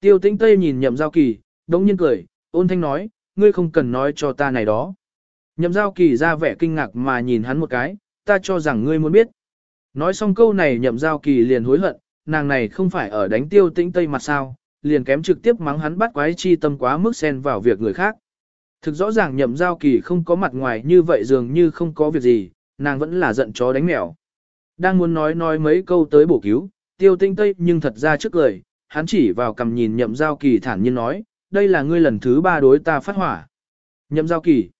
Tiêu tĩnh Tây nhìn nhậm giao kỳ, đống nhiên cười, ôn thanh nói, ngươi không cần nói cho ta này đó. Nhậm giao kỳ ra vẻ kinh ngạc mà nhìn hắn một cái, ta cho rằng ngươi muốn biết. Nói xong câu này nhậm giao kỳ liền hối hận, nàng này không phải ở đánh tiêu tĩnh Tây mặt sao, liền kém trực tiếp mắng hắn bắt quái chi tâm quá mức xen vào việc người khác. Thực rõ ràng nhậm giao kỳ không có mặt ngoài như vậy dường như không có việc gì, nàng vẫn là giận chó đánh mèo. Đang muốn nói nói mấy câu tới bổ cứu, tiêu tinh tây nhưng thật ra trước lời, hắn chỉ vào cầm nhìn nhậm giao kỳ thản nhiên nói, đây là ngươi lần thứ ba đối ta phát hỏa. Nhậm giao kỳ.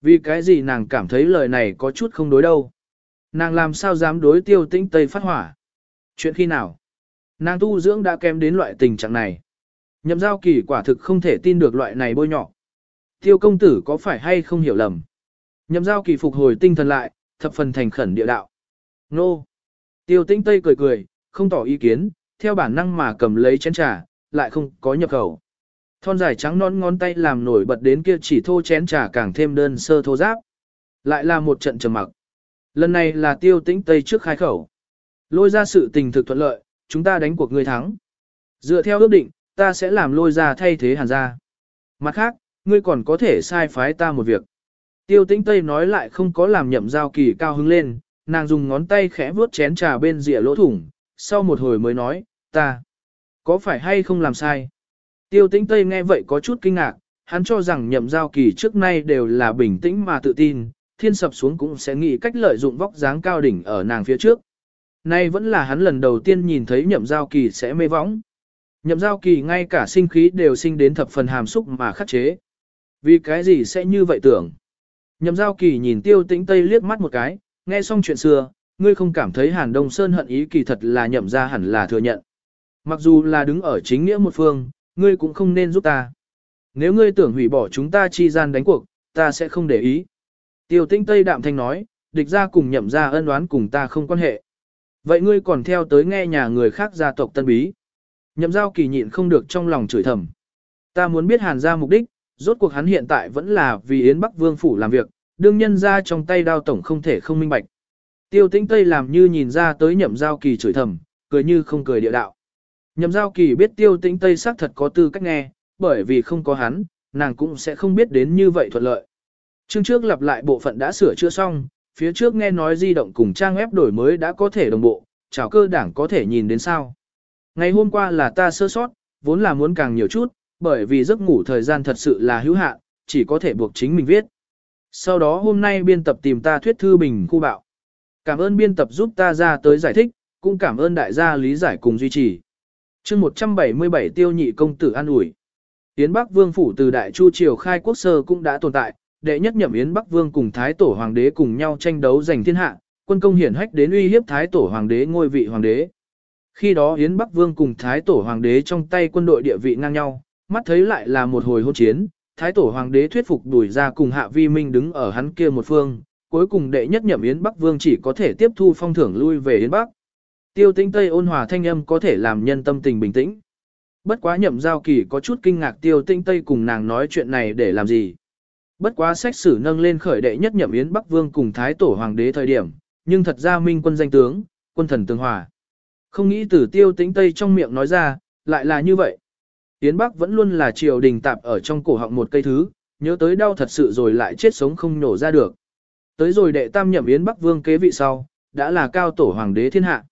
Vì cái gì nàng cảm thấy lời này có chút không đối đâu. Nàng làm sao dám đối tiêu tinh tây phát hỏa. Chuyện khi nào? Nàng tu dưỡng đã kém đến loại tình trạng này. Nhậm giao kỳ quả thực không thể tin được loại này bôi nhọ. Tiêu công tử có phải hay không hiểu lầm? Nhậm giao kỳ phục hồi tinh thần lại, thập phần thành khẩn địa đạo. Nô! Tiêu tinh tây cười cười, không tỏ ý kiến, theo bản năng mà cầm lấy chén trà, lại không có nhập khẩu. Thon dài trắng non ngón tay làm nổi bật đến kia chỉ thô chén trà càng thêm đơn sơ thô giáp. Lại là một trận trầm mặc. Lần này là tiêu tĩnh tây trước khai khẩu. Lôi ra sự tình thực thuận lợi, chúng ta đánh cuộc người thắng. Dựa theo ước định, ta sẽ làm lôi ra thay thế hàn ra. Mặt khác, ngươi còn có thể sai phái ta một việc. Tiêu tĩnh Tây nói lại không có làm nhậm giao kỳ cao hứng lên, nàng dùng ngón tay khẽ vuốt chén trà bên rìa lỗ thủng, sau một hồi mới nói, ta, có phải hay không làm sai? Tiêu tĩnh Tây nghe vậy có chút kinh ngạc, hắn cho rằng nhậm giao kỳ trước nay đều là bình tĩnh mà tự tin, thiên sập xuống cũng sẽ nghĩ cách lợi dụng vóc dáng cao đỉnh ở nàng phía trước. Nay vẫn là hắn lần đầu tiên nhìn thấy nhậm giao kỳ sẽ mê võng. Nhậm giao kỳ ngay cả sinh khí đều sinh đến thập phần hàm xúc mà khắc chế. Vì cái gì sẽ như vậy tưởng? Nhậm giao kỳ nhìn tiêu tĩnh Tây liếc mắt một cái, nghe xong chuyện xưa, ngươi không cảm thấy Hàn Đông Sơn hận ý kỳ thật là nhậm ra hẳn là thừa nhận. Mặc dù là đứng ở chính nghĩa một phương, ngươi cũng không nên giúp ta. Nếu ngươi tưởng hủy bỏ chúng ta chi gian đánh cuộc, ta sẽ không để ý. Tiêu tinh Tây đạm thanh nói, địch ra cùng nhậm ra ân oán cùng ta không quan hệ. Vậy ngươi còn theo tới nghe nhà người khác gia tộc tân bí. Nhậm giao kỳ nhịn không được trong lòng chửi thầm. Ta muốn biết hàn ra mục đích, rốt cuộc hắn hiện tại vẫn là vì Yến Bắc Vương Phủ làm việc, đương nhân ra trong tay đao tổng không thể không minh bạch. Tiêu tĩnh Tây làm như nhìn ra tới nhậm giao kỳ chửi thầm, cười như không cười địa đạo. Nhậm giao kỳ biết tiêu tĩnh Tây xác thật có tư cách nghe, bởi vì không có hắn, nàng cũng sẽ không biết đến như vậy thuận lợi. Chương trước lặp lại bộ phận đã sửa chữa xong, phía trước nghe nói di động cùng trang web đổi mới đã có thể đồng bộ, chào cơ đảng có thể nhìn đến sao. Ngày hôm qua là ta sơ sót, vốn là muốn càng nhiều chút, bởi vì giấc ngủ thời gian thật sự là hữu hạn, chỉ có thể buộc chính mình viết. Sau đó hôm nay biên tập tìm ta thuyết thư bình khu bạo. Cảm ơn biên tập giúp ta ra tới giải thích, cũng cảm ơn đại gia lý giải cùng duy trì chương 177 tiêu nhị công tử an ủi. Yến Bắc Vương phủ từ Đại Chu Triều khai quốc sơ cũng đã tồn tại, đệ nhất nhậm Yến Bắc Vương cùng Thái Tổ Hoàng đế cùng nhau tranh đấu giành thiên hạ, quân công hiển hách đến uy hiếp Thái Tổ Hoàng đế ngôi vị Hoàng đế. Khi đó Yến Bắc Vương cùng Thái Tổ Hoàng đế trong tay quân đội địa vị ngang nhau, mắt thấy lại là một hồi hôn chiến, Thái Tổ Hoàng đế thuyết phục đuổi ra cùng Hạ Vi Minh đứng ở hắn kia một phương, cuối cùng đệ nhất nhậm Yến Bắc Vương chỉ có thể tiếp thu phong thưởng lui về Yến Bắc. Tiêu tĩnh Tây ôn hòa thanh âm có thể làm nhân tâm tình bình tĩnh. Bất quá nhậm giao kỳ có chút kinh ngạc tiêu tĩnh Tây cùng nàng nói chuyện này để làm gì. Bất quá sách sử nâng lên khởi đệ nhất nhậm Yến Bắc Vương cùng Thái Tổ Hoàng đế thời điểm, nhưng thật ra minh quân danh tướng, quân thần tương hòa. Không nghĩ từ tiêu tĩnh Tây trong miệng nói ra, lại là như vậy. Yến Bắc vẫn luôn là triều đình tạp ở trong cổ họng một cây thứ, nhớ tới đau thật sự rồi lại chết sống không nổ ra được. Tới rồi đệ tam nhậm Yến Bắc vương kế vị sau, đã là cao tổ hoàng đế thiên hạ.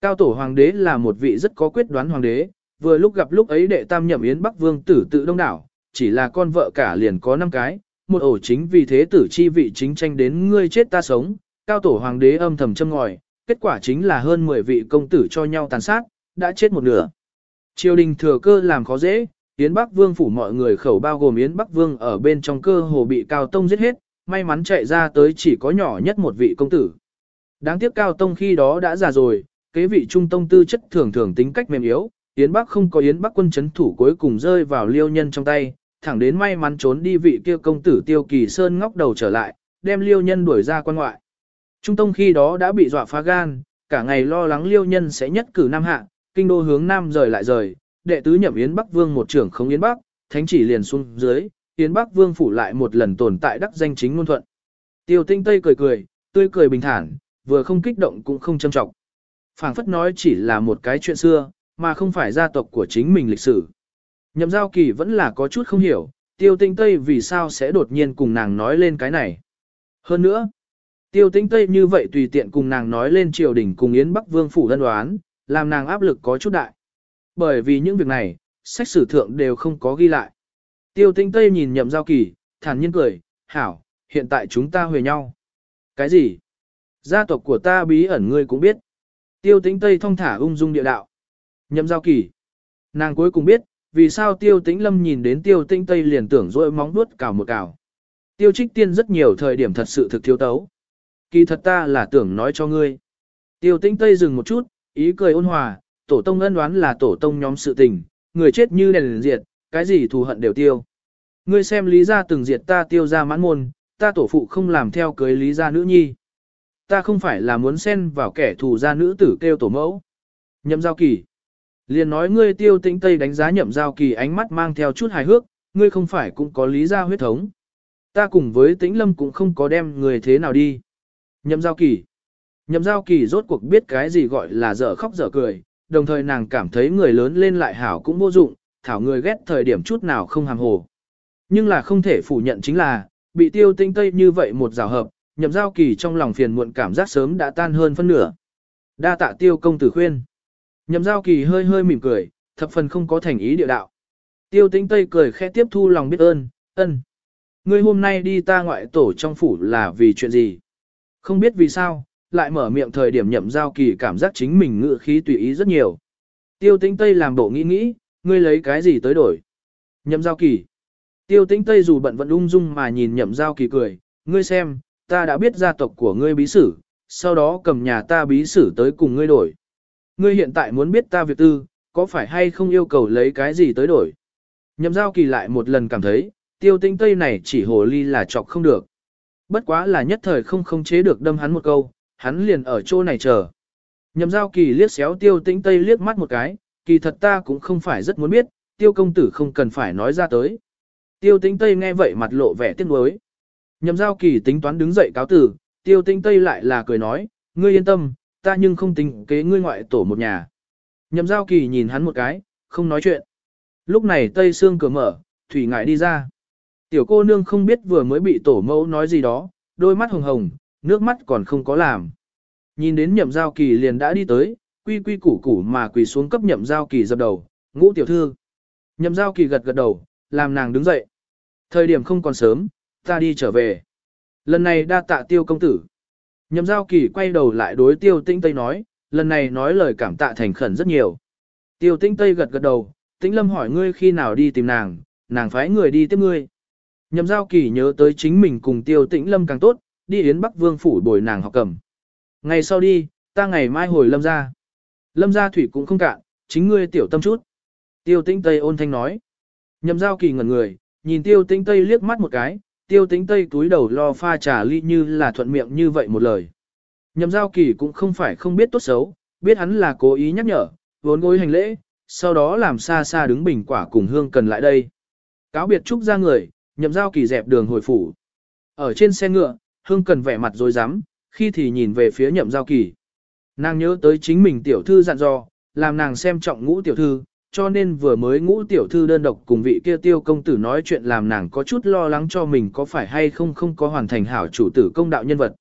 Cao tổ hoàng đế là một vị rất có quyết đoán hoàng đế, vừa lúc gặp lúc ấy đệ tam nhậm Yến Bắc vương tử tự đông đảo, chỉ là con vợ cả liền có năm cái, một ổ chính vì thế tử chi vị chính tranh đến ngươi chết ta sống, cao tổ hoàng đế âm thầm châm ngòi, kết quả chính là hơn 10 vị công tử cho nhau tàn sát, đã chết một nửa. Triều đình thừa cơ làm khó dễ, Yến Bắc Vương phủ mọi người khẩu bao gồm Yến Bắc Vương ở bên trong cơ hồ bị Cao Tông giết hết, may mắn chạy ra tới chỉ có nhỏ nhất một vị công tử. Đáng tiếc Cao Tông khi đó đã già rồi, kế vị trung tông tư chất thường thường tính cách mềm yếu, Yến Bắc không có Yến Bắc quân chấn thủ cuối cùng rơi vào liêu nhân trong tay, thẳng đến may mắn trốn đi vị kia công tử Tiêu Kỳ Sơn ngóc đầu trở lại, đem liêu nhân đuổi ra quan ngoại. Trung tông khi đó đã bị dọa phá gan, cả ngày lo lắng liêu nhân sẽ nhất cử Nam Hạ, kinh đô hướng Nam rời lại rời, đệ tứ nhậm Yến Bắc Vương một trưởng không Yến Bắc, thánh chỉ liền xuống dưới, Yến Bắc Vương phủ lại một lần tồn tại đắc danh chính ngôn thuận. Tiêu Tinh Tây cười cười, tươi cười bình thản, vừa không kích động cũng không châm trọng. Phảng phất nói chỉ là một cái chuyện xưa, mà không phải gia tộc của chính mình lịch sử. Nhậm giao kỳ vẫn là có chút không hiểu, tiêu tinh tây vì sao sẽ đột nhiên cùng nàng nói lên cái này. Hơn nữa, tiêu tinh tây như vậy tùy tiện cùng nàng nói lên triều đình cùng Yến Bắc Vương phủ đơn đoán, làm nàng áp lực có chút đại. Bởi vì những việc này, sách sử thượng đều không có ghi lại. Tiêu tinh tây nhìn nhậm giao kỳ, thản nhiên cười, hảo, hiện tại chúng ta huề nhau. Cái gì? Gia tộc của ta bí ẩn ngươi cũng biết. Tiêu tĩnh Tây thong thả ung dung địa đạo. Nhậm giao kỳ. Nàng cuối cùng biết, vì sao tiêu tĩnh lâm nhìn đến tiêu tĩnh Tây liền tưởng dội móng đuốt cào một cào. Tiêu trích tiên rất nhiều thời điểm thật sự thực thiếu tấu. Kỳ thật ta là tưởng nói cho ngươi. Tiêu tĩnh Tây dừng một chút, ý cười ôn hòa, tổ tông ân đoán là tổ tông nhóm sự tình, người chết như đèn liền diệt, cái gì thù hận đều tiêu. Ngươi xem lý gia từng diệt ta tiêu ra mãn môn, ta tổ phụ không làm theo cưới lý gia nữ nhi. Ta không phải là muốn xen vào kẻ thù gia nữ tử kêu tổ mẫu. Nhậm giao kỳ. Liền nói ngươi tiêu tĩnh tây đánh giá nhậm giao kỳ ánh mắt mang theo chút hài hước, ngươi không phải cũng có lý gia huyết thống. Ta cùng với tĩnh lâm cũng không có đem người thế nào đi. Nhậm giao kỳ. Nhậm giao kỳ rốt cuộc biết cái gì gọi là dở khóc dở cười, đồng thời nàng cảm thấy người lớn lên lại hảo cũng vô dụng, thảo người ghét thời điểm chút nào không hàm hồ. Nhưng là không thể phủ nhận chính là, bị tiêu tinh tây như vậy một rào hợp, nhậm giao kỳ trong lòng phiền muộn cảm giác sớm đã tan hơn phân nửa. Đa tạ tiêu công tử khuyên. Nhậm giao kỳ hơi hơi mỉm cười, thập phần không có thành ý địa đạo. Tiêu tinh tây cười khẽ tiếp thu lòng biết ơn, ân. Ngươi hôm nay đi ta ngoại tổ trong phủ là vì chuyện gì? Không biết vì sao, lại mở miệng thời điểm nhậm giao kỳ cảm giác chính mình ngựa khí tùy ý rất nhiều. Tiêu tinh tây làm bộ nghĩ nghĩ, ngươi lấy cái gì tới đổi? Nhậm giao kỳ. Tiêu tĩnh Tây dù bận vẫn ung dung mà nhìn nhậm giao kỳ cười, ngươi xem, ta đã biết gia tộc của ngươi bí sử, sau đó cầm nhà ta bí sử tới cùng ngươi đổi. Ngươi hiện tại muốn biết ta việc tư, có phải hay không yêu cầu lấy cái gì tới đổi? Nhậm giao kỳ lại một lần cảm thấy, tiêu tinh Tây này chỉ hồ ly là chọc không được. Bất quá là nhất thời không không chế được đâm hắn một câu, hắn liền ở chỗ này chờ. Nhậm giao kỳ liếc xéo tiêu tinh Tây liếc mắt một cái, kỳ thật ta cũng không phải rất muốn biết, tiêu công tử không cần phải nói ra tới. Tiêu tinh Tây nghe vậy mặt lộ vẻ tiếc nuối. Nhậm giao kỳ tính toán đứng dậy cáo tử, tiêu Tinh Tây lại là cười nói, ngươi yên tâm, ta nhưng không tính kế ngươi ngoại tổ một nhà. Nhậm giao kỳ nhìn hắn một cái, không nói chuyện. Lúc này Tây xương cửa mở, Thủy Ngại đi ra. Tiểu cô nương không biết vừa mới bị tổ mẫu nói gì đó, đôi mắt hồng hồng, nước mắt còn không có làm. Nhìn đến nhậm giao kỳ liền đã đi tới, quy quy củ củ mà quỳ xuống cấp nhậm giao kỳ dập đầu, ngũ tiểu thư. Nhậm giao kỳ gật gật đầu, làm nàng đứng dậy. Thời điểm không còn sớm, ta đi trở về. Lần này đa tạ tiêu công tử. Nhậm giao kỳ quay đầu lại đối tiêu tĩnh Tây nói, lần này nói lời cảm tạ thành khẩn rất nhiều. Tiêu tĩnh Tây gật gật đầu, tĩnh lâm hỏi ngươi khi nào đi tìm nàng, nàng phái người đi tiếp ngươi. Nhậm giao kỳ nhớ tới chính mình cùng tiêu tĩnh lâm càng tốt, đi đến Bắc Vương phủ bồi nàng học cầm. Ngày sau đi, ta ngày mai hồi lâm ra. Lâm ra thủy cũng không cạn, chính ngươi tiểu tâm chút. Tiêu tĩnh Tây ôn thanh nói. Nhậm giao kỳ ngẩn người, nhìn tiêu tĩnh tây liếc mắt một cái, tiêu Tính tây túi đầu lo pha trà ly như là thuận miệng như vậy một lời. Nhậm giao kỳ cũng không phải không biết tốt xấu, biết hắn là cố ý nhắc nhở, vốn gối hành lễ, sau đó làm xa xa đứng bình quả cùng hương cần lại đây. Cáo biệt chúc ra người, nhậm giao kỳ dẹp đường hồi phủ. Ở trên xe ngựa, hương cần vẻ mặt rồi rắm khi thì nhìn về phía nhậm giao kỳ. Nàng nhớ tới chính mình tiểu thư dặn dò, làm nàng xem trọng ngũ tiểu thư, cho nên vừa mới ngũ tiểu thư đơn độc cùng vị kia tiêu công tử nói chuyện làm nàng có chút lo lắng cho mình có phải hay không không có hoàn thành hảo chủ tử công đạo nhân vật.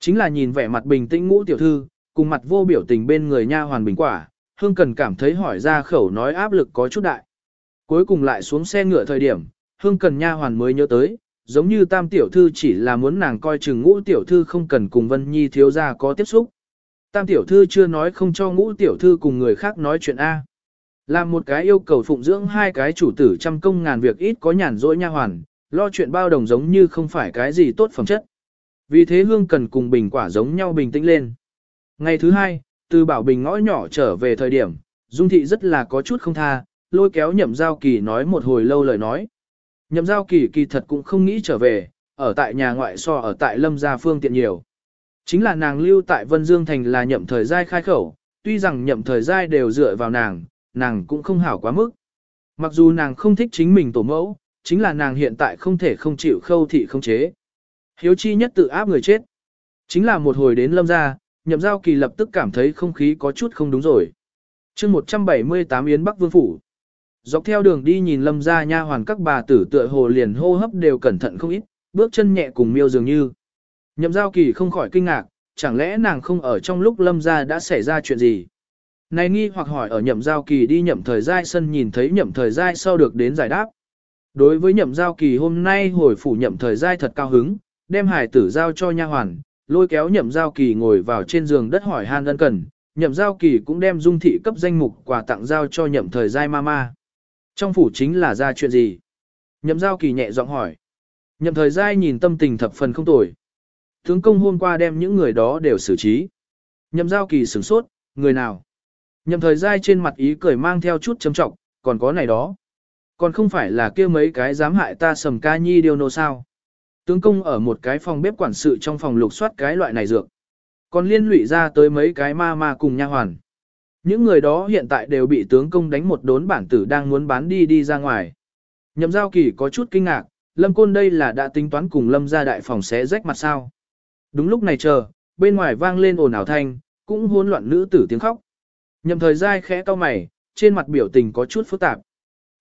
Chính là nhìn vẻ mặt bình tĩnh ngũ tiểu thư, cùng mặt vô biểu tình bên người nha hoàn bình quả, hương cần cảm thấy hỏi ra khẩu nói áp lực có chút đại. Cuối cùng lại xuống xe ngựa thời điểm, hương cần nha hoàn mới nhớ tới, giống như tam tiểu thư chỉ là muốn nàng coi chừng ngũ tiểu thư không cần cùng Vân Nhi thiếu gia có tiếp xúc. Tam tiểu thư chưa nói không cho ngũ tiểu thư cùng người khác nói chuyện A. Làm một cái yêu cầu phụng dưỡng hai cái chủ tử trăm công ngàn việc ít có nhàn rỗi nha hoàn, lo chuyện bao đồng giống như không phải cái gì tốt phẩm chất. Vì thế hương cần cùng bình quả giống nhau bình tĩnh lên. Ngày thứ hai, từ bảo bình ngõ nhỏ trở về thời điểm, Dung thị rất là có chút không tha, lôi kéo nhậm giao kỳ nói một hồi lâu lời nói. Nhậm giao kỳ kỳ thật cũng không nghĩ trở về, ở tại nhà ngoại so ở tại lâm gia phương tiện nhiều. Chính là nàng lưu tại Vân Dương Thành là nhậm thời giai khai khẩu, tuy rằng nhậm thời giai đều dựa vào nàng, nàng cũng không hảo quá mức. Mặc dù nàng không thích chính mình tổ mẫu, chính là nàng hiện tại không thể không chịu khâu thị không chế. Hiếu chi nhất tự áp người chết. Chính là một hồi đến lâm gia, nhậm giao kỳ lập tức cảm thấy không khí có chút không đúng rồi. chương 178 Yến Bắc Vương Phủ. Dọc theo đường đi nhìn lâm gia nha hoàn các bà tử tựa hồ liền hô hấp đều cẩn thận không ít, bước chân nhẹ cùng miêu dường như. Nhậm giao kỳ không khỏi kinh ngạc, chẳng lẽ nàng không ở trong lúc lâm gia đã xảy ra chuyện gì. Này nghi hoặc hỏi ở nhậm giao kỳ đi nhậm thời giai sân nhìn thấy nhậm thời giai sau được đến giải đáp. Đối với nhậm giao kỳ hôm nay hồi phủ nhậm thời giai thật cao hứng, đem hải tử giao cho nha hoàn, lôi kéo nhậm giao kỳ ngồi vào trên giường đất hỏi han ân cần, nhậm giao kỳ cũng đem dung thị cấp danh mục quà tặng giao cho nhậm thời giai mama. Trong phủ chính là ra chuyện gì? Nhậm giao kỳ nhẹ giọng hỏi. Nhậm thời giai nhìn tâm tình thập phần không tồi. Tướng công hôm qua đem những người đó đều xử trí. Nhậm giao kỳ sửng sốt, người nào? Nhậm thời giai trên mặt ý cười mang theo chút châm trọng, còn có này đó. Còn không phải là kia mấy cái dám hại ta sầm ca nhi điều nô sao. Tướng công ở một cái phòng bếp quản sự trong phòng lục soát cái loại này dược. Còn liên lụy ra tới mấy cái ma ma cùng nha hoàn. Những người đó hiện tại đều bị tướng công đánh một đốn bản tử đang muốn bán đi đi ra ngoài. Nhậm giao kỳ có chút kinh ngạc, lâm côn đây là đã tính toán cùng lâm ra đại phòng xé rách mặt sao. Đúng lúc này chờ, bên ngoài vang lên ồn ào thanh, cũng hỗn loạn nữ tử tiếng khóc. Nhậm thời gian khẽ cau mày, trên mặt biểu tình có chút phức tạp.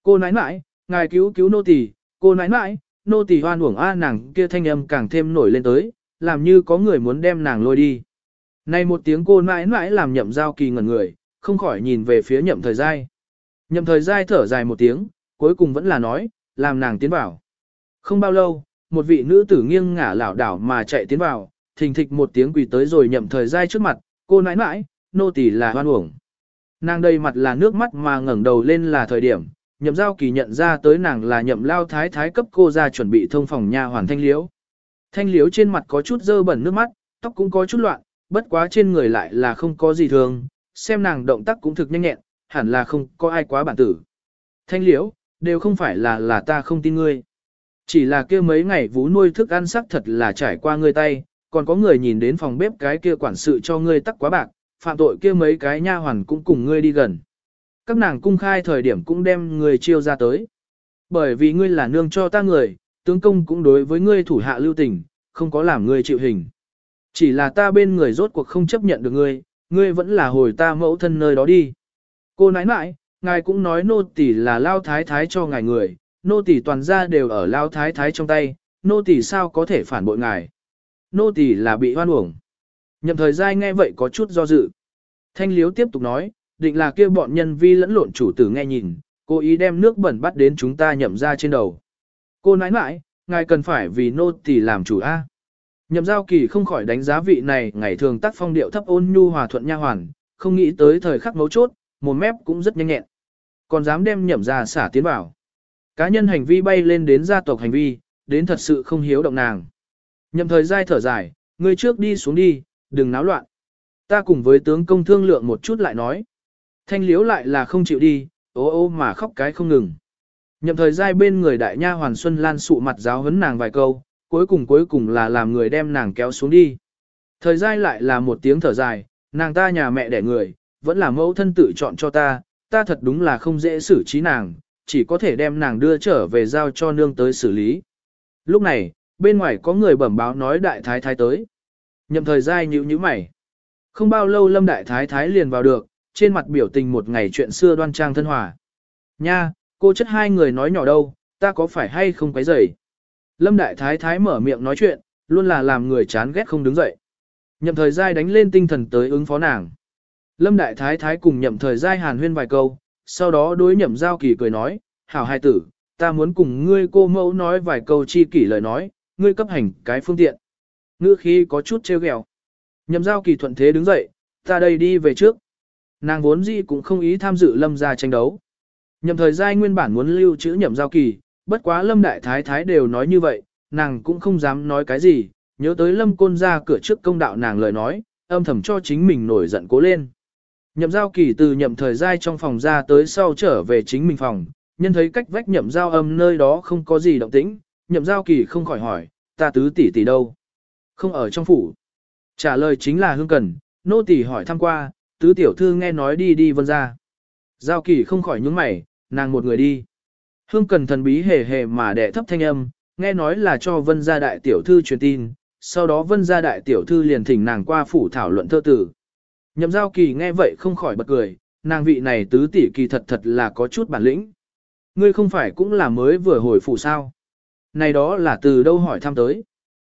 Cô nãi nãi, ngài cứu cứu nô tỳ, cô nãi nãi, nô tỳ hoan uổng a nàng kia thanh âm càng thêm nổi lên tới, làm như có người muốn đem nàng lôi đi. Này một tiếng cô nãi nãi làm nhậm giao kỳ ngẩn người, không khỏi nhìn về phía nhậm thời giai. Nhậm thời giai thở dài một tiếng, cuối cùng vẫn là nói, làm nàng tiến vào. Không bao lâu, một vị nữ tử nghiêng ngả lảo đảo mà chạy tiến vào, thình thịch một tiếng quỳ tới rồi nhậm thời giai trước mặt, cô nãi nãi, nô tỳ là hoan uổng. Nàng đầy mặt là nước mắt mà ngẩng đầu lên là thời điểm, nhậm giao kỳ nhận ra tới nàng là nhậm lao thái thái cấp cô ra chuẩn bị thông phòng nha hoàn thanh liễu. Thanh liễu trên mặt có chút dơ bẩn nước mắt, tóc cũng có chút loạn, bất quá trên người lại là không có gì thường, xem nàng động tác cũng thực nhanh nhẹn, hẳn là không có ai quá bản tử. Thanh liễu, đều không phải là là ta không tin ngươi. Chỉ là kia mấy ngày vú nuôi thức ăn sắc thật là trải qua ngươi tay, còn có người nhìn đến phòng bếp cái kia quản sự cho ngươi tắc quá bạc, phạm tội kia mấy cái nha hoàn cũng cùng ngươi đi gần. Các nàng cung khai thời điểm cũng đem người chiêu ra tới. Bởi vì ngươi là nương cho ta người, tướng công cũng đối với ngươi thủ hạ lưu tình, không có làm ngươi chịu hình. Chỉ là ta bên người rốt cuộc không chấp nhận được ngươi, ngươi vẫn là hồi ta mẫu thân nơi đó đi. Cô nãi nãi, ngài cũng nói nô tỳ là lao thái thái cho ngài người, nô tỳ toàn gia đều ở lao thái thái trong tay, nô tỳ sao có thể phản bội ngài. Nô tỳ là bị hoan uổng. Nhậm thời Giai nghe vậy có chút do dự. Thanh liếu tiếp tục nói, định là kia bọn nhân vi lẫn lộn chủ tử nghe nhìn, cố ý đem nước bẩn bắt đến chúng ta nhậm ra trên đầu. Cô nãi nãi, ngài cần phải vì nô tỳ làm chủ A. Nhậm giao kỳ không khỏi đánh giá vị này ngày thường tác phong điệu thấp ôn nhu hòa thuận nha hoàn, không nghĩ tới thời khắc mấu chốt, một mép cũng rất nhanh nhẹn. Còn dám đem nhậm ra xả tiến vào. Cá nhân hành vi bay lên đến gia tộc hành vi, đến thật sự không hiếu động nàng. Nhậm thời gian thở dài, người trước đi xuống đi, đừng náo loạn. Ta cùng với tướng công thương lượng một chút lại nói. Thanh liếu lại là không chịu đi, ô ô mà khóc cái không ngừng. Nhậm thời gian bên người đại nha hoàn Xuân Lan sụ mặt giáo huấn nàng vài câu, cuối cùng cuối cùng là làm người đem nàng kéo xuống đi. Thời gian lại là một tiếng thở dài, nàng ta nhà mẹ đẻ người, vẫn là mẫu thân tự chọn cho ta, ta thật đúng là không dễ xử trí nàng, chỉ có thể đem nàng đưa trở về giao cho nương tới xử lý. Lúc này, bên ngoài có người bẩm báo nói đại thái thái tới. Nhậm thời gian nhíu nhíu mày. Không bao lâu lâm đại thái thái liền vào được, trên mặt biểu tình một ngày chuyện xưa đoan trang thân hòa. Nha, cô chất hai người nói nhỏ đâu, ta có phải hay không quấy rầy? Lâm đại thái thái mở miệng nói chuyện, luôn là làm người chán ghét không đứng dậy. Nhậm thời giai đánh lên tinh thần tới ứng phó nàng. Lâm đại thái thái cùng nhậm thời giai hàn huyên vài câu, sau đó đối nhậm giao kỳ cười nói, hảo hai tử, ta muốn cùng ngươi cô mẫu nói vài câu chi kỷ lời nói, ngươi cấp hành cái phương tiện. Ngữ khi có chút trêu ghẹo. Nhậm giao kỳ thuận thế đứng dậy, ta đây đi về trước. Nàng vốn gì cũng không ý tham dự lâm gia tranh đấu. Nhậm thời giai nguyên bản muốn lưu trữ nhậm giao kỳ, bất quá lâm đại thái thái đều nói như vậy, nàng cũng không dám nói cái gì, nhớ tới lâm côn ra cửa trước công đạo nàng lời nói, âm thầm cho chính mình nổi giận cố lên. Nhậm giao kỳ từ nhậm thời giai trong phòng ra tới sau trở về chính mình phòng, nhân thấy cách vách nhậm giao âm nơi đó không có gì động tĩnh, nhậm giao kỳ không khỏi hỏi, ta tứ tỷ tỷ đâu? Không ở trong phủ. Trả lời chính là hương cần, nô tỳ hỏi thăm qua, tứ tiểu thư nghe nói đi đi vân ra. Giao kỳ không khỏi nhướng mày, nàng một người đi. Hương cần thần bí hề hề mà đẻ thấp thanh âm, nghe nói là cho vân gia đại tiểu thư truyền tin, sau đó vân gia đại tiểu thư liền thỉnh nàng qua phủ thảo luận thơ tử. Nhậm giao kỳ nghe vậy không khỏi bật cười, nàng vị này tứ tỷ kỳ thật thật là có chút bản lĩnh. Ngươi không phải cũng là mới vừa hồi phủ sao? Này đó là từ đâu hỏi thăm tới?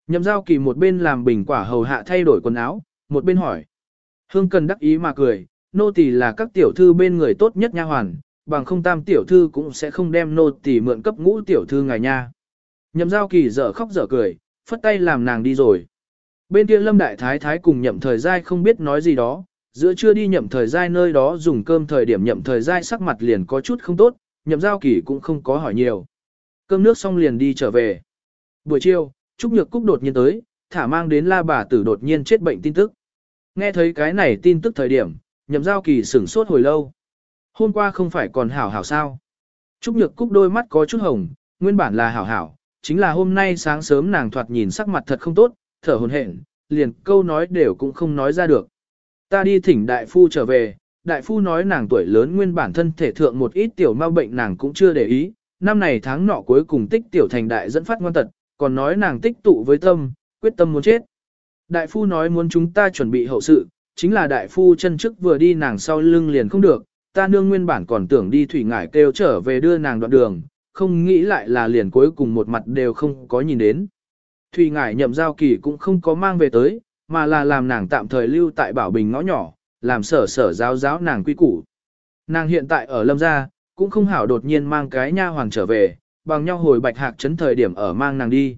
Nhậm giao kỳ một bên làm bình quả hầu hạ thay đổi quần áo, một bên hỏi. Hương cần đắc ý mà cười, nô tỳ là các tiểu thư bên người tốt nhất nha hoàn, bằng không tam tiểu thư cũng sẽ không đem nô tỳ mượn cấp ngũ tiểu thư ngài nha. Nhậm giao kỳ dở khóc dở cười, phất tay làm nàng đi rồi. Bên kia lâm đại thái thái cùng nhậm thời giai không biết nói gì đó, giữa trưa đi nhậm thời giai nơi đó dùng cơm thời điểm nhậm thời giai sắc mặt liền có chút không tốt, nhậm giao kỳ cũng không có hỏi nhiều. Cơm nước xong liền đi trở về. Buổi chiều, Trúc Nhược Cúc đột nhiên tới, thả mang đến la bà tử đột nhiên chết bệnh tin tức. Nghe thấy cái này tin tức thời điểm, nhậm giao kỳ sửng sốt hồi lâu. Hôm qua không phải còn hảo hảo sao. Trúc Nhược Cúc đôi mắt có chút hồng, nguyên bản là hảo hảo, chính là hôm nay sáng sớm nàng thoạt nhìn sắc mặt thật không tốt, thở hồn hển, liền câu nói đều cũng không nói ra được. Ta đi thỉnh đại phu trở về, đại phu nói nàng tuổi lớn nguyên bản thân thể thượng một ít tiểu ma bệnh nàng cũng chưa để ý, năm này tháng nọ cuối cùng tích tiểu thành đại dẫn phát ngoan tật, còn nói nàng tích tụ với tâm, quyết tâm muốn chết. Đại phu nói muốn chúng ta chuẩn bị hậu sự, chính là đại phu chân trước vừa đi nàng sau lưng liền không được, ta nương nguyên bản còn tưởng đi thủy ngải kêu trở về đưa nàng đoạn đường, không nghĩ lại là liền cuối cùng một mặt đều không có nhìn đến. Thủy ngải nhậm giao kỳ cũng không có mang về tới, mà là làm nàng tạm thời lưu tại bảo bình ngõ nhỏ, làm sở sở giáo giáo nàng quy củ. Nàng hiện tại ở lâm gia, cũng không hảo đột nhiên mang cái nha hoàng trở về, bằng nhau hồi bạch hạc chấn thời điểm ở mang nàng đi.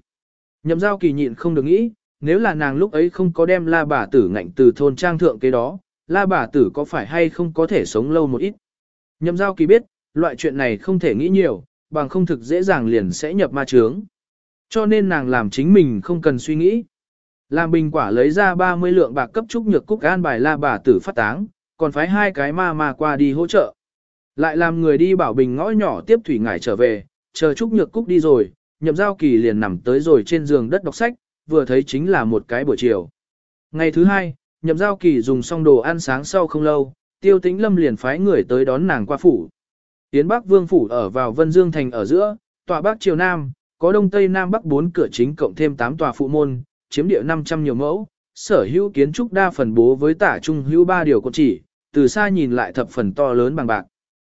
Nhậm giao kỳ nhịn không được nghĩ, nếu là nàng lúc ấy không có đem la bà tử ngạnh từ thôn trang thượng cái đó, la bà tử có phải hay không có thể sống lâu một ít. Nhậm giao kỳ biết, loại chuyện này không thể nghĩ nhiều, bằng không thực dễ dàng liền sẽ nhập ma trướng. Cho nên nàng làm chính mình không cần suy nghĩ. Làm bình quả lấy ra 30 lượng bạc cấp trúc nhược cúc an bài la bà tử phát táng, còn phái hai cái ma ma qua đi hỗ trợ. Lại làm người đi bảo bình ngõ nhỏ tiếp thủy ngải trở về, chờ trúc nhược cúc đi rồi, nhậm giao kỳ liền nằm tới rồi trên giường đất đọc sách, vừa thấy chính là một cái buổi chiều. Ngày thứ hai, nhậm giao kỳ dùng xong đồ ăn sáng sau không lâu, tiêu tĩnh lâm liền phái người tới đón nàng qua phủ. Tiến Bắc Vương Phủ ở vào Vân Dương Thành ở giữa, tòa Bắc Triều Nam, có Đông Tây Nam Bắc bốn cửa chính cộng thêm 8 tòa phụ môn, chiếm địa 500 nhiều mẫu, sở hữu kiến trúc đa phần bố với tả trung hữu ba điều cột chỉ, từ xa nhìn lại thập phần to lớn bằng bạc.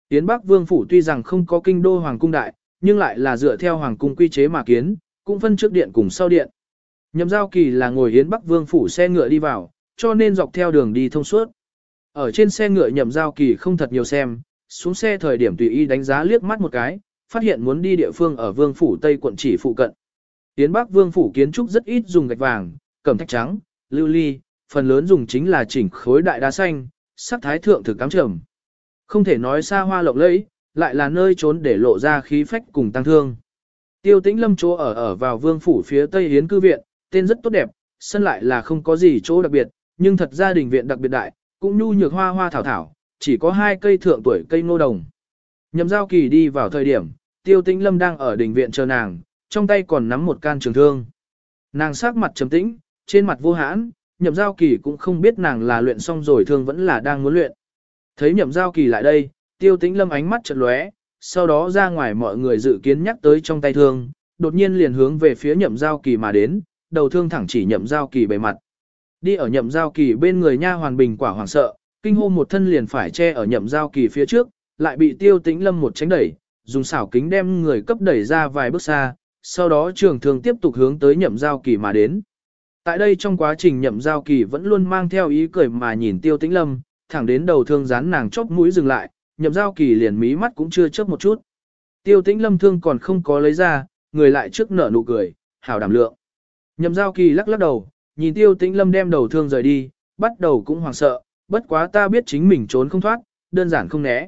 Tiến Bắc Vương Phủ tuy rằng không có kinh đô hoàng cung đại, nhưng lại là dựa theo hoàng cung quy chế mà kiến, cũng phân trước điện cùng sau điện. Nhậm giao kỳ là ngồi hiến Bắc Vương Phủ xe ngựa đi vào, cho nên dọc theo đường đi thông suốt. Ở trên xe ngựa nhậm giao kỳ không thật nhiều xem, xuống xe thời điểm tùy ý đánh giá liếc mắt một cái, phát hiện muốn đi địa phương ở Vương Phủ Tây quận chỉ phụ cận. Tiến Bắc Vương phủ kiến trúc rất ít dùng gạch vàng, cẩm thạch trắng, lưu ly, phần lớn dùng chính là chỉnh khối đại đá xanh, sắc thái thượng thực cám trầm. Không thể nói xa hoa lộng lẫy, lại là nơi trốn để lộ ra khí phách cùng tăng thương. Tiêu Tĩnh Lâm chỗ ở ở vào Vương phủ phía Tây Hiến cư viện, tên rất tốt đẹp, sân lại là không có gì chỗ đặc biệt, nhưng thật ra đình viện đặc biệt đại, cũng nhu nhược hoa hoa thảo thảo, chỉ có hai cây thượng tuổi cây ngô đồng. Nhậm giao kỳ đi vào thời điểm, Tiêu Tĩnh Lâm đang ở đình viện chờ nàng, trong tay còn nắm một can trường thương. Nàng sắc mặt trầm tĩnh, trên mặt vô hãn, nhậm giao kỳ cũng không biết nàng là luyện xong rồi thương vẫn là đang muốn luyện. Thấy nhậm giao kỳ lại đây, tiêu tĩnh lâm ánh mắt chợt lóe, sau đó ra ngoài mọi người dự kiến nhắc tới trong tay thương, đột nhiên liền hướng về phía nhậm giao kỳ mà đến, đầu thương thẳng chỉ nhậm giao kỳ bề mặt. Đi ở nhậm giao kỳ bên người nha hoàn bình quả hoàng sợ, kinh hô một thân liền phải che ở nhậm giao kỳ phía trước, lại bị tiêu tĩnh lâm một tránh đẩy, dùng xảo kính đem người cấp đẩy ra vài bước xa, sau đó trường thương tiếp tục hướng tới nhậm giao kỳ mà đến. Tại đây trong quá trình nhậm giao kỳ vẫn luôn mang theo ý cười mà nhìn tiêu tĩnh lâm, thẳng đến đầu thương rán nàng chóp mũi dừng lại, nhậm giao kỳ liền mí mắt cũng chưa chớp một chút. Tiêu tĩnh lâm thương còn không có lấy ra, người lại trước nở nụ cười, hảo đảm lượng. Nhậm giao kỳ lắc lắc đầu, nhìn tiêu tĩnh lâm đem đầu thương rời đi, bắt đầu cũng hoảng sợ, bất quá ta biết chính mình trốn không thoát, đơn giản không né.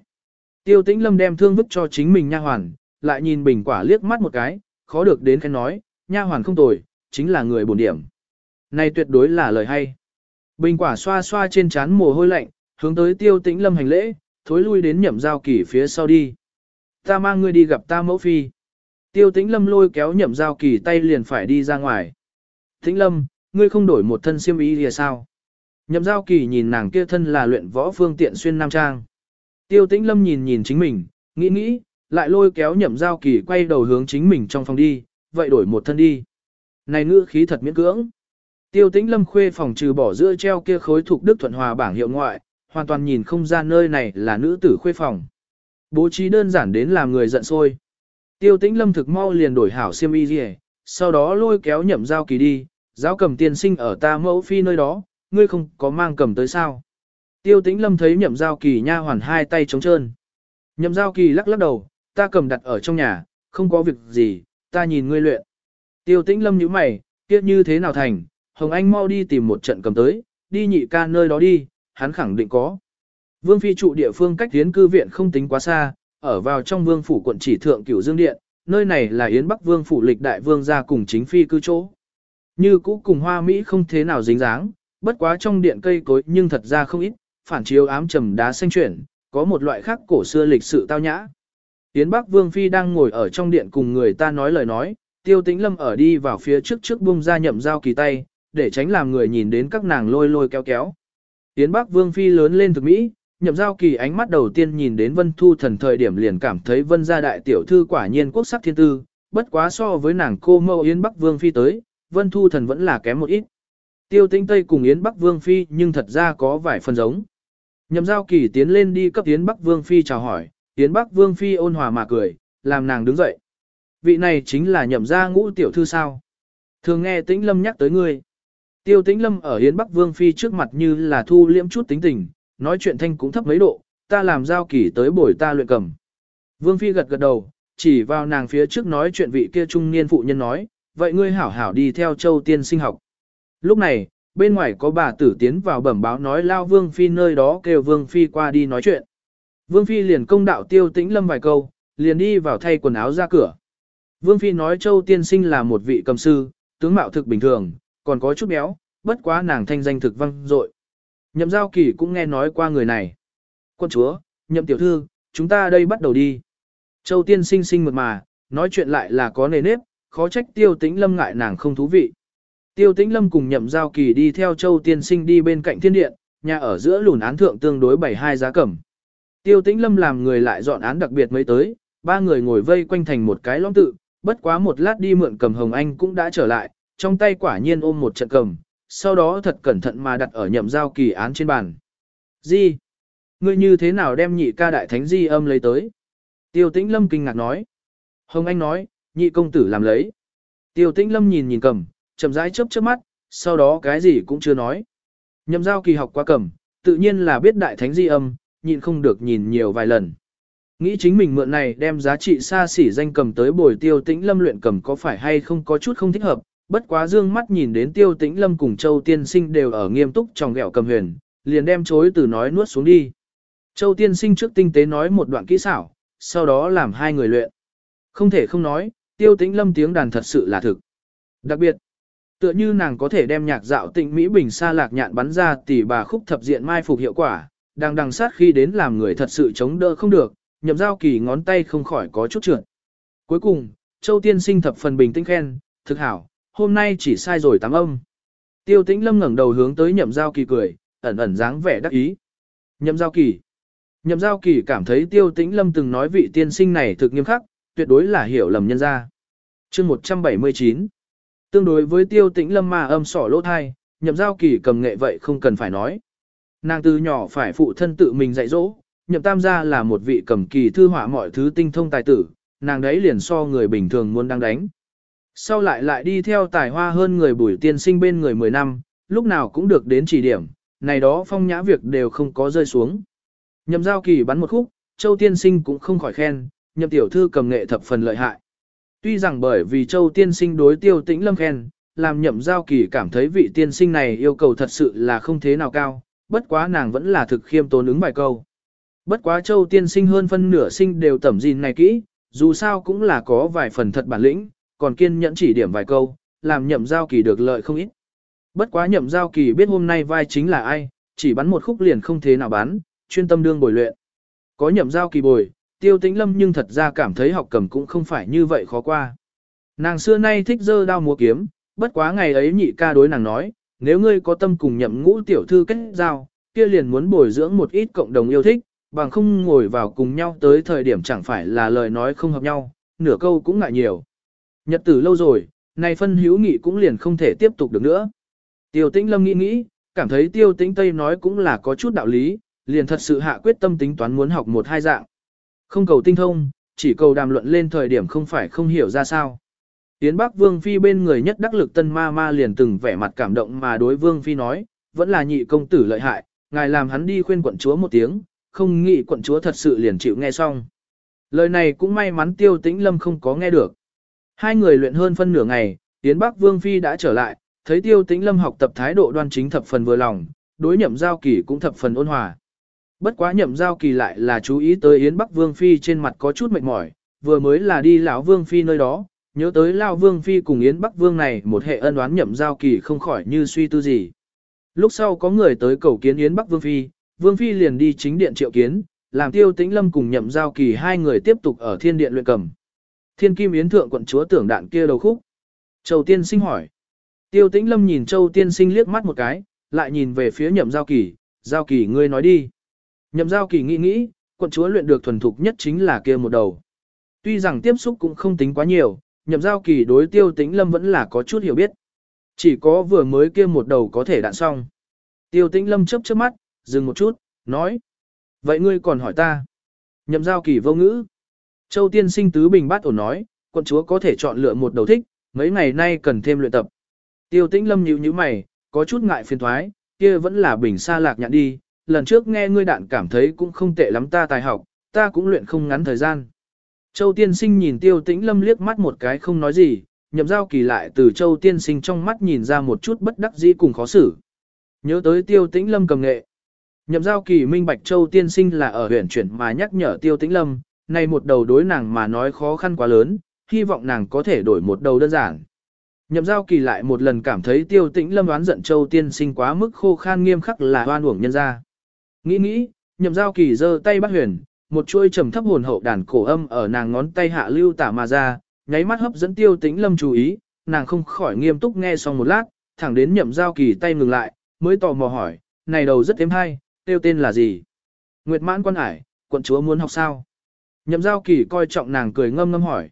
Tiêu tĩnh lâm đem thương vứt cho chính mình nha hoàn, lại nhìn bình quả liếc mắt một cái, khó được đến khen nói, nha hoàn không tồi, chính là người bổn điểm. Này tuyệt đối là lời hay. Bình quả xoa xoa trên chán mồ hôi lạnh, hướng tới tiêu tĩnh lâm hành lễ, thối lui đến nhậm giao kỳ phía sau đi. Ta mang ngươi đi gặp ta mẫu phi. Tiêu tĩnh lâm lôi kéo nhậm giao kỳ tay liền phải đi ra ngoài. Tĩnh lâm, ngươi không đổi một thân siêm ý thì sao? Nhậm giao kỳ nhìn nàng kia thân là luyện võ phương tiện xuyên nam trang. Tiêu tĩnh lâm nhìn nhìn chính mình, nghĩ nghĩ, lại lôi kéo nhậm giao kỳ quay đầu hướng chính mình trong phòng đi, vậy đổi một thân đi. Này ngữ khí thật miễn cưỡng. Tiêu tĩnh lâm khuê phòng trừ bỏ giữa treo kia khối thuộc đức thuận hòa bảng hiệu ngoại, hoàn toàn nhìn không ra nơi này là nữ tử khuê phòng. Bố trí đơn giản đến làm người giận sôi. Tiêu tĩnh lâm thực mau liền đổi hảo xiêm y gì, sau đó lôi kéo nhậm giao kỳ đi, giáo cầm tiên sinh ở ta mẫu phi nơi đó, ngươi không có mang cầm tới sao. Tiêu tĩnh lâm thấy nhậm giao kỳ nha hoàn hai tay trống trơn. Nhậm giao kỳ lắc lắc đầu, ta cầm đặt ở trong nhà, không có việc gì, ta nhìn ngươi luyện. Tiêu tĩnh lâm nhíu mày, kiếp như thế nào thành, Hồng Anh mau đi tìm một trận cầm tới, đi nhị ca nơi đó đi, hắn khẳng định có. Vương phi trụ địa phương cách tiến cư viện không tính quá xa, ở vào trong vương phủ quận chỉ thượng cửu dương điện, nơi này là Yến Bắc Vương phủ lịch đại vương gia cùng chính phi cư chỗ. Như cũ cùng hoa Mỹ không thế nào dính dáng, bất quá trong điện cây cối nhưng thật ra không ít, phản chiếu ám trầm đá xanh chuyển, có một loại khác cổ xưa lịch sự tao nhã. Yến Bắc Vương Phi đang ngồi ở trong điện cùng người ta nói lời nói, tiêu tĩnh lâm ở đi vào phía trước trước bung ra nhậm dao kỳ tay, để tránh làm người nhìn đến các nàng lôi lôi kéo kéo. Yến Bắc Vương Phi lớn lên thực mỹ, nhậm giao kỳ ánh mắt đầu tiên nhìn đến Vân Thu Thần thời điểm liền cảm thấy Vân gia đại tiểu thư quả nhiên quốc sắc thiên tư, bất quá so với nàng cô mâu Yến Bắc Vương Phi tới, Vân Thu Thần vẫn là kém một ít. Tiêu Tinh Tây cùng Yến Bắc Vương Phi nhưng thật ra có vài phần giống. Nhậm giao kỳ tiến lên đi cấp Yến Bắc Vương Phi chào hỏi, Yến Bắc Vương Phi ôn hòa mà cười, làm nàng đứng dậy. Vị này chính là nhậm gia ngũ tiểu thư sao. Thường nghe Tĩnh Lâm nhắc tới ngươi. Tiêu Tĩnh Lâm ở Yến Bắc Vương Phi trước mặt như là thu liễm chút tính tình, nói chuyện thanh cũng thấp mấy độ, ta làm giao kỳ tới bồi ta luyện cầm. Vương Phi gật gật đầu, chỉ vào nàng phía trước nói chuyện vị kia trung niên phụ nhân nói, vậy ngươi hảo hảo đi theo châu tiên sinh học. Lúc này, bên ngoài có bà tử tiến vào bẩm báo nói lao Vương Phi nơi đó kêu Vương Phi qua đi nói chuyện. Vương Phi liền công đạo tiêu tĩnh lâm vài câu, liền đi vào thay quần áo ra cửa. Vương Phi nói châu tiên sinh là một vị cầm sư, tướng mạo thực bình thường, còn có chút béo, bất quá nàng thanh danh thực văng dội. Nhậm giao kỳ cũng nghe nói qua người này. Quân chúa, nhậm tiểu thư, chúng ta đây bắt đầu đi. Châu tiên sinh sinh mượt mà, nói chuyện lại là có nề nếp, khó trách tiêu tĩnh lâm ngại nàng không thú vị. Tiêu tĩnh lâm cùng nhậm giao kỳ đi theo châu tiên sinh đi bên cạnh thiên điện, nhà ở giữa lùn án thượng tương đối bảy hai giá cẩm. Tiêu tĩnh lâm làm người lại dọn án đặc biệt mới tới, ba người ngồi vây quanh thành một cái lõm tự, bất quá một lát đi mượn cầm hồng anh cũng đã trở lại, trong tay quả nhiên ôm một trận cầm, sau đó thật cẩn thận mà đặt ở nhậm giao kỳ án trên bàn. Di, ngươi như thế nào đem nhị ca đại thánh di âm lấy tới? Tiêu tĩnh lâm kinh ngạc nói. Hồng Anh nói, nhị công tử làm lấy. Tiêu tĩnh lâm nhìn nhìn cầm, chậm rãi chớp chớp mắt, sau đó cái gì cũng chưa nói. Nhậm giao kỳ học qua cầm, tự nhiên là biết đại thánh di âm, nhịn không được nhìn nhiều vài lần. Nghĩ chính mình mượn này đem giá trị xa xỉ danh cầm tới bồi tiêu tĩnh lâm luyện cầm có phải hay không có chút không thích hợp, bất quá dương mắt nhìn đến tiêu tĩnh lâm cùng châu tiên sinh đều ở nghiêm túc trong gẹo cầm huyền, liền đem chối từ nói nuốt xuống đi. Châu tiên sinh trước tinh tế nói một đoạn kỹ xảo, sau đó làm hai người luyện. Không thể không nói, tiêu tĩnh lâm tiếng đàn thật sự là thực. Đặc biệt, tựa như nàng có thể đem nhạc dạo tịnh Mỹ Bình xa lạc nhạn bắn ra tỷ bà khúc thập diện mai phục hiệu quả, đang đằng sát khi đến làm người thật sự chống đỡ không được, nhậm giao kỳ ngón tay không khỏi có chút trượt. Cuối cùng, Châu tiên sinh thập phần bình tĩnh khen, thực hảo, hôm nay chỉ sai rồi tám âm. Tiêu tĩnh lâm ngẩng đầu hướng tới nhậm giao kỳ cười, ẩn ẩn dáng vẻ đắc ý. Nhậm giao kỳ. Nhậm giao kỳ cảm thấy tiêu tĩnh lâm từng nói vị tiên sinh này thực nghiêm khắc, tuyệt đối là hiểu lầm nhân ra. chương 179. Tương đối với tiêu tĩnh lâm mà âm sỏ lỗ thai, nhậm giao kỳ cầm nghệ vậy không cần phải nói. Nàng từ nhỏ phải phụ thân tự mình dạy dỗ, nhậm tam gia là một vị cầm kỳ thư họa mọi thứ tinh thông tài tử, nàng đấy liền so người bình thường muốn đang đánh. Sau lại lại đi theo tài hoa hơn người bùi tiên sinh bên người 10 năm, lúc nào cũng được đến chỉ điểm, này đó phong nhã việc đều không có rơi xuống. Nhậm giao kỳ bắn một khúc, châu tiên sinh cũng không khỏi khen, nhậm tiểu thư cầm nghệ thập phần lợi hại. Tuy rằng bởi vì châu tiên sinh đối tiêu tĩnh lâm khen, làm nhậm giao kỳ cảm thấy vị tiên sinh này yêu cầu thật sự là không thế nào cao, bất quá nàng vẫn là thực khiêm tốn ứng bài câu. Bất quá châu tiên sinh hơn phân nửa sinh đều tẩm gìn này kỹ, dù sao cũng là có vài phần thật bản lĩnh, còn kiên nhẫn chỉ điểm vài câu, làm nhậm giao kỳ được lợi không ít. Bất quá nhậm giao kỳ biết hôm nay vai chính là ai, chỉ bắn một khúc liền không thế nào bắn, chuyên tâm đương bồi luyện. Có nhậm giao kỳ bồi, tiêu tĩnh lâm nhưng thật ra cảm thấy học cầm cũng không phải như vậy khó qua. Nàng xưa nay thích dơ đao múa kiếm, bất quá ngày ấy nhị ca đối nàng nói, nếu ngươi có tâm cùng nhậm ngũ tiểu thư kết giao, kia liền muốn bồi dưỡng một ít cộng đồng yêu thích, bằng không ngồi vào cùng nhau tới thời điểm chẳng phải là lời nói không hợp nhau, nửa câu cũng ngại nhiều. Nhật tử lâu rồi, này phân hữu nghị cũng liền không thể tiếp tục được nữa. Tiêu tĩnh lâm nghĩ nghĩ, cảm thấy tiêu tĩnh tây nói cũng là có chút đạo lý, liền thật sự hạ quyết tâm tính toán muốn học một hai dạng. Không cầu tinh thông, chỉ cầu đàm luận lên thời điểm không phải không hiểu ra sao. Tiến Bắc Vương Phi bên người nhất đắc lực tân ma ma liền từng vẻ mặt cảm động mà đối Vương Phi nói, vẫn là nhị công tử lợi hại, ngài làm hắn đi khuyên quận chúa một tiếng, không nghĩ quận chúa thật sự liền chịu nghe xong. Lời này cũng may mắn tiêu tĩnh lâm không có nghe được. Hai người luyện hơn phân nửa ngày, Yến Bắc Vương Phi đã trở lại, thấy tiêu tĩnh lâm học tập thái độ đoan chính thập phần vừa lòng, đối nhậm giao kỳ cũng thập phần ôn hòa. Bất quá nhậm giao kỳ lại là chú ý tới Yến Bắc Vương Phi trên mặt có chút mệt mỏi, vừa mới là đi lão Vương Phi nơi đó, nhớ tới Lão Vương Phi cùng Yến Bắc Vương này một hệ ân oán nhậm giao kỳ không khỏi như suy tư gì. Lúc sau có người tới cầu kiến Yến Bắc Vương Phi, Vương Phi liền đi chính điện triệu kiến, làm tiêu tĩnh lâm cùng nhậm giao kỳ hai người tiếp tục ở thiên điện luyện cầm. Thiên kim yến thượng quận chúa tưởng đạn kia đầu khúc. Châu tiên sinh hỏi. Tiêu tĩnh lâm nhìn châu tiên sinh liếc mắt một cái, lại nhìn về phía nhậm giao kỳ, giao kỳ ngươi nói đi. Nhậm giao kỳ nghĩ nghĩ, quận chúa luyện được thuần thục nhất chính là kia một đầu. Tuy rằng tiếp xúc cũng không tính quá nhiều, nhậm giao kỳ đối tiêu tĩnh lâm vẫn là có chút hiểu biết. Chỉ có vừa mới kia một đầu có thể đạn xong. Tiêu tĩnh lâm chớp chớp mắt, dừng một chút, nói. Vậy ngươi còn hỏi ta? Nhậm giao kỳ vô ngữ. Châu tiên sinh tứ bình bát ổn nói, quận chúa có thể chọn lựa một đầu thích, mấy ngày nay cần thêm luyện tập. Tiêu tĩnh lâm nhíu nhíu mày, có chút ngại phiền thoái, kia vẫn là bình xa lạc nhạn đi, lần trước nghe ngươi đạn cảm thấy cũng không tệ lắm ta tài học, ta cũng luyện không ngắn thời gian. Châu tiên sinh nhìn tiêu tĩnh lâm liếc mắt một cái không nói gì, nhậm giao kỳ lại từ châu tiên sinh trong mắt nhìn ra một chút bất đắc dĩ cùng khó xử. Nhớ tới tiêu tĩnh lâm cầm nghệ. Nhậm giao kỳ minh bạch châu tiên sinh là ở huyện chuyển mà nhắc nhở tiêu tĩnh lâm, này một đầu đối nàng mà nói khó khăn quá lớn, hy vọng nàng có thể đổi một đầu đơn giản. Nhậm giao kỳ lại một lần cảm thấy tiêu tĩnh lâm đoán giận châu tiên sinh quá mức khô khan nghiêm khắc là hoan uổng nhân ra. Nghĩ nghĩ, nhậm giao kỳ giơ tay bắt huyền, một chuôi trầm thấp hồn hậu đàn cổ âm ở nàng ngón tay hạ lưu tả mà ra, nháy mắt hấp dẫn tiêu tĩnh lâm chú ý, nàng không khỏi nghiêm túc nghe xong một lát, thẳng đến nhậm giao kỳ tay ngừng lại, mới tò mò hỏi, này đầu rất êm hay, tiêu tên là gì? Nguyệt mãn quan hải, quận chúa muốn học sao? Nhậm giao kỳ coi trọng nàng cười ngâm ngâm hỏi.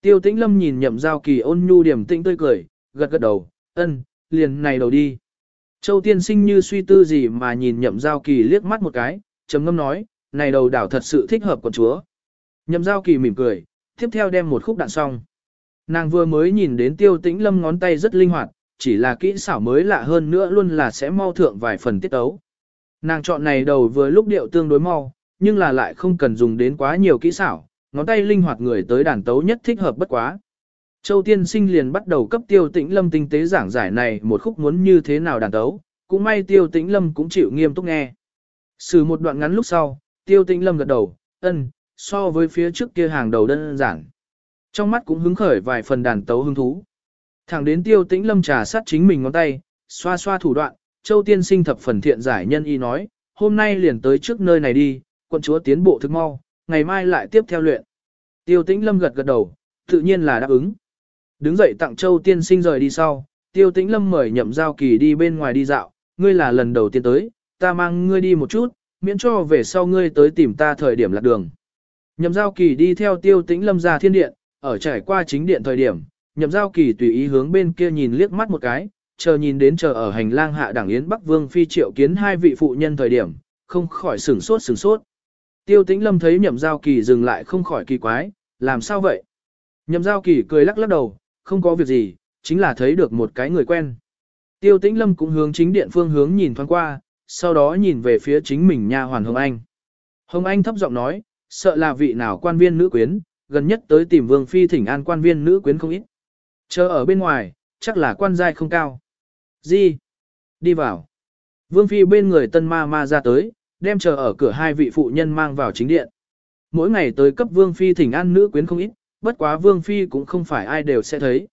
Tiêu tĩnh lâm nhìn nhậm giao kỳ ôn nhu điểm tĩnh tươi cười, gật gật đầu, ân, liền này đầu đi. Châu tiên sinh như suy tư gì mà nhìn nhậm giao kỳ liếc mắt một cái, trầm ngâm nói, này đầu đảo thật sự thích hợp con chúa. Nhậm giao kỳ mỉm cười, tiếp theo đem một khúc đạn xong. Nàng vừa mới nhìn đến tiêu tĩnh lâm ngón tay rất linh hoạt, chỉ là kỹ xảo mới lạ hơn nữa luôn là sẽ mau thượng vài phần tiết tấu. Nàng chọn này đầu vừa lúc điệu tương đối mau, nhưng là lại không cần dùng đến quá nhiều kỹ xảo, ngón tay linh hoạt người tới đàn tấu nhất thích hợp bất quá. Châu Tiên Sinh liền bắt đầu cấp Tiêu Tĩnh Lâm tinh tế giảng giải này một khúc muốn như thế nào đàn tấu, cũng may Tiêu Tĩnh Lâm cũng chịu nghiêm túc nghe. Sử một đoạn ngắn lúc sau, Tiêu Tĩnh Lâm gật đầu, ân, so với phía trước kia hàng đầu đơn giản. Trong mắt cũng hứng khởi vài phần đàn tấu hứng thú. Thẳng đến Tiêu Tĩnh Lâm trà sát chính mình ngón tay, xoa xoa thủ đoạn, Châu Tiên Sinh thập phần thiện giải nhân y nói, hôm nay liền tới trước nơi này đi, quận chúa tiến bộ thức mau, ngày mai lại tiếp theo luyện. Tiêu Tĩnh Lâm gật gật đầu, tự nhiên là đáp ứng. Đứng dậy tặng Châu Tiên Sinh rời đi sau, Tiêu Tĩnh Lâm mời nhậm giao kỳ đi bên ngoài đi dạo, ngươi là lần đầu tiên tới, ta mang ngươi đi một chút, miễn cho về sau ngươi tới tìm ta thời điểm lạc đường. Nhậm giao kỳ đi theo Tiêu Tĩnh Lâm ra thiên điện, ở trải qua chính điện thời điểm, nhậm giao kỳ tùy ý hướng bên kia nhìn liếc mắt một cái, chờ nhìn đến chờ ở hành lang hạ đảng Yến Bắc Vương Phi triệu kiến hai vị phụ nhân thời điểm, không khỏi sửng sốt sửng sốt. Tiêu tĩnh lâm thấy nhậm giao kỳ dừng lại không khỏi kỳ quái, làm sao vậy? Nhậm giao kỳ cười lắc lắc đầu, không có việc gì, chính là thấy được một cái người quen. Tiêu tĩnh lâm cũng hướng chính điện phương hướng nhìn thoáng qua, sau đó nhìn về phía chính mình nha hoàn Hồng Anh. Hồng Anh thấp giọng nói, sợ là vị nào quan viên nữ quyến, gần nhất tới tìm vương phi thỉnh an quan viên nữ quyến không ít. Chờ ở bên ngoài, chắc là quan giai không cao. Gì? Đi vào. Vương phi bên người tân ma ma ra tới, đem chờ ở cửa hai vị phụ nhân mang vào chính điện. Mỗi ngày tới cấp vương phi thỉnh an nữ quyến không ít, bất quá vương phi cũng không phải ai đều sẽ thấy.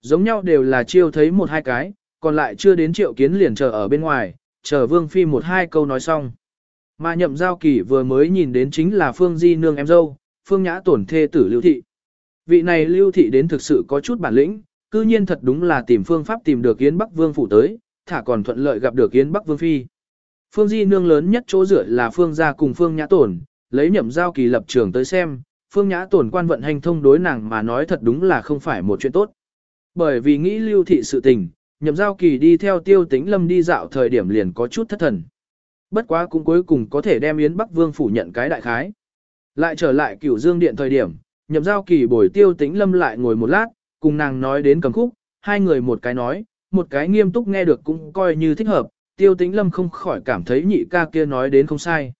Giống nhau đều là chiêu thấy một hai cái, còn lại chưa đến triệu kiến liền chờ ở bên ngoài, chờ vương phi một hai câu nói xong. Mà nhậm giao kỳ vừa mới nhìn đến chính là phương di nương em dâu, phương nhã tổn thê tử lưu thị. Vị này lưu thị đến thực sự có chút bản lĩnh, cư nhiên thật đúng là tìm phương pháp tìm được Yến Bắc Vương phủ tới, thả còn thuận lợi gặp được Yến Bắc Vương Phi. Phương Di Nương lớn nhất chỗ dựa là Phương gia cùng Phương Nhã Tổn, lấy nhậm giao kỳ lập trường tới xem, Phương Nhã Tổn quan vận hành thông đối nàng mà nói thật đúng là không phải một chuyện tốt. Bởi vì nghĩ lưu thị sự tình, nhậm giao kỳ đi theo tiêu tính lâm đi dạo thời điểm liền có chút thất thần. Bất quá cũng cuối cùng có thể đem Yến Bắc Vương phủ nhận cái đại khái. Lại trở lại cửu dương điện thời điểm, nhậm giao kỳ bồi tiêu tĩnh lâm lại ngồi một lát, cùng nàng nói đến cầm khúc, hai người một cái nói, một cái nghiêm túc nghe được cũng coi như thích hợp, tiêu tĩnh lâm không khỏi cảm thấy nhị ca kia nói đến không sai.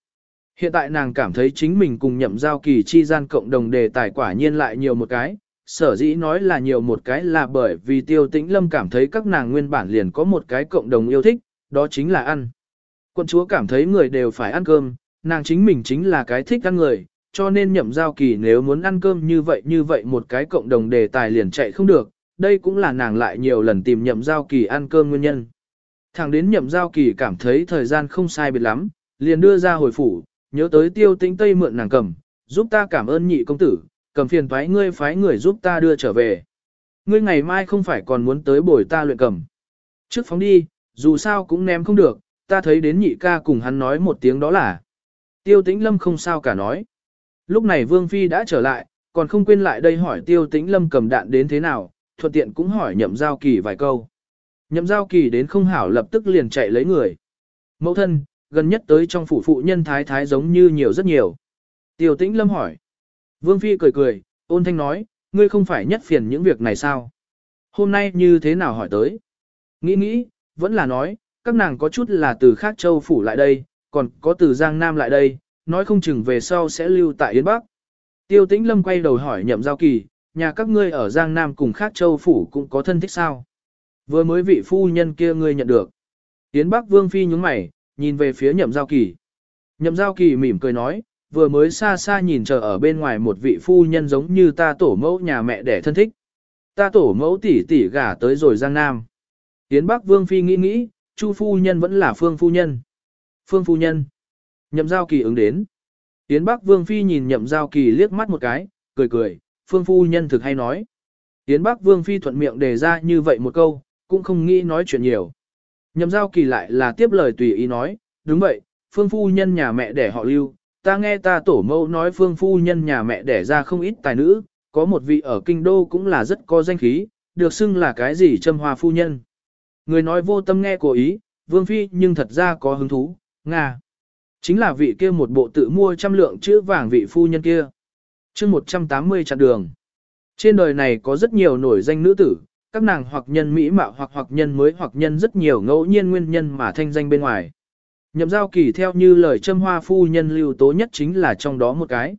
Hiện tại nàng cảm thấy chính mình cùng nhậm giao kỳ chi gian cộng đồng đề tài quả nhiên lại nhiều một cái, sở dĩ nói là nhiều một cái là bởi vì tiêu tĩnh lâm cảm thấy các nàng nguyên bản liền có một cái cộng đồng yêu thích, đó chính là ăn. Quân chúa cảm thấy người đều phải ăn cơm, nàng chính mình chính là cái thích ăn người, cho nên nhậm giao kỳ nếu muốn ăn cơm như vậy như vậy một cái cộng đồng đề tài liền chạy không được, đây cũng là nàng lại nhiều lần tìm nhậm giao kỳ ăn cơm nguyên nhân. Thẳng đến nhậm giao kỳ cảm thấy thời gian không sai biệt lắm, liền đưa ra hồi phủ, nhớ tới tiêu tĩnh tây mượn nàng cầm, giúp ta cảm ơn nhị công tử, cầm phiền thoái ngươi phái người giúp ta đưa trở về. Ngươi ngày mai không phải còn muốn tới bồi ta luyện cầm. Trước phóng đi, dù sao cũng ném không được, ta thấy đến nhị ca cùng hắn nói một tiếng đó là. Tiêu tĩnh lâm không sao cả nói. Lúc này Vương Phi đã trở lại, còn không quên lại đây hỏi tiêu tĩnh lâm cầm đạn đến thế nào, thuận tiện cũng hỏi nhậm giao kỳ vài câu. Nhậm giao kỳ đến không hảo lập tức liền chạy lấy người. Mẫu thân, gần nhất tới trong phủ phụ nhân thái thái giống như nhiều rất nhiều. Tiêu tĩnh lâm hỏi. Vương Phi cười cười, ôn thanh nói, ngươi không phải nhất phiền những việc này sao? Hôm nay như thế nào hỏi tới? Nghĩ nghĩ, vẫn là nói, các nàng có chút là từ khác châu phủ lại đây, còn có từ Giang Nam lại đây, nói không chừng về sau sẽ lưu tại Yến Bắc. Tiêu tĩnh lâm quay đầu hỏi nhậm giao kỳ, nhà các ngươi ở Giang Nam cùng khác châu phủ cũng có thân thích sao? Vừa mới vị phu nhân kia ngươi nhận được. Yến Bắc Vương Phi nhúng mày, nhìn về phía nhậm giao kỳ. Nhậm giao kỳ mỉm cười nói, vừa mới xa xa nhìn chờ ở bên ngoài một vị phu nhân giống như ta tổ mẫu nhà mẹ đẻ thân thích. Ta tổ mẫu tỷ tỷ gả tới rồi Giang Nam. Yến Bắc Vương Phi nghĩ nghĩ, Chu phu nhân vẫn là Phương phu nhân. Phương phu nhân. Nhậm giao kỳ ứng đến. Yến Bắc Vương Phi nhìn nhậm giao kỳ liếc mắt một cái, cười cười, Phương phu nhân thực hay nói. Yến Bắc Vương Phi thuận miệng đề ra như vậy một câu, cũng không nghĩ nói chuyện nhiều. Nhậm giao kỳ lại là tiếp lời tùy ý nói, đúng vậy, Phương phu nhân nhà mẹ đẻ họ lưu, ta nghe ta tổ mẫu nói Phương phu nhân nhà mẹ đẻ ra không ít tài nữ, có một vị ở kinh đô cũng là rất có danh khí, được xưng là cái gì châm hoa phu nhân. Người nói vô tâm nghe cố ý, Vương Phi nhưng thật ra có hứng thú, Nga. Chính là vị kia một bộ tự mua trăm lượng chữ vàng vị phu nhân kia. chương 180 chặn đường. Trên đời này có rất nhiều nổi danh nữ tử, các nàng hoặc nhân mỹ mạo hoặc hoặc nhân mới hoặc nhân rất nhiều ngẫu nhiên nguyên nhân mà thanh danh bên ngoài. Nhậm giao kỳ theo như lời châm hoa phu nhân lưu tố nhất chính là trong đó một cái.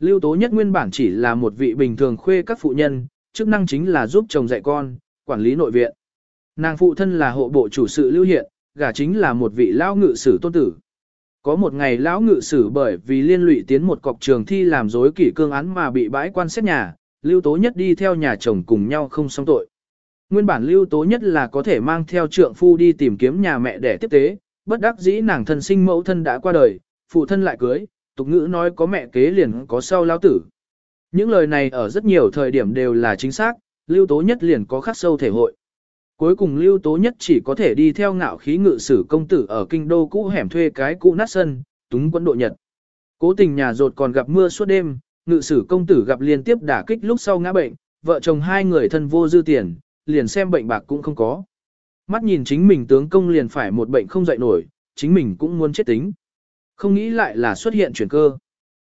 Lưu tố nhất nguyên bản chỉ là một vị bình thường khuê các phụ nhân, chức năng chính là giúp chồng dạy con, quản lý nội viện. Nàng phụ thân là hộ bộ chủ sự lưu hiện, gả chính là một vị lão ngự sử tôn tử. Có một ngày lão ngự sử bởi vì liên lụy tiến một cọc trường thi làm dối kỷ cương án mà bị bãi quan xét nhà, lưu tố nhất đi theo nhà chồng cùng nhau không xong tội. Nguyên bản lưu tố nhất là có thể mang theo trượng phu đi tìm kiếm nhà mẹ để tiếp tế, bất đắc dĩ nàng thân sinh mẫu thân đã qua đời, phụ thân lại cưới, tục ngữ nói có mẹ kế liền có sau lao tử. Những lời này ở rất nhiều thời điểm đều là chính xác, lưu tố nhất liền có khắc sâu thể hội. Cuối cùng lưu tố nhất chỉ có thể đi theo ngạo khí ngự sử công tử ở kinh đô cũ hẻm thuê cái cũ nát sân, túng quân độ nhật. Cố tình nhà rột còn gặp mưa suốt đêm, ngự sử công tử gặp liên tiếp đả kích lúc sau ngã bệnh, vợ chồng hai người thân vô dư tiền, liền xem bệnh bạc cũng không có. Mắt nhìn chính mình tướng công liền phải một bệnh không dậy nổi, chính mình cũng muốn chết tính. Không nghĩ lại là xuất hiện chuyển cơ.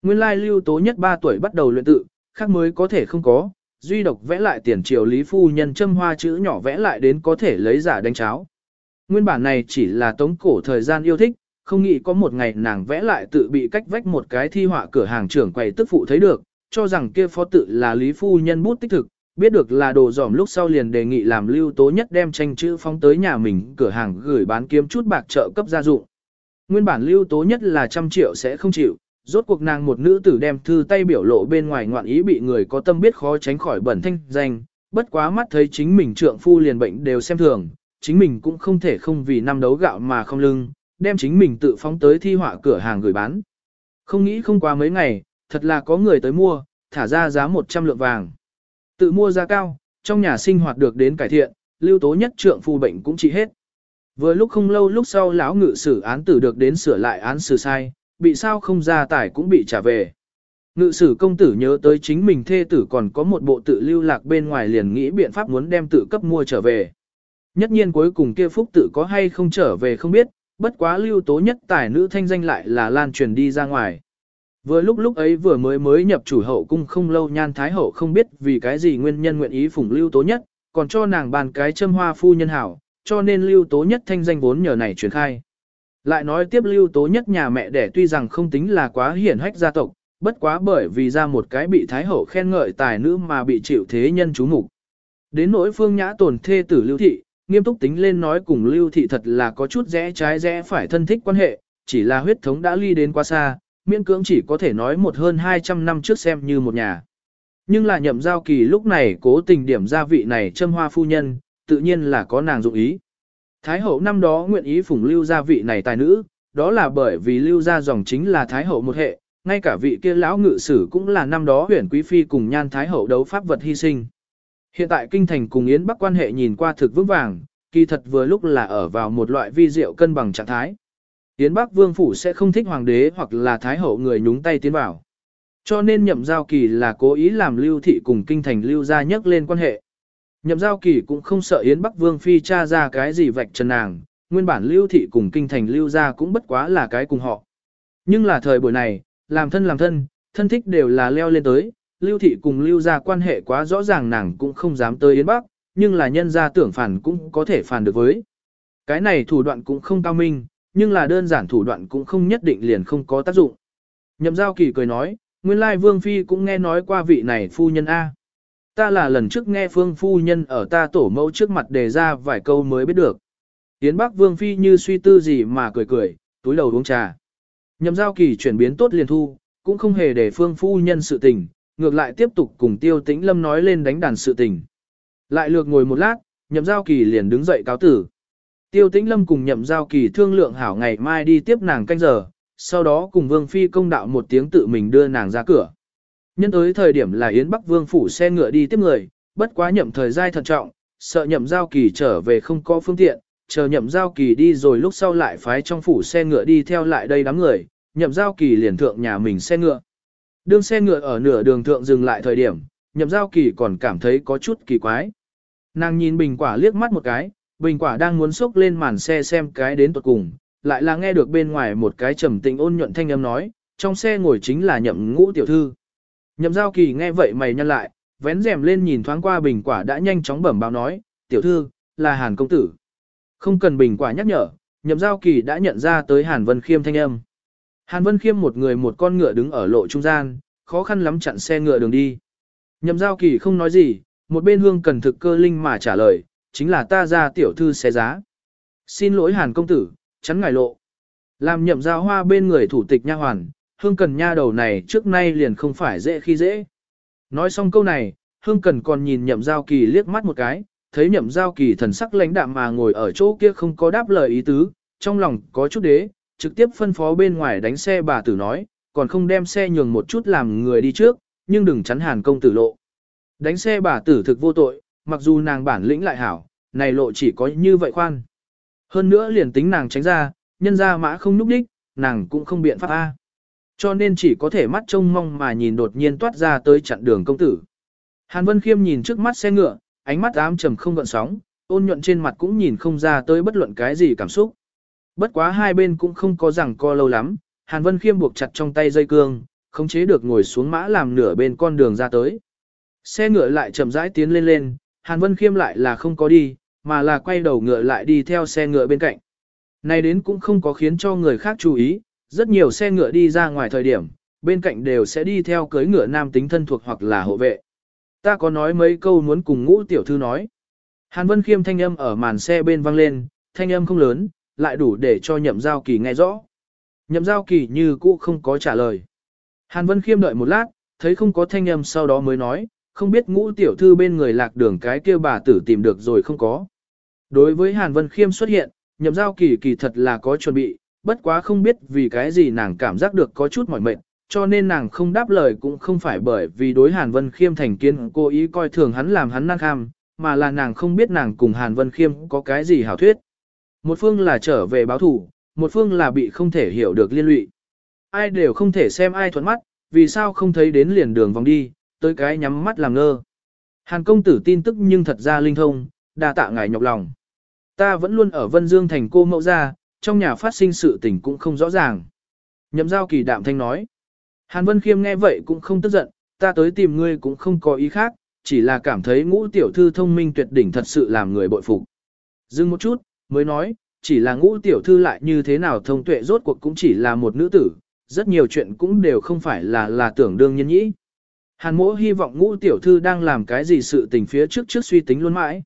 Nguyên lai lưu tố nhất 3 tuổi bắt đầu luyện tự, khác mới có thể không có, duy độc vẽ lại tiền triều lý phu nhân châm hoa chữ nhỏ vẽ lại đến có thể lấy giả đánh cháo. Nguyên bản này chỉ là tống cổ thời gian yêu thích, không nghĩ có một ngày nàng vẽ lại tự bị cách vách một cái thi họa cửa hàng trưởng quầy tức phụ thấy được, cho rằng kia phó tự là lý phu nhân bút tích thực, biết được là đồ dòm lúc sau liền đề nghị làm lưu tố nhất đem tranh chữ phóng tới nhà mình cửa hàng gửi bán kiếm chút bạc trợ cấp gia dụng. Nguyên bản lưu tố nhất là trăm triệu sẽ không chịu, Rốt cuộc nàng một nữ tử đem thư tay biểu lộ bên ngoài ngoạn ý bị người có tâm biết khó tránh khỏi bẩn thanh danh, bất quá mắt thấy chính mình trượng phu liền bệnh đều xem thường, chính mình cũng không thể không vì năm đấu gạo mà không lưng, đem chính mình tự phóng tới thi họa cửa hàng gửi bán. Không nghĩ không qua mấy ngày, thật là có người tới mua, thả ra giá 100 lượng vàng. Tự mua giá cao, trong nhà sinh hoạt được đến cải thiện, lưu tố nhất trượng phu bệnh cũng trị hết. Vừa lúc không lâu lúc sau lão ngự sử án tử được đến sửa lại án xử sai, bị sao không ra tải cũng bị trả về. Ngự sử công tử nhớ tới chính mình thê tử còn có một bộ tự lưu lạc bên ngoài liền nghĩ biện pháp muốn đem tự cấp mua trở về. Nhất nhiên cuối cùng kia phúc tự có hay không trở về không biết, bất quá lưu tố nhất tài nữ thanh danh lại là lan truyền đi ra ngoài. Vừa lúc lúc ấy vừa mới mới nhập chủ hậu cung không lâu nhan thái hậu không biết vì cái gì nguyên nhân nguyện ý phụng lưu tố nhất, còn cho nàng bàn cái châm hoa phu nhân hảo, cho nên lưu tố nhất thanh danh vốn nhờ này truyền khai. Lại nói tiếp lưu tố nhất nhà mẹ đẻ tuy rằng không tính là quá hiển hách gia tộc, bất quá bởi vì ra một cái bị thái hậu khen ngợi tài nữ mà bị chịu thế nhân chú mục. Đến nỗi phương nhã tổn thê tử lưu thị, nghiêm túc tính lên nói cùng lưu thị thật là có chút rẽ trái rẽ phải thân thích quan hệ, chỉ là huyết thống đã ly đến quá xa, miễn cưỡng chỉ có thể nói một hơn 200 năm trước xem như một nhà. Nhưng là nhậm giao kỳ lúc này cố tình điểm gia vị này châm hoa phu nhân, tự nhiên là có nàng dụng ý. Thái hậu năm đó nguyện ý phủng lưu gia vị này tài nữ, đó là bởi vì lưu gia dòng chính là thái hậu một hệ, ngay cả vị kia lão ngự sử cũng là năm đó huyền quý phi cùng nhan thái hậu đấu pháp vật hy sinh. Hiện tại kinh thành cùng Yến Bắc quan hệ nhìn qua thực vững vàng, kỳ thật vừa lúc là ở vào một loại vi diệu cân bằng trạng thái. Yến Bắc vương phủ sẽ không thích hoàng đế hoặc là thái hậu người nhúng tay tiến vào. Cho nên nhậm giao kỳ là cố ý làm lưu thị cùng kinh thành lưu gia nhắc lên quan hệ. Nhậm giao kỳ cũng không sợ Yến Bắc Vương Phi tra ra cái gì vạch trần nàng, nguyên bản lưu thị cùng kinh thành lưu gia cũng bất quá là cái cùng họ. Nhưng là thời buổi này, làm thân làm thân, thân thích đều là leo lên tới, lưu thị cùng lưu gia quan hệ quá rõ ràng nàng cũng không dám tới Yến Bắc, nhưng là nhân gia tưởng phản cũng có thể phản được với. Cái này thủ đoạn cũng không cao minh, nhưng là đơn giản thủ đoạn cũng không nhất định liền không có tác dụng. Nhậm giao kỳ cười nói, nguyên lai Vương Phi cũng nghe nói qua vị này phu nhân A. Ta là lần trước nghe Phương Phu Nhân ở ta tổ mẫu trước mặt đề ra vài câu mới biết được. tiến Bắc Vương Phi như suy tư gì mà cười cười, túi đầu uống trà. Nhậm giao kỳ chuyển biến tốt liền thu, cũng không hề để Phương Phu Nhân sự tình, ngược lại tiếp tục cùng Tiêu Tĩnh Lâm nói lên đánh đàn sự tình. Lại lược ngồi một lát, nhậm giao kỳ liền đứng dậy cáo tử. Tiêu Tĩnh Lâm cùng nhậm giao kỳ thương lượng hảo ngày mai đi tiếp nàng canh giờ, sau đó cùng Vương Phi công đạo một tiếng tự mình đưa nàng ra cửa. Nhân tới thời điểm là Yến Bắc Vương phủ xe ngựa đi tiếp người, bất quá nhậm thời gian thận trọng, sợ nhậm giao kỳ trở về không có phương tiện, chờ nhậm giao kỳ đi rồi lúc sau lại phái trong phủ xe ngựa đi theo lại đây đám người, nhậm giao kỳ liền thượng nhà mình xe ngựa. Đường xe ngựa ở nửa đường thượng dừng lại thời điểm, nhậm giao kỳ còn cảm thấy có chút kỳ quái. Nàng nhìn bình quả liếc mắt một cái, bình quả đang muốn xốc lên màn xe xem cái đến tuột cùng, lại là nghe được bên ngoài một cái trầm tĩnh ôn nhuận thanh âm nói, trong xe ngồi chính là nhậm ngũ tiểu thư. Nhậm giao kỳ nghe vậy mày nhăn lại, vén rèm lên nhìn thoáng qua bình quả đã nhanh chóng bẩm báo nói, tiểu thư, là Hàn công tử. Không cần bình quả nhắc nhở, nhậm giao kỳ đã nhận ra tới Hàn Vân Khiêm thanh âm. Hàn Vân Khiêm một người một con ngựa đứng ở lộ trung gian, khó khăn lắm chặn xe ngựa đường đi. Nhậm giao kỳ không nói gì, một bên hương cần thực cơ linh mà trả lời, chính là ta ra tiểu thư xe giá. Xin lỗi Hàn công tử, chắn ngài lộ. Làm nhậm giao hoa bên người thủ tịch nha hoàn, hương cần nha đầu này trước nay liền không phải dễ khi dễ. Nói xong câu này, hương cần còn nhìn nhậm giao kỳ liếc mắt một cái, thấy nhậm giao kỳ thần sắc lãnh đạm mà ngồi ở chỗ kia không có đáp lời ý tứ, trong lòng có chút đế, trực tiếp phân phó bên ngoài đánh xe bà tử nói, còn không đem xe nhường một chút làm người đi trước, nhưng đừng chắn hàn công tử lộ. Đánh xe bà tử thực vô tội, mặc dù nàng bản lĩnh lại hảo, này lộ chỉ có như vậy khoan. Hơn nữa liền tính nàng tránh ra, nhân ra mã không núp đích, nàng cũng không biện pháp A. Cho nên chỉ có thể mắt trông mong mà nhìn đột nhiên toát ra tới chặn đường công tử. Hàn Vân Khiêm nhìn trước mắt xe ngựa, ánh mắt ám trầm không gợn sóng, ôn nhuận trên mặt cũng nhìn không ra tới bất luận cái gì cảm xúc. Bất quá hai bên cũng không có rằng co lâu lắm, Hàn Vân Khiêm buộc chặt trong tay dây cương, khống chế được ngồi xuống mã làm nửa bên con đường ra tới. Xe ngựa lại chậm rãi tiến lên lên, Hàn Vân Khiêm lại là không có đi, mà là quay đầu ngựa lại đi theo xe ngựa bên cạnh. Này đến cũng không có khiến cho người khác chú ý, rất nhiều xe ngựa đi ra ngoài thời điểm, bên cạnh đều sẽ đi theo cưới ngựa nam tính thân thuộc hoặc là hộ vệ. Ta có nói mấy câu muốn cùng ngũ tiểu thư nói. Hàn Vân Khiêm thanh âm ở màn xe bên vang lên, thanh âm không lớn, lại đủ để cho nhậm giao kỳ nghe rõ. Nhậm giao kỳ như cũ không có trả lời. Hàn Vân Khiêm đợi một lát, thấy không có thanh âm sau đó mới nói, không biết ngũ tiểu thư bên người lạc đường cái kia bà tử tìm được rồi không có. Đối với Hàn Vân Khiêm xuất hiện, nhậm giao kỳ kỳ thật là có chuẩn bị, bất quá không biết vì cái gì nàng cảm giác được có chút mỏi mệt, cho nên nàng không đáp lời cũng không phải bởi vì đối Hàn Vân Khiêm thành kiến cố ý coi thường hắn làm hắn năng kham, mà là nàng không biết nàng cùng Hàn Vân Khiêm có cái gì hảo thuyết. Một phương là trở về báo thủ, một phương là bị không thể hiểu được liên lụy. Ai đều không thể xem ai thuận mắt, vì sao không thấy đến liền đường vòng đi, tới cái nhắm mắt làm ngơ. Hàn công tử tin tức nhưng thật ra linh thông, đa tạ ngài nhọc lòng. Ta vẫn luôn ở Vân Dương thành cô mẫu gia, trong nhà phát sinh sự tình cũng không rõ ràng. Nhậm giao kỳ đạm thanh nói. Hàn Vân Khiêm nghe vậy cũng không tức giận, ta tới tìm ngươi cũng không có ý khác, chỉ là cảm thấy ngũ tiểu thư thông minh tuyệt đỉnh thật sự làm người bội phục. Dừng một chút, mới nói, chỉ là ngũ tiểu thư lại như thế nào thông tuệ rốt cuộc cũng chỉ là một nữ tử, rất nhiều chuyện cũng đều không phải là là tưởng đương nhân nhĩ. Hàn mỗ hy vọng ngũ tiểu thư đang làm cái gì sự tình phía trước trước suy tính luôn mãi.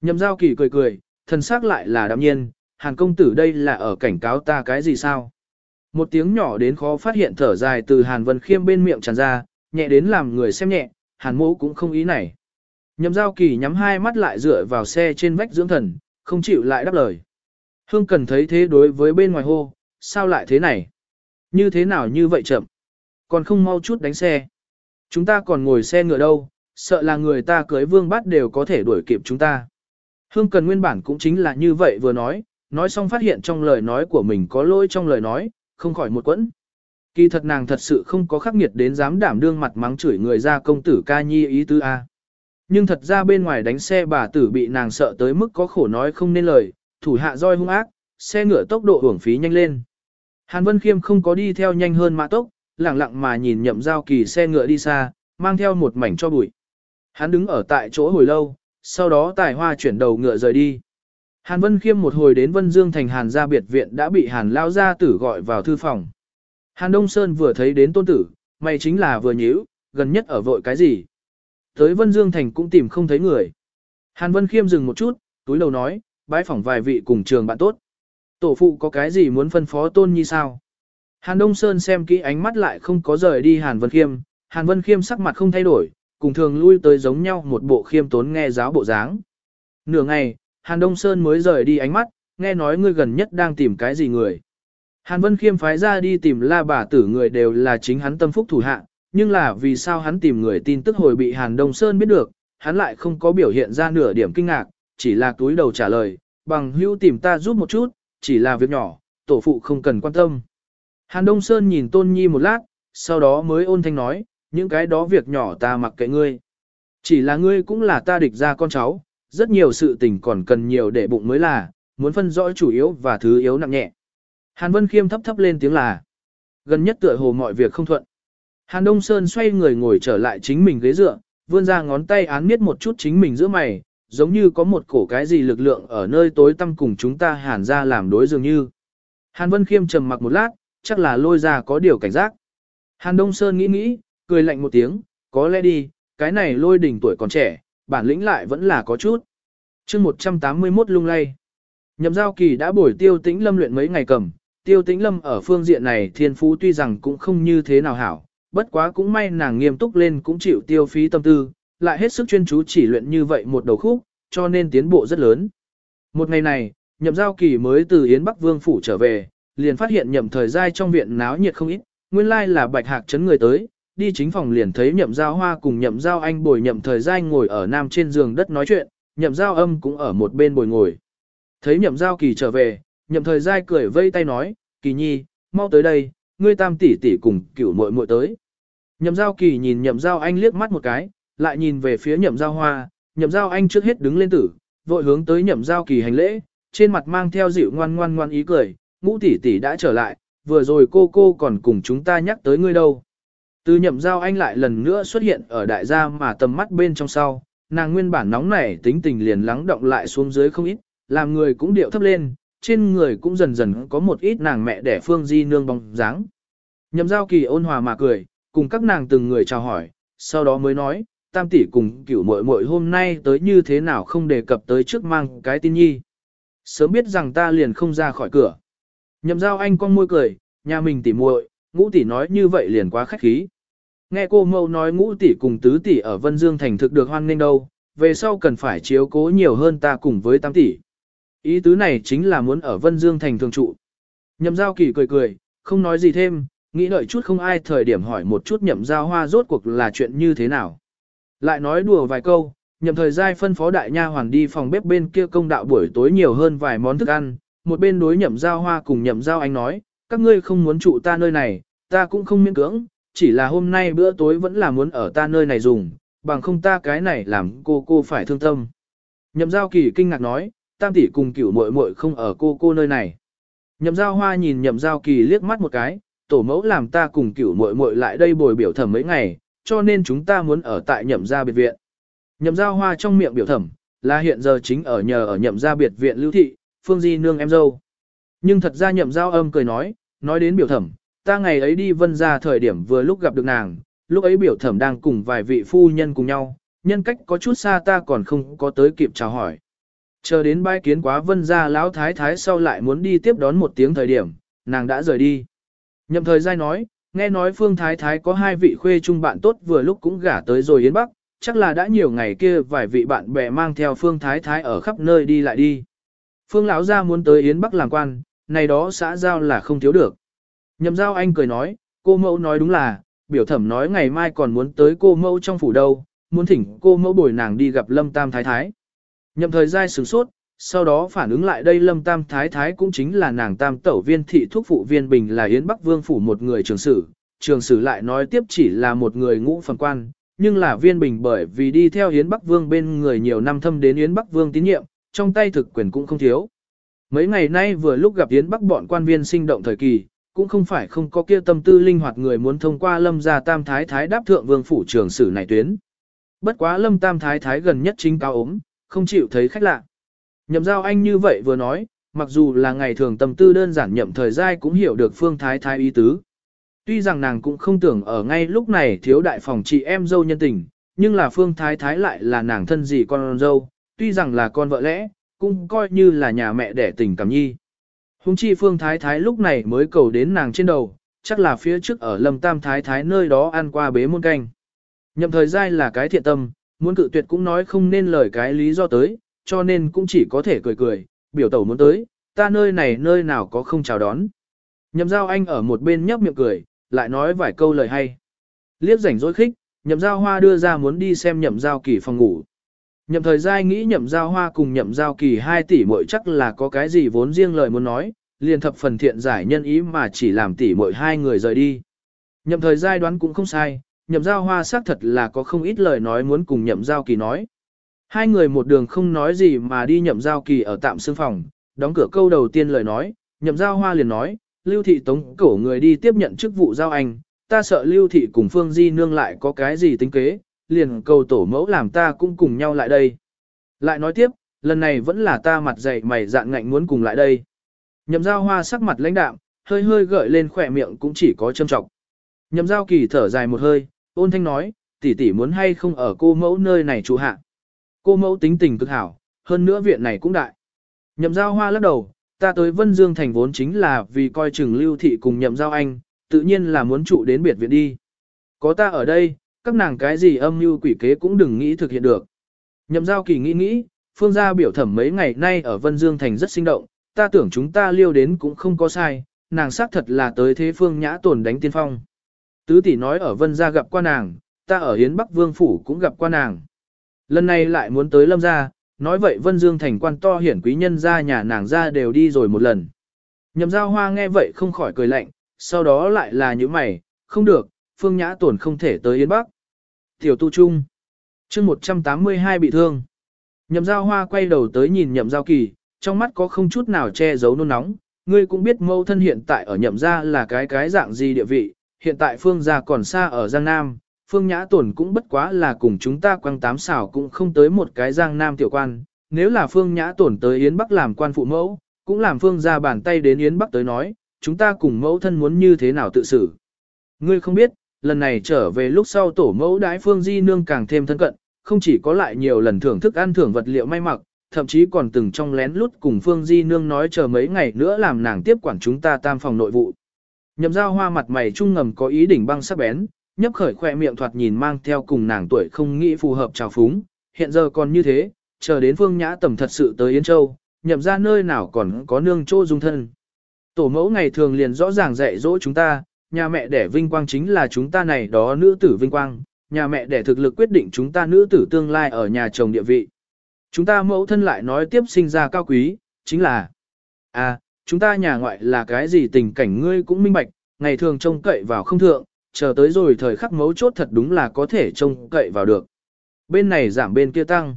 Nhậm giao kỳ cười cười, thần sắc lại là đạm nhiên, hàn công tử đây là ở cảnh cáo ta cái gì sao? Một tiếng nhỏ đến khó phát hiện thở dài từ hàn vân khiêm bên miệng tràn ra, nhẹ đến làm người xem nhẹ, hàn mỗ cũng không ý này. Nhậm giao kỳ nhắm hai mắt lại dựa vào xe trên vách dưỡng thần, không chịu lại đáp lời. Hương cần thấy thế đối với bên ngoài hô, sao lại thế này? Như thế nào như vậy chậm? Còn không mau chút đánh xe. Chúng ta còn ngồi xe ngựa đâu, sợ là người ta cưới vương bát đều có thể đuổi kịp chúng ta. Hương cần nguyên bản cũng chính là như vậy vừa nói, nói xong phát hiện trong lời nói của mình có lỗi trong lời nói, không khỏi một quẫn. Kỳ thật nàng thật sự không có khắc nghiệt đến dám đảm đương mặt mắng chửi người ra công tử ca nhi ý tứ A. Nhưng thật ra bên ngoài đánh xe bà tử bị nàng sợ tới mức có khổ nói không nên lời, thủ hạ roi hung ác, xe ngựa tốc độ hưởng phí nhanh lên. Hàn Vân Khiêm không có đi theo nhanh hơn mã tốc, lặng lặng mà nhìn nhậm giao kỳ xe ngựa đi xa, mang theo một mảnh cho bụi. Hắn đứng ở tại chỗ hồi lâu, sau đó tài hoa chuyển đầu ngựa rời đi. Hàn Vân Khiêm một hồi đến Vân Dương thành Hàn gia biệt viện đã bị Hàn Lao gia tử gọi vào thư phòng. Hàn Đông Sơn vừa thấy đến tôn tử, mày chính là vừa nhíu, gần nhất ở vội cái gì. Tới Vân Dương thành cũng tìm không thấy người. Hàn Vân Khiêm dừng một chút, túi đầu nói, bái phỏng vài vị cùng trường bạn tốt. Tổ phụ có cái gì muốn phân phó tôn nhi sao? Hàn Đông Sơn xem kỹ ánh mắt lại không có rời đi Hàn Vân Khiêm, Hàn Vân Khiêm sắc mặt không thay đổi, cùng thường lui tới giống nhau một bộ khiêm tốn nghe giáo bộ dáng. Nửa ngày, Hàn Đông Sơn mới rời đi ánh mắt, nghe nói ngươi gần nhất đang tìm cái gì người. Hàn Vân Khiêm phái ra đi tìm la bà tử người đều là chính hắn tâm phúc thủ hạ, nhưng là vì sao hắn tìm người tin tức hồi bị Hàn Đông Sơn biết được, hắn lại không có biểu hiện ra nửa điểm kinh ngạc, chỉ là túi đầu trả lời, bằng hữu tìm ta giúp một chút, chỉ là việc nhỏ, tổ phụ không cần quan tâm. Hàn Đông Sơn nhìn Tôn Nhi một lát, sau đó mới ôn thanh nói, những cái đó việc nhỏ ta mặc kệ ngươi. Chỉ là ngươi cũng là ta địch ra con cháu, rất nhiều sự tình còn cần nhiều để bụng mới là, muốn phân rõ chủ yếu và thứ yếu nặng nhẹ. Hàn Vân Khiêm thấp thấp lên tiếng là, gần nhất tựa hồ mọi việc không thuận. Hàn Đông Sơn xoay người ngồi trở lại chính mình ghế dựa, vươn ra ngón tay án miết một chút chính mình giữa mày, giống như có một cổ cái gì lực lượng ở nơi tối tăm cùng chúng ta hàn ra làm đối dường như. Hàn Vân Khiêm trầm mặc một lát, chắc là lôi ra có điều cảnh giác. Hàn Đông Sơn nghĩ nghĩ, cười lạnh một tiếng, có lẽ đi, cái này lôi đỉnh tuổi còn trẻ, bản lĩnh lại vẫn là có chút. chương 181 lung lay. Nhậm giao kỳ đã bổi tiêu tĩnh lâm luyện mấy ngày cầm, tiêu tĩnh lâm ở phương diện này thiên phú tuy rằng cũng không như thế nào hảo, bất quá cũng may nàng nghiêm túc lên cũng chịu tiêu phí tâm tư, lại hết sức chuyên chú chỉ luyện như vậy một đầu khúc, cho nên tiến bộ rất lớn. Một ngày này, nhậm giao kỳ mới từ Yến Bắc Vương Phủ trở về, liền phát hiện nhậm thời giai trong viện náo nhiệt không ít, nguyên lai là bạch hạc chấn người tới, đi chính phòng liền thấy nhậm giao hoa cùng nhậm giao anh bồi nhậm thời giai ngồi ở nam trên giường đất nói chuyện, nhậm giao âm cũng ở một bên bồi ngồi. Thấy nhậm giao kỳ trở về, nhậm thời giai cười vây tay nói, kỳ nhi, mau tới đây, ngươi tam tỷ tỷ cùng cửu muội muội tới. Nhậm giao kỳ nhìn nhậm giao anh liếc mắt một cái, lại nhìn về phía nhậm giao hoa, nhậm giao anh trước hết đứng lên tử, vội hướng tới nhậm giao kỳ hành lễ, trên mặt mang theo dịu ngoan ngoan ngoan ý cười, ngũ tỷ tỷ đã trở lại, vừa rồi cô cô còn cùng chúng ta nhắc tới ngươi đâu. Từ nhậm giao anh lại lần nữa xuất hiện ở đại gia mà tầm mắt bên trong sau, nàng nguyên bản nóng nảy tính tình liền lắng động lại xuống dưới không ít, làm người cũng điệu thấp lên, trên người cũng dần dần có một ít nàng mẹ đẻ phương di nương bóng dáng. Nhậm giao kỳ ôn hòa mà cười, cùng các nàng từng người chào hỏi, sau đó mới nói, tam tỷ cùng cửu muội muội hôm nay tới như thế nào không đề cập tới trước mang cái tin nhi. Sớm biết rằng ta liền không ra khỏi cửa. Nhậm giao anh con môi cười, nhà mình tỷ muội, ngũ tỷ nói như vậy liền quá khách khí. Nghe cô mâu nói ngũ tỷ cùng tứ tỷ ở Vân Dương thành thực được hoan nghênh đâu, về sau cần phải chiếu cố nhiều hơn ta cùng với tam tỷ. Ý tứ này chính là muốn ở Vân Dương thành thường trụ. Nhậm giao kỳ cười cười, không nói gì thêm, nghĩ đợi chút không ai thời điểm hỏi một chút nhậm giao hoa rốt cuộc là chuyện như thế nào. Lại nói đùa vài câu, nhậm thời gian phân phó đại nha hoàn đi phòng bếp bên kia công đạo buổi tối nhiều hơn vài món thức ăn, một bên đối nhậm giao hoa cùng nhậm giao anh nói, các ngươi không muốn trụ ta nơi này, ta cũng không miễn cưỡng, chỉ là hôm nay bữa tối vẫn là muốn ở ta nơi này dùng, bằng không ta cái này làm cô cô phải thương tâm. Nhậm giao kỳ kinh ngạc nói, tam tỷ cùng cửu muội muội không ở cô cô nơi này. Nhậm giao hoa nhìn nhậm giao kỳ liếc mắt một cái, tổ mẫu làm ta cùng cửu muội muội lại đây bồi biểu thẩm mấy ngày, cho nên chúng ta muốn ở tại nhậm gia biệt viện. Nhậm giao hoa trong miệng biểu thẩm, là hiện giờ chính ở nhờ ở nhậm gia biệt viện lưu thị, phương di nương em dâu. Nhưng thật ra nhậm giao âm cười nói, nói đến biểu thẩm, ta ngày ấy đi vân ra thời điểm vừa lúc gặp được nàng, lúc ấy biểu thẩm đang cùng vài vị phu nhân cùng nhau, nhân cách có chút xa ta còn không có tới kịp chào hỏi. Chờ đến bãi kiến quá vân ra lão thái thái sau lại muốn đi tiếp đón một tiếng thời điểm, nàng đã rời đi. Nhậm thời giai nói, nghe nói phương thái thái có hai vị khuê trung bạn tốt vừa lúc cũng gả tới rồi Yến Bắc, chắc là đã nhiều ngày kia vài vị bạn bè mang theo phương thái thái ở khắp nơi đi lại đi. Phương lão gia muốn tới Yến Bắc làm quan, này đó xã giao là không thiếu được. Nhậm giao anh cười nói, cô mẫu nói đúng là, biểu thẩm nói ngày mai còn muốn tới cô mẫu trong phủ đâu, muốn thỉnh cô mẫu bồi nàng đi gặp Lâm Tam Thái Thái. Nhậm thời gian sửng sốt, sau đó phản ứng lại đây Lâm Tam Thái Thái cũng chính là nàng Tam Tẩu Viên Thị Thuốc Phụ Viên Bình là Yến Bắc Vương Phủ một người trường sử, trường sử lại nói tiếp chỉ là một người ngũ phần quan, nhưng là Viên Bình bởi vì đi theo Yến Bắc Vương bên người nhiều năm thâm đến Yến Bắc Vương tín nhiệm, trong tay thực quyền cũng không thiếu. Mấy ngày nay vừa lúc gặp Yến Bắc bọn quan viên sinh động thời kỳ, cũng không phải không có kia tâm tư linh hoạt người muốn thông qua lâm gia tam thái thái đáp thượng vương phủ trường sử này tuyến. Bất quá lâm tam thái thái gần nhất chính cao ốm, không chịu thấy khách lạ. Nhậm giao anh như vậy vừa nói, mặc dù là ngày thường tâm tư đơn giản nhậm thời gian cũng hiểu được phương thái thái ý tứ. Tuy rằng nàng cũng không tưởng ở ngay lúc này thiếu đại phòng chị em dâu nhân tình, nhưng là phương thái thái lại là nàng thân gì con dâu, tuy rằng là con vợ lẽ, cũng coi như là nhà mẹ đẻ tình cảm nhi. Hùng chi phương thái thái lúc này mới cầu đến nàng trên đầu, chắc là phía trước ở lâm tam thái thái nơi đó ăn qua bế môn canh. Nhậm thời gian là cái thiện tâm, muốn cự tuyệt cũng nói không nên lời cái lý do tới, cho nên cũng chỉ có thể cười cười, biểu tẩu muốn tới, ta nơi này nơi nào có không chào đón. Nhậm giao anh ở một bên nhấp miệng cười, lại nói vài câu lời hay. liếc rảnh rỗi khích, nhậm giao hoa đưa ra muốn đi xem nhậm giao kỳ phòng ngủ. Nhậm thời giai nghĩ nhậm giao hoa cùng nhậm giao kỳ 2 tỷ muội chắc là có cái gì vốn riêng lời muốn nói, liền thập phần thiện giải nhân ý mà chỉ làm tỷ muội hai người rời đi. Nhậm thời giai đoán cũng không sai, nhậm giao hoa xác thật là có không ít lời nói muốn cùng nhậm giao kỳ nói. Hai người một đường không nói gì mà đi nhậm giao kỳ ở tạm xương phòng, đóng cửa câu đầu tiên lời nói, nhậm giao hoa liền nói, lưu thị tống cổ người đi tiếp nhận chức vụ giao anh, ta sợ lưu thị cùng phương di nương lại có cái gì tính kế, liền cầu tổ mẫu làm ta cũng cùng nhau lại đây. Lại nói tiếp, lần này vẫn là ta mặt dày mày dạn ngạnh muốn cùng lại đây. Nhậm giao hoa sắc mặt lãnh đạm, hơi hơi gợi lên khỏe miệng cũng chỉ có châm trọng. Nhậm giao kỳ thở dài một hơi, ôn thanh nói, tỷ tỷ muốn hay không ở cô mẫu nơi này trụ hạ. Cô mẫu tính tình cực hảo, hơn nữa viện này cũng đại. Nhậm giao hoa lắc đầu, ta tới Vân Dương thành vốn chính là vì coi chừng lưu thị cùng nhậm giao anh, tự nhiên là muốn trụ đến biệt viện đi. Có ta ở đây, các nàng cái gì âm mưu quỷ kế cũng đừng nghĩ thực hiện được. Nhậm giao kỳ nghĩ nghĩ, phương gia biểu thẩm mấy ngày nay ở Vân Dương Thành rất sinh động, ta tưởng chúng ta liêu đến cũng không có sai, nàng xác thật là tới thế phương nhã tồn đánh tiên phong. Tứ tỷ nói ở Vân gia gặp qua nàng, ta ở Hiến Bắc Vương Phủ cũng gặp qua nàng. Lần này lại muốn tới Lâm gia, nói vậy Vân Dương Thành quan to hiển quý nhân gia nhà nàng ra đều đi rồi một lần. Nhậm giao hoa nghe vậy không khỏi cười lạnh, sau đó lại là những mày, không được, phương nhã tổn không thể tới Yến Bắc. Tiểu tu trung. chương 182 bị thương. Nhậm giao hoa quay đầu tới nhìn nhậm giao kỳ, trong mắt có không chút nào che giấu nôn nóng. Ngươi cũng biết mâu thân hiện tại ở nhậm gia là cái cái dạng gì địa vị, hiện tại phương gia còn xa ở Giang Nam, phương nhã tổn cũng bất quá là cùng chúng ta quăng tám xảo cũng không tới một cái Giang Nam tiểu quan. Nếu là phương nhã tổn tới Yến Bắc làm quan phụ mẫu, cũng làm phương gia bàn tay đến Yến Bắc tới nói, chúng ta cùng mẫu thân muốn như thế nào tự xử. Ngươi không biết, lần này trở về lúc sau tổ mẫu đái phương di nương càng thêm thân cận, không chỉ có lại nhiều lần thưởng thức ăn thưởng vật liệu may mặc, thậm chí còn từng trong lén lút cùng phương di nương nói chờ mấy ngày nữa làm nàng tiếp quản chúng ta tam phòng nội vụ. Nhậm giao hoa mặt mày trung ngầm có ý đỉnh băng sắc bén, nhấp khởi khoe miệng thoạt nhìn mang theo cùng nàng tuổi không nghĩ phù hợp trào phúng, hiện giờ còn như thế, chờ đến phương nhã tầm thật sự tới Yên Châu, nhậm ra nơi nào còn có nương chỗ dung thân. Tổ mẫu ngày thường liền rõ ràng dạy dỗ chúng ta, nhà mẹ đẻ vinh quang chính là chúng ta này đó nữ tử vinh quang, nhà mẹ đẻ thực lực quyết định chúng ta nữ tử tương lai ở nhà chồng địa vị. Chúng ta mẫu thân lại nói tiếp sinh ra cao quý, chính là À, chúng ta nhà ngoại là cái gì tình cảnh ngươi cũng minh bạch, ngày thường trông cậy vào không thượng, chờ tới rồi thời khắc mấu chốt thật đúng là có thể trông cậy vào được. Bên này giảm bên kia tăng.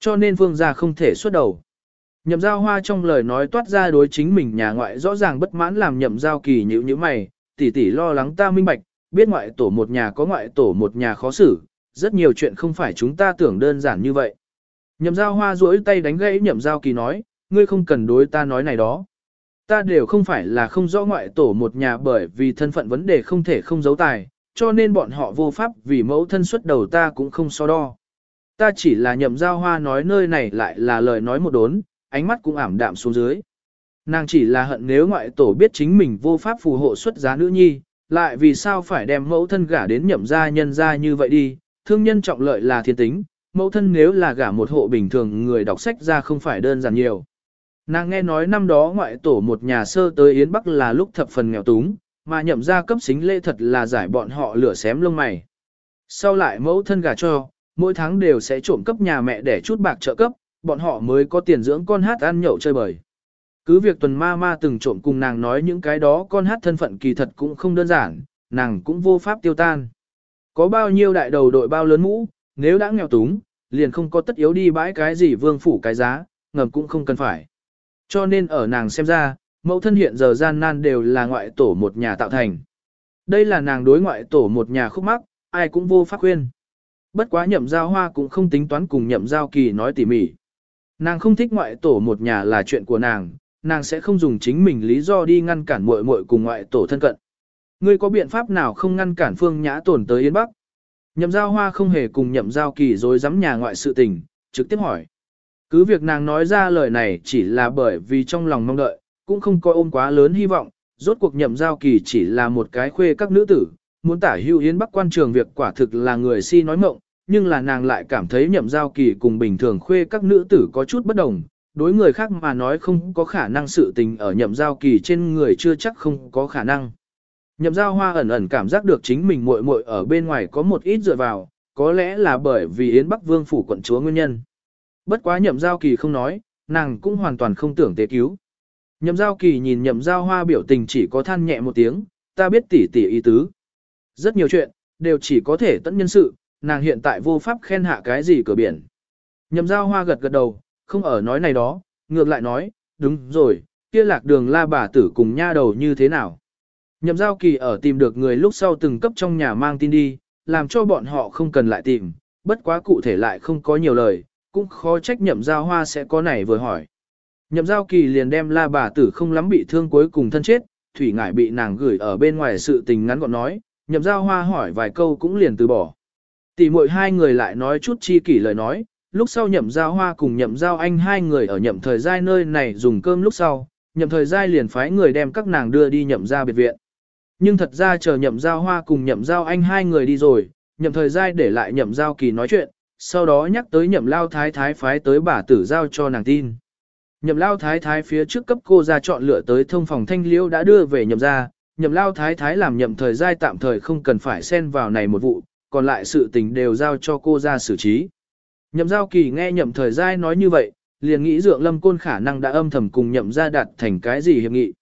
Cho nên phương gia không thể xuất đầu. Nhậm giao hoa trong lời nói toát ra đối chính mình nhà ngoại rõ ràng bất mãn làm nhậm giao kỳ nhữ như mày, tỷ tỷ lo lắng ta minh bạch, biết ngoại tổ một nhà có ngoại tổ một nhà khó xử, rất nhiều chuyện không phải chúng ta tưởng đơn giản như vậy. Nhậm giao hoa duỗi tay đánh gãy nhậm giao kỳ nói, ngươi không cần đối ta nói này đó. Ta đều không phải là không rõ ngoại tổ một nhà bởi vì thân phận vấn đề không thể không giấu tài, cho nên bọn họ vô pháp vì mẫu thân xuất đầu ta cũng không so đo. Ta chỉ là nhậm giao hoa nói nơi này lại là lời nói một đốn, ánh mắt cũng ảm đạm xuống dưới. Nàng chỉ là hận nếu ngoại tổ biết chính mình vô pháp phù hộ xuất giá nữ nhi, lại vì sao phải đem mẫu thân gả đến nhậm gia nhân gia như vậy đi, thương nhân trọng lợi là thiên tính, mẫu thân nếu là gả một hộ bình thường người đọc sách ra không phải đơn giản nhiều. Nàng nghe nói năm đó ngoại tổ một nhà sơ tới Yến Bắc là lúc thập phần nghèo túng, mà nhậm gia cấp xính lễ thật là giải bọn họ lửa xém lông mày. Sau lại mẫu thân gả cho, mỗi tháng đều sẽ trộm cấp nhà mẹ để chút bạc trợ cấp, bọn họ mới có tiền dưỡng con hát ăn nhậu chơi bời. Cứ việc tuần ma ma từng trộm cùng nàng nói những cái đó con hát thân phận kỳ thật cũng không đơn giản, nàng cũng vô pháp tiêu tan. Có bao nhiêu đại đầu đội bao lớn mũ, nếu đã nghèo túng, liền không có tất yếu đi bãi cái gì vương phủ cái giá, ngầm cũng không cần phải. Cho nên ở nàng xem ra, mẫu thân hiện giờ gian nan đều là ngoại tổ một nhà tạo thành. Đây là nàng đối ngoại tổ một nhà khúc mắc, ai cũng vô pháp khuyên. Bất quá nhậm giao hoa cũng không tính toán cùng nhậm giao kỳ nói tỉ mỉ. Nàng không thích ngoại tổ một nhà là chuyện của nàng, nàng sẽ không dùng chính mình lý do đi ngăn cản muội muội cùng ngoại tổ thân cận. Ngươi có biện pháp nào không ngăn cản Phương Nhã tổn tới Yến Bắc? Nhậm giao hoa không hề cùng nhậm giao kỳ rồi dám nhà ngoại sự tình, trực tiếp hỏi. Cứ việc nàng nói ra lời này chỉ là bởi vì trong lòng mong đợi, cũng không coi ôm quá lớn hy vọng, rốt cuộc nhậm giao kỳ chỉ là một cái khuê các nữ tử, muốn tả hưu Yến Bắc quan trường việc quả thực là người si nói mộng, nhưng là nàng lại cảm thấy nhậm giao kỳ cùng bình thường khuê các nữ tử có chút bất đồng, đối người khác mà nói không có khả năng sự tình ở nhậm giao kỳ trên người chưa chắc không có khả năng. Nhậm giao hoa ẩn ẩn cảm giác được chính mình muội muội ở bên ngoài có một ít dựa vào, có lẽ là bởi vì Yến Bắc Vương phủ quận chúa nguyên nhân. Bất quá nhậm giao kỳ không nói, nàng cũng hoàn toàn không tưởng tế cứu. Nhậm giao kỳ nhìn nhậm giao hoa biểu tình chỉ có than nhẹ một tiếng, ta biết tỉ tỉ ý tứ. Rất nhiều chuyện, đều chỉ có thể tận nhân sự, nàng hiện tại vô pháp khen hạ cái gì cửa biển. Nhậm giao hoa gật gật đầu, không ở nói này đó, ngược lại nói, đúng rồi, kia lạc đường la bà tử cùng nha đầu như thế nào. Nhậm giao kỳ ở tìm được người lúc sau từng cấp trong nhà mang tin đi, làm cho bọn họ không cần lại tìm, bất quá cụ thể lại không có nhiều lời, cũng khó trách nhậm giao hoa sẽ có này vừa hỏi. Nhậm giao kỳ liền đem la bà tử không lắm bị thương cuối cùng thân chết, thủy ngải bị nàng gửi ở bên ngoài sự tình ngắn gọn nói, nhậm giao hoa hỏi vài câu cũng liền từ bỏ. Tỷ muội hai người lại nói chút chi kỷ lời nói, lúc sau nhậm giao hoa cùng nhậm giao anh hai người ở nhậm thời giai nơi này dùng cơm lúc sau, nhậm thời giai liền phái người đem các nàng đưa đi nhậm ra biệt viện. Nhưng thật ra chờ nhậm giao hoa cùng nhậm giao anh hai người đi rồi, nhậm thời giai để lại nhậm giao kỳ nói chuyện, sau đó nhắc tới nhậm lao thái thái phái tới bà tử giao cho nàng tin. Nhậm lao thái thái phía trước cấp cô ra chọn lựa tới thông phòng thanh liễu đã đưa về nhậm ra, nhậm lao thái thái làm nhậm thời giai tạm thời không cần phải xen vào này một vụ, còn lại sự tình đều giao cho cô ra xử trí. Nhậm giao kỳ nghe nhậm thời giai nói như vậy, liền nghĩ dượng lâm côn khả năng đã âm thầm cùng nhậm ra đạt thành cái gì hiệp nghị.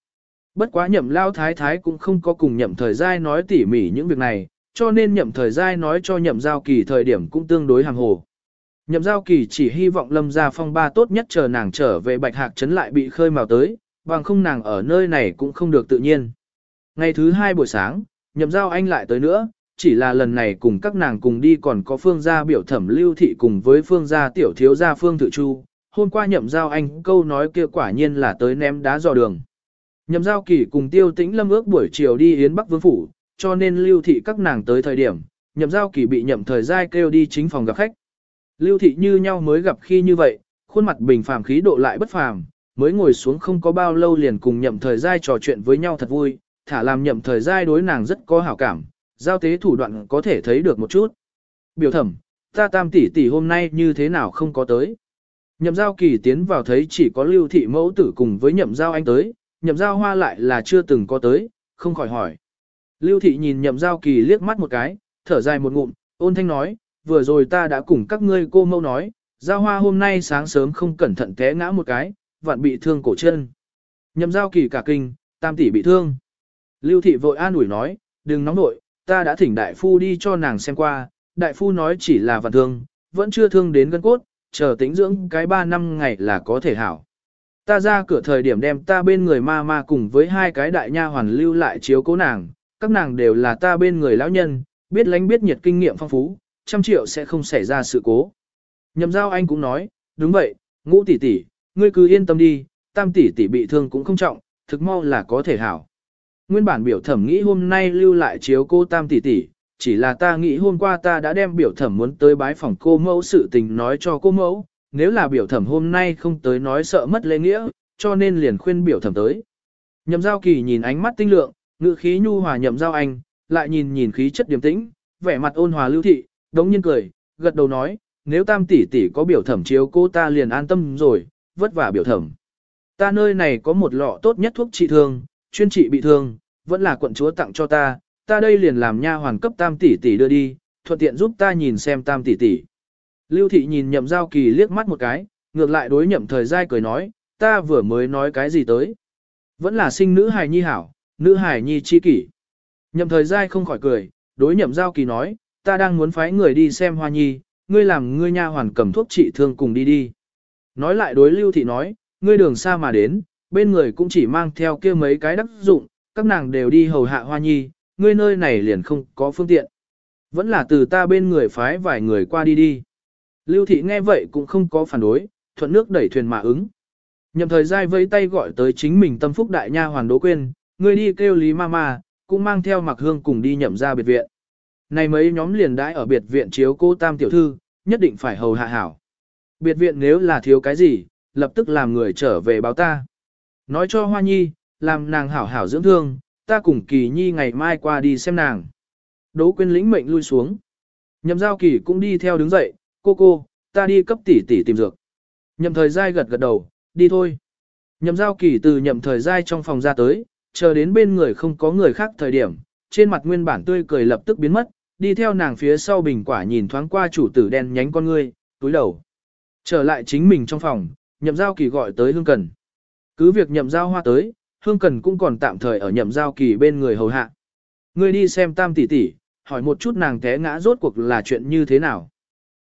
Bất quá nhậm lao thái thái cũng không có cùng nhậm thời giai nói tỉ mỉ những việc này, cho nên nhậm thời giai nói cho nhậm giao kỳ thời điểm cũng tương đối hàng hồ. Nhậm giao kỳ chỉ hy vọng lâm ra phong ba tốt nhất chờ nàng trở về bạch hạc trấn lại bị khơi mào tới, bằng không nàng ở nơi này cũng không được tự nhiên. Ngày thứ hai buổi sáng, nhậm giao anh lại tới nữa, chỉ là lần này cùng các nàng cùng đi còn có phương gia biểu thẩm lưu thị cùng với phương gia tiểu thiếu gia phương tự chu. Hôm qua nhậm giao anh câu nói kia quả nhiên là tới ném đá dò đường. Nhậm giao kỳ cùng tiêu tĩnh lâm ước buổi chiều đi yến bắc vương phủ, cho nên lưu thị các nàng tới thời điểm, nhậm giao kỳ bị nhậm thời giai kêu đi chính phòng gặp khách. Lưu thị như nhau mới gặp khi như vậy, khuôn mặt bình phàm khí độ lại bất phàm, mới ngồi xuống không có bao lâu liền cùng nhậm thời giai trò chuyện với nhau thật vui, thả làm nhậm thời giai đối nàng rất có hảo cảm, giao tế thủ đoạn có thể thấy được một chút. Biểu thẩm, ta tam tỷ tỷ hôm nay như thế nào không có tới. Nhậm giao kỳ tiến vào thấy chỉ có lưu thị mẫu tử cùng với nhậm giao anh tới, nhậm giao hoa lại là chưa từng có tới, không khỏi hỏi. Lưu thị nhìn nhậm giao kỳ liếc mắt một cái, thở dài một ngụm, ôn thanh nói, vừa rồi ta đã cùng các ngươi cô mâu nói, giao hoa hôm nay sáng sớm không cẩn thận té ngã một cái, vạn bị thương cổ chân. Nhậm giao kỳ cả kinh, tam tỷ bị thương. Lưu thị vội an ủi nói, đừng nóng nội, ta đã thỉnh đại phu đi cho nàng xem qua, đại phu nói chỉ là vạn thương, vẫn chưa thương đến gân cốt, chờ tĩnh dưỡng cái 3 năm ngày là có thể hảo. Ta ra cửa thời điểm đem ta bên người ma ma cùng với hai cái đại nha hoàn lưu lại chiếu cố nàng, các nàng đều là ta bên người lão nhân, biết lánh biết nhiệt kinh nghiệm phong phú, trăm triệu sẽ không xảy ra sự cố. Nhậm giao anh cũng nói, đúng vậy, ngũ tỷ tỷ, ngươi cứ yên tâm đi, tam tỷ tỷ bị thương cũng không trọng, thực mau là có thể hảo. Nguyên bản biểu thẩm nghĩ hôm nay lưu lại chiếu cô tam tỷ tỷ, chỉ là ta nghĩ hôm qua ta đã đem biểu thẩm muốn tới bái phòng cô mẫu sự tình nói cho cô mẫu, nếu là biểu thẩm hôm nay không tới nói sợ mất lễ nghĩa, cho nên liền khuyên biểu thẩm tới. Nhậm giao kỳ nhìn ánh mắt tinh lượng, ngự khí nhu hòa nhậm giao anh, lại nhìn nhìn khí chất điềm tĩnh, vẻ mặt ôn hòa lưu thị, đống nhiên cười, gật đầu nói, nếu tam tỷ tỷ có biểu thẩm chiếu cô ta liền an tâm rồi, vất vả biểu thẩm. Ta nơi này có một lọ tốt nhất thuốc trị thương, chuyên trị bị thương, vẫn là quận chúa tặng cho ta, ta đây liền làm nha hoàn cấp tam tỷ tỷ đưa đi, thuận tiện giúp ta nhìn xem tam tỷ tỷ. Lưu thị nhìn nhậm giao kỳ liếc mắt một cái, ngược lại đối nhậm thời giai cười nói, ta vừa mới nói cái gì tới. Vẫn là sinh nữ hài nhi hảo, nữ hài nhi chi kỷ. Nhậm thời giai không khỏi cười, đối nhậm giao kỳ nói, ta đang muốn phái người đi xem hoa nhi, ngươi làm ngươi nha hoàn cầm thuốc trị thương cùng đi đi. Nói lại đối lưu thị nói, ngươi đường xa mà đến, bên người cũng chỉ mang theo kia mấy cái đắc dụng, các nàng đều đi hầu hạ hoa nhi, ngươi nơi này liền không có phương tiện. Vẫn là từ ta bên người phái vài người qua đi đi. Lưu thị nghe vậy cũng không có phản đối, thuận nước đẩy thuyền mà ứng. Nhậm thời giai vẫy tay gọi tới chính mình tâm phúc đại nha hoàn đỗ quên, người đi kêu Lý Mama, cũng mang theo mặc hương cùng đi nhậm ra biệt viện. Này mấy nhóm liền đãi ở biệt viện chiếu cô tam tiểu thư, nhất định phải hầu hạ hảo. Biệt viện nếu là thiếu cái gì, lập tức làm người trở về báo ta. Nói cho Hoa Nhi, làm nàng hảo hảo dưỡng thương, ta cùng Kỳ Nhi ngày mai qua đi xem nàng. Đỗ quyên lĩnh mệnh lui xuống. Nhậm giao kỳ cũng đi theo đứng dậy, cô cô, ta đi cấp tỷ tỷ tìm dược. Nhậm thời giai gật gật đầu, đi thôi. Nhậm giao kỳ từ nhậm thời giai trong phòng ra tới, chờ đến bên người không có người khác thời điểm, trên mặt nguyên bản tươi cười lập tức biến mất, đi theo nàng phía sau bình quả nhìn thoáng qua chủ tử đen nhánh con ngươi, túi đầu. Trở lại chính mình trong phòng, nhậm giao kỳ gọi tới hương cần. Cứ việc nhậm giao hoa tới, hương cần cũng còn tạm thời ở nhậm giao kỳ bên người hầu hạ. Ngươi đi xem tam tỷ tỷ, hỏi một chút nàng té ngã rốt cuộc là chuyện như thế nào.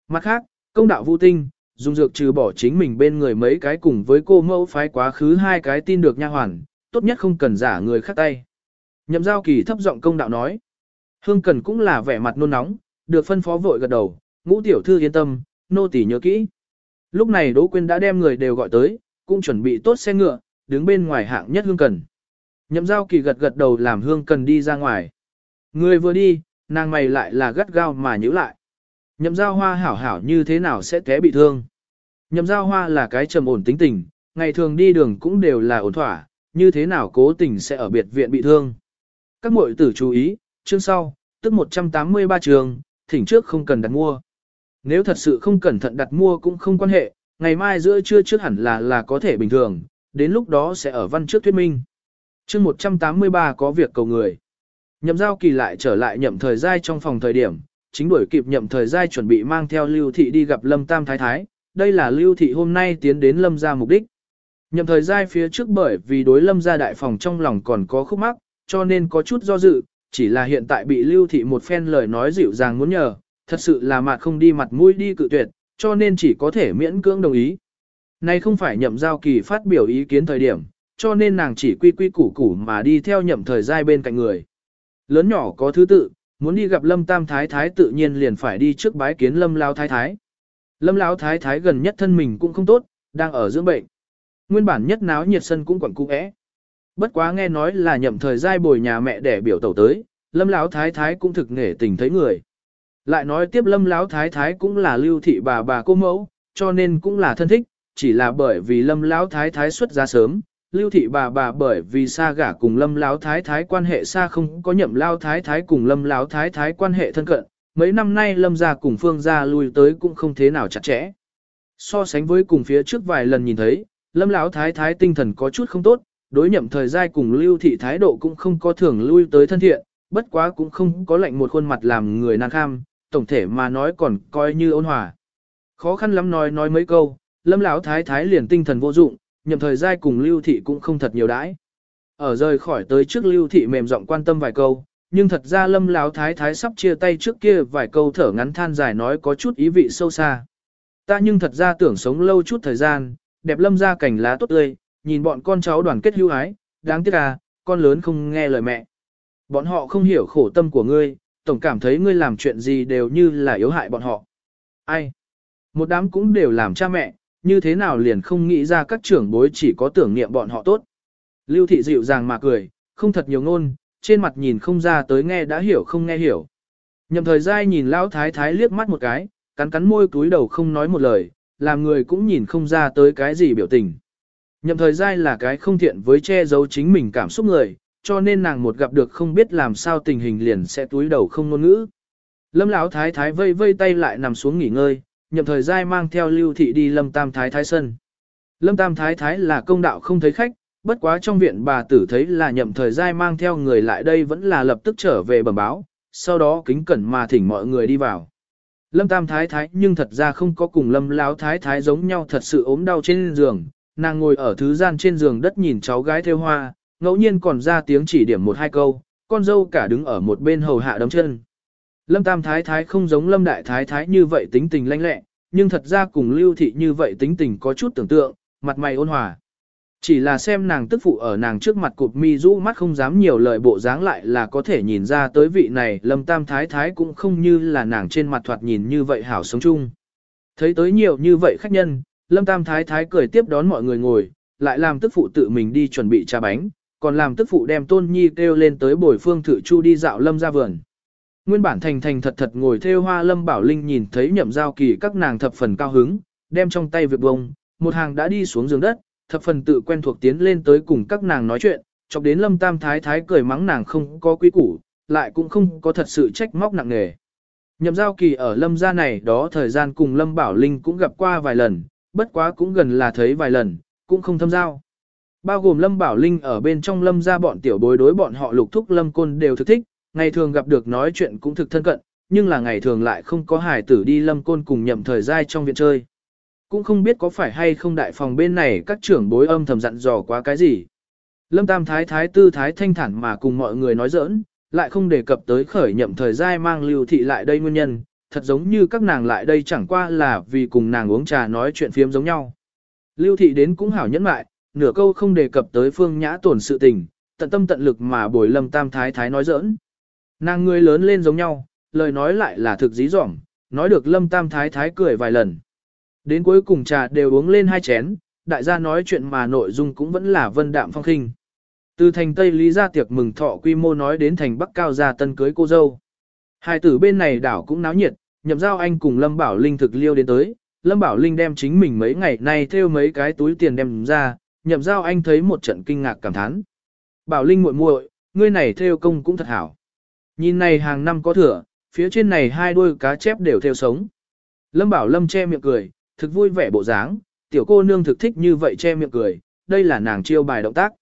Mặt khác, công đạo vũ tinh, dùng dược trừ bỏ chính mình bên người mấy cái cùng với cô mẫu phái quá khứ hai cái tin được nha hoàn, tốt nhất không cần giả người khác tay. Nhậm giao kỳ thấp giọng công đạo nói. Hương cần cũng là vẻ mặt nôn nóng, được phân phó vội gật đầu, ngũ tiểu thư yên tâm, nô tỷ nhớ kỹ. Lúc này Đỗ Quyên đã đem người đều gọi tới, cũng chuẩn bị tốt xe ngựa, đứng bên ngoài hạng nhất Hương Cần. Nhậm giao kỳ gật gật đầu làm Hương Cần đi ra ngoài. Người vừa đi, nàng mày lại là gắt gao mà nhíu lại. Nhậm giao hoa hảo hảo như thế nào sẽ té bị thương. Nhậm giao hoa là cái trầm ổn tính tình, ngày thường đi đường cũng đều là ổn thỏa, như thế nào cố tình sẽ ở biệt viện bị thương. Các muội tử chú ý, chương sau, tức 183 trường, thỉnh trước không cần đặt mua. Nếu thật sự không cẩn thận đặt mua cũng không quan hệ, ngày mai giữa trưa trước hẳn là là có thể bình thường, đến lúc đó sẽ ở văn trước thuyết minh. chương 183 có việc cầu người. Nhậm giao kỳ lại trở lại nhậm thời gian trong phòng thời điểm, chính đuổi kịp nhậm thời gian chuẩn bị mang theo lưu thị đi gặp lâm tam thái thái, đây là lưu thị hôm nay tiến đến lâm gia mục đích. Nhậm thời gian phía trước bởi vì đối lâm gia đại phòng trong lòng còn có khúc mắc, cho nên có chút do dự, chỉ là hiện tại bị lưu thị một phen lời nói dịu dàng muốn nhờ, thật sự là mặt không đi mặt mũi đi cự tuyệt, cho nên chỉ có thể miễn cưỡng đồng ý. Này không phải nhậm giao kỳ phát biểu ý kiến thời điểm, cho nên nàng chỉ quy quy củ củ mà đi theo nhậm thời giai bên cạnh người. Lớn nhỏ có thứ tự, muốn đi gặp lâm tam thái thái tự nhiên liền phải đi trước bái kiến lâm lao thái thái. Lâm lão thái thái gần nhất thân mình cũng không tốt, đang ở dưỡng bệnh. Nguyên bản nhất náo nhiệt sân cũng quẩn cung ẽ. Bất quá nghe nói là nhậm thời giai bồi nhà mẹ để biểu tẩu tới, lâm lão thái thái cũng thực nghề tình thấy người. Lại nói tiếp lâm lão thái thái cũng là lưu thị bà bà cô mẫu, cho nên cũng là thân thích, chỉ là bởi vì lâm lão thái thái xuất ra sớm, lưu thị bà bà bởi vì xa gả cùng lâm lão thái thái quan hệ xa không có nhậm lao thái thái cùng lâm lão thái thái quan hệ thân cận, mấy năm nay lâm gia cùng phương gia lui tới cũng không thế nào chặt chẽ. So sánh với cùng phía trước vài lần nhìn thấy, lâm lão thái thái tinh thần có chút không tốt, đối nhậm thời gian cùng lưu thị thái độ cũng không có thường lui tới thân thiện, bất quá cũng không có lệnh một khuôn mặt làm người nan kham, tổng thể mà nói còn coi như ôn hòa. Khó khăn lắm nói nói mấy câu, lâm lão thái thái liền tinh thần vô dụng, nhậm thời gian cùng lưu thị cũng không thật nhiều đãi. Ở rời khỏi tới trước lưu thị mềm giọng quan tâm vài câu, nhưng thật ra lâm lão thái thái sắp chia tay trước kia vài câu thở ngắn than dài nói có chút ý vị sâu xa. Ta nhưng thật ra tưởng sống lâu chút thời gian, đẹp lâm ra cảnh lá tốt tươi, nhìn bọn con cháu đoàn kết hữu ái, đáng tiếc à, con lớn không nghe lời mẹ. Bọn họ không hiểu khổ tâm của ngươi, tổng cảm thấy ngươi làm chuyện gì đều như là yếu hại bọn họ. Ai? Một đám cũng đều làm cha mẹ, như thế nào liền không nghĩ ra các trưởng bối chỉ có tưởng niệm bọn họ tốt. Lưu thị dịu dàng mà cười, không thật nhiều ngôn, trên mặt nhìn không ra tới nghe đã hiểu không nghe hiểu. Nhậm thời giai nhìn lão thái thái liếc mắt một cái, cắn cắn môi túi đầu không nói một lời, làm người cũng nhìn không ra tới cái gì biểu tình. Nhậm thời giai là cái không thiện với che giấu chính mình cảm xúc người, cho nên nàng một gặp được không biết làm sao tình hình liền sẽ túi đầu không ngôn ngữ. Lâm lão thái thái vây vây tay lại nằm xuống nghỉ ngơi, nhậm thời giai mang theo lưu thị đi lâm tam thái thái sân. Lâm tam thái thái là công đạo không thấy khách, bất quá trong viện bà tử thấy là nhậm thời giai mang theo người lại đây vẫn là lập tức trở về bẩm báo, sau đó kính cẩn mà thỉnh mọi người đi vào. Lâm tam thái thái nhưng thật ra không có cùng lâm lão thái thái giống nhau thật sự ốm đau trên giường, nàng ngồi ở thứ gian trên giường đất nhìn cháu gái theo hoa, ngẫu nhiên còn ra tiếng chỉ điểm một hai câu, con dâu cả đứng ở một bên hầu hạ đấm chân. Lâm Tam Thái Thái không giống Lâm Đại Thái Thái như vậy tính tình lanh lẹ, nhưng thật ra cùng Lưu Thị như vậy tính tình có chút tưởng tượng, mặt mày ôn hòa. Chỉ là xem nàng tức phụ ở nàng trước mặt cụp mi rũ mắt không dám nhiều lời bộ dáng lại là có thể nhìn ra tới vị này Lâm Tam Thái Thái cũng không như là nàng trên mặt thoạt nhìn như vậy hảo sống chung. Thấy tới nhiều như vậy khách nhân, Lâm Tam Thái Thái cười tiếp đón mọi người ngồi, lại làm tức phụ tự mình đi chuẩn bị trà bánh, còn làm tức phụ đem Tôn Nhi kêu lên tới bồi phương thử chu đi dạo Lâm ra vườn. Nguyên bản thành thành thật thật ngồi theo hoa Lâm Bảo Linh nhìn thấy nhậm giao kỳ các nàng thập phần cao hứng, đem trong tay việc bông, một hàng đã đi xuống giường đất, thập phần tự quen thuộc tiến lên tới cùng các nàng nói chuyện, chọc đến Lâm Tam Thái Thái cười mắng nàng không có quý củ, lại cũng không có thật sự trách móc nặng nề. Nhậm giao kỳ ở Lâm gia này đó thời gian cùng Lâm Bảo Linh cũng gặp qua vài lần, bất quá cũng gần là thấy vài lần, cũng không thâm giao. Bao gồm Lâm Bảo Linh ở bên trong Lâm gia bọn tiểu bối đối bọn họ lục thúc Lâm Côn đều thực thích, ngày thường gặp được nói chuyện cũng thực thân cận, nhưng là ngày thường lại không có hài tử đi Lâm Côn cùng nhậm thời gian trong viện chơi. Cũng không biết có phải hay không đại phòng bên này các trưởng bối âm thầm dặn dò quá cái gì. Lâm Tam Thái Thái Tư Thái thanh thản mà cùng mọi người nói giỡn, lại không đề cập tới khởi nhậm thời gian mang lưu thị lại đây nguyên nhân, thật giống như các nàng lại đây chẳng qua là vì cùng nàng uống trà nói chuyện phiếm giống nhau. Lưu thị đến cũng hảo nhẫn mại, nửa câu không đề cập tới phương nhã tổn sự tình, tận tâm tận lực mà bồi lâm tam thái thái nói giỡn. Nàng người lớn lên giống nhau, lời nói lại là thực dí dỏm, nói được lâm tam thái thái cười vài lần. Đến cuối cùng trà đều uống lên hai chén, đại gia nói chuyện mà nội dung cũng vẫn là vân đạm phong khinh. Từ thành Tây Lý ra tiệc mừng thọ quy mô nói đến thành Bắc Cao gia tân cưới cô dâu. Hai tử bên này đảo cũng náo nhiệt, nhậm giao anh cùng Lâm Bảo Linh thực liêu đến tới. Lâm Bảo Linh đem chính mình mấy ngày nay theo mấy cái túi tiền đem ra, nhậm giao anh thấy một trận kinh ngạc cảm thán. Bảo Linh muội muội, ngươi này theo công cũng thật hảo. Nhìn này hàng năm có thừa, phía trên này hai đuôi cá chép đều theo sống. Lâm Bảo Lâm che miệng cười, thực vui vẻ bộ dáng, tiểu cô nương thực thích như vậy che miệng cười, đây là nàng chiêu bài động tác.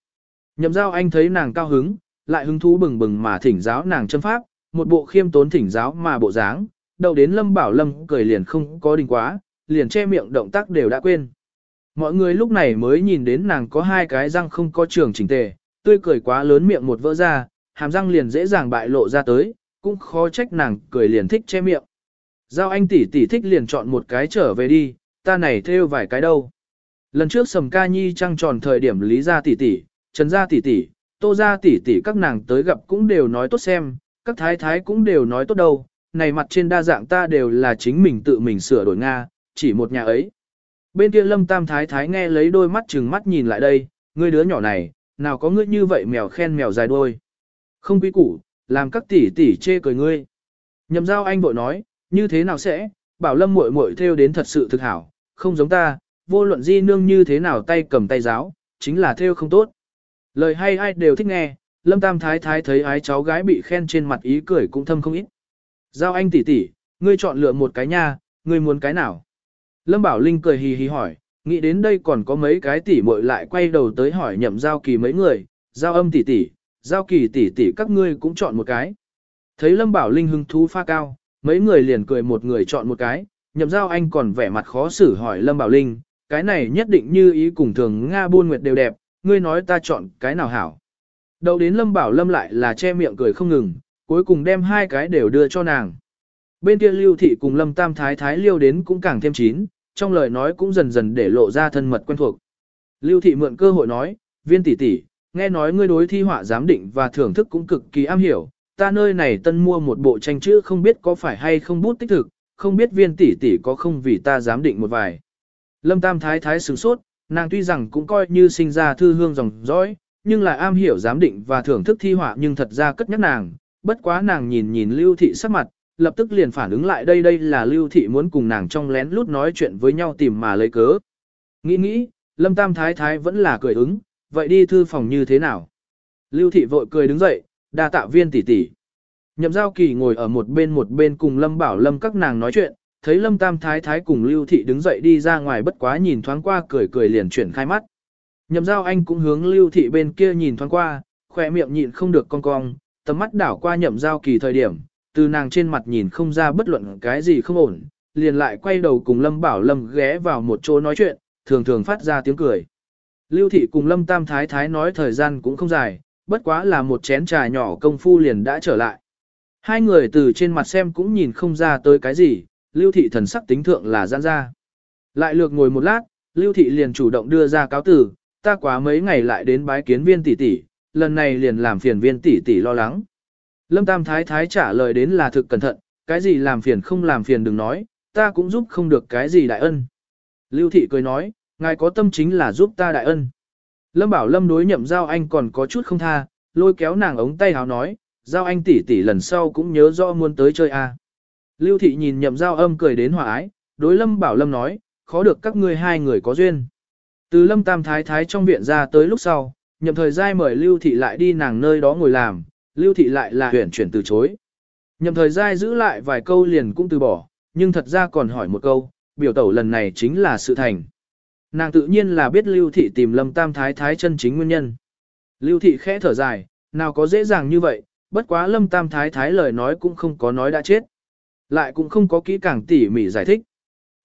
Nhậm giao anh thấy nàng cao hứng, lại hứng thú bừng bừng mà thỉnh giáo nàng châm pháp, một bộ khiêm tốn thỉnh giáo mà bộ dáng, đầu đến Lâm Bảo Lâm cười liền không có đình quá, liền che miệng động tác đều đã quên. Mọi người lúc này mới nhìn đến nàng có hai cái răng không có trường chỉnh tề, tươi cười quá lớn miệng một vỡ ra, hàm răng liền dễ dàng bại lộ ra tới, cũng khó trách nàng cười liền thích che miệng. Giao anh tỷ tỷ thích liền chọn một cái trở về đi, ta này theo vài cái đâu. Lần trước sầm ca nhi trăng tròn thời điểm lý gia tỷ tỷ, trần gia tỷ tỷ, tô gia tỷ tỷ các nàng tới gặp cũng đều nói tốt xem, các thái thái cũng đều nói tốt đâu, này mặt trên đa dạng ta đều là chính mình tự mình sửa đổi Nga, chỉ một nhà ấy. Bên kia lâm tam thái thái nghe lấy đôi mắt chừng mắt nhìn lại đây, ngươi đứa nhỏ này, nào có ngươi như vậy mèo khen mèo dài đôi. Không quý củ, làm các tỷ tỷ chê cười ngươi. Nhậm giao anh bội nói, như thế nào sẽ, bảo lâm muội muội theo đến thật sự thực hảo, không giống ta, vô luận di nương như thế nào tay cầm tay giáo, chính là theo không tốt. Lời hay ai đều thích nghe, lâm tam thái thái thấy ái cháu gái bị khen trên mặt ý cười cũng thâm không ít. Giao anh tỷ tỷ, ngươi chọn lựa một cái nha, ngươi muốn cái nào? Lâm Bảo Linh cười hì hì hỏi, nghĩ đến đây còn có mấy cái tỷ muội lại quay đầu tới hỏi nhậm giao kỳ mấy người, giao âm tỷ tỷ, giao kỳ tỷ tỷ các ngươi cũng chọn một cái. Thấy Lâm Bảo Linh hứng thú pha cao, mấy người liền cười một người chọn một cái, nhậm giao anh còn vẻ mặt khó xử hỏi Lâm Bảo Linh, cái này nhất định như ý cùng thường Nga buôn nguyệt đều đẹp, ngươi nói ta chọn cái nào hảo. Đầu đến Lâm Bảo Lâm lại là che miệng cười không ngừng, cuối cùng đem hai cái đều đưa cho nàng. Bên kia Lưu Thị cùng Lâm Tam Thái Thái liêu đến cũng càng thêm chín, trong lời nói cũng dần dần để lộ ra thân mật quen thuộc. Lưu Thị mượn cơ hội nói, viên tỷ tỷ, nghe nói ngươi đối thi họa giám định và thưởng thức cũng cực kỳ am hiểu, ta nơi này tân mua một bộ tranh chữ không biết có phải hay không bút tích thực, không biết viên tỷ tỷ có không vì ta giám định một vài. Lâm Tam Thái Thái sửng sốt, nàng tuy rằng cũng coi như sinh ra thư hương dòng dõi, nhưng lại am hiểu giám định và thưởng thức thi họa nhưng thật ra cất nhắc nàng, bất quá nàng nhìn nhìn lưu thị sắc mặt, lập tức liền phản ứng lại đây đây là lưu thị muốn cùng nàng trong lén lút nói chuyện với nhau tìm mà lấy cớ. Nghĩ nghĩ, Lâm Tam Thái Thái vẫn là cười ứng, vậy đi thư phòng như thế nào? Lưu thị vội cười đứng dậy, đa tạ viên tỷ tỷ. Nhậm giao kỳ ngồi ở một bên một bên cùng Lâm Bảo Lâm các nàng nói chuyện, thấy Lâm Tam Thái Thái cùng Lưu thị đứng dậy đi ra ngoài bất quá nhìn thoáng qua cười cười liền chuyển khai mắt. Nhậm giao anh cũng hướng Lưu thị bên kia nhìn thoáng qua, khỏe miệng nhịn không được cong cong, tầm mắt đảo qua nhậm giao kỳ thời điểm, từ nàng trên mặt nhìn không ra bất luận cái gì không ổn, liền lại quay đầu cùng Lâm Bảo Lâm ghé vào một chỗ nói chuyện, thường thường phát ra tiếng cười. Lưu thị cùng Lâm Tam Thái Thái nói thời gian cũng không dài, bất quá là một chén trà nhỏ công phu liền đã trở lại. Hai người từ trên mặt xem cũng nhìn không ra tới cái gì, Lưu thị thần sắc tính thượng là giãn ra. Lại lược ngồi một lát, Lưu thị liền chủ động đưa ra cáo tử, ta quá mấy ngày lại đến bái kiến viên tỷ tỷ, lần này liền làm phiền viên tỷ tỷ lo lắng. Lâm Tam Thái Thái trả lời đến là thực cẩn thận, cái gì làm phiền không làm phiền đừng nói, ta cũng giúp không được cái gì đại ân. Lưu Thị cười nói, ngài có tâm chính là giúp ta đại ân. Lâm Bảo Lâm đối nhậm giao anh còn có chút không tha, lôi kéo nàng ống tay háo nói, giao anh tỷ tỷ lần sau cũng nhớ rõ muốn tới chơi a. À. Lưu Thị nhìn nhậm giao âm cười đến hòa ái, đối Lâm Bảo Lâm nói, khó được các ngươi hai người có duyên. Từ Lâm Tam Thái Thái trong viện ra tới lúc sau, nhậm thời giai mời Lưu Thị lại đi nàng nơi đó ngồi làm, Lưu Thị lại là huyển chuyển từ chối. Nhậm thời giai giữ lại vài câu liền cũng từ bỏ, nhưng thật ra còn hỏi một câu, biểu tẩu lần này chính là sự thành. Nàng tự nhiên là biết Lưu Thị tìm Lâm Tam Thái Thái chân chính nguyên nhân. Lưu Thị khẽ thở dài, nào có dễ dàng như vậy, bất quá Lâm Tam Thái Thái lời nói cũng không có nói đã chết. Lại cũng không có kỹ càng tỉ mỉ giải thích.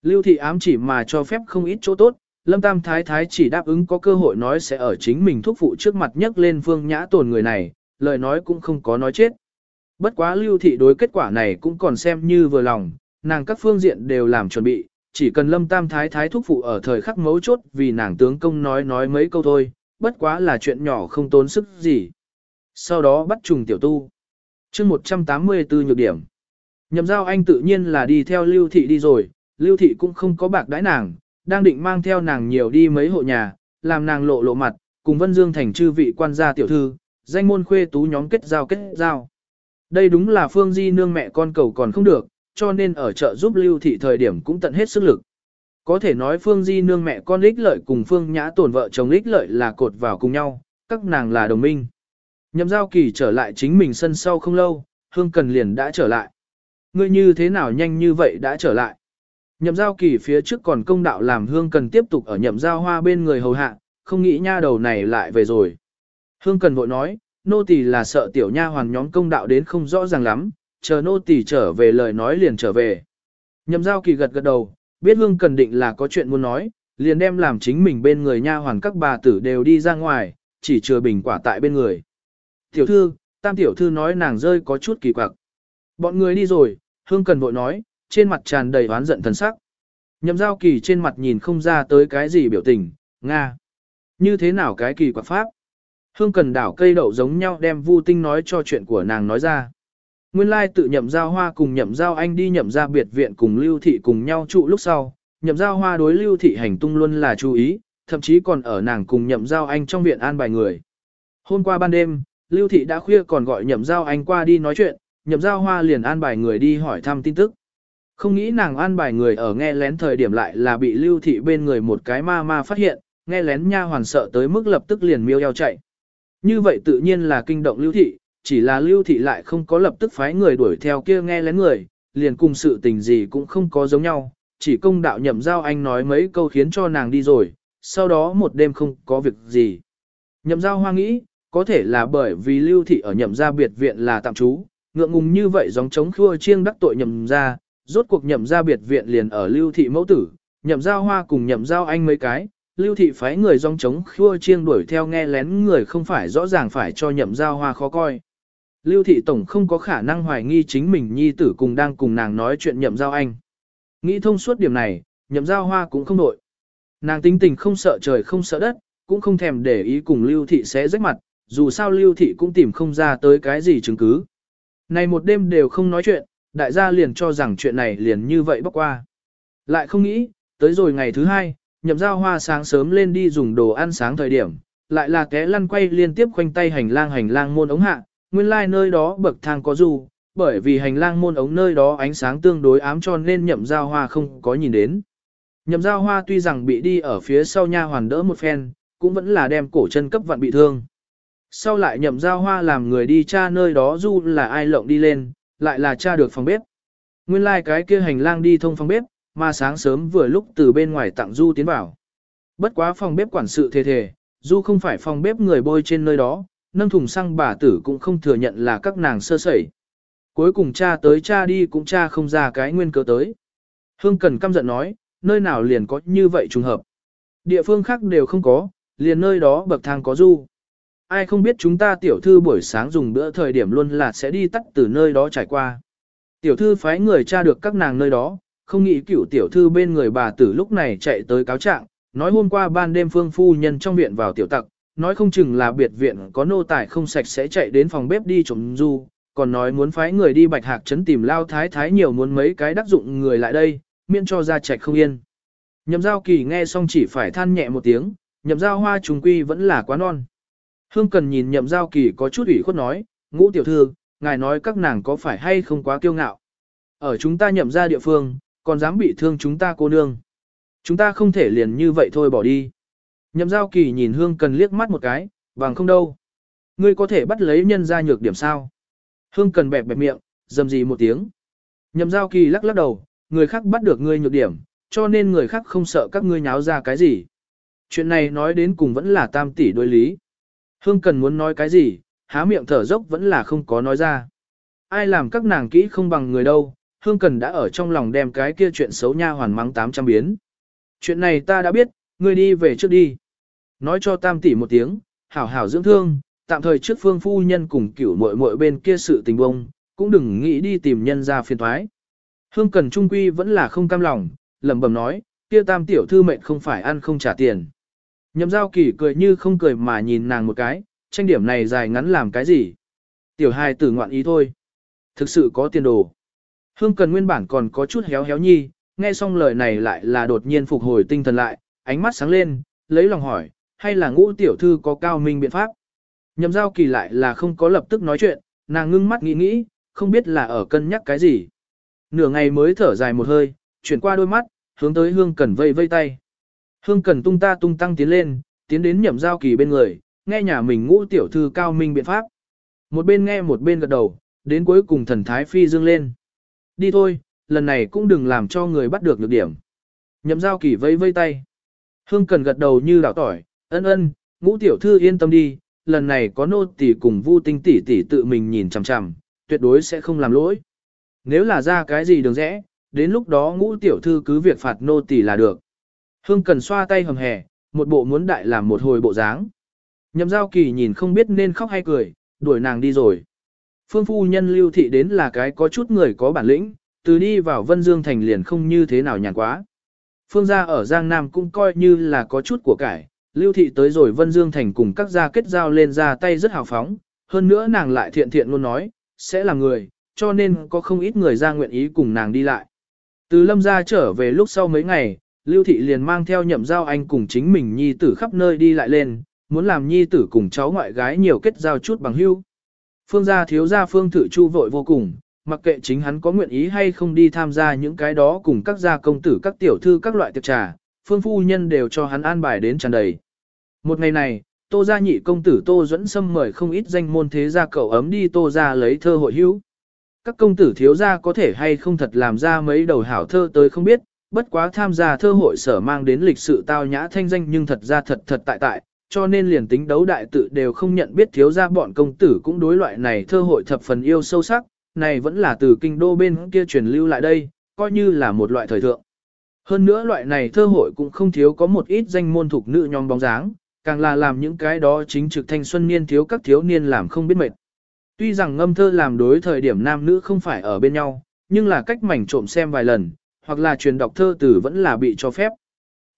Lưu Thị ám chỉ mà cho phép không ít chỗ tốt, Lâm Tam Thái Thái chỉ đáp ứng có cơ hội nói sẽ ở chính mình thúc phụ trước mặt nhắc lên phương nhã tồn người này, lời nói cũng không có nói chết. Bất quá lưu thị đối kết quả này cũng còn xem như vừa lòng, nàng các phương diện đều làm chuẩn bị, chỉ cần lâm tam thái thái thúc phụ ở thời khắc mấu chốt vì nàng tướng công nói nói mấy câu thôi, bất quá là chuyện nhỏ không tốn sức gì. Sau đó bắt trùng tiểu tu. chương 184 nhược điểm. Nhậm giao anh tự nhiên là đi theo lưu thị đi rồi, lưu thị cũng không có bạc đãi nàng, đang định mang theo nàng nhiều đi mấy hộ nhà, làm nàng lộ lộ mặt, cùng Vân Dương thành chư vị quan gia tiểu thư, danh môn khuê tú nhóm kết giao kết giao. Đây đúng là Phương Di nương mẹ con cầu còn không được, cho nên ở chợ giúp Lưu Thị thời điểm cũng tận hết sức lực. Có thể nói Phương Di nương mẹ con ích lợi cùng Phương Nhã tổn vợ chồng ích lợi là cột vào cùng nhau, các nàng là đồng minh. Nhậm giao kỳ trở lại chính mình sân sau không lâu, Hương Cần liền đã trở lại. Ngươi như thế nào nhanh như vậy đã trở lại? Nhậm giao kỳ phía trước còn công đạo làm Hương Cần tiếp tục ở nhậm giao hoa bên người hầu hạ, không nghĩ nha đầu này lại về rồi. Hương Cần vội nói, nô tỳ là sợ tiểu nha hoàn nhóm công đạo đến không rõ ràng lắm, chờ nô tỳ trở về lời nói liền trở về. Nhậm giao kỳ gật gật đầu, biết Hương Cần định là có chuyện muốn nói, liền đem làm chính mình bên người nha hoàn các bà tử đều đi ra ngoài, chỉ chừa bình quả tại bên người. Tiểu thư, tam tiểu thư nói nàng rơi có chút kỳ quặc. Bọn người đi rồi, Hương Cần vội nói, trên mặt tràn đầy oán giận thần sắc. Nhậm giao kỳ trên mặt nhìn không ra tới cái gì biểu tình, Nga. Như thế nào cái kỳ quặc pháp? Hương cần đảo cây đậu giống nhau đem Vu Tinh nói cho chuyện của nàng nói ra. Nguyên lai tự nhậm giao hoa cùng nhậm giao anh đi nhậm ra biệt viện cùng lưu thị cùng nhau trụ lúc sau, nhậm giao hoa đối lưu thị hành tung luôn là chú ý, thậm chí còn ở nàng cùng nhậm giao anh trong viện an bài người. Hôm qua ban đêm, lưu thị đã khuya còn gọi nhậm giao anh qua đi nói chuyện, nhậm giao hoa liền an bài người đi hỏi thăm tin tức. Không nghĩ nàng an bài người ở nghe lén thời điểm lại là bị lưu thị bên người một cái ma ma phát hiện, nghe lén nha hoàn sợ tới mức lập tức liền miêu eo chạy. Như vậy tự nhiên là kinh động lưu thị, chỉ là lưu thị lại không có lập tức phái người đuổi theo kia nghe lén người, liền cùng sự tình gì cũng không có giống nhau, chỉ công đạo nhậm giao anh nói mấy câu khiến cho nàng đi rồi, sau đó một đêm không có việc gì. Nhậm giao hoa nghĩ, có thể là bởi vì lưu thị ở nhậm gia biệt viện là tạm trú, ngượng ngùng như vậy giống chống khua chiêng đắc tội nhậm gia, rốt cuộc nhậm gia biệt viện liền ở lưu thị mẫu tử, nhậm giao hoa cùng nhậm giao anh mấy cái, lưu thị phái người dòng chống khua chiêng đuổi theo nghe lén người không phải rõ ràng phải cho nhậm giao hoa khó coi. Lưu thị tổng không có khả năng hoài nghi chính mình nhi tử cùng đang cùng nàng nói chuyện nhậm giao anh. Nghĩ thông suốt điểm này, nhậm giao hoa cũng không nội. Nàng tính tình không sợ trời không sợ đất, cũng không thèm để ý cùng lưu thị sẽ rách mặt, dù sao lưu thị cũng tìm không ra tới cái gì chứng cứ. Này một đêm đều không nói chuyện, đại gia liền cho rằng chuyện này liền như vậy bóc qua. Lại không nghĩ, tới rồi ngày thứ hai, nhậm giao hoa sáng sớm lên đi dùng đồ ăn sáng thời điểm, lại là té lăn quay liên tiếp quanh tay hành lang hành lang môn ống hạ, nguyên lai like nơi đó bậc thang có dù, bởi vì hành lang môn ống nơi đó ánh sáng tương đối ám cho nên nhậm giao hoa không có nhìn đến. Nhậm giao hoa tuy rằng bị đi ở phía sau nha hoàn đỡ một phen, cũng vẫn là đem cổ chân cấp vặn bị thương. Sau lại nhậm giao hoa làm người đi tra nơi đó du là ai lộng đi lên, lại là tra được phòng bếp. Nguyên lai like cái kia hành lang đi thông phòng bếp, mà sáng sớm vừa lúc từ bên ngoài tặng du tiến vào. Bất quá phòng bếp quản sự thề thề, du không phải phòng bếp người bôi trên nơi đó, nâng thùng xăng bà tử cũng không thừa nhận là các nàng sơ sẩy. Cuối cùng cha tới cha đi cũng cha không ra cái nguyên cớ tới. Hương Cần căm giận nói, nơi nào liền có như vậy trùng hợp. Địa phương khác đều không có, liền nơi đó bậc thang có du. Ai không biết chúng ta tiểu thư buổi sáng dùng bữa thời điểm luôn là sẽ đi tắt từ nơi đó trải qua. Tiểu thư phái người tra được các nàng nơi đó, không nghĩ cửu tiểu thư bên người bà tử lúc này chạy tới cáo trạng, nói hôm qua ban đêm phương phu nhân trong viện vào tiểu tặc, nói không chừng là biệt viện có nô tài không sạch sẽ chạy đến phòng bếp đi trộm du, còn nói muốn phái người đi bạch hạc trấn tìm lao thái thái nhiều muốn mấy cái đắc dụng người lại đây, miễn cho ra trạch không yên. Nhậm giao kỳ nghe xong chỉ phải than nhẹ một tiếng, nhậm giao hoa trùng quy vẫn là quá non. Hương cần nhìn nhậm giao kỳ có chút ủy khuất nói, ngũ tiểu thư, ngài nói các nàng có phải hay không quá kiêu ngạo. Ở chúng ta nhậm ra địa phương, còn dám bị thương chúng ta cô nương. Chúng ta không thể liền như vậy thôi bỏ đi. Nhậm giao kỳ nhìn hương cần liếc mắt một cái, bằng không đâu. Ngươi có thể bắt lấy nhân ra nhược điểm sao. Hương cần bẹp bẹp miệng, dầm gì một tiếng. Nhậm giao kỳ lắc lắc đầu, người khác bắt được ngươi nhược điểm, cho nên người khác không sợ các ngươi nháo ra cái gì. Chuyện này nói đến cùng vẫn là tam tỷ đối lý. Hương cần muốn nói cái gì, há miệng thở dốc vẫn là không có nói ra. Ai làm các nàng kỹ không bằng người đâu, Hương cần đã ở trong lòng đem cái kia chuyện xấu nha hoàn mắng 800 biến. Chuyện này ta đã biết, ngươi đi về trước đi. Nói cho tam tỷ một tiếng, hảo hảo dưỡng thương, tạm thời trước phương phu nhân cùng cửu muội muội bên kia sự tình bông, cũng đừng nghĩ đi tìm nhân ra phiền thoái. Hương cần trung quy vẫn là không cam lòng, lẩm bẩm nói, kia tam tiểu thư mệnh không phải ăn không trả tiền. Nhậm giao kỳ cười như không cười mà nhìn nàng một cái, tranh điểm này dài ngắn làm cái gì. Tiểu hài tử ngoạn ý thôi. Thực sự có tiền đồ. Hương cần nguyên bản còn có chút héo héo nhi, nghe xong lời này lại là đột nhiên phục hồi tinh thần lại, ánh mắt sáng lên, lấy lòng hỏi, hay là ngũ tiểu thư có cao minh biện pháp. Nhậm giao kỳ lại là không có lập tức nói chuyện, nàng ngưng mắt nghĩ nghĩ, không biết là ở cân nhắc cái gì. Nửa ngày mới thở dài một hơi, chuyển qua đôi mắt, hướng tới hương cần vây vây tay. Hương cần tung ta tung tăng tiến lên, tiến đến nhậm giao kỳ bên người, nghe nhà mình ngũ tiểu thư cao minh biện pháp. Một bên nghe một bên gật đầu, đến cuối cùng thần thái phi dương lên. Đi thôi, lần này cũng đừng làm cho người bắt được lược điểm. Nhậm giao kỳ vây vây tay. Hương cần gật đầu như đảo tỏi, ân ân, ngũ tiểu thư yên tâm đi, lần này có nô tỷ cùng vu tinh tỷ tỷ tự mình nhìn chằm chằm, tuyệt đối sẽ không làm lỗi. Nếu là ra cái gì đường rẽ, đến lúc đó ngũ tiểu thư cứ việc phạt nô tỷ là được. Hương cần xoa tay hầm hè, một bộ muốn đại làm một hồi bộ dáng. Nhậm giao kỳ nhìn không biết nên khóc hay cười, đuổi nàng đi rồi. Phương phu nhân lưu thị đến là cái có chút người có bản lĩnh, từ đi vào Vân Dương Thành liền không như thế nào nhàn quá. Phương gia ở Giang Nam cũng coi như là có chút của cải, lưu thị tới rồi Vân Dương Thành cùng các gia kết giao lên ra tay rất hào phóng, hơn nữa nàng lại thiện thiện luôn nói, sẽ là người, cho nên có không ít người ra nguyện ý cùng nàng đi lại. Từ lâm gia trở về lúc sau mấy ngày, lưu thị liền mang theo nhậm giao anh cùng chính mình nhi tử khắp nơi đi lại lên, muốn làm nhi tử cùng cháu ngoại gái nhiều kết giao chút bằng hữu. Phương gia thiếu gia phương thử chu vội vô cùng, mặc kệ chính hắn có nguyện ý hay không đi tham gia những cái đó cùng các gia công tử các tiểu thư các loại tiệc trà, phương phu nhân đều cho hắn an bài đến tràn đầy. Một ngày này, tô gia nhị công tử tô dẫn Sâm mời không ít danh môn thế gia cậu ấm đi tô gia lấy thơ hội hữu. Các công tử thiếu gia có thể hay không thật làm ra mấy đầu hảo thơ tới không biết, bất quá tham gia thơ hội sở mang đến lịch sự tao nhã thanh danh nhưng thật ra thật thật tại tại, cho nên liền tính đấu đại tự đều không nhận biết thiếu gia bọn công tử cũng đối loại này thơ hội thập phần yêu sâu sắc, này vẫn là từ kinh đô bên kia truyền lưu lại đây, coi như là một loại thời thượng. Hơn nữa loại này thơ hội cũng không thiếu có một ít danh môn thuộc nữ nhóm bóng dáng, càng là làm những cái đó chính trực thanh xuân niên thiếu các thiếu niên làm không biết mệt. Tuy rằng ngâm thơ làm đối thời điểm nam nữ không phải ở bên nhau, nhưng là cách mảnh trộm xem vài lần, hoặc là truyền đọc thơ từ vẫn là bị cho phép.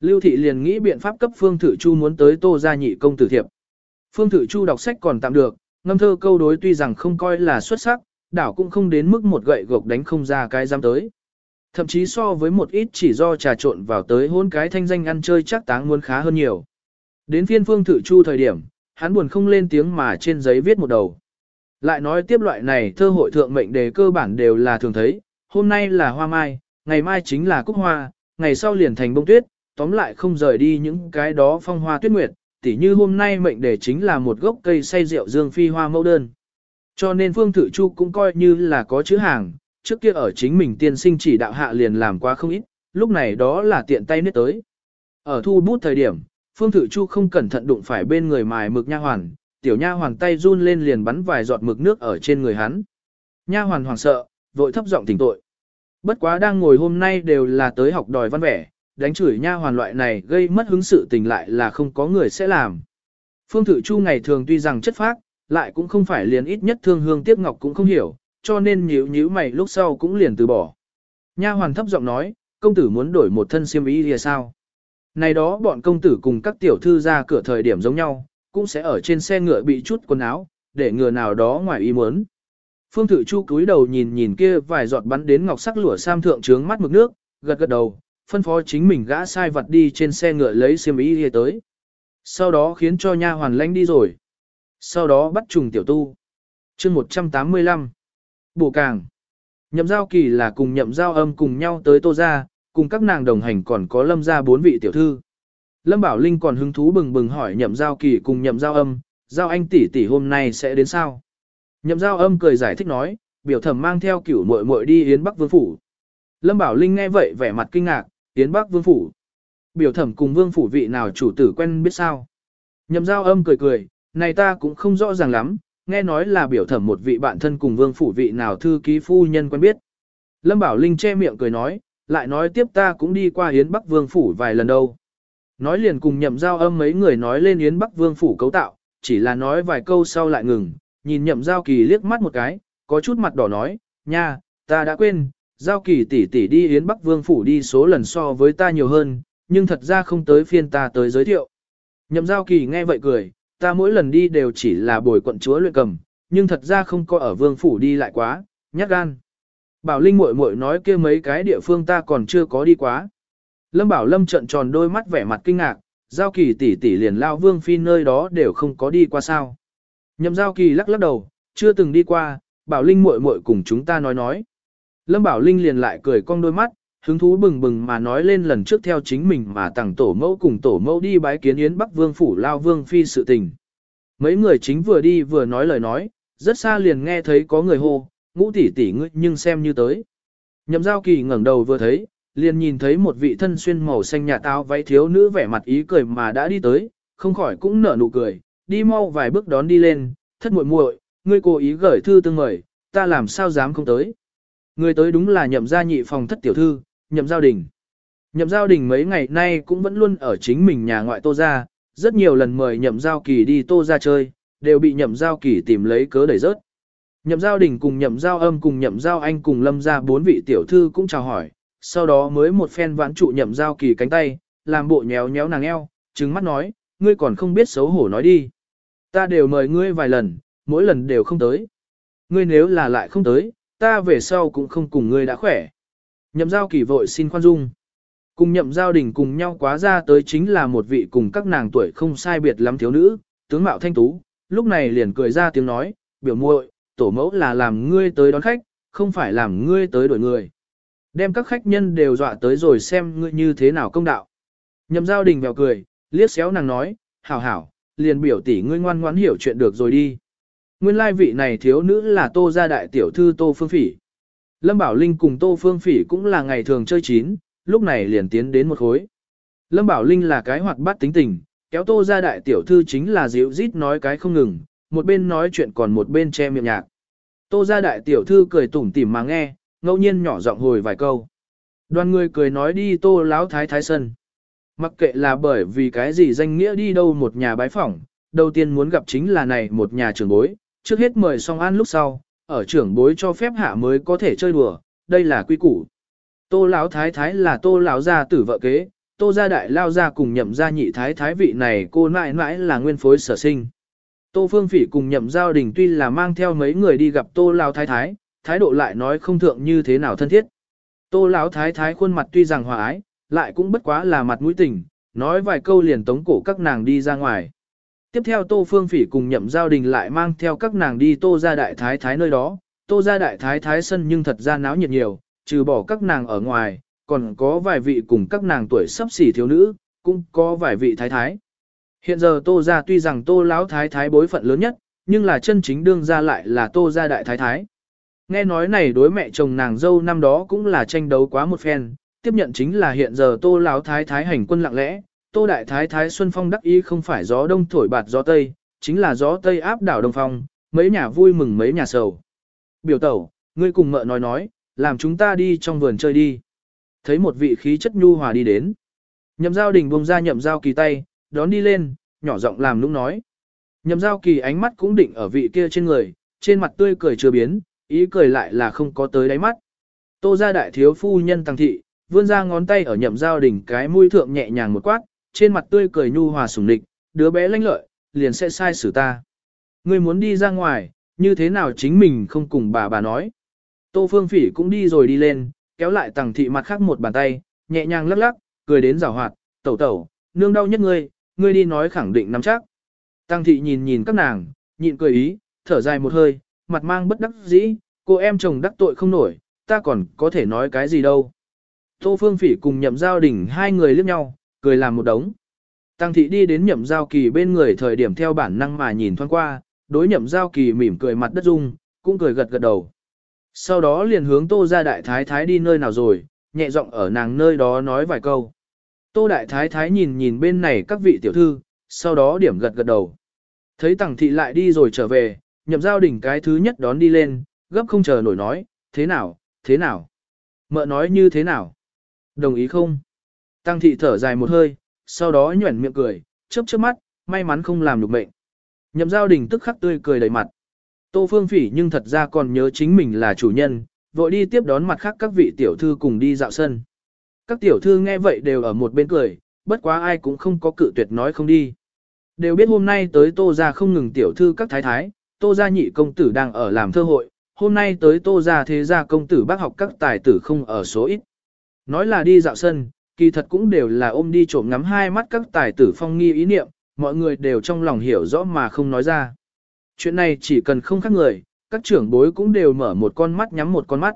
Lưu thị liền nghĩ biện pháp cấp Phương Thử Chu muốn tới Tô gia nhị công tử thiệp. Phương Thử Chu đọc sách còn tạm được, ngâm thơ câu đối tuy rằng không coi là xuất sắc, đảo cũng không đến mức một gậy gộc đánh không ra cái giam tới. Thậm chí so với một ít chỉ do trà trộn vào tới hôn cái thanh danh ăn chơi chắc táng muốn khá hơn nhiều. Đến phiên Phương Thử Chu thời điểm, hắn buồn không lên tiếng mà trên giấy viết một đầu. Lại nói tiếp loại này thơ hội thượng mệnh đề cơ bản đều là thường thấy, hôm nay là hoa mai, ngày mai chính là cúc hoa, ngày sau liền thành bông tuyết, tóm lại không rời đi những cái đó phong hoa tuyết nguyệt, tỉ như hôm nay mệnh đề chính là một gốc cây say rượu dương phi hoa mẫu đơn. Cho nên Phương Thử Chu cũng coi như là có chữ hàng, trước kia ở chính mình tiên sinh chỉ đạo hạ liền làm quá không ít, lúc này đó là tiện tay nết tới. Ở thu bút thời điểm, Phương Thự Chu không cẩn thận đụng phải bên người mài mực nha hoàn, tiểu nha hoàn tay run lên liền bắn vài giọt mực nước ở trên người hắn. Nha hoàn hoảng sợ, vội thấp giọng tỉnh tội. Bất quá đang ngồi hôm nay đều là tới học đòi văn vẻ, đánh chửi nha hoàn loại này gây mất hứng sự tình lại là không có người sẽ làm. Phương Thự Chu ngày thường tuy rằng chất phác, lại cũng không phải liền ít nhất thương hương tiếc ngọc cũng không hiểu, cho nên nhíu nhíu mày lúc sau cũng liền từ bỏ. Nha hoàn thấp giọng nói, công tử muốn đổi một thân xiêm y thì sao? Này đó bọn công tử cùng các tiểu thư ra cửa thời điểm giống nhau, cũng sẽ ở trên xe ngựa bị chút quần áo, để ngừa nào đó ngoài ý muốn. Phương Thự Chu cúi đầu nhìn nhìn kia vài giọt bắn đến ngọc sắc lửa sam thượng trướng mắt mực nước, gật gật đầu, phân phó chính mình gã sai vật đi trên xe ngựa lấy xiêm y đi tới. Sau đó khiến cho nha hoàn lãnh đi rồi. Sau đó bắt trùng tiểu tu. chương 185. Bổ càng. Nhậm giao kỳ là cùng nhậm giao âm cùng nhau tới tô ra, cùng các nàng đồng hành còn có lâm ra bốn vị tiểu thư. Lâm Bảo Linh còn hứng thú bừng bừng hỏi nhậm giao kỳ cùng nhậm giao âm, giao anh tỷ tỷ hôm nay sẽ đến sao? Nhậm giao âm cười giải thích nói, biểu thẩm mang theo cửu muội muội đi Yến Bắc Vương Phủ. Lâm Bảo Linh nghe vậy vẻ mặt kinh ngạc, Yến Bắc Vương Phủ. Biểu thẩm cùng Vương Phủ vị nào chủ tử quen biết sao? Nhậm giao âm cười cười, này ta cũng không rõ ràng lắm, nghe nói là biểu thẩm một vị bạn thân cùng Vương Phủ vị nào thư ký phu nhân quen biết. Lâm Bảo Linh che miệng cười nói, lại nói tiếp ta cũng đi qua Yến Bắc Vương Phủ vài lần đâu. Nói liền cùng nhậm giao âm mấy người nói lên Yến Bắc Vương Phủ cấu tạo, chỉ là nói vài câu sau lại ngừng, nhìn nhậm giao kỳ liếc mắt một cái, có chút mặt đỏ nói, nha, ta đã quên, giao kỳ tỷ tỷ đi Yến Bắc Vương Phủ đi số lần so với ta nhiều hơn, nhưng thật ra không tới phiên ta tới giới thiệu. Nhậm giao kỳ nghe vậy cười, ta mỗi lần đi đều chỉ là bồi quận chúa luyện cầm, nhưng thật ra không có ở Vương Phủ đi lại quá, nhát gan. Bảo Linh muội muội nói kia mấy cái địa phương ta còn chưa có đi quá. Lâm Bảo Lâm trợn tròn đôi mắt vẻ mặt kinh ngạc, giao kỳ tỷ tỷ liền lao Vương Phi nơi đó đều không có đi qua sao. Nhậm giao kỳ lắc lắc đầu, chưa từng đi qua, Bảo Linh muội muội cùng chúng ta nói nói. Lâm Bảo Linh liền lại cười cong đôi mắt, hứng thú bừng bừng mà nói lên lần trước theo chính mình mà tặng tổ mẫu cùng tổ mẫu đi bái kiến Yến Bắc Vương Phủ Lao Vương Phi sự tình. Mấy người chính vừa đi vừa nói lời nói, rất xa liền nghe thấy có người hô, ngũ tỷ tỷ ngươi nhưng xem như tới. Nhậm giao kỳ ngẩng đầu vừa thấy, liền nhìn thấy một vị thân xuyên màu xanh nhà tao váy thiếu nữ vẻ mặt ý cười mà đã đi tới, không khỏi cũng nở nụ cười, đi mau vài bước đón đi lên, thất muội muội, ngươi cố ý gửi thư tương mời, ta làm sao dám không tới. Người tới đúng là nhậm gia nhị phòng thất tiểu thư, nhậm giao đình. Nhậm giao đình mấy ngày nay cũng vẫn luôn ở chính mình nhà ngoại tô ra, rất nhiều lần mời nhậm giao kỳ đi tô ra chơi, đều bị nhậm giao kỳ tìm lấy cớ đẩy rớt. Nhậm giao đình cùng nhậm giao âm cùng nhậm giao anh cùng lâm ra bốn vị tiểu thư cũng chào hỏi, sau đó mới một phen vãn trụ nhậm giao kỳ cánh tay, làm bộ nhéo nhéo nàng eo, trừng mắt nói, ngươi còn không biết xấu hổ nói đi. Ta đều mời ngươi vài lần, mỗi lần đều không tới. Ngươi nếu là lại không tới, ta về sau cũng không cùng ngươi đã khỏe. Nhậm giao kỳ vội xin khoan dung. Cùng nhậm giao đình cùng nhau quá ra tới chính là một vị cùng các nàng tuổi không sai biệt lắm thiếu nữ, tướng mạo thanh tú, lúc này liền cười ra tiếng nói, biểu muội, tổ mẫu là làm ngươi tới đón khách, không phải làm ngươi tới đổi người. Đem các khách nhân đều dọa tới rồi xem ngươi như thế nào công đạo. Nhậm giao đình vèo cười, liếc xéo nàng nói, hảo hảo, liền biểu tỷ ngươi ngoan ngoãn hiểu chuyện được rồi đi. Nguyên lai vị này thiếu nữ là tô gia đại tiểu thư tô phương phỉ. Lâm Bảo Linh cùng tô phương phỉ cũng là ngày thường chơi chín, lúc này liền tiến đến một khối. Lâm Bảo Linh là cái hoạt bát tính tình, kéo tô gia đại tiểu thư chính là dịu rít nói cái không ngừng, một bên nói chuyện còn một bên che miệng nhạc. Tô gia đại tiểu thư cười tủm tỉm mà nghe, ngẫu nhiên nhỏ giọng hồi vài câu. Đoàn người cười nói đi tô láo thái thái sân. Mặc kệ là bởi vì cái gì danh nghĩa đi đâu một nhà bái phỏng, đầu tiên muốn gặp chính là này một nhà trưởng bối, trước hết mời xong ăn lúc sau, ở trưởng bối cho phép hạ mới có thể chơi đùa, đây là quy củ. Tô lão thái thái là tô lão gia tử vợ kế, tô gia đại lao gia cùng nhậm gia nhị thái thái vị này cô mãi mãi là nguyên phối sở sinh. Tô Phương Phỉ cùng nhậm giao đình tuy là mang theo mấy người đi gặp tô Lão thái thái, thái độ lại nói không thượng như thế nào thân thiết. Tô lão thái thái khuôn mặt tuy rằng hòa ái, lại cũng bất quá là mặt mũi tình, nói vài câu liền tống cổ các nàng đi ra ngoài. Tiếp theo Tô Phương Phỉ cùng nhậm giao đình lại mang theo các nàng đi Tô gia đại thái thái nơi đó, Tô gia đại thái thái sân nhưng thật ra náo nhiệt nhiều, trừ bỏ các nàng ở ngoài, còn có vài vị cùng các nàng tuổi sắp xỉ thiếu nữ, cũng có vài vị thái thái. Hiện giờ Tô gia tuy rằng Tô lão thái thái bối phận lớn nhất, nhưng là chân chính đương gia lại là Tô gia đại thái thái. Nghe nói này đối mẹ chồng nàng dâu năm đó cũng là tranh đấu quá một phen, tiếp nhận chính là hiện giờ Tô lão thái thái hành quân lặng lẽ, Tô đại thái thái Xuân Phong đắc ý không phải gió đông thổi bạt gió tây, chính là gió tây áp đảo đông phong, mấy nhà vui mừng mấy nhà sầu. Biểu tẩu, ngươi cùng mợ nói nói, làm chúng ta đi trong vườn chơi đi. Thấy một vị khí chất nhu hòa đi đến. Nhậm giao đình buông ra nhậm giao kỳ tay, đón đi lên, nhỏ giọng làm nũng nói. Nhậm giao kỳ ánh mắt cũng định ở vị kia trên người, trên mặt tươi cười chưa biến, ý cười lại là không có tới đáy mắt. Tô ra đại thiếu phu nhân tăng thị, vươn ra ngón tay ở nhậm giao đình cái mũi thượng nhẹ nhàng một quát, trên mặt tươi cười nhu hòa sủng địch, đứa bé lanh lợi, liền sẽ sai xử ta. Ngươi muốn đi ra ngoài, như thế nào chính mình không cùng bà bà nói. Tô Phương Phỉ cũng đi rồi đi lên, kéo lại tàng thị mặt khác một bàn tay, nhẹ nhàng lắc lắc, cười đến rào hoạt, tẩu tẩu, nương đau nhất ngươi, ngươi đi nói khẳng định nắm chắc. Tăng thị nhìn nhìn các nàng, nhịn cười ý, thở dài một hơi, mặt mang bất đắc dĩ, cô em chồng đắc tội không nổi, ta còn có thể nói cái gì đâu. Tô Phương Phỉ cùng nhậm giao đỉnh hai người liếc nhau, cười làm một đống. Tăng thị đi đến nhậm giao kỳ bên người thời điểm theo bản năng mà nhìn thoáng qua, đối nhậm giao kỳ mỉm cười mặt đất rung, cũng cười gật gật đầu. Sau đó liền hướng tô ra đại thái thái đi nơi nào rồi, nhẹ giọng ở nàng nơi đó nói vài câu. Tô đại thái thái nhìn nhìn bên này các vị tiểu thư, sau đó điểm gật gật đầu. Thấy tăng thị lại đi rồi trở về, nhậm giao đỉnh cái thứ nhất đón đi lên, gấp không chờ nổi nói, thế nào, thế nào? Mợ nói như thế nào? Đồng ý không? Tăng thị thở dài một hơi, sau đó nhuẩn miệng cười, chớp chớp mắt, may mắn không làm được mệnh. Nhậm giao đình tức khắc tươi cười đầy mặt. Tô Phương Phỉ nhưng thật ra còn nhớ chính mình là chủ nhân, vội đi tiếp đón mặt khác các vị tiểu thư cùng đi dạo sân. Các tiểu thư nghe vậy đều ở một bên cười, bất quá ai cũng không có cự tuyệt nói không đi. Đều biết hôm nay tới Tô gia không ngừng tiểu thư các thái thái, Tô gia nhị công tử đang ở làm thơ hội, hôm nay tới Tô gia thế gia công tử bác học các tài tử không ở số ít. Nói là đi dạo sân, kỳ thật cũng đều là ôm đi trộm ngắm hai mắt các tài tử phong nghi ý niệm, mọi người đều trong lòng hiểu rõ mà không nói ra. Chuyện này chỉ cần không khác người, các trưởng bối cũng đều mở một con mắt nhắm một con mắt.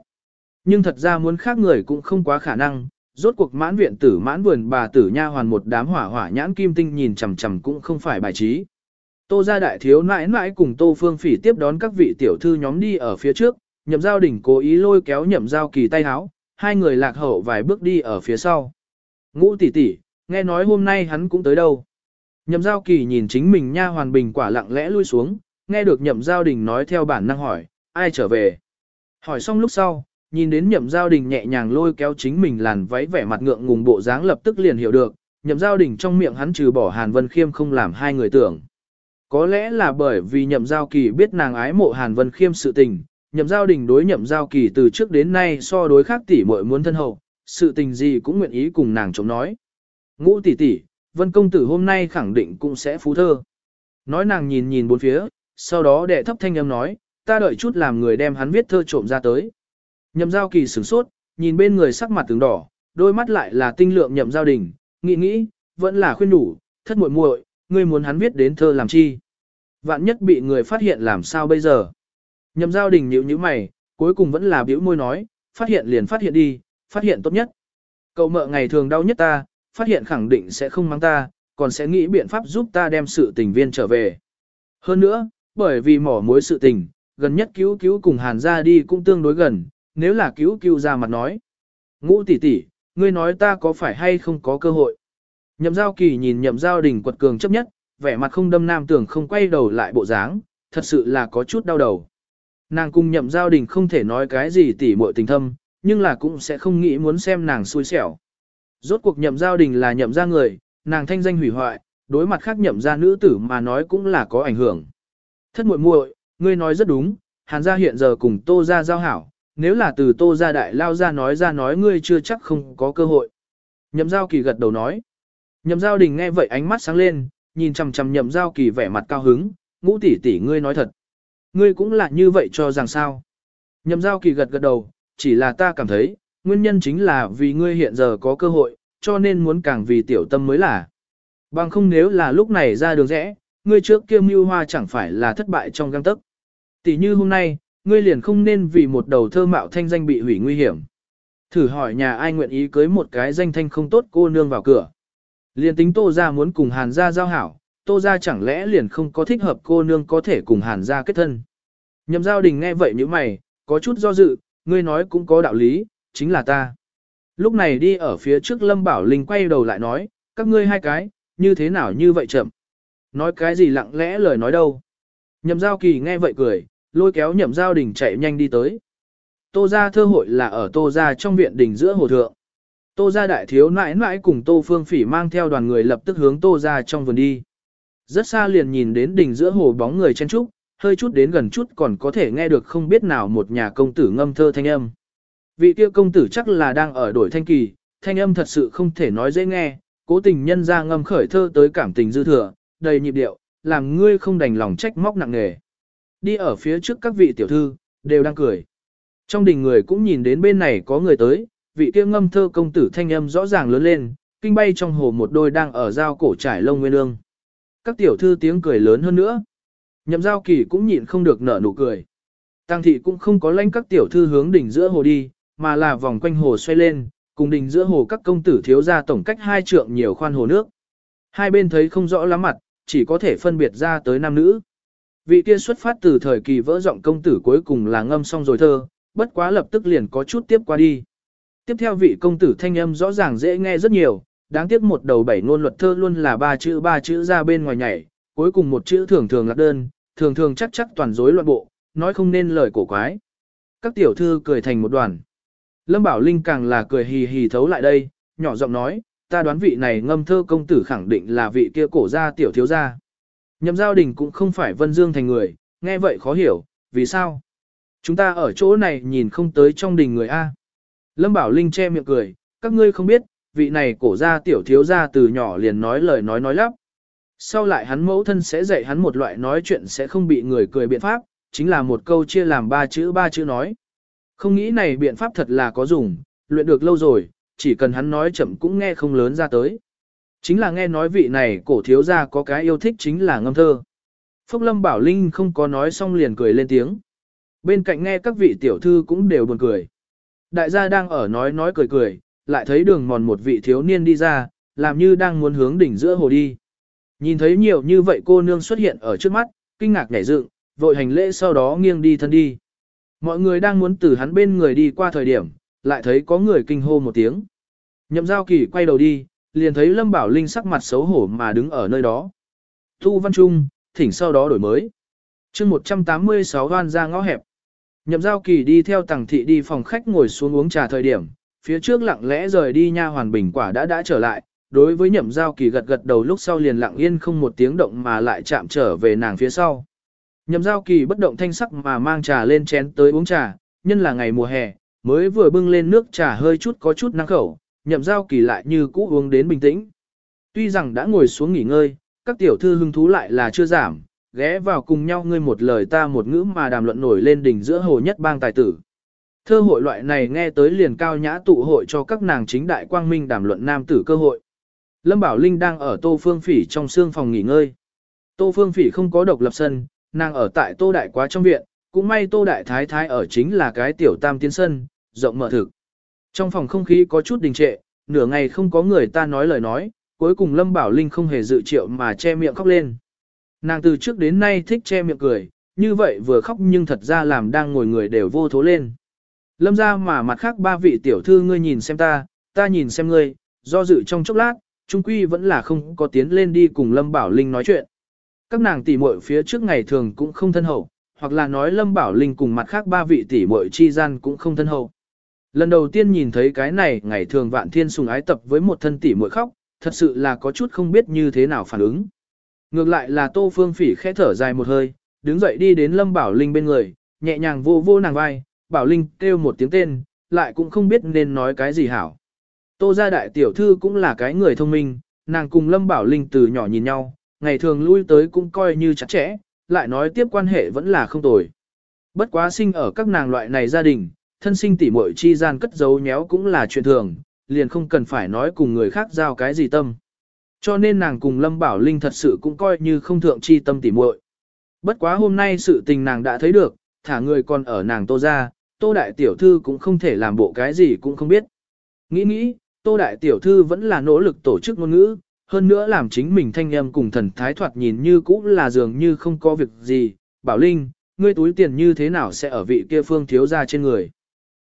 Nhưng thật ra muốn khác người cũng không quá khả năng, rốt cuộc mãn viện tử mãn vườn bà tử nha hoàn một đám hỏa hỏa nhãn kim tinh nhìn chằm chằm cũng không phải bài trí. Tô gia đại thiếu nãi nãi cùng Tô Phương Phỉ tiếp đón các vị tiểu thư nhóm đi ở phía trước, nhậm giao đỉnh cố ý lôi kéo nhậm giao kỳ tay háo, hai người lạc hậu vài bước đi ở phía sau. Ngũ tỷ tỷ, nghe nói hôm nay hắn cũng tới đâu. Nhậm giao kỳ nhìn chính mình nha hoàn bình quả lặng lẽ lui xuống, nghe được nhậm giao đình nói theo bản năng hỏi, ai trở về. Hỏi xong lúc sau, nhìn đến nhậm giao đình nhẹ nhàng lôi kéo chính mình làn váy vẻ mặt ngượng ngùng bộ dáng lập tức liền hiểu được, nhậm giao đình trong miệng hắn trừ bỏ Hàn Vân Khiêm không làm hai người tưởng. Có lẽ là bởi vì nhậm giao kỳ biết nàng ái mộ Hàn Vân Khiêm sự tình, nhậm giao đình đối nhậm giao kỳ từ trước đến nay so đối khác tỷ muội muốn thân hậu, sự tình gì cũng nguyện ý cùng nàng chống nói. Ngũ tỷ tỷ, Vân công tử hôm nay khẳng định cũng sẽ phú thơ. Nói nàng nhìn nhìn bốn phía, sau đó đệ thấp thanh âm nói, ta đợi chút làm người đem hắn viết thơ trộm ra tới. Nhậm giao kỳ sửng sốt, nhìn bên người sắc mặt tướng đỏ, đôi mắt lại là tinh lượng nhậm giao đình, nghĩ nghĩ, vẫn là khuyên đủ, thất muội muội, ngươi muốn hắn viết đến thơ làm chi. Vạn nhất bị người phát hiện làm sao bây giờ. Nhậm giao đình nhíu nhíu mày, cuối cùng vẫn là biểu môi nói, phát hiện liền phát hiện đi, phát hiện tốt nhất. Cậu mợ ngày thường đau nhất ta, phát hiện khẳng định sẽ không mang ta, còn sẽ nghĩ biện pháp giúp ta đem sự tình viên trở về. Hơn nữa, bởi vì mỏ mối sự tình, gần nhất cứu cứu cùng hàn ra đi cũng tương đối gần, nếu là cứu cứu ra mặt nói. Ngũ tỷ tỷ, ngươi nói ta có phải hay không có cơ hội. Nhậm giao kỳ nhìn nhậm giao đình quật cường chấp nhất, vẻ mặt không đâm nam tưởng không quay đầu lại bộ dáng, thật sự là có chút đau đầu. Nàng cùng nhậm giao đình không thể nói cái gì tỉ muội tình thâm, nhưng là cũng sẽ không nghĩ muốn xem nàng xui xẻo. Rốt cuộc nhậm giao đình là nhậm ra người, nàng thanh danh hủy hoại, đối mặt khác nhậm ra nữ tử mà nói cũng là có ảnh hưởng. Thất muội muội, ngươi nói rất đúng, hàn gia hiện giờ cùng tô ra giao hảo, nếu là từ tô ra đại lao ra nói ra nói ngươi chưa chắc không có cơ hội. Nhậm giao kỳ gật đầu nói. Nhậm giao đình nghe vậy ánh mắt sáng lên, nhìn chằm chằm nhậm giao kỳ vẻ mặt cao hứng, ngũ tỷ tỷ ngươi nói thật. Ngươi cũng là như vậy cho rằng sao. Nhậm giao kỳ gật gật đầu, chỉ là ta cảm thấy, nguyên nhân chính là vì ngươi hiện giờ có cơ hội, cho nên muốn càng vì tiểu tâm mới là. Bằng không nếu là lúc này ra đường rẽ, ngươi trước kia mưu hoa chẳng phải là thất bại trong găng tấc. Tỷ như hôm nay, ngươi liền không nên vì một đầu thơ mạo thanh danh bị hủy nguy hiểm. Thử hỏi nhà ai nguyện ý cưới một cái danh thanh không tốt cô nương vào cửa. Liền tính tô ra muốn cùng hàn gia giao hảo, tô ra chẳng lẽ liền không có thích hợp cô nương có thể cùng hàn gia kết thân. Nhậm giao đình nghe vậy như mày, có chút do dự, ngươi nói cũng có đạo lý, chính là ta. Lúc này đi ở phía trước Lâm Bảo Linh quay đầu lại nói, các ngươi hai cái, như thế nào như vậy chậm. Nói cái gì lặng lẽ lời nói đâu. Nhậm giao kỳ nghe vậy cười, lôi kéo nhậm giao đình chạy nhanh đi tới. Tô gia thơ hội là ở tô gia trong viện đình giữa hồ thượng. Tô gia đại thiếu nãi nãi cùng tô phương phỉ mang theo đoàn người lập tức hướng tô gia trong vườn đi. Rất xa liền nhìn đến đỉnh giữa hồ bóng người chen trúc, hơi chút đến gần chút còn có thể nghe được không biết nào một nhà công tử ngâm thơ thanh âm. Vị kia công tử chắc là đang ở đổi thanh kỳ, thanh âm thật sự không thể nói dễ nghe, cố tình nhân ra ngâm khởi thơ tới cảm tình dư thừa, đầy nhịp điệu, làm ngươi không đành lòng trách móc nặng nề. Đi ở phía trước các vị tiểu thư, đều đang cười. Trong đình người cũng nhìn đến bên này có người tới, vị kia ngâm thơ công tử thanh âm rõ ràng lớn lên, kinh bay trong hồ một đôi đang ở giao cổ trải lông nguyên ương. Các tiểu thư tiếng cười lớn hơn nữa. Nhậm giao kỳ cũng nhịn không được nở nụ cười. Tăng thị cũng không có lanh các tiểu thư hướng đỉnh giữa hồ đi, mà là vòng quanh hồ xoay lên, cùng đỉnh giữa hồ các công tử thiếu ra tổng cách hai trượng nhiều khoan hồ nước. Hai bên thấy không rõ lắm mặt, chỉ có thể phân biệt ra tới nam nữ. Vị kia xuất phát từ thời kỳ vỡ giọng công tử cuối cùng là ngâm xong rồi thơ, bất quá lập tức liền có chút tiếp qua đi. Tiếp theo vị công tử thanh âm rõ ràng dễ nghe rất nhiều, đáng tiếc một đầu bảy ngôn luật thơ luôn là ba chữ ba chữ ra bên ngoài nhảy, cuối cùng một chữ thường thường lạc đơn, thường thường chắc chắc toàn rối loạn bộ, nói không nên lời cổ quái. Các tiểu thư cười thành một đoàn. Lâm Bảo Linh càng là cười hì hì thấu lại đây, nhỏ giọng nói, ta đoán vị này ngâm thơ công tử khẳng định là vị kia cổ gia tiểu thiếu gia. Nhậm giao đình cũng không phải vân dương thành người, nghe vậy khó hiểu, vì sao? Chúng ta ở chỗ này nhìn không tới trong đình người A. Lâm Bảo Linh che miệng cười, các ngươi không biết, vị này cổ gia tiểu thiếu gia từ nhỏ liền nói lời nói nói lắp. Sau lại hắn mẫu thân sẽ dạy hắn một loại nói chuyện sẽ không bị người cười biện pháp, chính là một câu chia làm ba chữ ba chữ nói. Không nghĩ này biện pháp thật là có dùng, luyện được lâu rồi, chỉ cần hắn nói chậm cũng nghe không lớn ra tới. Chính là nghe nói vị này cổ thiếu gia có cái yêu thích chính là ngâm thơ. Phúc Lâm Bảo Linh không có nói xong liền cười lên tiếng. Bên cạnh nghe các vị tiểu thư cũng đều buồn cười. Đại gia đang ở nói nói cười cười, lại thấy đường mòn một vị thiếu niên đi ra, làm như đang muốn hướng đỉnh giữa hồ đi. Nhìn thấy nhiều như vậy cô nương xuất hiện ở trước mắt, kinh ngạc nhảy dựng, vội hành lễ sau đó nghiêng đi thân đi. Mọi người đang muốn từ hắn bên người đi qua thời điểm, lại thấy có người kinh hô một tiếng. Nhậm giao kỳ quay đầu đi, liền thấy Lâm Bảo Linh sắc mặt xấu hổ mà đứng ở nơi đó. Thu Văn Trung, thỉnh sau đó đổi mới. chương 186 hoan ra ngõ hẹp. Nhậm giao kỳ đi theo tàng thị đi phòng khách ngồi xuống uống trà thời điểm, phía trước lặng lẽ rời đi nha hoàn bình quả đã đã trở lại, đối với nhậm giao kỳ gật gật đầu lúc sau liền lặng yên không một tiếng động mà lại chạm trở về nàng phía sau. Nhậm giao kỳ bất động thanh sắc mà mang trà lên chén tới uống trà, nhân là ngày mùa hè, mới vừa bưng lên nước trà hơi chút có chút năng khẩu, nhậm giao kỳ lại như cũ uống đến bình tĩnh. Tuy rằng đã ngồi xuống nghỉ ngơi, các tiểu thư hứng thú lại là chưa giảm, ghé vào cùng nhau ngươi một lời ta một ngữ mà đàm luận nổi lên đỉnh giữa hồ nhất bang tài tử. Thơ hội loại này nghe tới liền cao nhã tụ hội cho các nàng chính đại quang minh đàm luận nam tử cơ hội. Lâm Bảo Linh đang ở Tô Phương Phỉ trong xương phòng nghỉ ngơi. Tô Phương Phỉ không có độc lập sân, nàng ở tại Tô Đại Quá trong viện, cũng may Tô Đại Thái Thái ở chính là cái tiểu tam tiến sân, rộng mở thực. Trong phòng không khí có chút đình trệ, nửa ngày không có người ta nói lời nói, cuối cùng Lâm Bảo Linh không hề dự triệu mà che miệng khóc lên. Nàng từ trước đến nay thích che miệng cười, như vậy vừa khóc nhưng thật ra làm đang ngồi người đều vô thố lên. Lâm ra mà mặt khác ba vị tiểu thư ngươi nhìn xem ta, ta nhìn xem ngươi, do dự trong chốc lát, trung quy vẫn là không có tiến lên đi cùng Lâm Bảo Linh nói chuyện. Các nàng tỷ muội phía trước ngày thường cũng không thân hậu, hoặc là nói Lâm Bảo Linh cùng mặt khác ba vị tỷ muội chi gian cũng không thân hậu. Lần đầu tiên nhìn thấy cái này ngày thường vạn thiên sùng ái tập với một thân tỷ muội khóc, thật sự là có chút không biết như thế nào phản ứng. Ngược lại là Tô Phương Phỉ khẽ thở dài một hơi, đứng dậy đi đến Lâm Bảo Linh bên người, nhẹ nhàng vô vô nàng vai, Bảo Linh kêu một tiếng tên, lại cũng không biết nên nói cái gì hảo. Tô gia đại tiểu thư cũng là cái người thông minh, nàng cùng Lâm Bảo Linh từ nhỏ nhìn nhau, ngày thường lui tới cũng coi như chặt chẽ, lại nói tiếp quan hệ vẫn là không tồi. Bất quá sinh ở các nàng loại này gia đình, thân sinh tỉ muội chi gian cất giấu nhéo cũng là chuyện thường, liền không cần phải nói cùng người khác giao cái gì tâm. Cho nên nàng cùng Lâm Bảo Linh thật sự cũng coi như không thượng chi tâm tỉ muội. Bất quá hôm nay sự tình nàng đã thấy được, thả người còn ở nàng tô ra, tô đại tiểu thư cũng không thể làm bộ cái gì cũng không biết. Nghĩ nghĩ, tô đại tiểu thư vẫn là nỗ lực tổ chức ngôn ngữ, hơn nữa làm chính mình thanh em cùng thần thái thoạt nhìn như cũ là dường như không có việc gì. Bảo Linh, ngươi túi tiền như thế nào sẽ ở vị kia phương thiếu ra trên người.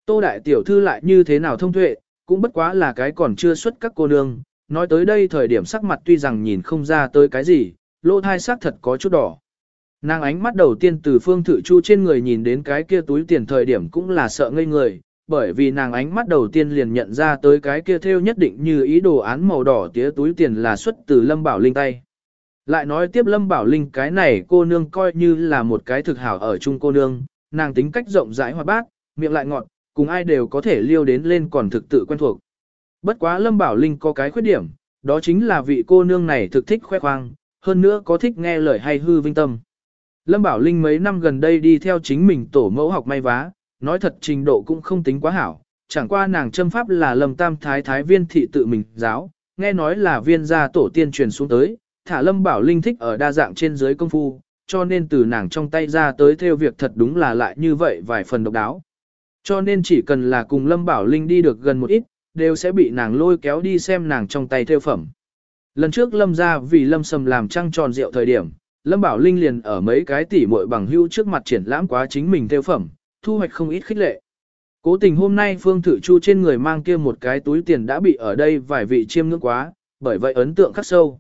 Tô đại tiểu thư lại như thế nào thông tuệ, cũng bất quá là cái còn chưa xuất các cô nương, nói tới đây thời điểm sắc mặt tuy rằng nhìn không ra tới cái gì, lỗ thai sắc thật có chút đỏ. Nàng ánh mắt đầu tiên từ phương thử chu trên người nhìn đến cái kia túi tiền thời điểm cũng là sợ ngây người, bởi vì nàng ánh mắt đầu tiên liền nhận ra tới cái kia theo nhất định như ý đồ án màu đỏ tía túi tiền là xuất từ Lâm Bảo Linh tay. Lại nói tiếp Lâm Bảo Linh cái này cô nương coi như là một cái thực hảo ở chung cô nương, nàng tính cách rộng rãi hoạt bát, miệng lại ngọt, cùng ai đều có thể liêu đến lên còn thực tự quen thuộc. Bất quá Lâm Bảo Linh có cái khuyết điểm, đó chính là vị cô nương này thực thích khoe khoang, hơn nữa có thích nghe lời hay hư vinh tâm. Lâm Bảo Linh mấy năm gần đây đi theo chính mình tổ mẫu học may vá, nói thật trình độ cũng không tính quá hảo, chẳng qua nàng châm pháp là Lâm Tam Thái Thái viên thị tự mình giáo, nghe nói là viên gia tổ tiên truyền xuống tới, thả Lâm Bảo Linh thích ở đa dạng trên dưới công phu, cho nên từ nàng trong tay ra tới theo việc thật đúng là lại như vậy vài phần độc đáo. Cho nên chỉ cần là cùng Lâm Bảo Linh đi được gần một ít, đều sẽ bị nàng lôi kéo đi xem nàng trong tay theo phẩm. Lần trước Lâm ra vì Lâm Sầm làm trăng tròn rượu thời điểm, Lâm Bảo Linh liền ở mấy cái tỉ muội bằng hữu trước mặt triển lãm quá chính mình theo phẩm, thu hoạch không ít khích lệ. Cố tình hôm nay Phương Thử Chu trên người mang kia một cái túi tiền đã bị ở đây vài vị chiêm ngưỡng quá, bởi vậy ấn tượng khắc sâu.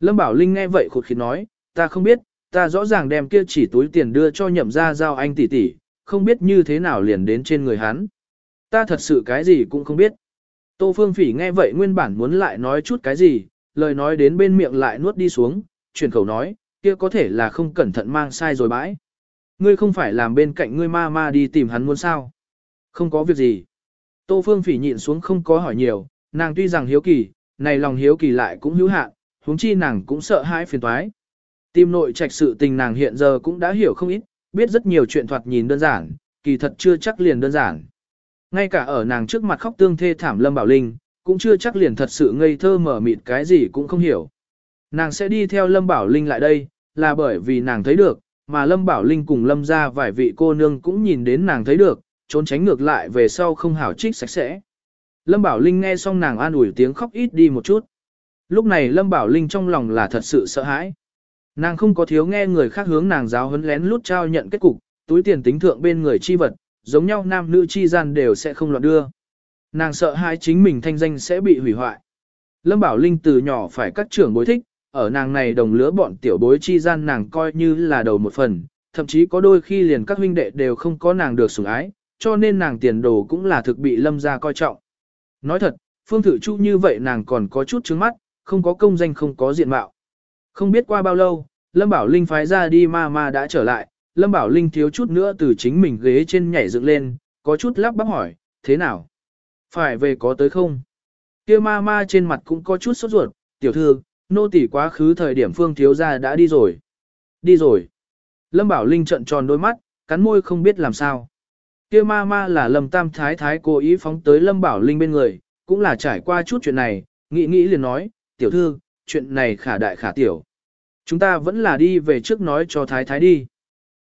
Lâm Bảo Linh nghe vậy khụt khịt nói, ta không biết, ta rõ ràng đem kia chỉ túi tiền đưa cho nhậm ra giao anh tỷ tỷ, không biết như thế nào liền đến trên người hắn. Ta thật sự cái gì cũng không biết. Tô Phương Phỉ nghe vậy nguyên bản muốn lại nói chút cái gì, lời nói đến bên miệng lại nuốt đi xuống, chuyển khẩu nói, kia có thể là không cẩn thận mang sai rồi bãi. Ngươi không phải làm bên cạnh ngươi ma ma đi tìm hắn muốn sao. Không có việc gì. Tô Phương Phỉ nhịn xuống không có hỏi nhiều, nàng tuy rằng hiếu kỳ, này lòng hiếu kỳ lại cũng hữu hạn, huống chi nàng cũng sợ hãi phiền toái. Tim nội trạch sự tình nàng hiện giờ cũng đã hiểu không ít, biết rất nhiều chuyện thoạt nhìn đơn giản, kỳ thật chưa chắc liền đơn giản. Ngay cả ở nàng trước mặt khóc tương thê thảm Lâm Bảo Linh, cũng chưa chắc liền thật sự ngây thơ mở mịt cái gì cũng không hiểu. Nàng sẽ đi theo Lâm Bảo Linh lại đây, là bởi vì nàng thấy được, mà Lâm Bảo Linh cùng Lâm ra vài vị cô nương cũng nhìn đến nàng thấy được, trốn tránh ngược lại về sau không hảo trích sạch sẽ. Lâm Bảo Linh nghe xong nàng an ủi tiếng khóc ít đi một chút. Lúc này Lâm Bảo Linh trong lòng là thật sự sợ hãi. Nàng không có thiếu nghe người khác hướng nàng giáo huấn lén lút trao nhận kết cục, túi tiền tính thượng bên người chi vật, giống nhau nam nữ chi gian đều sẽ không loạn đưa. Nàng sợ hai chính mình thanh danh sẽ bị hủy hoại. Lâm Bảo Linh từ nhỏ phải cắt trưởng bối thích, ở nàng này đồng lứa bọn tiểu bối chi gian nàng coi như là đầu một phần, thậm chí có đôi khi liền các huynh đệ đều không có nàng được sủng ái, cho nên nàng tiền đồ cũng là thực bị lâm gia coi trọng. Nói thật, Phương Thử Chu như vậy nàng còn có chút trứng mắt, không có công danh không có diện mạo. Không biết qua bao lâu, Lâm Bảo Linh phái ra đi ma ma đã trở lại, Lâm Bảo Linh thiếu chút nữa từ chính mình ghế trên nhảy dựng lên, có chút lắp bắp hỏi, thế nào? Phải về có tới không? Kia ma ma trên mặt cũng có chút sốt ruột, tiểu thư, nô tỳ quá khứ thời điểm phương thiếu gia đã đi rồi. Đi rồi. Lâm Bảo Linh trợn tròn đôi mắt, cắn môi không biết làm sao. Kia ma ma là Lâm Tam Thái Thái cố ý phóng tới Lâm Bảo Linh bên người, cũng là trải qua chút chuyện này, nghĩ nghĩ liền nói, tiểu thư, chuyện này khả đại khả tiểu. Chúng ta vẫn là đi về trước nói cho Thái Thái đi.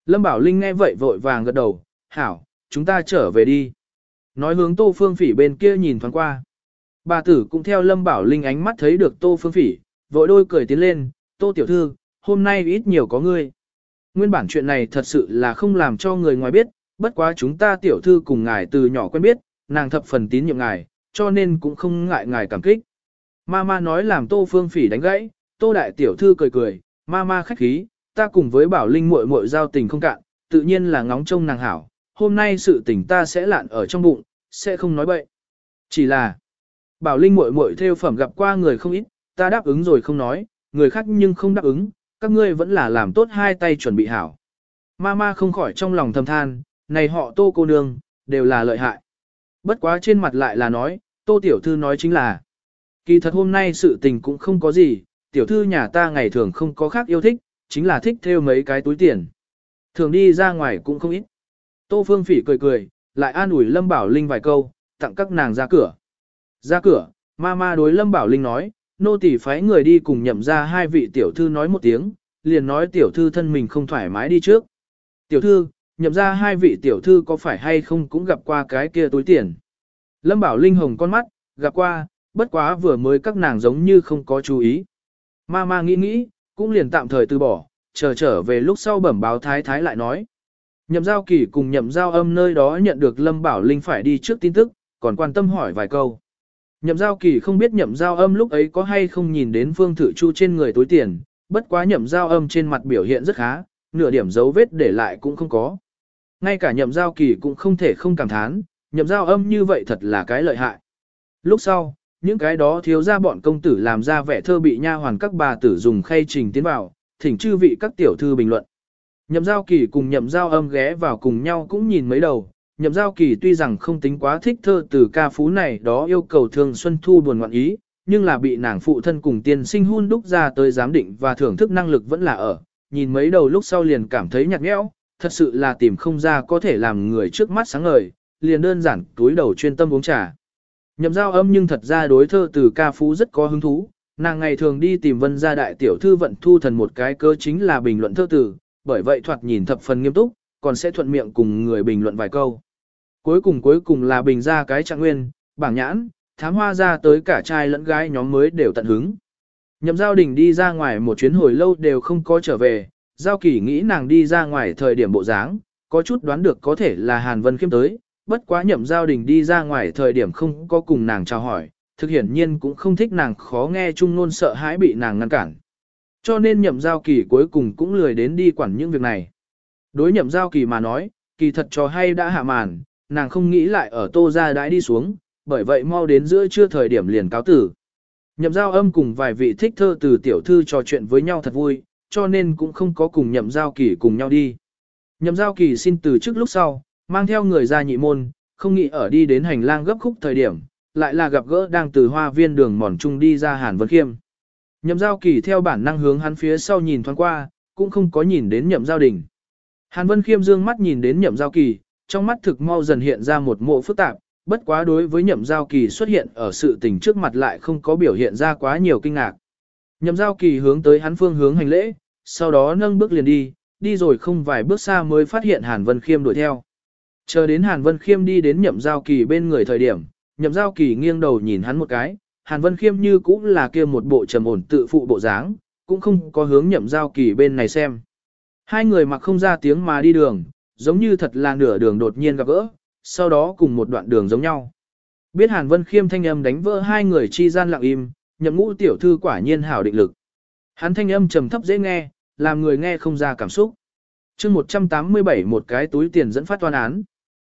Lâm Bảo Linh nghe vậy vội vàng gật đầu, hảo, chúng ta trở về đi. Nói hướng Tô Phương Phỉ bên kia nhìn thoáng qua. Bà tử cũng theo Lâm Bảo Linh ánh mắt thấy được Tô Phương Phỉ, vội đôi cười tiến lên, Tô Tiểu Thư, hôm nay ít nhiều có ngươi. Nguyên bản chuyện này thật sự là không làm cho người ngoài biết, bất quá chúng ta Tiểu Thư cùng ngài từ nhỏ quen biết, nàng thập phần tín nhiệm ngài, cho nên cũng không ngại ngài cảm kích. Mama nói làm Tô Phương Phỉ đánh gãy, Tô Đại Tiểu Thư cười cười, Mama khách khí, ta cùng với Bảo Linh muội muội giao tình không cạn, tự nhiên là ngóng trông nàng hảo, hôm nay sự tình ta sẽ lạn ở trong bụng, sẽ không nói bậy. Chỉ là, Bảo Linh muội muội theo phẩm gặp qua người không ít, ta đáp ứng rồi không nói, người khác nhưng không đáp ứng, các ngươi vẫn là làm tốt hai tay chuẩn bị hảo. Mama không khỏi trong lòng thầm than, này họ tô cô nương, đều là lợi hại. Bất quá trên mặt lại là nói, tô tiểu thư nói chính là, kỳ thật hôm nay sự tình cũng không có gì, tiểu thư nhà ta ngày thường không có khác yêu thích, chính là thích theo mấy cái túi tiền. Thường đi ra ngoài cũng không ít. Tô Phương Phỉ cười cười, lại an ủi Lâm Bảo Linh vài câu, tặng các nàng ra cửa. Ra cửa, ma ma đối Lâm Bảo Linh nói, nô tỳ phái người đi cùng nhậm ra hai vị tiểu thư nói một tiếng, liền nói tiểu thư thân mình không thoải mái đi trước. Tiểu thư, nhậm ra hai vị tiểu thư có phải hay không cũng gặp qua cái kia túi tiền. Lâm Bảo Linh hồng con mắt, gặp qua, bất quá vừa mới các nàng giống như không có chú ý. Ma ma nghĩ nghĩ, cũng liền tạm thời từ bỏ, chờ trở về lúc sau bẩm báo thái thái lại nói. Nhậm giao kỳ cùng nhậm giao âm nơi đó nhận được Lâm Bảo Linh phải đi trước tin tức, còn quan tâm hỏi vài câu. Nhậm giao kỳ không biết nhậm giao âm lúc ấy có hay không nhìn đến phương thử chu trên người tối tiền, bất quá nhậm giao âm trên mặt biểu hiện rất khá, nửa điểm dấu vết để lại cũng không có. Ngay cả nhậm giao kỳ cũng không thể không cảm thán, nhậm giao âm như vậy thật là cái lợi hại. Lúc sau, những cái đó thiếu ra bọn công tử làm ra vẻ thơ bị nha hoàn các bà tử dùng khay trình tiến vào, thỉnh chư vị các tiểu thư bình luận. Nhậm giao kỳ cùng nhậm giao âm ghé vào cùng nhau cũng nhìn mấy đầu. Nhậm giao kỳ tuy rằng không tính quá thích thơ từ ca phú này đó yêu cầu thường xuân thu buồn ngoạn ý, nhưng là bị nàng phụ thân cùng tiên sinh hun đúc ra tới giám định và thưởng thức năng lực vẫn là ở. Nhìn mấy đầu lúc sau liền cảm thấy nhạt nhẽo, thật sự là tìm không ra có thể làm người trước mắt sáng ngời, liền đơn giản túi đầu chuyên tâm uống trà. Nhậm giao âm nhưng thật ra đối thơ từ ca phú rất có hứng thú, nàng ngày thường đi tìm vân gia đại tiểu thư vận thu thần một cái cơ chính là bình luận thơ từ, bởi vậy thoạt nhìn thập phần nghiêm túc, còn sẽ thuận miệng cùng người bình luận vài câu. Cuối cùng cuối cùng là bình ra cái trạng nguyên, bảng nhãn, thám hoa ra tới cả trai lẫn gái nhóm mới đều tận hứng. Nhậm giao đình đi ra ngoài một chuyến hồi lâu đều không có trở về, giao kỳ nghĩ nàng đi ra ngoài thời điểm bộ dáng, có chút đoán được có thể là Hàn Vân Khiêm tới, bất quá nhậm giao đình đi ra ngoài thời điểm không có cùng nàng chào hỏi, thực hiển nhiên cũng không thích nàng khó nghe chung nôn sợ hãi bị nàng ngăn cản. Cho nên nhậm giao kỳ cuối cùng cũng lười đến đi quản những việc này. Đối nhậm giao kỳ mà nói, kỳ thật trò hay đã hạ màn, nàng không nghĩ lại ở tô ra đãi đi xuống, bởi vậy mau đến giữa trưa thời điểm liền cáo tử. Nhậm giao âm cùng vài vị thích thơ từ tiểu thư trò chuyện với nhau thật vui, cho nên cũng không có cùng nhậm giao kỳ cùng nhau đi. Nhậm giao kỳ xin từ trước lúc sau, mang theo người ra nhị môn, không nghĩ ở đi đến hành lang gấp khúc thời điểm, lại là gặp gỡ đang từ hoa viên đường mòn trung đi ra Hàn Vân Khiêm. Nhậm giao kỳ theo bản năng hướng hắn phía sau nhìn thoáng qua, cũng không có nhìn đến nhậm giao đình. Hàn Vân Khiêm dương mắt nhìn đến nhậm giao kỳ, trong mắt thực mau dần hiện ra một mộ phức tạp, bất quá đối với nhậm giao kỳ xuất hiện ở sự tình trước mặt lại không có biểu hiện ra quá nhiều kinh ngạc. Nhậm giao kỳ hướng tới hắn phương hướng hành lễ, sau đó nâng bước liền đi, đi rồi không vài bước xa mới phát hiện Hàn Vân Khiêm đuổi theo. Chờ đến Hàn Vân Khiêm đi đến nhậm giao kỳ bên người thời điểm, nhậm giao kỳ nghiêng đầu nhìn hắn một cái, Hàn Vân Khiêm như cũng là kia một bộ trầm ổn tự phụ bộ dáng, cũng không có hướng nhậm giao kỳ bên này xem. Hai người mặc không ra tiếng mà đi đường, giống như thật là nửa đường đột nhiên gặp gỡ, sau đó cùng một đoạn đường giống nhau. Biết Hàn Vân Khiêm thanh âm đánh vỡ hai người chi gian lặng im, nhậm ngũ tiểu thư quả nhiên hảo định lực. Hắn thanh âm trầm thấp dễ nghe, làm người nghe không ra cảm xúc. chương 187 một cái túi tiền dẫn phát toan án.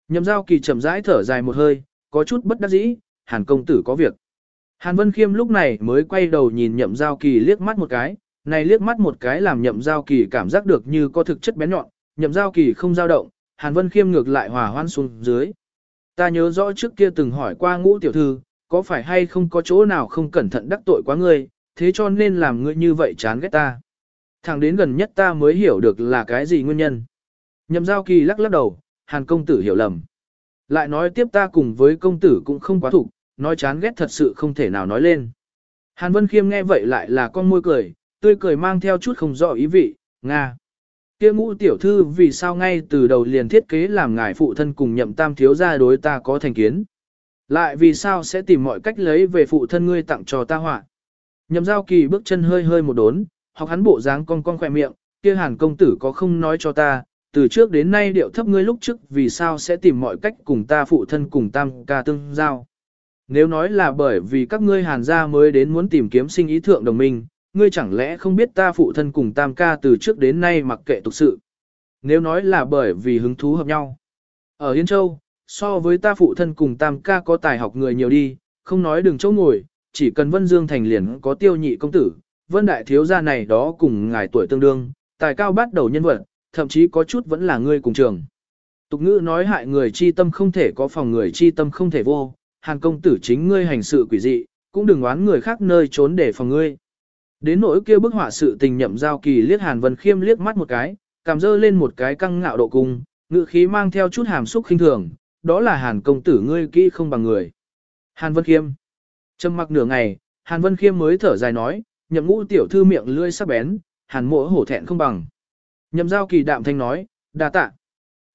Nhậm giao kỳ chậm rãi thở dài một hơi, có chút bất đắc dĩ, Hàn công tử có việc. Hàn Vân Khiêm lúc này mới quay đầu nhìn nhậm giao kỳ liếc mắt một cái, này liếc mắt một cái làm nhậm giao kỳ cảm giác được như có thực chất bén nhọn, nhậm giao kỳ không dao động, Hàn Vân Khiêm ngược lại hòa hoan xuống dưới. Ta nhớ rõ trước kia từng hỏi qua ngũ tiểu thư, có phải hay không có chỗ nào không cẩn thận đắc tội quá ngươi, thế cho nên làm ngươi như vậy chán ghét ta. Thẳng đến gần nhất ta mới hiểu được là cái gì nguyên nhân. Nhậm giao kỳ lắc lắc đầu, Hàn công tử hiểu lầm. Lại nói tiếp ta cùng với công tử cũng không quá thủ, nói chán ghét thật sự không thể nào nói lên. Hàn Vân Khiêm nghe vậy lại là con môi cười, tươi cười mang theo chút không rõ ý vị, Nga. kia ngũ tiểu thư vì sao ngay từ đầu liền thiết kế làm ngài phụ thân cùng nhậm tam thiếu gia đối ta có thành kiến. Lại vì sao sẽ tìm mọi cách lấy về phụ thân ngươi tặng cho ta họa. Nhậm giao kỳ bước chân hơi hơi một đốn, học hắn bộ dáng con con khỏe miệng, kia hàn công tử có không nói cho ta, từ trước đến nay điệu thấp ngươi lúc trước vì sao sẽ tìm mọi cách cùng ta phụ thân cùng tam ca tương giao. Nếu nói là bởi vì các ngươi hàn gia mới đến muốn tìm kiếm sinh ý thượng đồng minh, ngươi chẳng lẽ không biết ta phụ thân cùng tam ca từ trước đến nay mặc kệ tục sự. Nếu nói là bởi vì hứng thú hợp nhau. Ở Yên Châu, so với ta phụ thân cùng tam ca có tài học người nhiều đi, không nói đừng chỗ ngồi, chỉ cần Vân Dương thành liền có tiêu nhị công tử, Vân Đại Thiếu gia này đó cùng ngài tuổi tương đương, tài cao bắt đầu nhân vật, thậm chí có chút vẫn là ngươi cùng trường. Tục ngữ nói hại người chi tâm không thể có phòng người chi tâm không thể vô, hàng công tử chính ngươi hành sự quỷ dị, cũng đừng oán người khác nơi trốn để phòng ngươi. Đến nỗi kia bức họa sự tình nhậm giao kỳ liếc Hàn Vân Khiêm liếc mắt một cái, cảm dơ lên một cái căng ngạo độ cung, ngự khí mang theo chút hàm xúc khinh thường, đó là Hàn công tử ngươi kỹ không bằng người. Hàn Vân Khiêm. Trầm mặc nửa ngày, Hàn Vân Khiêm mới thở dài nói, nhậm ngũ tiểu thư miệng lưỡi sắc bén, Hàn mỗ hổ thẹn không bằng. Nhậm giao kỳ đạm thanh nói, đa tạ.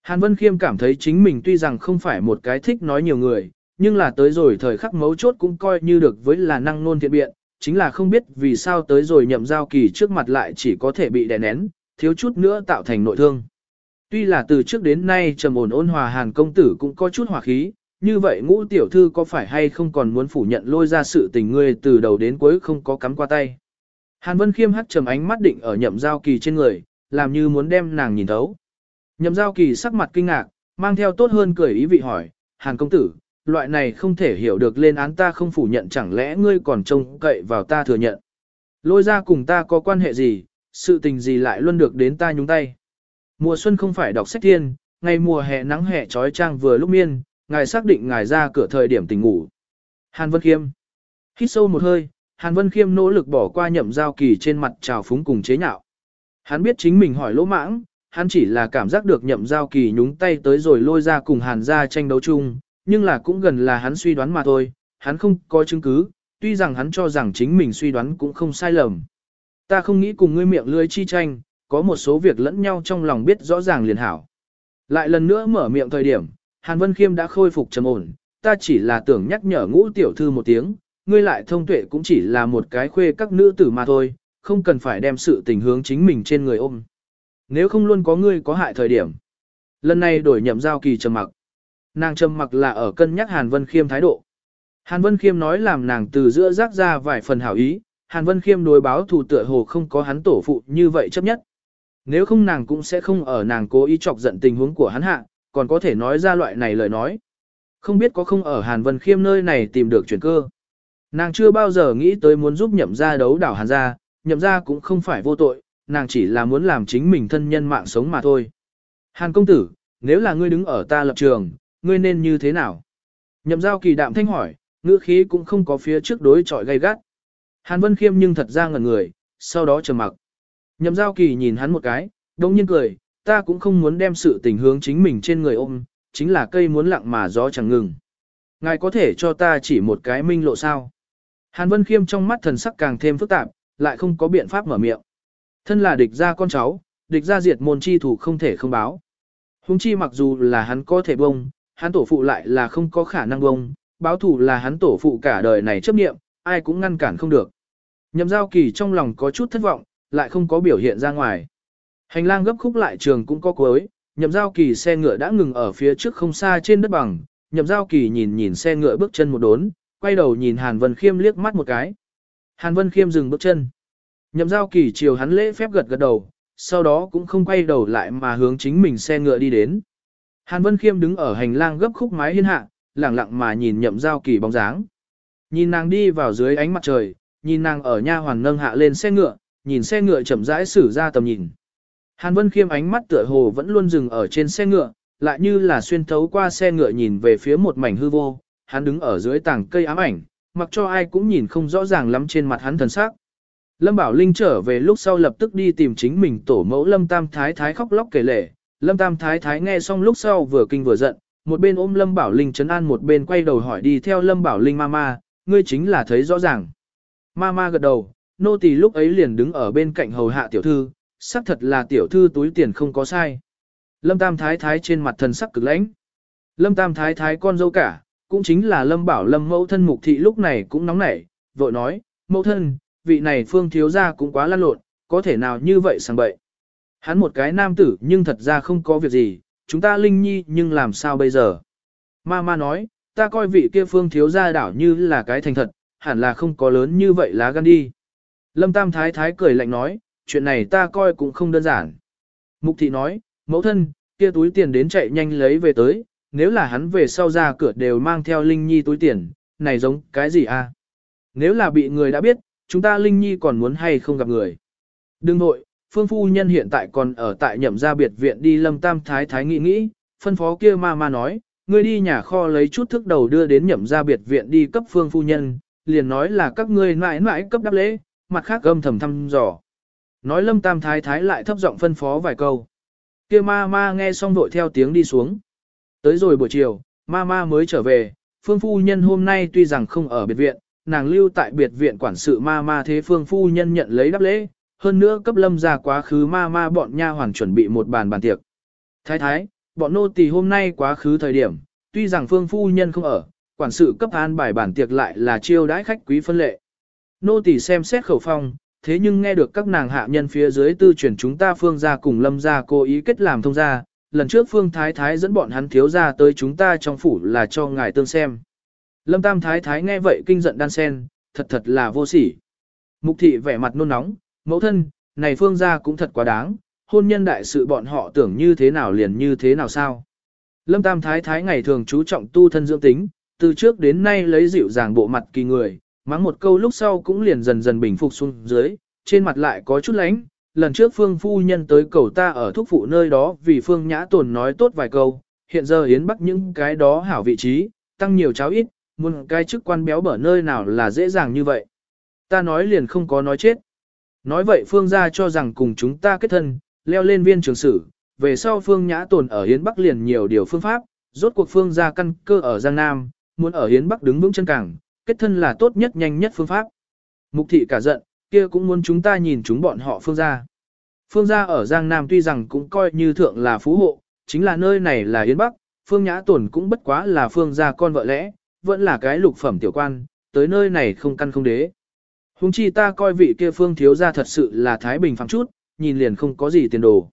Hàn Vân Khiêm cảm thấy chính mình tuy rằng không phải một cái thích nói nhiều người, nhưng là tới rồi thời khắc mấu chốt cũng coi như được với là năng nôn thiện biện, chính là không biết vì sao tới rồi nhậm giao kỳ trước mặt lại chỉ có thể bị đè nén, thiếu chút nữa tạo thành nội thương. Tuy là từ trước đến nay trầm ổn ôn hòa hàn công tử cũng có chút hòa khí, như vậy ngũ tiểu thư có phải hay không còn muốn phủ nhận lôi ra sự tình ngươi từ đầu đến cuối không có cắm qua tay. Hàn Vân Khiêm hắt trầm ánh mắt định ở nhậm giao kỳ trên người, làm như muốn đem nàng nhìn thấu. Nhậm giao kỳ sắc mặt kinh ngạc, mang theo tốt hơn cười ý vị hỏi, Hàn công tử, loại này không thể hiểu được lên án ta không phủ nhận chẳng lẽ ngươi còn trông cậy vào ta thừa nhận. Lôi ra cùng ta có quan hệ gì, sự tình gì lại luôn được đến ta nhúng tay. Mùa xuân không phải đọc sách thiên, ngày mùa hè nắng hè trói trang vừa lúc miên, ngài xác định ngài ra cửa thời điểm tỉnh ngủ. Hàn Vân Khiêm Hít sâu một hơi, Hàn Vân Khiêm nỗ lực bỏ qua nhậm giao kỳ trên mặt trào phúng cùng chế nhạo. Hắn biết chính mình hỏi lỗ mãng, hắn chỉ là cảm giác được nhậm giao kỳ nhúng tay tới rồi lôi ra cùng hàn ra tranh đấu chung, nhưng là cũng gần là hắn suy đoán mà thôi, hắn không có chứng cứ, tuy rằng hắn cho rằng chính mình suy đoán cũng không sai lầm. Ta không nghĩ cùng ngươi miệng lưỡi chi tranh, có một số việc lẫn nhau trong lòng biết rõ ràng liền hảo. Lại lần nữa mở miệng thời điểm, Hàn Vân Khiêm đã khôi phục trầm ổn, ta chỉ là tưởng nhắc nhở ngũ tiểu thư một tiếng, ngươi lại thông tuệ cũng chỉ là một cái khuê các nữ tử mà thôi, không cần phải đem sự tình hướng chính mình trên người ôm. Nếu không luôn có ngươi có hại thời điểm. Lần này đổi nhậm giao kỳ trầm mặc. Nàng trầm mặc là ở cân nhắc Hàn Vân Khiêm thái độ. Hàn Vân Khiêm nói làm nàng từ giữa rác ra vài phần hảo ý, Hàn Vân Khiêm đối báo thù tựa hồ không có hắn tổ phụ như vậy chấp nhất. Nếu không nàng cũng sẽ không ở nàng cố ý chọc giận tình huống của hắn hạ, còn có thể nói ra loại này lời nói. Không biết có không ở Hàn Vân Khiêm nơi này tìm được chuyển cơ. Nàng chưa bao giờ nghĩ tới muốn giúp nhậm gia đấu đảo Hàn gia, nhậm gia cũng không phải vô tội, nàng chỉ là muốn làm chính mình thân nhân mạng sống mà thôi. Hàn công tử, nếu là ngươi đứng ở ta lập trường, ngươi nên như thế nào? Nhậm giao kỳ đạm thanh hỏi, ngữ khí cũng không có phía trước đối chọi gay gắt. Hàn Vân Khiêm nhưng thật ra ngẩn người, sau đó trầm mặc. Nhậm giao kỳ nhìn hắn một cái, đông nhiên cười, ta cũng không muốn đem sự tình hướng chính mình trên người ôm, chính là cây muốn lặng mà gió chẳng ngừng. Ngài có thể cho ta chỉ một cái minh lộ sao? Hàn Vân Khiêm trong mắt thần sắc càng thêm phức tạp, lại không có biện pháp mở miệng. Thân là địch gia con cháu, địch gia diệt môn chi thủ không thể không báo. Hùng chi mặc dù là hắn có thể bông, hắn tổ phụ lại là không có khả năng bông, báo thủ là hắn tổ phụ cả đời này chấp nghiệm, ai cũng ngăn cản không được. Nhậm giao kỳ trong lòng có chút thất vọng, lại không có biểu hiện ra ngoài. Hành lang gấp khúc lại trường cũng có cuối, nhậm giao kỳ xe ngựa đã ngừng ở phía trước không xa trên đất bằng, nhậm giao kỳ nhìn nhìn xe ngựa bước chân một đốn, quay đầu nhìn Hàn Vân Khiêm liếc mắt một cái. Hàn Vân Khiêm dừng bước chân. Nhậm giao kỳ chiều hắn lễ phép gật gật đầu, sau đó cũng không quay đầu lại mà hướng chính mình xe ngựa đi đến. Hàn Vân Khiêm đứng ở hành lang gấp khúc mái hiên hạ, lặng lặng mà nhìn nhậm giao kỳ bóng dáng. Nhìn nàng đi vào dưới ánh mặt trời, nhìn nàng ở nha hoàn nâng hạ lên xe ngựa, nhìn xe ngựa chậm rãi xử ra tầm nhìn. Hàn Vân Khiêm ánh mắt tựa hồ vẫn luôn dừng ở trên xe ngựa, lại như là xuyên thấu qua xe ngựa nhìn về phía một mảnh hư vô, hắn đứng ở dưới tảng cây ám ảnh, mặc cho ai cũng nhìn không rõ ràng lắm trên mặt hắn thần sắc. Lâm Bảo Linh trở về lúc sau lập tức đi tìm chính mình tổ mẫu Lâm Tam Thái Thái khóc lóc kể lể. Lâm Tam Thái Thái nghe xong lúc sau vừa kinh vừa giận, một bên ôm Lâm Bảo Linh chấn an một bên quay đầu hỏi đi theo Lâm Bảo Linh mama, ngươi chính là thấy rõ ràng. Mama gật đầu, nô tỳ lúc ấy liền đứng ở bên cạnh hầu hạ tiểu thư, xác thật là tiểu thư túi tiền không có sai. Lâm Tam Thái Thái trên mặt thần sắc cực lãnh. Lâm Tam Thái Thái con dâu cả, cũng chính là Lâm Bảo Lâm mẫu thân mục thị lúc này cũng nóng nảy, vội nói, mẫu thân, vị này phương thiếu gia cũng quá lan lộn, có thể nào như vậy sang bậy. Hắn một cái nam tử nhưng thật ra không có việc gì, chúng ta linh nhi nhưng làm sao bây giờ. Ma ma nói, ta coi vị kia phương thiếu gia đảo như là cái thành thật, hẳn là không có lớn như vậy lá gan đi. Lâm Tam Thái Thái cười lạnh nói, chuyện này ta coi cũng không đơn giản. Mục thị nói, mẫu thân, kia túi tiền đến chạy nhanh lấy về tới, nếu là hắn về sau ra cửa đều mang theo Linh Nhi túi tiền, này giống cái gì a? À? Nếu là bị người đã biết, chúng ta Linh Nhi còn muốn hay không gặp người. Đừng nội, Phương Phu Nhân hiện tại còn ở tại nhậm gia biệt viện đi lâm tam thái thái nghĩ nghĩ, phân phó kia ma ma nói, ngươi đi nhà kho lấy chút thức đầu đưa đến nhậm Gia biệt viện đi cấp phương phu nhân, liền nói là các ngươi mãi mãi cấp đáp lễ, mặt khác âm thầm thăm dò. Nói lâm tam thái thái lại thấp giọng phân phó vài câu. kia ma ma nghe xong vội theo tiếng đi xuống. Tới rồi buổi chiều, ma ma mới trở về, phương phu nhân hôm nay tuy rằng không ở biệt viện, nàng lưu tại biệt viện quản sự ma ma thế phương phu nhân nhận lấy đáp lễ, hơn nữa cấp lâm ra quá khứ ma ma bọn nha hoàn chuẩn bị một bàn bàn tiệc. Thái thái, bọn nô tỳ hôm nay quá khứ thời điểm, tuy rằng phương phu nhân không ở, quản sự cấp an bài bản tiệc lại là chiêu đãi khách quý phân lệ. Nô tỳ xem xét khẩu phong, thế nhưng nghe được các nàng hạ nhân phía dưới tư truyền chúng ta phương gia cùng lâm gia cố ý kết làm thông gia, lần trước phương thái thái dẫn bọn hắn thiếu gia tới chúng ta trong phủ là cho ngài tương xem. Lâm tam thái thái nghe vậy kinh giận đan sen, thật thật là vô sỉ. Mục thị vẻ mặt nôn nóng, mẫu thân, này phương gia cũng thật quá đáng, hôn nhân đại sự bọn họ tưởng như thế nào liền như thế nào sao. Lâm tam thái thái ngày thường chú trọng tu thân dưỡng tính, từ trước đến nay lấy dịu dàng bộ mặt kỳ người, mắng một câu lúc sau cũng liền dần dần bình phục xuống dưới, trên mặt lại có chút lánh. Lần trước Phương Phu Nhân tới cầu ta ở thúc phụ nơi đó vì Phương Nhã Tồn nói tốt vài câu, hiện giờ Yến Bắc những cái đó hảo vị trí, tăng nhiều cháo ít, muốn cái chức quan béo bở nơi nào là dễ dàng như vậy. Ta nói liền không có nói chết. Nói vậy Phương gia cho rằng cùng chúng ta kết thân, leo lên viên trường sử, về sau Phương Nhã Tồn ở hiến Bắc liền nhiều điều phương pháp, rốt cuộc Phương gia căn cơ ở Giang Nam, muốn ở hiến Bắc đứng vững chân cảng, kết thân là tốt nhất nhanh nhất phương pháp. Mục thị cả giận, kia cũng muốn chúng ta nhìn chúng bọn họ Phương gia. Phương gia ở Giang Nam tuy rằng cũng coi như thượng là phú hộ, chính là nơi này là hiến Bắc, Phương Nhã Tồn cũng bất quá là Phương gia con vợ lẽ, vẫn là cái lục phẩm tiểu quan, tới nơi này không căn không đế. Hùng chi ta coi vị kia Phương thiếu gia thật sự là Thái Bình phẳng chút, nhìn liền không có gì tiền đồ.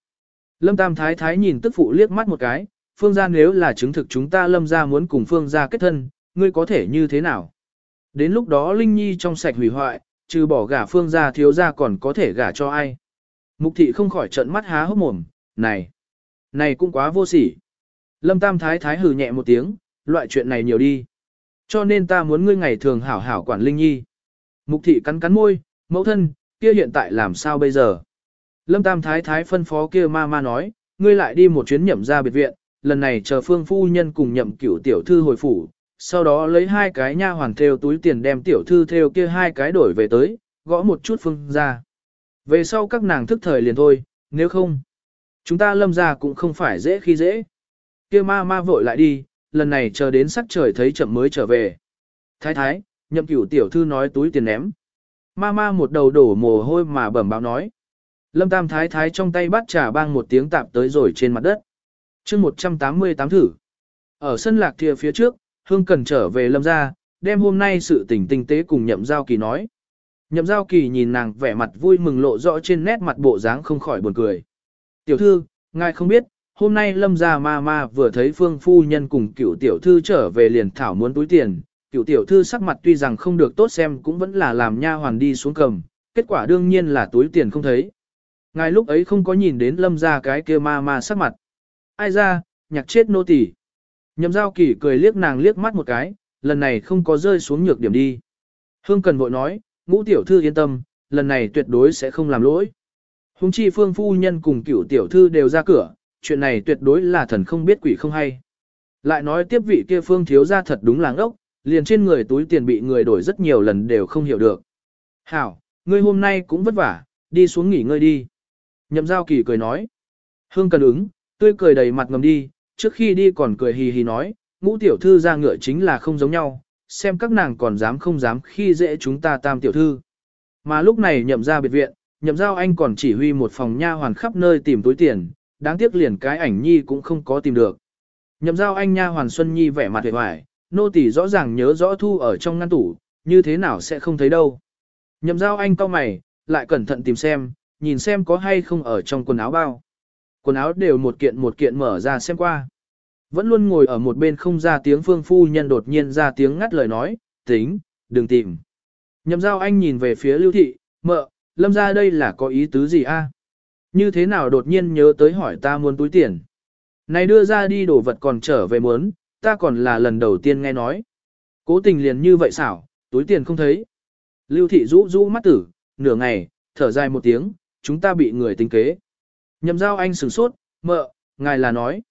Lâm Tam Thái Thái nhìn tức phụ liếc mắt một cái, Phương gia nếu là chứng thực chúng ta Lâm gia muốn cùng Phương gia kết thân, ngươi có thể như thế nào? Đến lúc đó Linh Nhi trong sạch hủy hoại, trừ bỏ gả Phương gia thiếu gia còn có thể gả cho ai? Mục thị không khỏi trợn mắt há hốc mồm, này, này cũng quá vô sỉ. Lâm Tam Thái Thái hừ nhẹ một tiếng, loại chuyện này nhiều đi. Cho nên ta muốn ngươi ngày thường hảo hảo quản Linh Nhi. Mục thị cắn cắn môi, mẫu thân, kia hiện tại làm sao bây giờ? Lâm Tam Thái Thái phân phó kia ma ma nói, ngươi lại đi một chuyến nhậm ra biệt viện, lần này chờ phương phu nhân cùng nhậm cửu tiểu thư hồi phủ, sau đó lấy hai cái nha hoàn theo túi tiền đem tiểu thư theo kia hai cái đổi về tới, gõ một chút phương ra. Về sau các nàng thức thời liền thôi, nếu không, chúng ta lâm ra cũng không phải dễ khi dễ. Kia ma ma vội lại đi, lần này chờ đến sắc trời thấy chậm mới trở về. Thái thái, nhậm cửu tiểu thư nói túi tiền ném. Ma ma một đầu đổ mồ hôi mà bẩm báo nói. Lâm Tam Thái Thái trong tay bắt trà bang một tiếng tạp tới rồi trên mặt đất. chương 188 thử. Ở sân lạc thìa phía trước, Hương cần trở về Lâm ra, đem hôm nay sự tình tinh tế cùng nhậm giao kỳ nói. Nhậm giao kỳ nhìn nàng vẻ mặt vui mừng lộ rõ trên nét mặt bộ dáng không khỏi buồn cười. Tiểu thư, ngài không biết, hôm nay Lâm ra ma ma vừa thấy phương phu nhân cùng cựu tiểu thư trở về liền thảo muốn túi tiền. Cựu tiểu thư sắc mặt tuy rằng không được tốt xem cũng vẫn là làm nha hoàn đi xuống cầm, kết quả đương nhiên là túi tiền không thấy. Ngài lúc ấy không có nhìn đến lâm ra cái kia ma ma sắc mặt. Ai ra, nhạc chết nô tỳ. Nhậm giao kỳ cười liếc nàng liếc mắt một cái, lần này không có rơi xuống nhược điểm đi. Hương cần vội nói, ngũ tiểu thư yên tâm, lần này tuyệt đối sẽ không làm lỗi. Hùng chi phương phu nhân cùng cựu tiểu thư đều ra cửa, chuyện này tuyệt đối là thần không biết quỷ không hay. Lại nói tiếp vị kia phương thiếu ra thật đúng làng ốc, liền trên người túi tiền bị người đổi rất nhiều lần đều không hiểu được. Hảo, ngươi hôm nay cũng vất vả, đi xuống nghỉ ngơi đi. Nhậm giao kỳ cười nói. Hương cần ứng, tươi cười đầy mặt ngầm đi, trước khi đi còn cười hì hì nói, ngũ tiểu thư ra ngựa chính là không giống nhau, xem các nàng còn dám không dám khi dễ chúng ta tam tiểu thư. Mà lúc này nhậm ra biệt viện, nhậm giao anh còn chỉ huy một phòng nha hoàn khắp nơi tìm túi tiền, đáng tiếc liền cái ảnh nhi cũng không có tìm được. Nhậm giao anh nha hoàn Xuân Nhi vẻ mặt vẻ vải, nô tỳ rõ ràng nhớ rõ thu ở trong ngăn tủ, như thế nào sẽ không thấy đâu. Nhậm giao anh cau mày, lại cẩn thận tìm xem, nhìn xem có hay không ở trong quần áo bao. Quần áo đều một kiện một kiện mở ra xem qua. Vẫn luôn ngồi ở một bên không ra tiếng phương phu nhân đột nhiên ra tiếng ngắt lời nói, tính, đừng tìm. Nhậm giao anh nhìn về phía lưu thị, mợ, lâm ra đây là có ý tứ gì a? Như thế nào đột nhiên nhớ tới hỏi ta muốn túi tiền. Này đưa ra đi đồ vật còn trở về muốn, ta còn là lần đầu tiên nghe nói. Cố tình liền như vậy xảo, túi tiền không thấy. Lưu thị rũ rũ mắt tử, nửa ngày, thở dài một tiếng, chúng ta bị người tính kế. Nhậm giao anh sửng sốt, mợ, ngài là nói.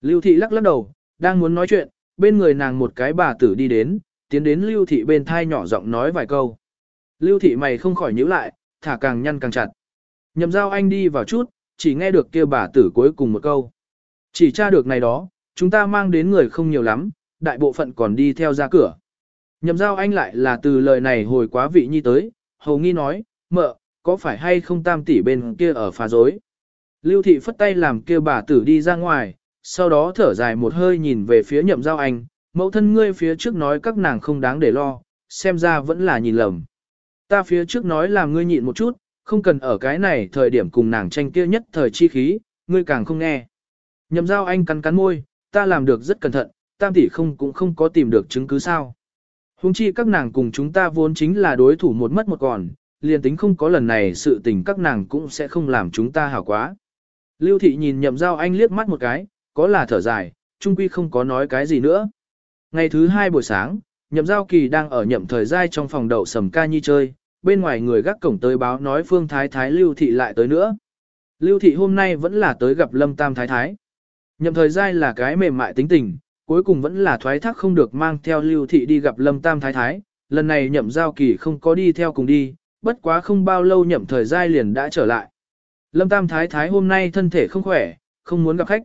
Lưu thị lắc lắc đầu, đang muốn nói chuyện, bên người nàng một cái bà tử đi đến, tiến đến lưu thị bên thai nhỏ giọng nói vài câu. Lưu thị mày không khỏi nhíu lại, thả càng nhăn càng chặt. Nhậm giao anh đi vào chút, chỉ nghe được kia bà tử cuối cùng một câu. Chỉ tra được này đó, chúng ta mang đến người không nhiều lắm, đại bộ phận còn đi theo ra cửa. Nhậm giao anh lại là từ lời này hồi quá vị nhi tới, hầu nghi nói, mợ, có phải hay không tam tỷ bên kia ở phá dối. Lưu thị phất tay làm kia bà tử đi ra ngoài, sau đó thở dài một hơi nhìn về phía nhậm giao anh, mẫu thân ngươi phía trước nói các nàng không đáng để lo, xem ra vẫn là nhìn lầm. Ta phía trước nói là ngươi nhịn một chút, không cần ở cái này thời điểm cùng nàng tranh kia nhất thời chi khí, ngươi càng không nghe. Nhậm giao anh cắn cắn môi, ta làm được rất cẩn thận, tam tỷ không cũng không có tìm được chứng cứ sao. Hùng chi các nàng cùng chúng ta vốn chính là đối thủ một mất một còn, liền tính không có lần này sự tình các nàng cũng sẽ không làm chúng ta hảo quá. Lưu thị nhìn nhậm giao anh liếc mắt một cái, có là thở dài, trung quy không có nói cái gì nữa. Ngày thứ hai buổi sáng, nhậm giao kỳ đang ở nhậm thời gian trong phòng đậu sầm ca nhi chơi, bên ngoài người gác cổng tới báo nói phương thái thái lưu thị lại tới nữa. Lưu thị hôm nay vẫn là tới gặp lâm tam thái thái. Nhậm thời giai là cái mềm mại tính tình, cuối cùng vẫn là thoái thác không được mang theo lưu thị đi gặp lâm tam thái thái. Lần này nhậm giao kỳ không có đi theo cùng đi, bất quá không bao lâu nhậm thời giai liền đã trở lại. Lâm tam thái thái hôm nay thân thể không khỏe, không muốn gặp khách.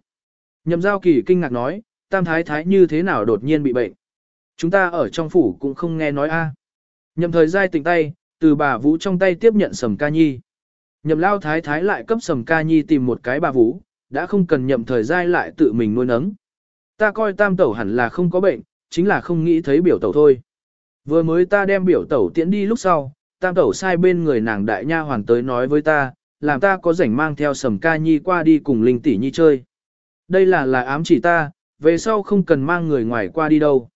Nhậm giao kỳ kinh ngạc nói, tam thái thái như thế nào đột nhiên bị bệnh. Chúng ta ở trong phủ cũng không nghe nói a. Nhậm thời giai tỉnh tay, từ bà Vũ trong tay tiếp nhận sầm ca nhi. Nhậm lao thái thái lại cấp sầm ca nhi tìm một cái bà Vũ, đã không cần nhậm thời giai lại tự mình nuôi nấng. Ta coi tam tẩu hẳn là không có bệnh, chính là không nghĩ thấy biểu tẩu thôi. Vừa mới ta đem biểu tẩu tiễn đi lúc sau, tam tẩu sai bên người nàng đại nha hoàn tới nói với ta, làm ta có rảnh mang theo sầm ca nhi qua đi cùng linh tỷ nhi chơi. Đây là là ám chỉ ta, về sau không cần mang người ngoài qua đi đâu.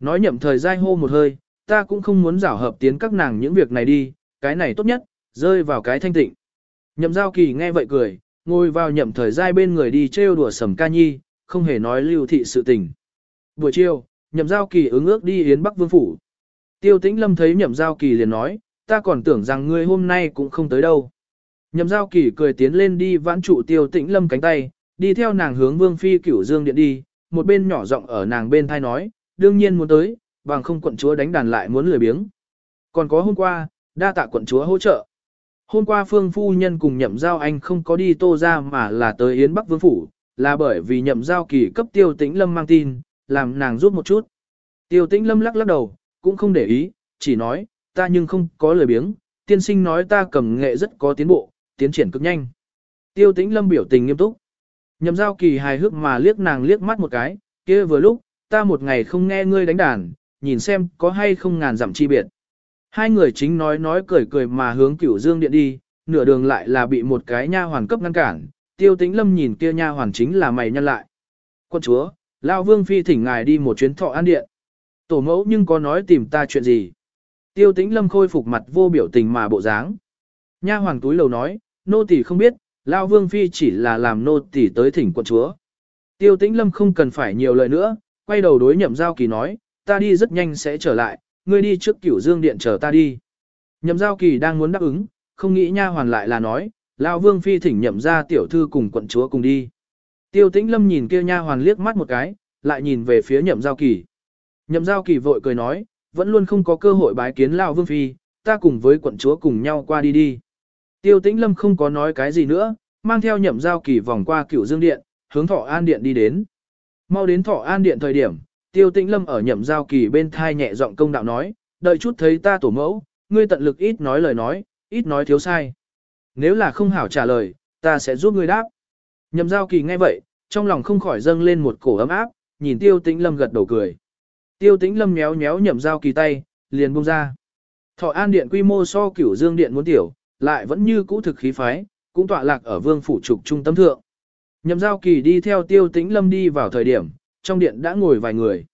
Nói nhậm thời gian hô một hơi, ta cũng không muốn rảo hợp tiến các nàng những việc này đi, cái này tốt nhất, rơi vào cái thanh tịnh. Nhậm giao kỳ nghe vậy cười, ngồi vào nhậm thời gian bên người đi trêu đùa sầm ca nhi, không hề nói lưu thị sự tình. Buổi chiều, nhậm giao kỳ ứng ước đi yến bắc vương phủ. Tiêu tĩnh lâm thấy nhậm giao kỳ liền nói, ta còn tưởng rằng ngươi hôm nay cũng không tới đâu. Nhậm giao kỳ cười tiến lên đi vãn trụ tiêu tĩnh lâm cánh tay, đi theo nàng hướng vương phi cửu dương điện đi, một bên nhỏ giọng ở nàng bên thai nói, đương nhiên muốn tới, bằng không quận chúa đánh đàn lại muốn lười biếng. Còn có hôm qua, đa tạ quận chúa hỗ trợ. Hôm qua phương phu nhân cùng nhậm giao anh không có đi tô ra mà là tới Yến Bắc Vương Phủ, là bởi vì nhậm giao kỳ cấp tiêu tĩnh lâm mang tin, làm nàng giúp một chút. Tiêu tĩnh lâm lắc lắc đầu, cũng không để ý, chỉ nói, ta nhưng không có lời biếng, tiên sinh nói ta cầm nghệ rất có tiến bộ, tiến triển cực nhanh. Tiêu tĩnh lâm biểu tình nghiêm túc. Nhậm giao kỳ hài hước mà liếc nàng liếc mắt một cái, kia vừa lúc, ta một ngày không nghe ngươi đánh đàn, nhìn xem có hay không ngàn dặm chi biệt. Hai người chính nói nói cười cười mà hướng cửu dương điện đi, nửa đường lại là bị một cái nha hoàn cấp ngăn cản, tiêu tĩnh lâm nhìn kia nha hoàn chính là mày nhân lại. Quân chúa, Lao Vương Phi thỉnh ngài đi một chuyến thọ an điện. Tổ mẫu nhưng có nói tìm ta chuyện gì. Tiêu tĩnh lâm khôi phục mặt vô biểu tình mà bộ dáng. Nha hoàng túi lầu nói, nô tỳ không biết, Lao Vương Phi chỉ là làm nô tỳ tới thỉnh quận chúa. Tiêu tĩnh lâm không cần phải nhiều lời nữa, quay đầu đối nhậm giao kỳ nói, ta đi rất nhanh sẽ trở lại, ngươi đi trước cửu dương điện chờ ta đi. Nhậm giao kỳ đang muốn đáp ứng, không nghĩ nha hoàn lại là nói, Lão Vương Phi thỉnh nhậm ra tiểu thư cùng quận chúa cùng đi. Tiêu tĩnh lâm nhìn kia nha hoàn liếc mắt một cái, lại nhìn về phía nhậm giao kỳ. Nhậm giao kỳ vội cười nói, vẫn luôn không có cơ hội bái kiến Lão Vương Phi, ta cùng với quận chúa cùng nhau qua đi đi. Tiêu tĩnh lâm không có nói cái gì nữa, mang theo nhậm giao kỳ vòng qua cửu dương điện, hướng thọ an điện đi đến. Mau đến thọ an điện thời điểm, tiêu tĩnh lâm ở nhậm giao kỳ bên thai nhẹ giọng công đạo nói, đợi chút thấy ta tổ mẫu, ngươi tận lực ít nói lời nói, ít nói thiếu sai. Nếu là không hảo trả lời, ta sẽ giúp ngươi đáp. Nhậm giao kỳ nghe vậy, trong lòng không khỏi dâng lên một cổ ấm áp, nhìn tiêu tĩnh lâm gật đầu cười. Tiêu tĩnh lâm méo méo nhậm giao kỳ tay, liền buông ra. Thọ an điện quy mô so cửu dương điện muốn tiểu, lại vẫn như cũ thực khí phái, cũng tọa lạc ở vương phủ trục trung tâm thượng. Nhậm giao kỳ đi theo tiêu tĩnh lâm đi vào thời điểm, trong điện đã ngồi vài người.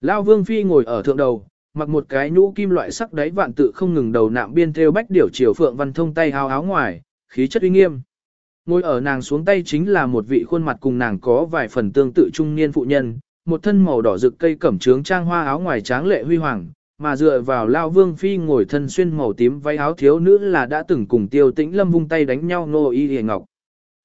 Lao vương phi ngồi ở thượng đầu, mặc một cái nhũ kim loại sắc đáy vạn tự không ngừng đầu nạm biên theo bách điểu chiều phượng văn thông tay áo áo ngoài, khí chất uy nghiêm. Ngồi ở nàng xuống tay chính là một vị khuôn mặt cùng nàng có vài phần tương tự trung niên phụ nhân, một thân màu đỏ rực cây cẩm trướng trang hoa áo ngoài tráng lệ huy hoàng, mà dựa vào lao vương phi ngồi thân xuyên màu tím váy áo thiếu nữ là đã từng cùng tiêu tĩnh lâm vung tay đánh nhau nô y hề ngọc.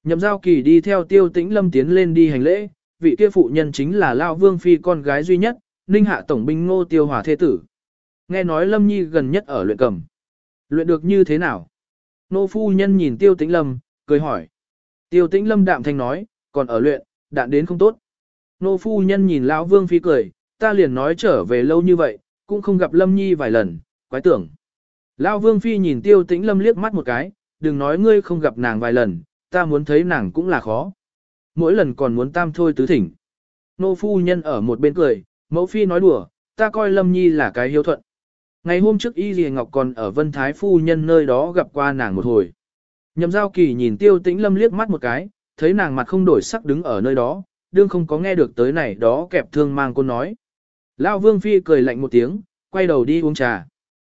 Nhậm giao kỳ đi theo tiêu tĩnh lâm tiến lên đi hành lễ, vị kia phụ nhân chính là Lao Vương Phi con gái duy nhất, Ninh Hạ Tổng binh Ngô Tiêu Hòa Thế Tử. Nghe nói Lâm Nhi gần nhất ở luyện cầm. Luyện được như thế nào? Nô phu nhân nhìn Tiêu Tĩnh Lâm, cười hỏi. Tiêu Tĩnh Lâm đạm thanh nói, còn ở luyện, đạn đến không tốt. Nô phu nhân nhìn lão Vương Phi cười, ta liền nói trở về lâu như vậy, cũng không gặp Lâm Nhi vài lần, quái tưởng. Lão Vương Phi nhìn Tiêu Tĩnh Lâm liếc mắt một cái, đừng nói ngươi không gặp nàng vài lần, ta muốn thấy nàng cũng là khó. Mỗi lần còn muốn tam thôi tứ thỉnh. Nô phu nhân ở một bên cười, mẫu phi nói đùa, ta coi Lâm Nhi là cái hiếu thuận. Ngày hôm trước Y Dì Ngọc còn ở Vân Thái phu nhân nơi đó gặp qua nàng một hồi. Nhậm giao kỳ nhìn Tiêu Tĩnh Lâm liếc mắt một cái, thấy nàng mặt không đổi sắc đứng ở nơi đó, đương không có nghe được tới này đó kẹp thương mang cô nói. Lão Vương Phi cười lạnh một tiếng, quay đầu đi uống trà.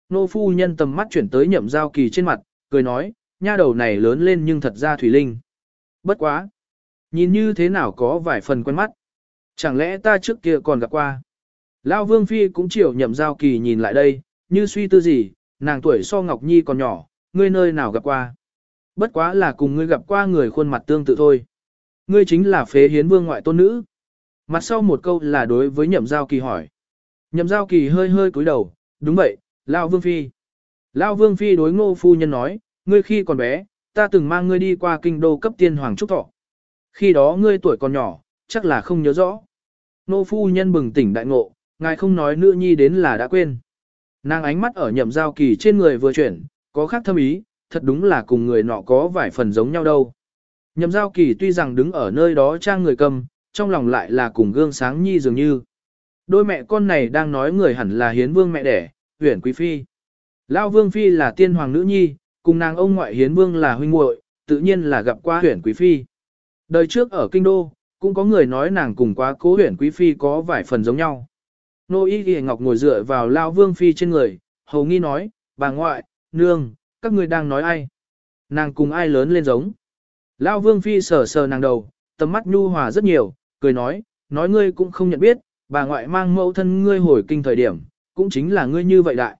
Nô phu nhân tầm mắt chuyển tới nhậm giao kỳ trên mặt, cười nói, nha đầu này lớn lên nhưng thật ra thủy linh. Bất quá. Nhìn như thế nào có vài phần quen mắt. Chẳng lẽ ta trước kia còn gặp qua. Lão Vương Phi cũng chịu nhậm giao kỳ nhìn lại đây, như suy tư gì, nàng tuổi so Ngọc Nhi còn nhỏ, ngươi nơi nào gặp qua. Bất quá là cùng ngươi gặp qua người khuôn mặt tương tự thôi. Ngươi chính là phế hiến vương ngoại tôn nữ. Mặt sau một câu là đối với nhậm giao kỳ hỏi. Nhậm giao kỳ hơi hơi cúi đầu, đúng vậy, Lao Vương Phi. Lao Vương Phi đối ngô phu nhân nói, ngươi khi còn bé, ta từng mang ngươi đi qua kinh đô cấp tiên hoàng trúc thọ. Khi đó ngươi tuổi còn nhỏ, chắc là không nhớ rõ. Nô phu nhân bừng tỉnh đại ngộ, ngài không nói nữ nhi đến là đã quên. Nàng ánh mắt ở nhậm giao kỳ trên người vừa chuyển, có khác thâm ý, thật đúng là cùng người nọ có vài phần giống nhau đâu. Nhậm giao kỳ tuy rằng đứng ở nơi đó trang người cầm, trong lòng lại là cùng gương sáng nhi dường như. Đôi mẹ con này đang nói người hẳn là hiến vương mẹ đẻ, huyển quý phi. Lao vương phi là tiên hoàng nữ nhi, cùng nàng ông ngoại hiến vương là huynh muội, tự nhiên là gặp qua huyển quý phi. Đời trước ở kinh đô, cũng có người nói nàng cùng quá cố huyển quý phi có vài phần giống nhau. Nô y ghi ngọc ngồi dựa vào Lao vương phi trên người, hầu nghi nói, bà ngoại, nương, các ngươi đang nói ai? Nàng cùng ai lớn lên giống? Lao vương phi sờ sờ nàng đầu, tầm mắt nhu hòa rất nhiều, cười nói, nói ngươi cũng không nhận biết, bà ngoại mang mẫu thân ngươi hồi kinh thời điểm, cũng chính là ngươi như vậy đại.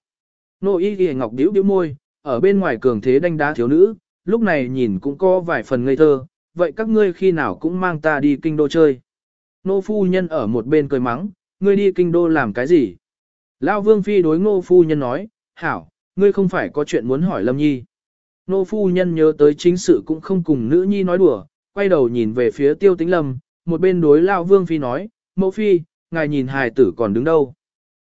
Nô y ghi ngọc điếu điếu môi, ở bên ngoài cường thế đánh đá thiếu nữ, lúc này nhìn cũng có vài phần ngây thơ, vậy các ngươi khi nào cũng mang ta đi kinh đô chơi. Nô phu nhân ở một bên cười mắng, ngươi đi kinh đô làm cái gì? Lao vương phi đối ngô phu nhân nói, hảo, ngươi không phải có chuyện muốn hỏi Lâm Nhi. Nô phu nhân nhớ tới chính sự cũng không cùng nữ nhi nói đùa, quay đầu nhìn về phía tiêu tĩnh lâm, một bên đối Lao Vương Phi nói, mẫu Phi, ngài nhìn hài tử còn đứng đâu.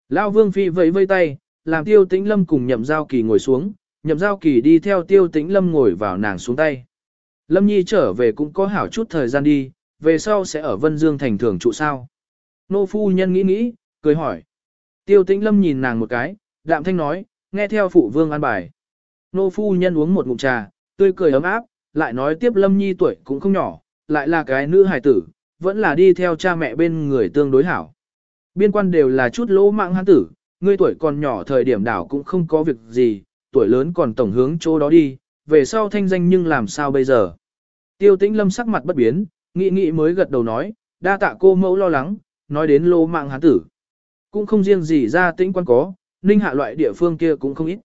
Lao Vương Phi vẫy vây tay, làm tiêu tĩnh lâm cùng nhậm giao kỳ ngồi xuống, nhậm giao kỳ đi theo tiêu tĩnh lâm ngồi vào nàng xuống tay. Lâm Nhi trở về cũng có hảo chút thời gian đi, về sau sẽ ở Vân Dương thành thường trụ sao. Nô phu nhân nghĩ nghĩ, cười hỏi. Tiêu tĩnh lâm nhìn nàng một cái, đạm thanh nói, nghe theo phụ vương an bài. Nô phu nhân uống một ngụm trà, tươi cười ấm áp, lại nói tiếp Lâm Nhi tuổi cũng không nhỏ, lại là cái nữ hài tử, vẫn là đi theo cha mẹ bên người tương đối hảo. Biên quan đều là chút lỗ mạng hắn tử, ngươi tuổi còn nhỏ thời điểm đảo cũng không có việc gì, tuổi lớn còn tổng hướng chỗ đó đi, về sau thanh danh nhưng làm sao bây giờ. Tiêu tĩnh lâm sắc mặt bất biến, nghị nghị mới gật đầu nói, đa tạ cô mẫu lo lắng, nói đến Lô mạng hán tử. Cũng không riêng gì ra tĩnh quan có, ninh hạ loại địa phương kia cũng không ít.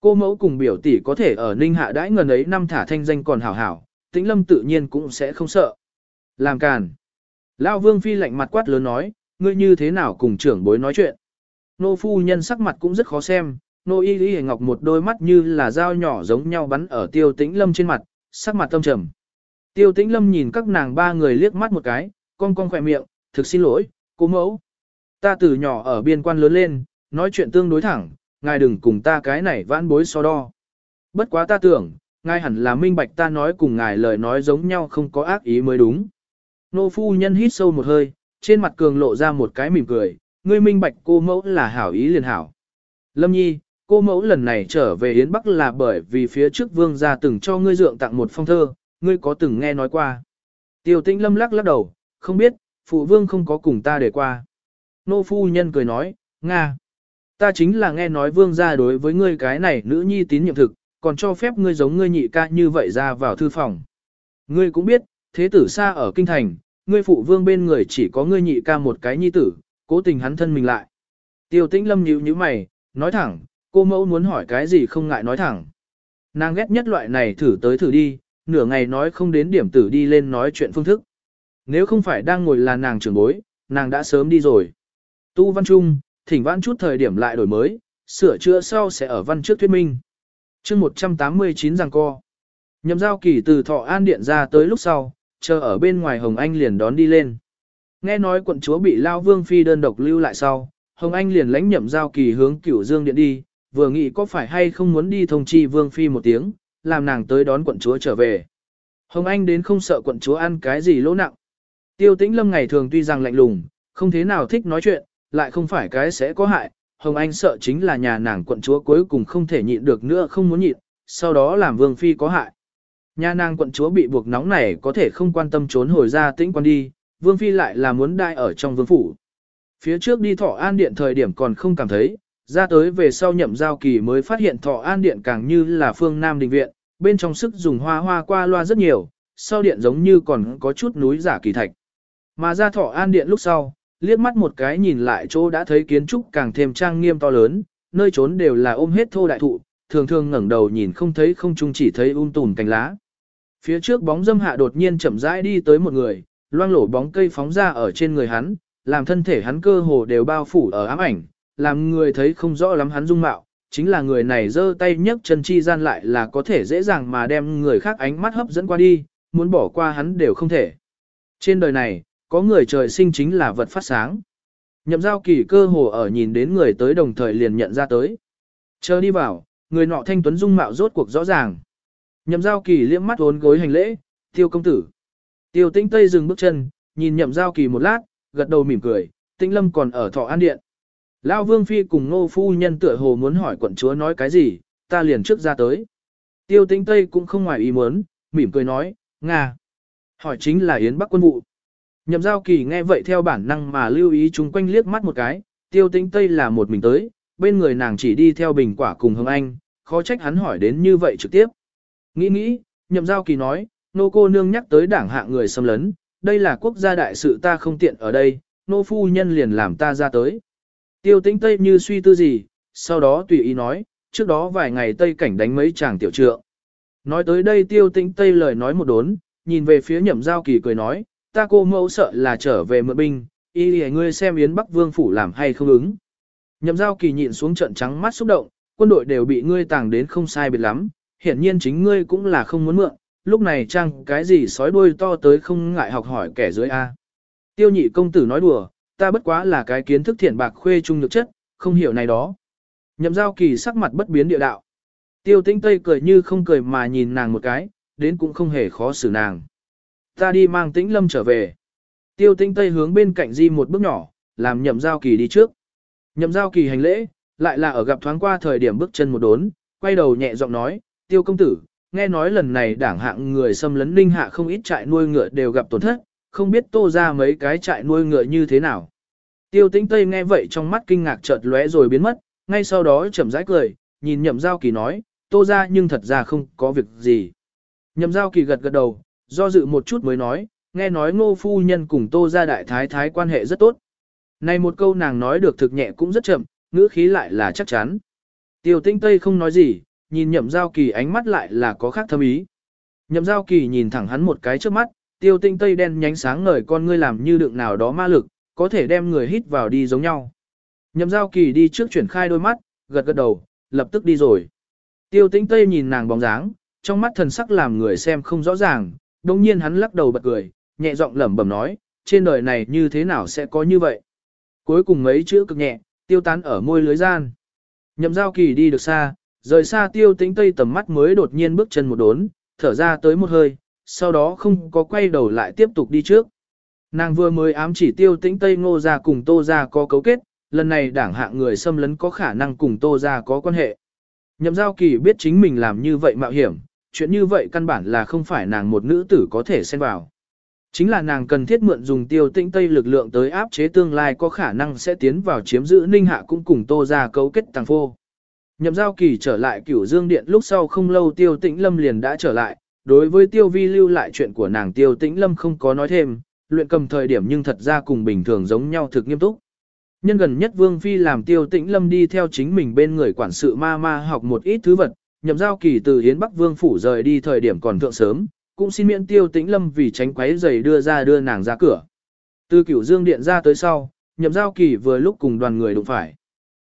Cô mẫu cùng biểu tỷ có thể ở Ninh Hạ đãi ngần ấy năm thả thanh danh còn hảo hảo, tĩnh lâm tự nhiên cũng sẽ không sợ. Làm càn. Lão Vương Phi lạnh mặt quát lớn nói, ngươi như thế nào cùng trưởng bối nói chuyện. Nô phu nhân sắc mặt cũng rất khó xem, nô y lý ngọc một đôi mắt như là dao nhỏ giống nhau bắn ở tiêu tĩnh lâm trên mặt, sắc mặt tâm trầm. Tiêu tĩnh lâm nhìn các nàng ba người liếc mắt một cái, con con khỏe miệng, thực xin lỗi, cô mẫu. Ta từ nhỏ ở biên quan lớn lên, nói chuyện tương đối thẳng, ngài đừng cùng ta cái này vãn bối so đo. Bất quá ta tưởng, ngài hẳn là minh bạch ta nói cùng ngài lời nói giống nhau không có ác ý mới đúng. Nô phu nhân hít sâu một hơi, trên mặt cường lộ ra một cái mỉm cười, ngươi minh bạch cô mẫu là hảo ý liền hảo. Lâm nhi, cô mẫu lần này trở về Yến Bắc là bởi vì phía trước vương gia từng cho ngươi dượng tặng một phong thơ, ngươi có từng nghe nói qua. Tiêu tĩnh lâm lắc lắc đầu, không biết, phụ vương không có cùng ta để qua. Nô phu nhân cười nói, Nga. Ta chính là nghe nói vương gia đối với ngươi cái này nữ nhi tín nhiệm thực, còn cho phép ngươi giống ngươi nhị ca như vậy ra vào thư phòng. Ngươi cũng biết, thế tử xa ở kinh thành, ngươi phụ vương bên người chỉ có ngươi nhị ca một cái nhi tử, cố tình hắn thân mình lại. Tiêu tĩnh lâm nhíu nhíu mày, nói thẳng, cô mẫu muốn hỏi cái gì không ngại nói thẳng. Nàng ghét nhất loại này thử tới thử đi, nửa ngày nói không đến điểm tử đi lên nói chuyện phương thức. nếu không phải đang ngồi là nàng trưởng bối, nàng đã sớm đi rồi. Tu văn trung, thỉnh văn chút thời điểm lại đổi mới, sửa chữa sau sẽ ở văn trước thuyết minh. chương 189 rằng co. Nhậm giao kỳ từ thọ an điện ra tới lúc sau, chờ ở bên ngoài Hồng Anh liền đón đi lên. Nghe nói quận chúa bị Lao Vương Phi đơn độc lưu lại sau, Hồng Anh liền lãnh nhậm giao kỳ hướng cửu dương điện đi, vừa nghĩ có phải hay không muốn đi thông chi Vương Phi một tiếng, làm nàng tới đón quận chúa trở về. Hồng Anh đến không sợ quận chúa ăn cái gì lỗ nặng. Tiêu tĩnh lâm ngày thường tuy rằng lạnh lùng, không thế nào thích nói chuyện, lại không phải cái sẽ có hại. Hồng Anh sợ chính là nhà nàng quận chúa cuối cùng không thể nhịn được nữa không muốn nhịn, sau đó làm Vương Phi có hại. Nhà nàng quận chúa bị buộc nóng này có thể không quan tâm trốn hồi ra tĩnh quan đi, Vương Phi lại là muốn đai ở trong vương phủ. Phía trước đi thọ an điện thời điểm còn không cảm thấy, ra tới về sau nhậm giao kỳ mới phát hiện thọ an điện càng như là phương Nam đình viện, bên trong sức dùng hoa hoa qua loa rất nhiều, sau điện giống như còn có chút núi giả kỳ thạch. Mà ra thọ an điện lúc sau, liếc mắt một cái nhìn lại chỗ đã thấy kiến trúc càng thêm trang nghiêm to lớn, nơi trốn đều là ôm hết thô đại thụ, thường thường ngẩng đầu nhìn không thấy không chung chỉ thấy um tùm cành lá. Phía trước bóng dâm hạ đột nhiên chậm rãi đi tới một người, loang lổ bóng cây phóng ra ở trên người hắn, làm thân thể hắn cơ hồ đều bao phủ ở ám ảnh, làm người thấy không rõ lắm hắn dung mạo, chính là người này giơ tay nhấc chân chi gian lại là có thể dễ dàng mà đem người khác ánh mắt hấp dẫn qua đi, muốn bỏ qua hắn đều không thể. Trên đời này, có người trời sinh chính là vật phát sáng. Nhậm giao kỳ cơ hồ ở nhìn đến người tới đồng thời liền nhận ra tới. Chờ đi vào, người nọ thanh tuấn dung mạo rốt cuộc rõ ràng. Nhậm giao kỳ liếc mắt hốn gối hành lễ, tiêu công tử. Tiêu tĩnh Tây dừng bước chân, nhìn nhậm giao kỳ một lát, gật đầu mỉm cười, tĩnh lâm còn ở thọ an điện. Lao vương phi cùng ngô phu nhân tựa hồ muốn hỏi quận chúa nói cái gì, ta liền trước ra tới. Tiêu tĩnh Tây cũng không ngoài ý muốn, mỉm cười nói, Nga. Hỏi chính là Yến Bắc quân vụ. Nhậm giao kỳ nghe vậy theo bản năng mà lưu ý chúng quanh liếc mắt một cái, tiêu tĩnh Tây là một mình tới, bên người nàng chỉ đi theo bình quả cùng Hương Anh, khó trách hắn hỏi đến như vậy trực tiếp. Nghĩ nghĩ, nhậm giao kỳ nói, nô cô nương nhắc tới đảng hạ người xâm lấn, đây là quốc gia đại sự ta không tiện ở đây, nô phu nhân liền làm ta ra tới. Tiêu tĩnh Tây như suy tư gì, sau đó tùy ý nói, trước đó vài ngày Tây cảnh đánh mấy chàng tiểu trượng. Nói tới đây tiêu tĩnh Tây lời nói một đốn, nhìn về phía nhậm giao kỳ cười nói, ta cô mẫu sợ là trở về mượn binh, y lì ngươi xem Yến Bắc Vương Phủ làm hay không ứng. Nhậm giao kỳ nhịn xuống trận trắng mắt xúc động, quân đội đều bị ngươi tàng đến không sai biệt lắm, hiển nhiên chính ngươi cũng là không muốn mượn, lúc này chăng cái gì sói đuôi to tới không ngại học hỏi kẻ dưới A. Tiêu nhị công tử nói đùa, ta bất quá là cái kiến thức thiện bạc khuê trung nhược chất, không hiểu này đó. Nhậm giao kỳ sắc mặt bất biến địa đạo. Tiêu tĩnh tây cười như không cười mà nhìn nàng một cái, đến cũng không hề khó xử nàng. Ta đi mang tĩnh lâm trở về. Tiêu tĩnh tây hướng bên cạnh di một bước nhỏ, làm nhậm giao kỳ đi trước. Nhậm giao kỳ hành lễ, lại là ở gặp thoáng qua thời điểm bước chân một đốn, quay đầu nhẹ giọng nói, tiêu công tử, nghe nói lần này đảng hạng người xâm lấn ninh hạ không ít trại nuôi ngựa đều gặp tổn thất, không biết tô ra mấy cái trại nuôi ngựa như thế nào. Tiêu tĩnh Tây nghe vậy trong mắt kinh ngạc chợt lóe rồi biến mất, ngay sau đó chậm rãi cười, nhìn nhậm giao kỳ nói, tô ra nhưng thật ra không có việc gì. Nhậm giao kỳ gật gật đầu, do dự một chút mới nói, nghe nói ngô phu nhân cùng tô ra đại thái thái quan hệ rất tốt. Này một câu nàng nói được thực nhẹ cũng rất chậm, ngữ khí lại là chắc chắn. Tiêu tĩnh Tây không nói gì, nhìn nhậm giao kỳ ánh mắt lại là có khác thâm ý. Nhậm giao kỳ nhìn thẳng hắn một cái trước mắt, tiêu tinh tây đen nhánh sáng ngời con ngươi làm như đựng nào đó ma lực, có thể đem người hít vào đi giống nhau. Nhậm giao kỳ đi trước chuyển khai đôi mắt, gật gật đầu, lập tức đi rồi. Tiêu tinh tây nhìn nàng bóng dáng, trong mắt thần sắc làm người xem không rõ ràng, đồng nhiên hắn lắc đầu bật cười, nhẹ giọng lẩm bẩm nói, trên đời này như thế nào sẽ có như vậy. Cuối cùng mấy chữ cực nhẹ, tiêu tán ở môi lưới gian. Nhậm giao kỳ đi được xa, Rời xa tiêu tĩnh tây tầm mắt mới đột nhiên bước chân một đốn, thở ra tới một hơi, sau đó không có quay đầu lại tiếp tục đi trước. Nàng vừa mới ám chỉ tiêu tĩnh tây ngô ra cùng tô ra có cấu kết, lần này đảng hạng người xâm lấn có khả năng cùng tô ra có quan hệ. Nhậm giao kỳ biết chính mình làm như vậy mạo hiểm, chuyện như vậy căn bản là không phải nàng một nữ tử có thể xen vào. Chính là nàng cần thiết mượn dùng tiêu tĩnh tây lực lượng tới áp chế tương lai có khả năng sẽ tiến vào chiếm giữ ninh hạ cũng cùng tô ra cấu kết tàng phô. Nhậm giao kỳ trở lại cửu dương điện lúc sau không lâu tiêu tĩnh lâm liền đã trở lại, đối với tiêu vi lưu lại chuyện của nàng tiêu tĩnh lâm không có nói thêm, luyện cầm thời điểm nhưng thật ra cùng bình thường giống nhau thực nghiêm túc. Nhân gần nhất vương phi làm tiêu tĩnh lâm đi theo chính mình bên người quản sự ma ma học một ít thứ vật, nhậm giao kỳ từ hiến bắc vương phủ rời đi thời điểm còn thượng sớm, cũng xin miễn tiêu tĩnh lâm vì tránh quấy giày đưa ra đưa nàng ra cửa. Từ cửu dương điện ra tới sau, nhậm giao kỳ vừa lúc cùng đoàn người đụng phải.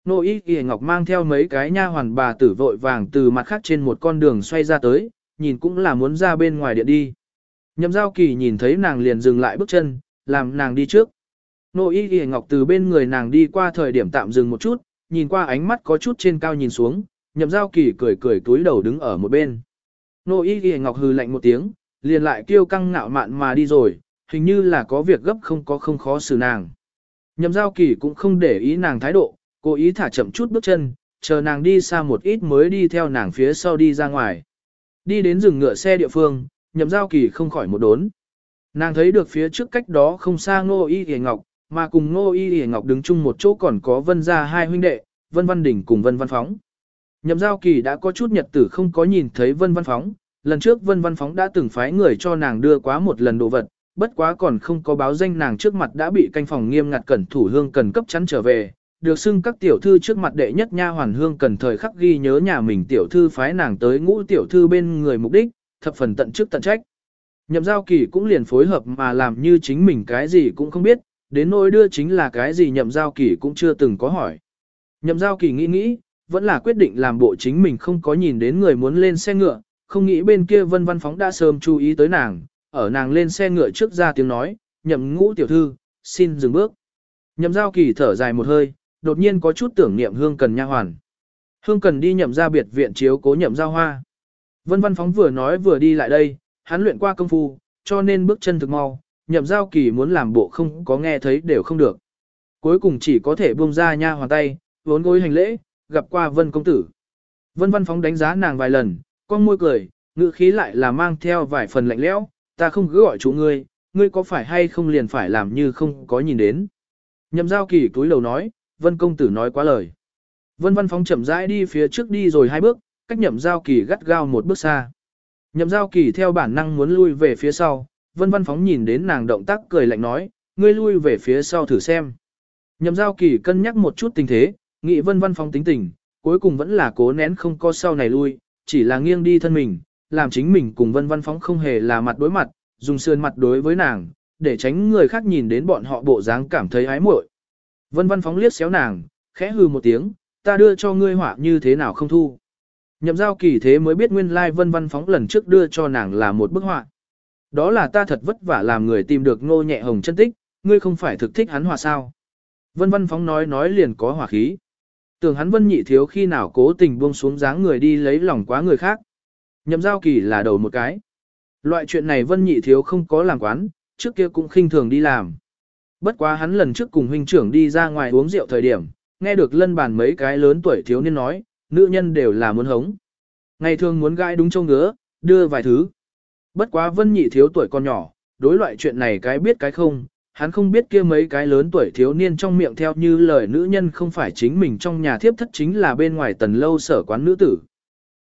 Nô y kỳ ngọc mang theo mấy cái nha hoàn bà tử vội vàng từ mặt khác trên một con đường xoay ra tới, nhìn cũng là muốn ra bên ngoài điện đi. Nhậm giao kỳ nhìn thấy nàng liền dừng lại bước chân, làm nàng đi trước. Nô y kỳ ngọc từ bên người nàng đi qua thời điểm tạm dừng một chút, nhìn qua ánh mắt có chút trên cao nhìn xuống, nhậm giao kỳ cười cười túi đầu đứng ở một bên. Nô y kỳ ngọc hừ lạnh một tiếng, liền lại kêu căng ngạo mạn mà đi rồi, hình như là có việc gấp không có không khó xử nàng. Nhậm giao kỳ cũng không để ý nàng thái độ, cố ý thả chậm chút bước chân, chờ nàng đi xa một ít mới đi theo nàng phía sau đi ra ngoài. Đi đến rừng ngựa xe địa phương, nhậm giao kỳ không khỏi một đốn. Nàng thấy được phía trước cách đó không xa ngô y hề ngọc, mà cùng ngô y hề ngọc đứng chung một chỗ còn có vân gia hai huynh đệ, vân văn đỉnh cùng vân văn phóng. Nhậm giao kỳ đã có chút nhật tử không có nhìn thấy vân văn phóng, lần trước vân văn phóng đã từng phái người cho nàng đưa quá một lần đồ vật, bất quá còn không có báo danh nàng trước mặt đã bị canh phòng nghiêm ngặt cẩn thủ hương cần cấp chắn trở về, được xưng các tiểu thư trước mặt đệ nhất nha hoàn hương cần thời khắc ghi nhớ nhà mình tiểu thư phái nàng tới ngũ tiểu thư bên người mục đích, thập phần tận chức tận trách. Nhậm giao kỳ cũng liền phối hợp mà làm như chính mình cái gì cũng không biết, đến nỗi đưa chính là cái gì nhậm giao kỳ cũng chưa từng có hỏi. Nhậm giao kỳ nghĩ nghĩ, vẫn là quyết định làm bộ chính mình không có nhìn đến người muốn lên xe ngựa, không nghĩ bên kia vân văn phóng đã sớm chú ý tới nàng, ở nàng lên xe ngựa trước ra tiếng nói, nhậm ngũ tiểu thư, xin dừng bước. Nhậm giao kỳ thở dài một hơi, đột nhiên có chút tưởng niệm hương cần nha hoàn. Hương cần đi nhậm ra biệt viện chiếu cố nhậm ra hoa. Vân văn phóng vừa nói vừa đi lại đây, hắn luyện qua công phu, cho nên bước chân thực mau, nhậm giao kỳ muốn làm bộ không có nghe thấy đều không được. Cuối cùng chỉ có thể buông ra nha hoàn tay, vốn gối hành lễ, gặp qua vân công tử. Vân văn phóng đánh giá nàng vài lần, con môi cười, ngữ khí lại là mang theo vài phần lạnh lẽo, ta không cứ gọi chủ ngươi, ngươi có phải hay không liền phải làm như không có nhìn đến. Nhậm giao kỳ túi lầu nói, vân công tử nói quá lời. Vân văn phóng chậm rãi đi phía trước đi rồi hai bước, cách nhậm giao kỳ gắt gao một bước xa. Nhậm giao kỳ theo bản năng muốn lui về phía sau, vân văn phóng nhìn đến nàng động tác cười lạnh nói, ngươi lui về phía sau thử xem. Nhậm giao kỳ cân nhắc một chút tình thế, nghĩ vân văn phóng tính tình, cuối cùng vẫn là cố nén không co sau này lui, chỉ là nghiêng đi thân mình, làm chính mình cùng vân văn phóng không hề là mặt đối mặt, dùng sườn mặt đối với nàng, để tránh người khác nhìn đến bọn họ bộ dáng cảm thấy ái muội. Vân văn phóng liếc xéo nàng, khẽ hừ một tiếng, ta đưa cho ngươi họa như thế nào không thu. Nhậm giao kỳ thế mới biết nguyên lai like vân văn phóng lần trước đưa cho nàng là một bức họa. Đó là ta thật vất vả làm người tìm được ngô nhẹ hồng chân tích, ngươi không phải thực thích hắn họa sao. Vân văn phóng nói nói liền có hỏa khí. Tưởng hắn vân nhị thiếu khi nào cố tình buông xuống dáng người đi lấy lòng quá người khác. Nhậm giao kỳ là đầu một cái. Loại chuyện này vân nhị thiếu không có làm quán, trước kia cũng khinh thường đi làm. Bất quá hắn lần trước cùng huynh trưởng đi ra ngoài uống rượu thời điểm, nghe được lân bàn mấy cái lớn tuổi thiếu niên nói, nữ nhân đều là muốn hống. Ngày thường muốn gãi đúng châu ngứa, đưa vài thứ. Bất quá vân nhị thiếu tuổi còn nhỏ, đối loại chuyện này cái biết cái không, hắn không biết kia mấy cái lớn tuổi thiếu niên trong miệng theo như lời nữ nhân không phải chính mình trong nhà thiếp thất chính là bên ngoài tần lâu sở quán nữ tử.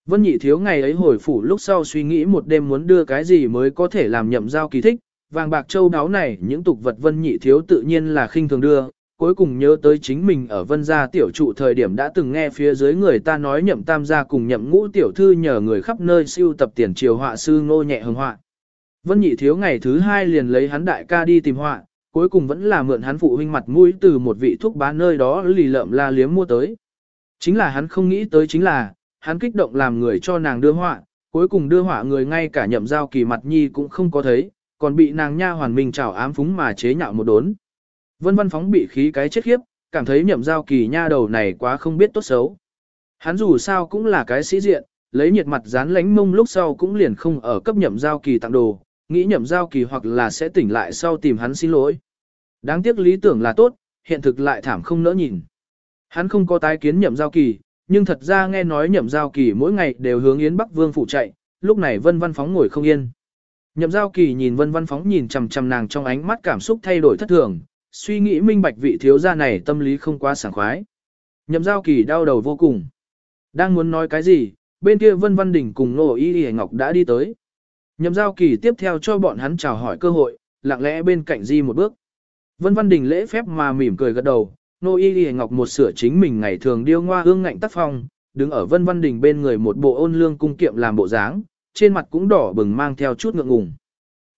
Vân nhị thiếu ngày ấy hồi phủ lúc sau suy nghĩ một đêm muốn đưa cái gì mới có thể làm nhậm giao kỳ thích, vàng bạc châu đáo này những tục vật vân nhị thiếu tự nhiên là khinh thường đưa, cuối cùng nhớ tới chính mình ở vân gia tiểu trụ thời điểm đã từng nghe phía dưới người ta nói nhậm tam gia cùng nhậm ngũ tiểu thư nhờ người khắp nơi siêu tập tiền triều họa sư ngô nhẹ hồng họa. Vân nhị thiếu ngày thứ hai liền lấy hắn đại ca đi tìm họa, cuối cùng vẫn là mượn hắn phụ huynh mặt mũi từ một vị thuốc bán nơi đó lì lợm la liếm mua tới. Chính là hắn không nghĩ tới chính là, hắn kích động làm người cho nàng đưa họa, cuối cùng đưa họa người ngay cả nhậm giao kỳ mặt nhi cũng không có thấy, còn bị nàng nha hoàn mình chảo ám phúng mà chế nhạo một đốn. Vân văn phóng bị khí cái chết khiếp, cảm thấy nhậm giao kỳ nha đầu này quá không biết tốt xấu. Hắn dù sao cũng là cái sĩ diện, lấy nhiệt mặt dán lánh mông lúc sau cũng liền không ở cấp nhậm giao kỳ tặng đồ, nghĩ nhậm giao kỳ hoặc là sẽ tỉnh lại sau tìm hắn xin lỗi. Đáng tiếc lý tưởng là tốt, hiện thực lại thảm không nỡ nhìn. Hắn không có tái kiến nhậm giao kỳ, nhưng thật ra nghe nói nhậm giao kỳ mỗi ngày đều hướng Yến Bắc Vương phủ chạy, lúc này vân văn phóng ngồi không yên. Nhậm giao kỳ nhìn vân văn phóng nhìn chằm chằm nàng trong ánh mắt cảm xúc thay đổi thất thường, suy nghĩ minh bạch vị thiếu gia này tâm lý không quá sảng khoái. Nhậm giao kỳ đau đầu vô cùng. Đang muốn nói cái gì, bên kia vân văn đỉnh cùng nô y y ngọc đã đi tới. Nhậm giao kỳ tiếp theo cho bọn hắn chào hỏi cơ hội, lặng lẽ bên cạnh di một bước. Vân văn đình lễ phép mà mỉm cười gật đầu, nô y y ngọc một sửa chính mình ngày thường điêu ngoa hương ngạnh tác phong, đứng ở vân văn đình bên người một bộ ôn lương cung kiệm làm bộ dáng, trên mặt cũng đỏ bừng mang theo chút ngượng ngùng.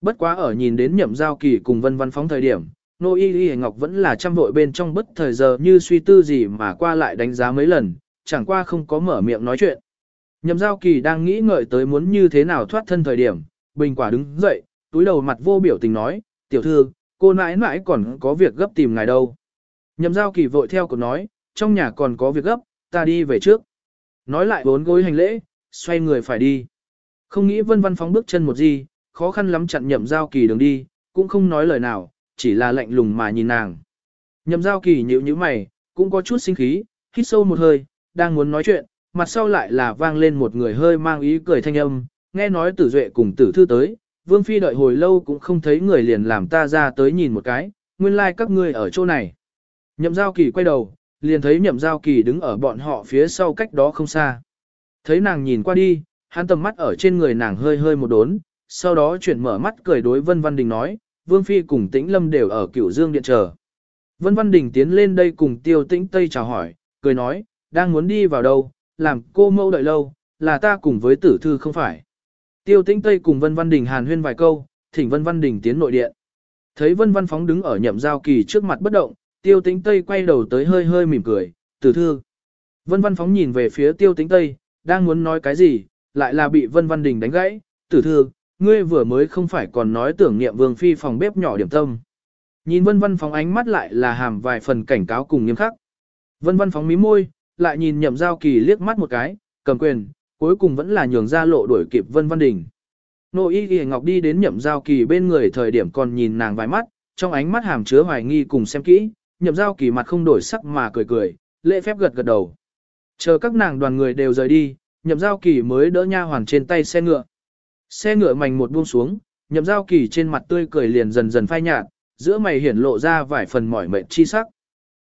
Bất quá ở nhìn đến nhậm giao kỳ cùng vân văn phóng thời điểm, nô y y ngọc vẫn là trăm vội bên trong bất thời giờ như suy tư gì mà qua lại đánh giá mấy lần, chẳng qua không có mở miệng nói chuyện. Nhậm giao kỳ đang nghĩ ngợi tới muốn như thế nào thoát thân thời điểm, bình quả đứng dậy, túi đầu mặt vô biểu tình nói, tiểu thư, cô nãi nãi còn có việc gấp tìm ngài đâu. Nhậm giao kỳ vội theo cậu nói, trong nhà còn có việc gấp, ta đi về trước. Nói lại bốn gối hành lễ, xoay người phải đi. Không nghĩ vân văn phóng bước chân một gì, khó khăn lắm chặn nhậm giao kỳ đường đi, cũng không nói lời nào, chỉ là lạnh lùng mà nhìn nàng. Nhậm giao kỳ nhíu nhíu mày, cũng có chút sinh khí, hít sâu một hơi, đang muốn nói chuyện, mặt sau lại là vang lên một người hơi mang ý cười thanh âm, nghe nói tử duệ cùng tử thư tới, vương phi đợi hồi lâu cũng không thấy người liền làm ta ra tới nhìn một cái, nguyên lai like các ngươi ở chỗ này. Nhậm giao kỳ quay đầu, liền thấy nhậm giao kỳ đứng ở bọn họ phía sau cách đó không xa. Thấy nàng nhìn qua đi, hắn tầm mắt ở trên người nàng hơi hơi một đốn, sau đó chuyển mở mắt cười đối Vân Văn Đình nói, Vương Phi cùng Tĩnh Lâm đều ở cửu dương điện chờ. Vân Văn Đình tiến lên đây cùng Tiêu Tĩnh Tây chào hỏi, cười nói, đang muốn đi vào đâu, làm cô mẫu đợi lâu, là ta cùng với tử thư không phải. Tiêu Tĩnh Tây cùng Vân Văn Đình hàn huyên vài câu, thỉnh Vân Văn Đình tiến nội điện. Thấy Vân Văn Phóng đứng ở nhậm giao kỳ trước mặt bất động, Tiêu Tĩnh Tây quay đầu tới hơi hơi mỉm cười, tử thư. Vân Văn Phóng nhìn về phía Tiêu Tĩnh Tây, đang muốn nói cái gì, lại là bị Vân Văn Đình đánh gãy, tử thư, ngươi vừa mới không phải còn nói tưởng niệm vương phi phòng bếp nhỏ điểm tâm. Nhìn Vân Văn Phóng ánh mắt lại là hàm vài phần cảnh cáo cùng nghiêm khắc. Vân Văn Phóng mí môi, lại nhìn nhậm giao kỳ liếc mắt một cái, cầm quyền, cuối cùng vẫn là nhường ra lộ đuổi kịp Vân Văn Đình. Nô y ghi ngọc đi đến nhậm giao kỳ bên người thời điểm còn nhìn nàng vài mắt, trong ánh mắt hàm chứa hoài nghi cùng xem kỹ, nhậm giao kỳ mặt không đổi sắc mà cười cười, lễ phép gật gật đầu. Chờ các nàng đoàn người đều rời đi, nhậm giao kỳ mới đỡ nha hoàn trên tay xe ngựa. Xe ngựa mảnh một buông xuống, nhậm giao kỳ trên mặt tươi cười liền dần dần phai nhạt, giữa mày hiển lộ ra vài phần mỏi mệt chi sắc.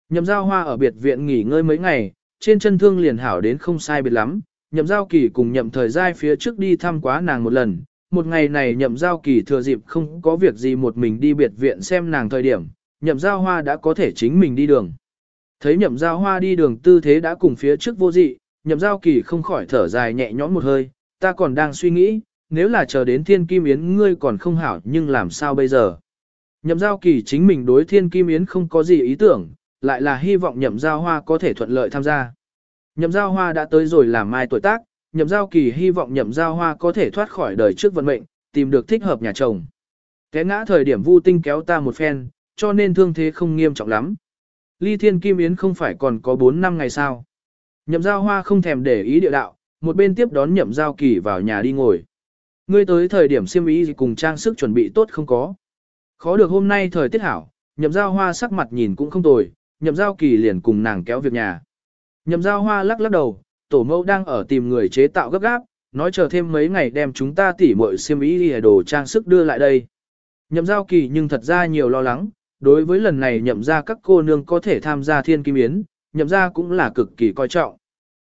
Nhậm giao hoa ở biệt viện nghỉ ngơi mấy ngày, trên chân thương liền hảo đến không sai biệt lắm, nhậm giao kỳ cùng nhậm thời giai phía trước đi thăm quá nàng một lần. Một ngày này nhậm giao kỳ thừa dịp không có việc gì một mình đi biệt viện xem nàng thời điểm, nhậm giao hoa đã có thể chính mình đi đường. Thấy nhậm giao hoa đi đường tư thế đã cùng phía trước vô dị, nhậm giao kỳ không khỏi thở dài nhẹ nhõm một hơi, ta còn đang suy nghĩ, nếu là chờ đến thiên kim yến ngươi còn không hảo nhưng làm sao bây giờ. Nhậm giao kỳ chính mình đối thiên kim yến không có gì ý tưởng, lại là hy vọng nhậm giao hoa có thể thuận lợi tham gia. Nhậm giao hoa đã tới rồi làm mai tuổi tác, nhậm giao kỳ hy vọng nhậm giao hoa có thể thoát khỏi đời trước vận mệnh, tìm được thích hợp nhà chồng. Cái ngã thời điểm vu tinh kéo ta một phen, cho nên thương thế không nghiêm trọng lắm. Ly thiên kim yến không phải còn có 4 năm ngày sao. Nhậm giao hoa không thèm để ý địa đạo, một bên tiếp đón nhậm giao kỳ vào nhà đi ngồi. Ngươi tới thời điểm siêm ý gì cùng trang sức chuẩn bị tốt không có. Khó được hôm nay thời tiết hảo, nhậm giao hoa sắc mặt nhìn cũng không tồi, nhậm giao kỳ liền cùng nàng kéo việc nhà. Nhậm giao hoa lắc lắc đầu, tổ mẫu đang ở tìm người chế tạo gấp gáp, nói chờ thêm mấy ngày đem chúng ta tỉ muội xiêm ý đi đồ trang sức đưa lại đây. Nhậm giao kỳ nhưng thật ra nhiều lo lắng, đối với lần này nhậm ra các cô nương có thể tham gia thiên kim yến, nhậm ra cũng là cực kỳ coi trọng.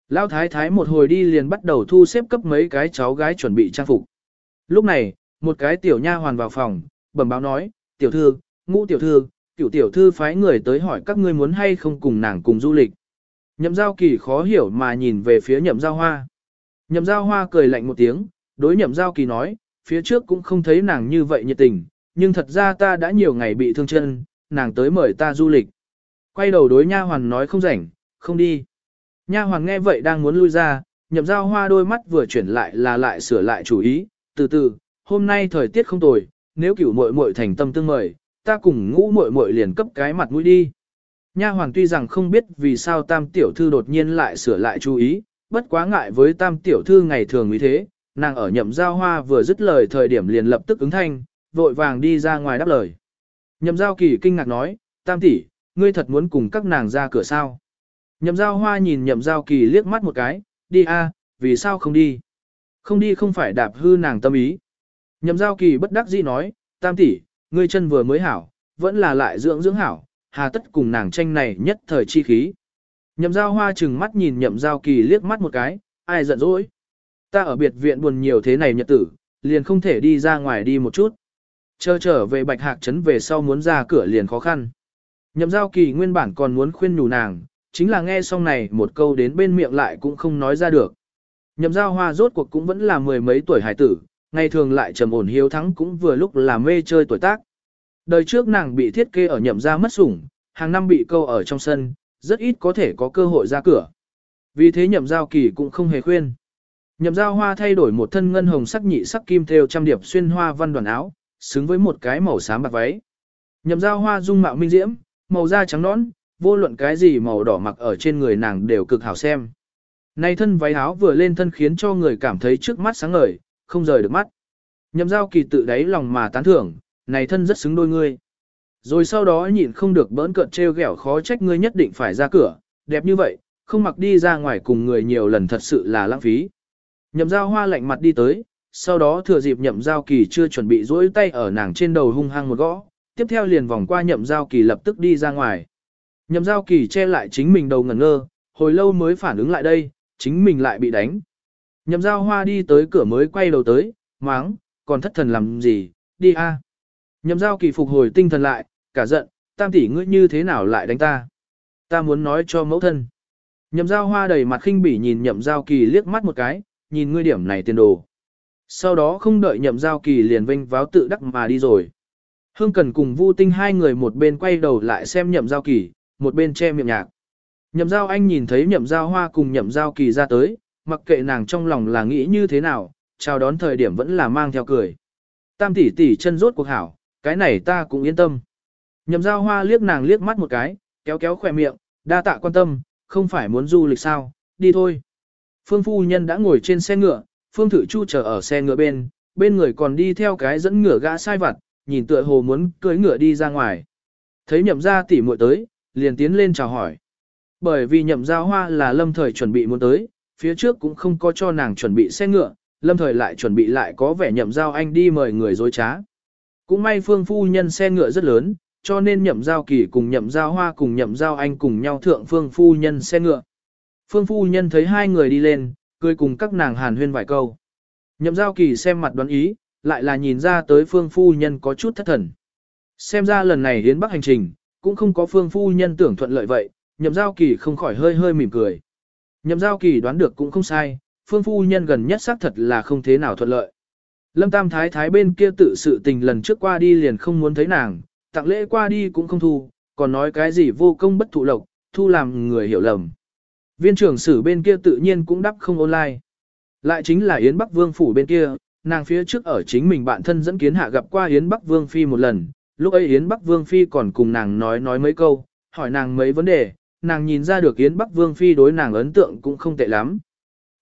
Lão thái thái một hồi đi liền bắt đầu thu xếp cấp mấy cái cháu gái chuẩn bị trang phục. Lúc này, một cái tiểu nha hoàn vào phòng, bẩm báo nói, tiểu thư, ngũ tiểu thư, cựu tiểu thư phái người tới hỏi các ngươi muốn hay không cùng nàng cùng du lịch. Nhậm giao kỳ khó hiểu mà nhìn về phía nhậm giao hoa. Nhậm giao hoa cười lạnh một tiếng, đối nhậm giao kỳ nói, phía trước cũng không thấy nàng như vậy nhiệt tình, nhưng thật ra ta đã nhiều ngày bị thương chân, nàng tới mời ta du lịch. Quay đầu đối nha hoàn nói không rảnh, không đi. Nha hoàn nghe vậy đang muốn lui ra, nhậm giao hoa đôi mắt vừa chuyển lại là lại sửa lại chủ ý, từ từ, hôm nay thời tiết không tồi, nếu cửu muội muội thành tâm tương mời, ta cùng ngũ muội muội liền cấp cái mặt mũi đi. Nha hoàn tuy rằng không biết vì sao tam tiểu thư đột nhiên lại sửa lại chú ý, bất quá ngại với tam tiểu thư ngày thường như thế, nàng ở nhậm giao hoa vừa dứt lời thời điểm liền lập tức ứng thanh, vội vàng đi ra ngoài đáp lời. Nhậm giao kỳ kinh ngạc nói, tam tỷ, ngươi thật muốn cùng các nàng ra cửa sao? Nhậm giao hoa nhìn nhậm giao kỳ liếc mắt một cái, đi a, vì sao không đi? Không đi không phải đạp hư nàng tâm ý. Nhậm giao kỳ bất đắc dĩ nói, tam tỷ, ngươi chân vừa mới hảo, vẫn là lại dưỡng dưỡng hảo, hà tất cùng nàng tranh này nhất thời chi khí. Nhậm giao hoa chừng mắt nhìn nhậm giao kỳ liếc mắt một cái, ai giận dỗi. Ta ở biệt viện buồn nhiều thế này nhật tử, liền không thể đi ra ngoài đi một chút. Chờ trở về bạch hạc trấn về sau muốn ra cửa liền khó khăn. Nhậm giao kỳ nguyên bản còn muốn khuyên nhủ nàng, chính là nghe xong này một câu đến bên miệng lại cũng không nói ra được. Nhậm giao hoa rốt cuộc cũng vẫn là mười mấy tuổi hải tử, ngày thường lại trầm ổn hiếu thắng cũng vừa lúc là mê chơi tuổi tác. Đời trước nàng bị thiết kế ở nhậm gia mất sủng, hàng năm bị câu ở trong sân, rất ít có thể có cơ hội ra cửa. Vì thế nhậm giao kỳ cũng không hề khuyên. Nhậm giao hoa thay đổi một thân ngân hồng sắc nhị sắc kim theo trăm điệp xuyên hoa văn đoàn áo, xứng với một cái màu xám bạc váy. Nhậm giao hoa dung mạo minh diễm, màu da trắng nõn, vô luận cái gì màu đỏ mặc ở trên người nàng đều cực hảo xem. Này thân váy áo vừa lên thân khiến cho người cảm thấy trước mắt sáng ngời, không rời được mắt. Nhậm giao kỳ tự đáy lòng mà tán thưởng, này thân rất xứng đôi ngươi. Rồi sau đó nhịn không được bỡn cợt trêu ghẹo khó trách ngươi nhất định phải ra cửa, đẹp như vậy, không mặc đi ra ngoài cùng người nhiều lần thật sự là lãng phí. Nhậm giao hoa lạnh mặt đi tới, sau đó thừa dịp nhậm giao kỳ chưa chuẩn bị duỗi tay ở nàng trên đầu hung hăng một gõ, tiếp theo liền vòng qua nhậm giao kỳ lập tức đi ra ngoài. Nhậm giao kỳ che lại chính mình đầu ngẩn ngơ, hồi lâu mới phản ứng lại đây, chính mình lại bị đánh. Nhậm giao hoa đi tới cửa mới quay đầu tới, máng, còn thất thần làm gì, đi a. Nhậm giao kỳ phục hồi tinh thần lại, cả giận, tam tỷ ngươi như thế nào lại đánh ta. Ta muốn nói cho mẫu thân. Nhậm giao hoa đầy mặt khinh bỉ nhìn nhậm giao kỳ liếc mắt một cái, nhìn ngươi điểm này tiền đồ. Sau đó không đợi nhậm giao kỳ liền vinh váo tự đắc mà đi rồi. Hương Cần cùng Vu Tinh hai người một bên quay đầu lại xem nhậm giao kỳ, một bên che miệng nhạc. Nhậm giao anh nhìn thấy nhậm giao hoa cùng nhậm giao kỳ ra tới, mặc kệ nàng trong lòng là nghĩ như thế nào, chào đón thời điểm vẫn là mang theo cười. Tam tỷ tỷ chân rốt cuộc hảo, cái này ta cũng yên tâm. Nhậm giao hoa liếc nàng liếc mắt một cái, kéo kéo khỏe miệng, đa tạ quan tâm, không phải muốn du lịch sao, đi thôi. Phương phu nhân đã ngồi trên xe ngựa, Phương Thử Chu chờ ở xe ngựa bên, bên người còn đi theo cái dẫn ngựa gã sai vặt, nhìn tựa hồ muốn cưỡi ngựa đi ra ngoài. Thấy nhậm ra tỷ muội tới, liền tiến lên chào hỏi. Bởi vì nhậm gia hoa là lâm thời chuẩn bị muốn tới, phía trước cũng không có cho nàng chuẩn bị xe ngựa, lâm thời lại chuẩn bị lại có vẻ nhậm giao anh đi mời người dối trá. Cũng may phương phu nhân xe ngựa rất lớn, cho nên nhậm giao kỳ cùng nhậm giao hoa cùng nhậm giao anh cùng nhau thượng phương phu nhân xe ngựa. Phương phu nhân thấy hai người đi lên, cười cùng các nàng hàn huyên vài câu. Nhậm giao kỳ xem mặt đoán ý, lại là nhìn ra tới phương phu nhân có chút thất thần. Xem ra lần này đến Bắc hành trình, cũng không có phương phu nhân tưởng thuận lợi vậy, nhậm giao kỳ không khỏi hơi hơi mỉm cười. Nhậm giao kỳ đoán được cũng không sai, phương phu nhân gần nhất xác thật là không thế nào thuận lợi. Lâm Tam Thái Thái bên kia tự sự tình lần trước qua đi liền không muốn thấy nàng, tặng lễ qua đi cũng không thu, còn nói cái gì vô công bất thụ lộc, thu làm người hiểu lầm. Viên trưởng sử bên kia tự nhiên cũng đắp không online. Lại chính là Yến Bắc Vương phủ bên kia, nàng phía trước ở chính mình bạn thân dẫn kiến hạ gặp qua Yến Bắc Vương Phi một lần, lúc ấy Yến Bắc Vương Phi còn cùng nàng nói nói mấy câu, hỏi nàng mấy vấn đề, nàng nhìn ra được Yến Bắc Vương Phi đối nàng ấn tượng cũng không tệ lắm.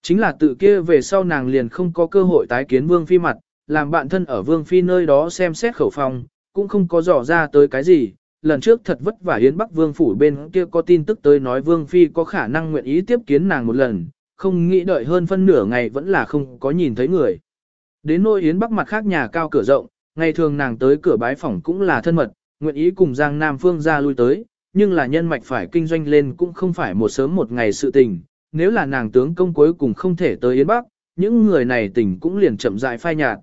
Chính là tự kia về sau nàng liền không có cơ hội tái kiến Vương Phi mặt, làm bạn thân ở Vương Phi nơi đó xem xét khẩu phong, cũng không có dò ra tới cái gì. Lần trước thật vất vả Yến Bắc Vương phủ bên kia có tin tức tới nói Vương Phi có khả năng nguyện ý tiếp kiến nàng một lần, không nghĩ đợi hơn phân nửa ngày vẫn là không có nhìn thấy người. Đến nôi Yến Bắc mặt khác nhà cao cửa rộng, ngày thường nàng tới cửa bái phòng cũng là thân mật, nguyện ý cùng Giang Nam Phương ra lui tới, nhưng là nhân mạch phải kinh doanh lên cũng không phải một sớm một ngày sự tình, nếu là nàng tướng công cuối cùng không thể tới Yến Bắc, những người này tình cũng liền chậm rãi phai nhạt.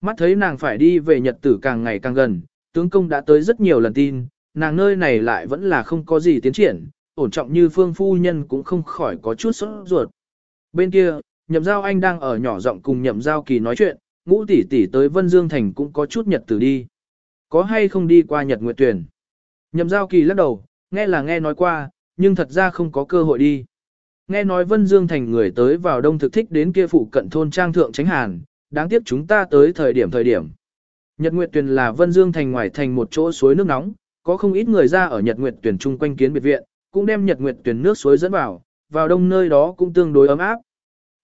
Mắt thấy nàng phải đi về nhật tử càng ngày càng gần, tướng công đã tới rất nhiều lần tin, nàng nơi này lại vẫn là không có gì tiến triển, ổn trọng như phương phu nhân cũng không khỏi có chút sốt ruột. Bên kia, nhậm giao anh đang ở nhỏ giọng cùng nhậm giao kỳ nói chuyện, ngũ tỷ tỷ tới Vân Dương Thành cũng có chút nhật tử đi. Có hay không đi qua nhật nguyệt tuyển? Nhậm giao kỳ lắc đầu, nghe là nghe nói qua, nhưng thật ra không có cơ hội đi. Nghe nói Vân Dương Thành người tới vào đông thực thích đến kia phụ cận thôn trang thượng tránh hàn, đáng tiếc chúng ta tới thời điểm thời điểm. Nhật Nguyệt Tuyền là Vân Dương Thành ngoài thành một chỗ suối nước nóng, có không ít người ra ở Nhật Nguyệt Tuyền chung quanh kiến biệt viện, cũng đem Nhật Nguyệt Tuyền nước suối dẫn vào, vào đông nơi đó cũng tương đối ấm áp.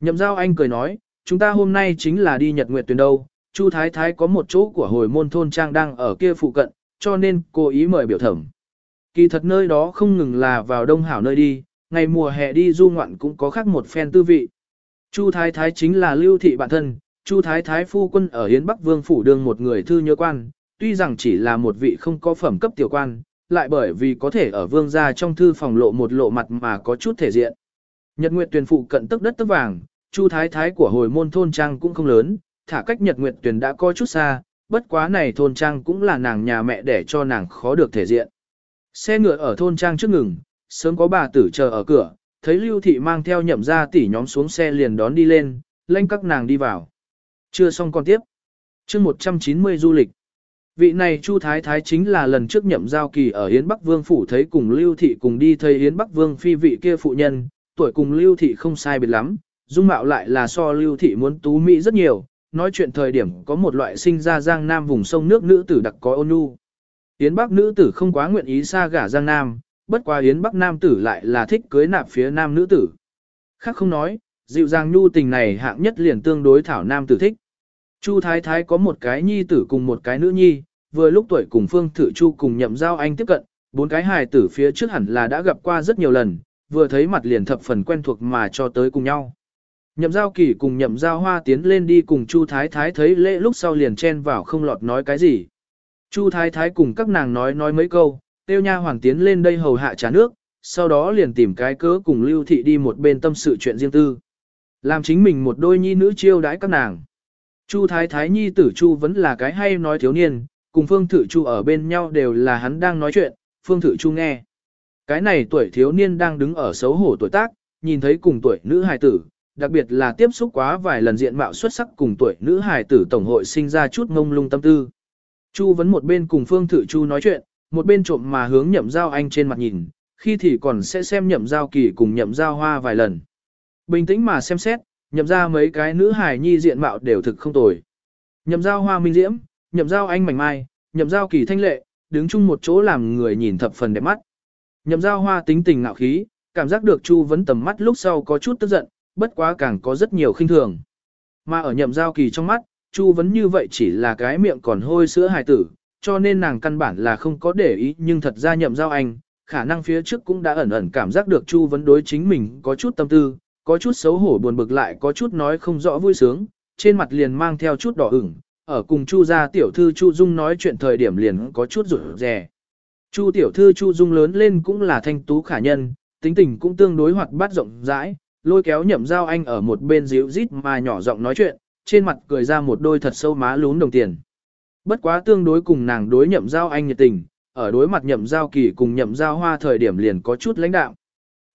Nhậm giao anh cười nói, chúng ta hôm nay chính là đi Nhật Nguyệt Tuyền đâu, Chu Thái Thái có một chỗ của hồi môn thôn trang đang ở kia phụ cận, cho nên cô ý mời biểu thẩm. Kỳ thật nơi đó không ngừng là vào đông hảo nơi đi, ngày mùa hè đi du ngoạn cũng có khác một phen tư vị. Chu Thái Thái chính là lưu thị bản thân, Chu Thái Thái phu quân ở Hiến Bắc Vương phủ đương một người thư nhớ quan, tuy rằng chỉ là một vị không có phẩm cấp tiểu quan, lại bởi vì có thể ở vương gia trong thư phòng lộ một lộ mặt mà có chút thể diện. Nhật Nguyệt Tuyền phụ cận tức đất tức vàng, Chu Thái Thái của hồi môn thôn trang cũng không lớn, thả cách Nhật Nguyệt Tuyền đã có chút xa, bất quá này thôn trang cũng là nàng nhà mẹ để cho nàng khó được thể diện. Xe ngựa ở thôn trang trước ngừng, sớm có bà tử chờ ở cửa, thấy Lưu Thị mang theo nhậm ra tỷ nhóm xuống xe liền đón đi lên, lênh các nàng đi vào. Chưa xong còn tiếp. chương 190 du lịch. Vị này Chu Thái Thái chính là lần trước nhậm giao kỳ ở Yến Bắc Vương Phủ thấy cùng Lưu Thị cùng đi thấy Yến Bắc Vương phi vị kia phụ nhân, tuổi cùng Lưu Thị không sai biệt lắm, dung mạo lại là so Lưu Thị muốn tú mỹ rất nhiều, nói chuyện thời điểm có một loại sinh ra giang nam vùng sông nước nữ tử đặc có ôn nhu. Yến Bắc nữ tử không quá nguyện ý xa gả giang nam, bất quá Yến Bắc nam tử lại là thích cưới nạp phía nam nữ tử. Khác không nói, dịu dàng nhu tình này hạng nhất liền tương đối thảo nam tử thích. Chu Thái Thái có một cái nhi tử cùng một cái nữ nhi, vừa lúc tuổi cùng Phương Thử Chu cùng nhậm giao anh tiếp cận, bốn cái hài tử phía trước hẳn là đã gặp qua rất nhiều lần, vừa thấy mặt liền thập phần quen thuộc mà cho tới cùng nhau. Nhậm giao kỳ cùng nhậm giao hoa tiến lên đi cùng Chu Thái Thái thấy lễ lúc sau liền chen vào không lọt nói cái gì. Chu Thái Thái cùng các nàng nói nói mấy câu, tiêu nha hoàng tiến lên đây hầu hạ trà nước, sau đó liền tìm cái cớ cùng Lưu Thị đi một bên tâm sự chuyện riêng tư. Làm chính mình một đôi nhi nữ chiêu đãi các nàng. Chu Thái Thái nhi tử Chu vẫn là cái hay nói thiếu niên, cùng Phương Thử Chu ở bên nhau đều là hắn đang nói chuyện, Phương Thử Chu nghe. Cái này tuổi thiếu niên đang đứng ở xấu hổ tuổi tác, nhìn thấy cùng tuổi nữ hài tử, đặc biệt là tiếp xúc quá vài lần diện mạo xuất sắc cùng tuổi nữ hài tử tổng hội sinh ra chút ngông lung tâm tư. Chu vấn một bên cùng Phương Thử Chu nói chuyện, một bên trộm mà hướng nhậm giao anh trên mặt nhìn, khi thì còn sẽ xem nhậm giao kỳ cùng nhậm giao hoa vài lần. Bình tĩnh mà xem xét, nhậm ra mấy cái nữ hài nhi diện mạo đều thực không tồi. Nhậm giao hoa minh diễm, nhậm giao anh mảnh mai, nhậm giao kỳ thanh lệ, đứng chung một chỗ làm người nhìn thập phần đẹp mắt. Nhậm giao hoa tính tình ngạo khí, cảm giác được Chu vấn tầm mắt lúc sau có chút tức giận, bất quá càng có rất nhiều khinh thường. Mà ở nhậm giao kỳ trong mắt, Chu vấn như vậy chỉ là cái miệng còn hôi sữa hài tử, cho nên nàng căn bản là không có để ý nhưng thật ra nhậm giao anh, khả năng phía trước cũng đã ẩn ẩn cảm giác được Chu vấn đối chính mình có chút tâm tư, có chút xấu hổ buồn bực lại có chút nói không rõ vui sướng, trên mặt liền mang theo chút đỏ ửng, ở cùng Chu gia tiểu thư Chu Dung nói chuyện thời điểm liền có chút rụt rè. Chu tiểu thư Chu Dung lớn lên cũng là thanh tú khả nhân, tính tình cũng tương đối hoạt bát rộng rãi, lôi kéo nhậm giao anh ở một bên díu rít mà nhỏ giọng nói chuyện, trên mặt cười ra một đôi thật sâu má lún đồng tiền. Bất quá tương đối cùng nàng đối nhậm giao anh nhiệt tình, ở đối mặt nhậm giao kỳ cùng nhậm giao hoa thời điểm liền có chút lãnh đạo.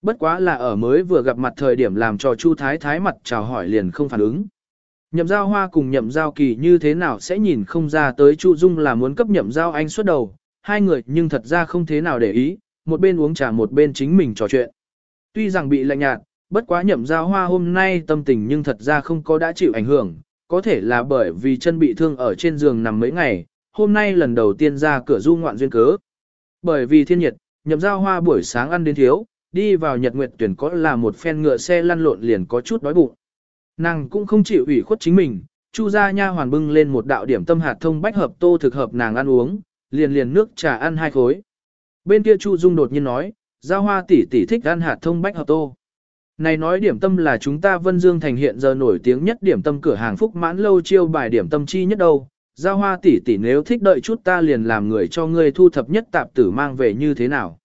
Bất quá là ở mới vừa gặp mặt thời điểm làm cho Chu Thái Thái mặt chào hỏi liền không phản ứng. Nhậm giao hoa cùng nhậm giao kỳ như thế nào sẽ nhìn không ra tới Chu Dung là muốn cấp nhậm giao anh xuất đầu, hai người nhưng thật ra không thế nào để ý, một bên uống trà một bên chính mình trò chuyện. Tuy rằng bị lạnh nhạt, bất quá nhậm giao hoa hôm nay tâm tình nhưng thật ra không có đã chịu ảnh hưởng, có thể là bởi vì chân bị thương ở trên giường nằm mấy ngày, hôm nay lần đầu tiên ra cửa du ngoạn duyên cớ. Bởi vì thiên nhiệt, nhậm giao hoa buổi sáng ăn đến thiếu, đi vào nhật nguyệt tuyển có là một phen ngựa xe lăn lộn liền có chút đói bụng. Nàng cũng không chịu ủy khuất chính mình, chu gia nha hoàn bưng lên một đạo điểm tâm hạt thông bách hợp tô thực hợp nàng ăn uống, liền liền nước trà ăn hai khối. Bên kia chu dung đột nhiên nói, giao hoa tỷ tỷ thích ăn hạt thông bách hợp tô. Này nói điểm tâm là chúng ta Vân Dương Thành hiện giờ nổi tiếng nhất điểm tâm cửa hàng Phúc Mãn Lâu chiêu bài điểm tâm chi nhất đâu. Giao hoa tỷ tỷ nếu thích đợi chút ta liền làm người cho ngươi thu thập nhất tạp tử mang về như thế nào.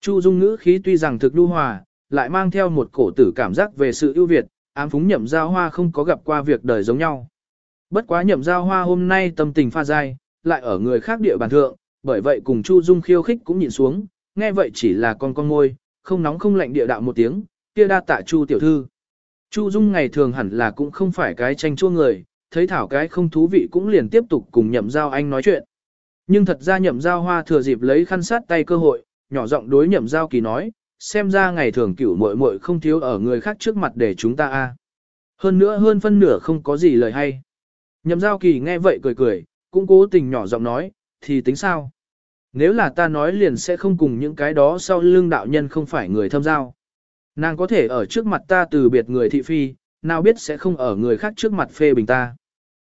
Chu Dung ngữ khí tuy rằng thực lưu hòa, lại mang theo một cổ tử cảm giác về sự ưu việt, ám phúng nhậm giao hoa không có gặp qua việc đời giống nhau. Bất quá nhậm giao hoa hôm nay tâm tình pha dai, lại ở người khác địa bàn thượng, bởi vậy cùng Chu Dung khiêu khích cũng nhìn xuống, nghe vậy chỉ là con con môi, không nóng không lạnh địa đạo một tiếng, kia đa tạ Chu tiểu thư. Chu Dung ngày thường hẳn là cũng không phải cái tranh chua người, thấy thảo cái không thú vị cũng liền tiếp tục cùng nhậm giao anh nói chuyện. Nhưng thật ra nhậm giao hoa thừa dịp lấy khăn sát tay cơ hội, nhỏ giọng đối nhậm giao kỳ nói, xem ra ngày thường cửu muội muội không thiếu ở người khác trước mặt để chúng ta a. Hơn nữa hơn phân nửa không có gì lời hay. Nhậm giao kỳ nghe vậy cười cười, cũng cố tình nhỏ giọng nói, thì tính sao? Nếu là ta nói liền sẽ không cùng những cái đó sau lưng đạo nhân không phải người thâm giao. Nàng có thể ở trước mặt ta từ biệt người thị phi, nào biết sẽ không ở người khác trước mặt phê bình ta.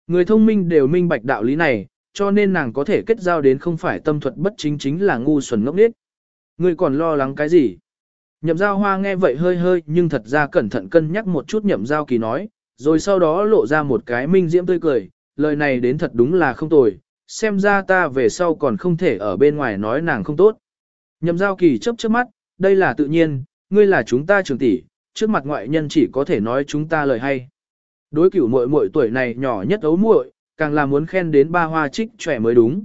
Người thông minh đều minh bạch đạo lý này, cho nên nàng có thể kết giao đến không phải tâm thuật bất chính chính là ngu xuẩn ngốc nghếch. Ngươi còn lo lắng cái gì? Nhậm giao hoa nghe vậy hơi hơi nhưng thật ra cẩn thận cân nhắc một chút nhậm giao kỳ nói, rồi sau đó lộ ra một cái minh diễm tươi cười, lời này đến thật đúng là không tồi, xem ra ta về sau còn không thể ở bên ngoài nói nàng không tốt. Nhậm giao kỳ chấp chớp mắt, đây là tự nhiên, ngươi là chúng ta trưởng tỷ, trước mặt ngoại nhân chỉ có thể nói chúng ta lời hay. Đối cửu muội muội tuổi này nhỏ nhất ấu muội, càng là muốn khen đến ba hoa trích trẻ mới đúng.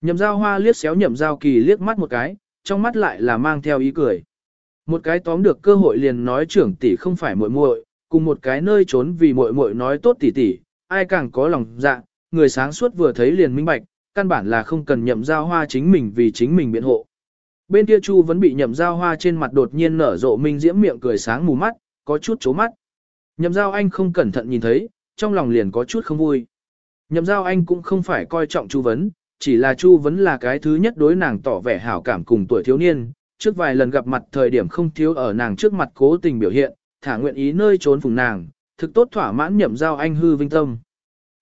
Nhậm giao hoa liếc xéo nhậm giao kỳ liếc mắt một cái, trong mắt lại là mang theo ý cười. Một cái tóm được cơ hội liền nói trưởng tỷ không phải muội muội, cùng một cái nơi trốn vì muội muội nói tốt tỷ tỷ, ai càng có lòng dạ, người sáng suốt vừa thấy liền minh bạch, căn bản là không cần nhậm giao hoa chính mình vì chính mình biện hộ. Bên kia Chu vẫn bị nhậm giao hoa trên mặt đột nhiên nở rộ minh diễm miệng cười sáng mù mắt, có chút chố mắt. Nhậm giao anh không cẩn thận nhìn thấy, trong lòng liền có chút không vui. Nhậm giao anh cũng không phải coi trọng Chu vấn, chỉ là Chu vấn là cái thứ nhất đối nàng tỏ vẻ hảo cảm cùng tuổi thiếu niên, trước vài lần gặp mặt thời điểm không thiếu ở nàng trước mặt cố tình biểu hiện, thả nguyện ý nơi trốn phùng nàng, thực tốt thỏa mãn nhậm giao anh hư vinh tâm.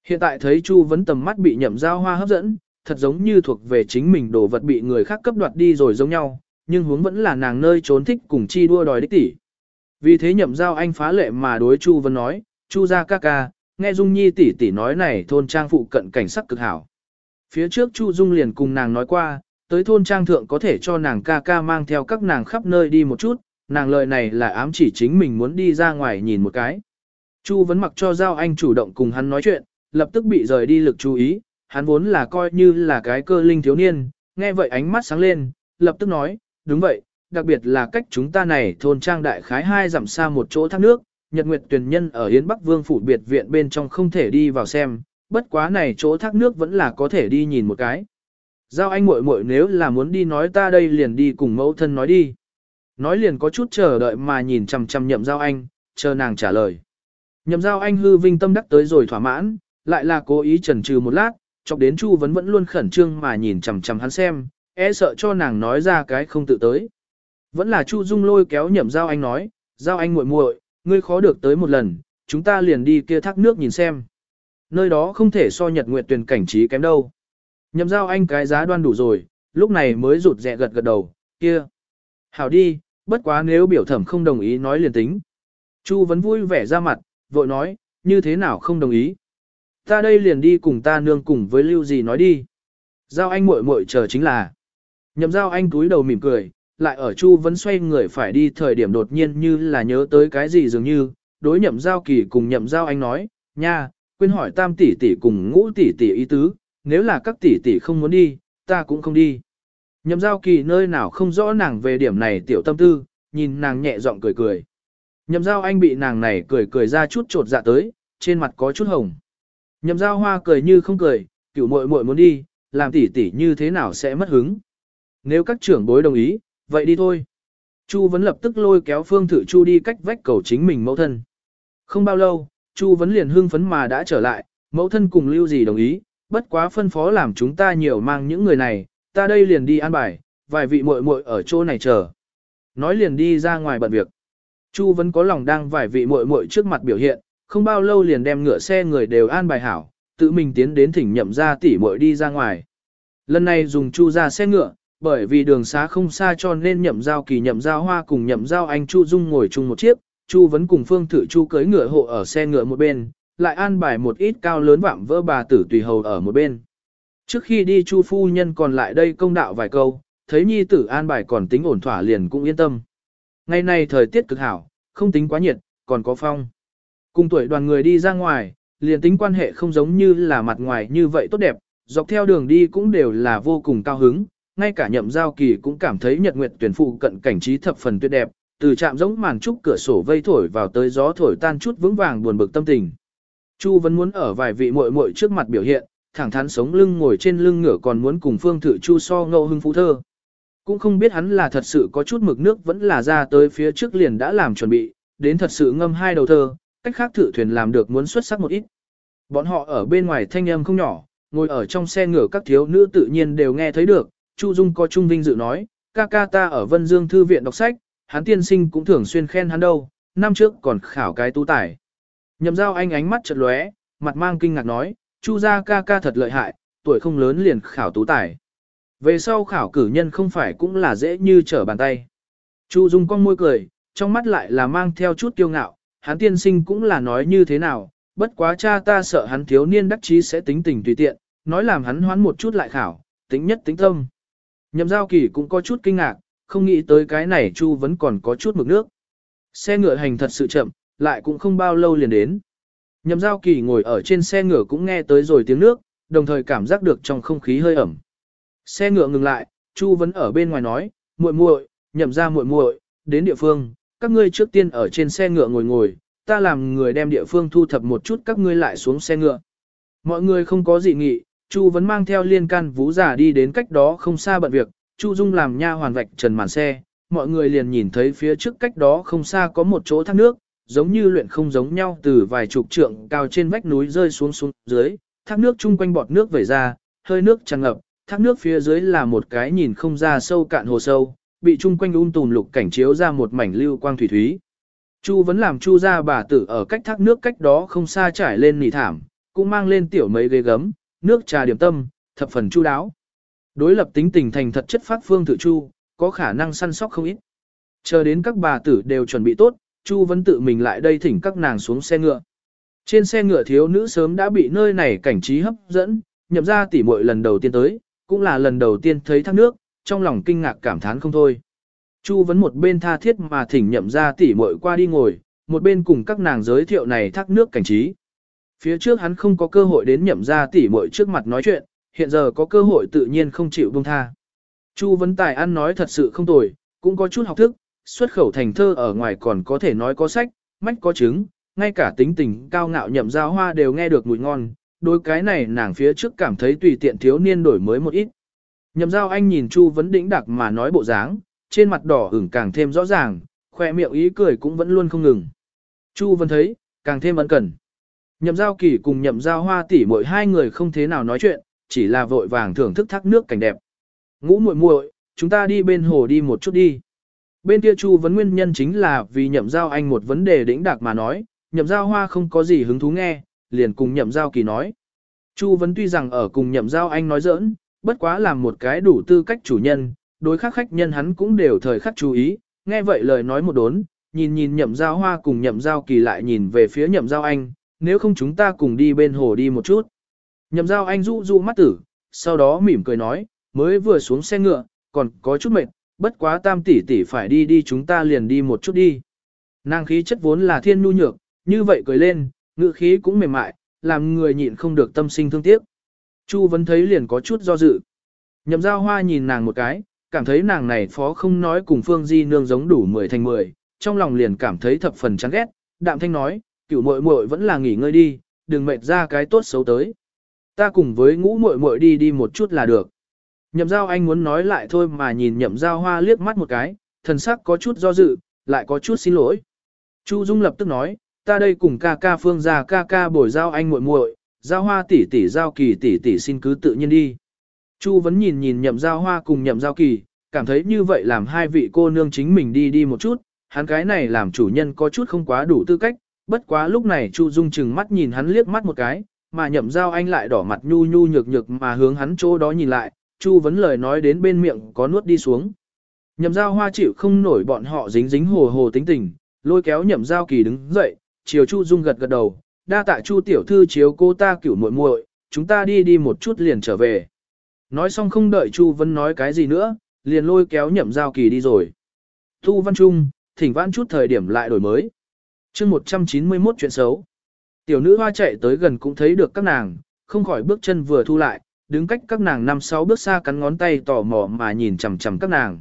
Hiện tại thấy Chu vấn tầm mắt bị nhậm giao hoa hấp dẫn, thật giống như thuộc về chính mình đồ vật bị người khác cấp đoạt đi rồi giống nhau, nhưng hướng vẫn là nàng nơi trốn thích cùng chi đua đòi đích tỷ. Vì thế nhậm giao anh phá lệ mà đối Chu vấn nói, Chu ra ca ca, nghe Dung Nhi tỷ tỷ nói này thôn trang phụ cận cảnh sắc cực hảo. Phía trước Chu Dung liền cùng nàng nói qua, tới thôn trang thượng có thể cho nàng ca ca mang theo các nàng khắp nơi đi một chút, nàng lời này là ám chỉ chính mình muốn đi ra ngoài nhìn một cái. Chu vẫn mặc cho Giao Anh chủ động cùng hắn nói chuyện, lập tức bị rời đi lực chú ý, hắn vốn là coi như là cái cơ linh thiếu niên, nghe vậy ánh mắt sáng lên, lập tức nói, đúng vậy, đặc biệt là cách chúng ta này thôn trang đại khái hai dặm xa một chỗ thác nước, Nhật Nguyệt tuyển nhân ở Yến Bắc Vương phủ biệt viện bên trong không thể đi vào xem, bất quá này chỗ thác nước vẫn là có thể đi nhìn một cái. Giao anh muội muội nếu là muốn đi nói ta đây liền đi cùng mẫu thân nói đi. Nói liền có chút chờ đợi mà nhìn chằm chằm nhậm giao anh, chờ nàng trả lời. Nhậm giao anh hư vinh tâm đắc tới rồi thỏa mãn, lại là cố ý chần chừ một lát, chọc đến Chu vẫn vẫn luôn khẩn trương mà nhìn chằm chằm hắn xem, e sợ cho nàng nói ra cái không tự tới. Vẫn là Chu Dung lôi kéo nhậm giao anh nói, giao anh muội muội, ngươi khó được tới một lần, chúng ta liền đi kia thác nước nhìn xem. Nơi đó không thể so nhật nguyệt tuyển cảnh trí kém đâu. Nhậm giao anh cái giá đoan đủ rồi, lúc này mới rụt rẹ gật gật đầu, kia. Hảo đi, bất quá nếu biểu thẩm không đồng ý nói liền tính. Chu vẫn vui vẻ ra mặt, vội nói, như thế nào không đồng ý. Ta đây liền đi cùng ta nương cùng với lưu gì nói đi. Giao anh muội muội chờ chính là. Nhậm giao anh túi đầu mỉm cười, lại ở Chu vẫn xoay người phải đi thời điểm đột nhiên như là nhớ tới cái gì dường như, đối nhậm giao kỳ cùng nhậm giao anh nói, nha, quên hỏi tam tỷ tỷ cùng ngũ tỷ tỷ ý tứ, nếu là các tỷ tỷ không muốn đi, ta cũng không đi. Nhậm giao kỳ nơi nào không rõ nàng về điểm này tiểu tâm tư, nhìn nàng nhẹ giọng cười cười. Nhậm giao anh bị nàng này cười cười ra chút trột dạ tới, trên mặt có chút hồng. Nhậm giao hoa cười như không cười, cửu muội muội muốn đi, làm tỷ tỷ như thế nào sẽ mất hứng. Nếu các trưởng bối đồng ý, vậy đi thôi. Chu vẫn lập tức lôi kéo Phương Thử Chu đi cách vách cầu chính mình mẫu thân. Không bao lâu, Chu vẫn liền hưng phấn mà đã trở lại, mẫu thân cùng lưu gì đồng ý, bất quá phân phó làm chúng ta nhiều mang những người này, ta đây liền đi an bài, vài vị muội muội ở chỗ này chờ. Nói liền đi ra ngoài bận việc. Chu vẫn có lòng đang vài vị muội muội trước mặt biểu hiện, không bao lâu liền đem ngựa xe người đều an bài hảo, tự mình tiến đến thỉnh nhậm ra tỷ muội đi ra ngoài. Lần này dùng Chu ra xe ngựa, bởi vì đường xá không xa cho nên nhậm giao kỳ nhậm giao hoa cùng nhậm giao anh Chu Dung ngồi chung một chiếc, Chu vẫn cùng Phương Thử Chu cưới ngựa hộ ở xe ngựa một bên, lại an bài một ít cao lớn vạm vỡ bà tử tùy hầu ở một bên. Trước khi đi Chu phu nhân còn lại đây công đạo vài câu, thấy nhi tử an bài còn tính ổn thỏa liền cũng yên tâm. Ngày nay thời tiết cực hảo, không tính quá nhiệt, còn có phong. Cùng tuổi đoàn người đi ra ngoài, liền tính quan hệ không giống như là mặt ngoài như vậy tốt đẹp, dọc theo đường đi cũng đều là vô cùng cao hứng, ngay cả nhậm giao kỳ cũng cảm thấy nhật nguyệt tuyển phụ cận cảnh trí thập phần tuyệt đẹp, từ chạm giống màn trúc cửa sổ vây thổi vào tới gió thổi tan chút vững vàng buồn bực tâm tình. Chu vẫn muốn ở vài vị muội muội trước mặt biểu hiện, thẳng thắn sống lưng ngồi trên lưng ngựa còn muốn cùng phương thử chu so ngâu hưng phú thơ. Cũng không biết hắn là thật sự có chút mực nước vẫn là ra tới phía trước liền đã làm chuẩn bị, đến thật sự ngâm hai đầu thơ, cách khác thử thuyền làm được muốn xuất sắc một ít. Bọn họ ở bên ngoài thanh âm không nhỏ, ngồi ở trong xe ngựa các thiếu nữ tự nhiên đều nghe thấy được, Chu Dung có trung vinh dự nói, ca ca ta ở Vân Dương Thư viện đọc sách, hắn tiên sinh cũng thường xuyên khen hắn đâu, năm trước còn khảo cái tú tài. Nhậm giao anh ánh mắt chợt lóe, mặt mang kinh ngạc nói, Chu gia ca ca thật lợi hại, tuổi không lớn liền khảo tú tài. Về sau khảo cử nhân không phải cũng là dễ như trở bàn tay. Chu Dung con môi cười, trong mắt lại là mang theo chút kiêu ngạo, hắn tiên sinh cũng là nói như thế nào, bất quá cha ta sợ hắn thiếu niên đắc chí sẽ tính tình tùy tiện, nói làm hắn hoán một chút lại khảo, tính nhất tính tâm. Nhậm giao kỳ cũng có chút kinh ngạc, không nghĩ tới cái này Chu vẫn còn có chút mực nước. Xe ngựa hành thật sự chậm, lại cũng không bao lâu liền đến. Nhậm giao kỳ ngồi ở trên xe ngựa cũng nghe tới rồi tiếng nước, đồng thời cảm giác được trong không khí hơi ẩm. Xe ngựa ngừng lại, Chu vẫn ở bên ngoài nói, muội muội, nhậm ra muội muội, đến địa phương, các ngươi trước tiên ở trên xe ngựa ngồi ngồi, ta làm người đem địa phương thu thập một chút các ngươi lại xuống xe ngựa. Mọi người không có gì nghị, Chu vẫn mang theo liên can vũ giả đi đến cách đó không xa bận việc, Chu Dung làm nha hoàn vạch trần màn xe, mọi người liền nhìn thấy phía trước cách đó không xa có một chỗ thác nước, giống như luyện không giống nhau từ vài chục trượng cao trên vách núi rơi xuống xuống dưới, thác nước chung quanh bọt nước vẩy ra, hơi nước tràn ngập, thác nước phía dưới là một cái nhìn không ra sâu cạn hồ sâu, bị chung quanh um tùm lục cảnh chiếu ra một mảnh lưu quang thủy thúy. Chu vẫn làm chu ra bà tử ở cách thác nước cách đó không xa trải lên nỉ thảm, cũng mang lên tiểu mấy ghế gấm, nước trà điểm tâm, thập phần chu đáo. Đối lập tính tình thành thật chất phát phương tự chu, có khả năng săn sóc không ít. Chờ đến các bà tử đều chuẩn bị tốt, Chu vẫn tự mình lại đây thỉnh các nàng xuống xe ngựa. Trên xe ngựa thiếu nữ sớm đã bị nơi này cảnh trí hấp dẫn, nhậm ra tỉ muội lần đầu tiên tới, cũng là lần đầu tiên thấy thác nước, trong lòng kinh ngạc cảm thán không thôi. Chu vẫn một bên tha thiết mà thỉnh nhậm ra tỉ muội qua đi ngồi, một bên cùng các nàng giới thiệu này thác nước cảnh trí. Phía trước hắn không có cơ hội đến nhậm ra tỉ muội trước mặt nói chuyện, hiện giờ có cơ hội tự nhiên không chịu buông tha. Chu vấn tài ăn nói thật sự không tồi, cũng có chút học thức, xuất khẩu thành thơ ở ngoài còn có thể nói có sách, mách có chứng, ngay cả tính tình cao ngạo nhậm giao hoa đều nghe được mùi ngon, đôi cái này nàng phía trước cảm thấy tùy tiện thiếu niên đổi mới một ít. Nhậm giao anh nhìn Chu vấn đĩnh đặc mà nói bộ dáng, trên mặt đỏ ửng càng thêm rõ ràng, khoe miệng ý cười cũng vẫn luôn không ngừng. Chu vẫn thấy, càng thêm ân cần. Nhậm giao kỳ cùng nhậm giao hoa tỷ mỗi hai người không thế nào nói chuyện, chỉ là vội vàng thưởng thức thác nước cảnh đẹp. Ngũ muội muội, chúng ta đi bên hồ đi một chút đi. Bên kia Chu vấn nguyên nhân chính là vì nhậm giao anh một vấn đề đỉnh đạc mà nói, nhậm giao hoa không có gì hứng thú nghe, liền cùng nhậm giao kỳ nói. Chu vấn tuy rằng ở cùng nhậm giao anh nói giỡn, bất quá làm một cái đủ tư cách chủ nhân, đối khác khách nhân hắn cũng đều thời khắc chú ý, nghe vậy lời nói một đốn, nhìn nhìn nhậm giao hoa cùng nhậm giao kỳ lại nhìn về phía nhậm giao anh, nếu không chúng ta cùng đi bên hồ đi một chút. Nhậm giao anh rụ rụ mắt tử, sau đó mỉm cười nói, mới vừa xuống xe ngựa, còn có chút mệt, bất quá tam tỷ tỷ phải đi đi chúng ta liền đi một chút đi. Nàng khí chất vốn là thiên nhu nhược, như vậy cười lên, ngữ khí cũng mềm mại, làm người nhịn không được tâm sinh thương tiếc. Chu vẫn thấy liền có chút do dự. Nhậm giao hoa nhìn nàng một cái, cảm thấy nàng này phó không nói cùng Phương Di nương giống đủ 10 thành 10, trong lòng liền cảm thấy thập phần chán ghét, đạm thanh nói, cửu muội muội vẫn là nghỉ ngơi đi, đừng mệt ra cái tốt xấu tới. Ta cùng với ngũ muội muội đi đi một chút là được. Nhậm giao anh muốn nói lại thôi mà nhìn nhậm giao hoa liếc mắt một cái, thần sắc có chút do dự, lại có chút xin lỗi. Chu Dung lập tức nói, ta đây cùng ca ca phương ra ca ca bồi giao anh muội muội, giao hoa tỷ tỷ giao kỳ tỷ tỷ xin cứ tự nhiên đi. Chu vẫn nhìn nhìn nhậm giao hoa cùng nhậm giao kỳ, cảm thấy như vậy làm hai vị cô nương chính mình đi đi một chút, hắn cái này làm chủ nhân có chút không quá đủ tư cách, bất quá lúc này Chu Dung chừng mắt nhìn hắn liếc mắt một cái, mà nhậm giao anh lại đỏ mặt nhu nhu nhược nhược mà hướng hắn chỗ đó nhìn lại, Chu vấn lời nói đến bên miệng có nuốt đi xuống. Nhậm giao hoa chịu không nổi bọn họ dính dính hồ hồ tính tình, lôi kéo nhậm giao kỳ đứng dậy, chiều Chu Dung gật gật đầu, đa tạ Chu tiểu thư chiếu cô ta cửu muội muội, chúng ta đi đi một chút liền trở về. Nói xong không đợi Chu Vân nói cái gì nữa, liền lôi kéo nhậm giao kỳ đi rồi. Thu văn trung, thỉnh vãn chút thời điểm lại đổi mới. chương 191 chuyện xấu. Tiểu nữ hoa chạy tới gần cũng thấy được các nàng, không khỏi bước chân vừa thu lại, đứng cách các nàng năm sáu bước xa cắn ngón tay tò mò mà nhìn chằm chằm các nàng.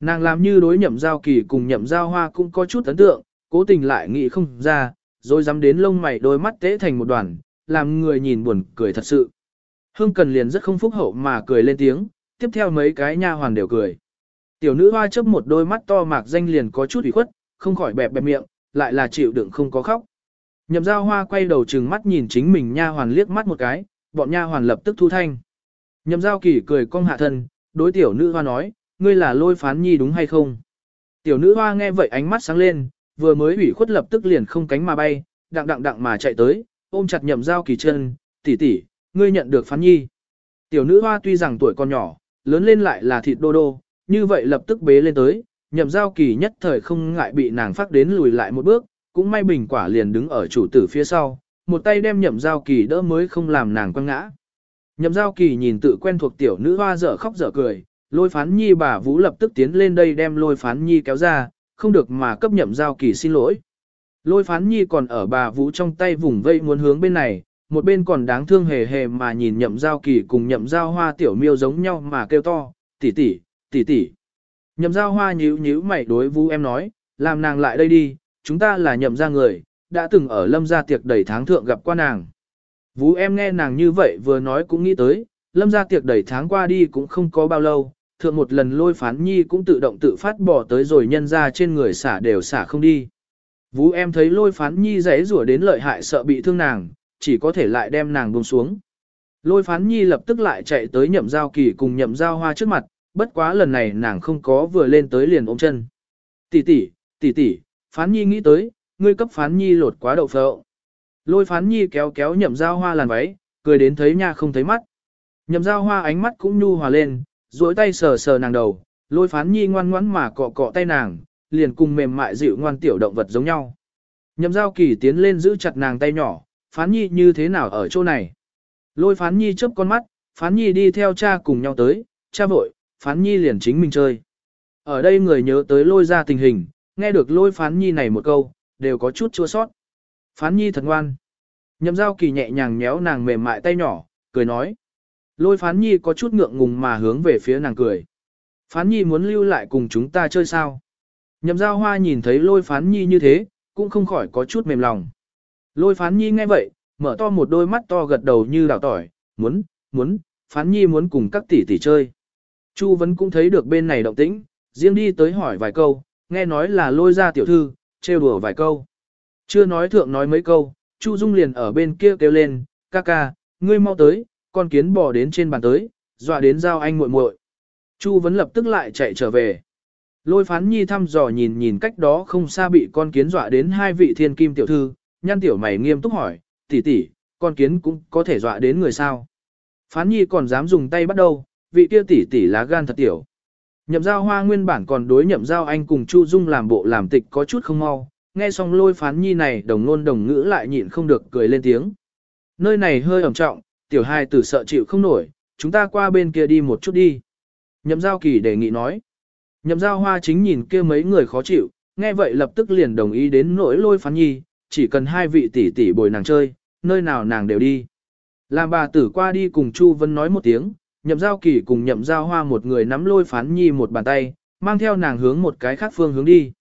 Nàng làm như đối nhậm giao kỳ cùng nhậm giao hoa cũng có chút ấn tượng, cố tình lại nghĩ không ra, rồi dám đến lông mày đôi mắt tế thành một đoàn, làm người nhìn buồn cười thật sự. Hương Cần liền rất không phúc hậu mà cười lên tiếng, tiếp theo mấy cái nha hoàn đều cười. Tiểu nữ hoa chớp một đôi mắt to mạc danh liền có chút ủy khuất, không khỏi bẹp bẹp miệng, lại là chịu đựng không có khóc. Nhậm giao hoa quay đầu trừng mắt nhìn chính mình nha hoàn liếc mắt một cái, bọn nha hoàn lập tức thu thanh. Nhậm giao kỳ cười cong hạ thân, đối tiểu nữ hoa nói, ngươi là lôi phán nhi đúng hay không? Tiểu nữ hoa nghe vậy ánh mắt sáng lên, vừa mới ủy khuất lập tức liền không cánh mà bay, đặng đặng đặng mà chạy tới, ôm chặt nhậm giao kỳ chân, tỷ tỷ, ngươi nhận được phán nhi. Tiểu nữ hoa tuy rằng tuổi còn nhỏ, lớn lên lại là thịt đô đô, như vậy lập tức bế lên tới, nhậm giao kỳ nhất thời không ngại bị nàng phát đến lùi lại một bước, cũng may bình quả liền đứng ở chủ tử phía sau, một tay đem nhậm giao kỳ đỡ mới không làm nàng quăng ngã. Nhậm giao kỳ nhìn tự quen thuộc tiểu nữ hoa dở khóc dở cười, lôi phán nhi bà vũ lập tức tiến lên đây đem lôi phán nhi kéo ra, không được mà cấp nhậm giao kỳ xin lỗi. Lôi phán nhi còn ở bà vũ trong tay vùng vây muốn hướng bên này, một bên còn đáng thương hề hề mà nhìn nhậm giao kỳ cùng nhậm giao hoa tiểu miêu giống nhau mà kêu to, tỷ tỷ, tỷ tỷ. Nhậm giao hoa nhíu nhíu mày đối vũ em nói, làm nàng lại đây đi, chúng ta là nhậm ra người, đã từng ở lâm gia tiệc đầy tháng thượng gặp qua nàng. Vũ em nghe nàng như vậy vừa nói cũng nghĩ tới, lâm gia tiệc đầy tháng qua đi cũng không có bao lâu, thượng một lần lôi phán nhi cũng tự động tự phát bỏ tới rồi nhân ra trên người xả đều xả không đi. Vũ em thấy lôi phán nhi giấy rủa đến lợi hại sợ bị thương nàng, chỉ có thể lại đem nàng buông xuống. Lôi phán nhi lập tức lại chạy tới nhậm giao kỳ cùng nhậm giao hoa trước mặt, bất quá lần này nàng không có vừa lên tới liền ôm chân. Tỷ tỷ, tỷ tỷ, phán nhi nghĩ tới, ngươi cấp phán nhi lột quá đậu phộng. Lôi phán nhi kéo kéo nhậm giao hoa làn váy, cười đến thấy nha không thấy mắt. Nhậm giao hoa ánh mắt cũng nhu hòa lên, duỗi tay sờ sờ nàng đầu, lôi phán nhi ngoan ngoãn mà cọ cọ tay nàng, liền cùng mềm mại dịu ngoan tiểu động vật giống nhau. Nhậm giao kỳ tiến lên giữ chặt nàng tay nhỏ, phán nhi như thế nào ở chỗ này. Lôi phán nhi chớp con mắt, phán nhi đi theo cha cùng nhau tới, cha vội, phán nhi liền chính mình chơi. Ở đây người nhớ tới lôi ra tình hình, nghe được lôi phán nhi này một câu, đều có chút chua sót. Phán nhi thật ngoan. Nhậm giao kỳ nhẹ nhàng nhéo nàng mềm mại tay nhỏ, cười nói. Lôi phán nhi có chút ngượng ngùng mà hướng về phía nàng cười. Phán nhi muốn lưu lại cùng chúng ta chơi sao? Nhậm giao hoa nhìn thấy lôi phán nhi như thế, cũng không khỏi có chút mềm lòng. Lôi phán nhi nghe vậy, mở to một đôi mắt to gật đầu như đảo tỏi, muốn, muốn, phán nhi muốn cùng các tỷ tỷ chơi. Chu vẫn cũng thấy được bên này động tĩnh, riêng đi tới hỏi vài câu, nghe nói là lôi ra tiểu thư, trêu đùa vài câu. Chưa nói thượng nói mấy câu, Chu Dung liền ở bên kia kêu lên, ca ca, ngươi mau tới, con kiến bò đến trên bàn tới, dọa đến giao anh muội muội. Chu vẫn lập tức lại chạy trở về. Lôi phán nhi thăm dò nhìn nhìn cách đó không xa bị con kiến dọa đến hai vị thiên kim tiểu thư, nhăn tiểu mày nghiêm túc hỏi, tỷ tỷ, con kiến cũng có thể dọa đến người sao. Phán nhi còn dám dùng tay bắt đầu, vị kia tỷ tỷ lá gan thật tiểu. Nhậm giao hoa nguyên bản còn đối nhậm giao anh cùng Chu Dung làm bộ làm tịch có chút không mau, nghe xong lôi phán nhi này đồng ngôn đồng ngữ lại nhịn không được cười lên tiếng. Nơi này hơi ẩm trọng, tiểu hai tử sợ chịu không nổi, chúng ta qua bên kia đi một chút đi. Nhậm giao kỳ đề nghị nói. Nhậm giao hoa chính nhìn kia mấy người khó chịu, nghe vậy lập tức liền đồng ý đến nỗi lôi phán nhi, chỉ cần hai vị tỷ tỷ bồi nàng chơi, nơi nào nàng đều đi. Làm bà tử qua đi cùng Chu Vân nói một tiếng, nhậm giao kỳ cùng nhậm giao hoa một người nắm lôi phán nhi một bàn tay, mang theo nàng hướng một cái khác phương hướng đi.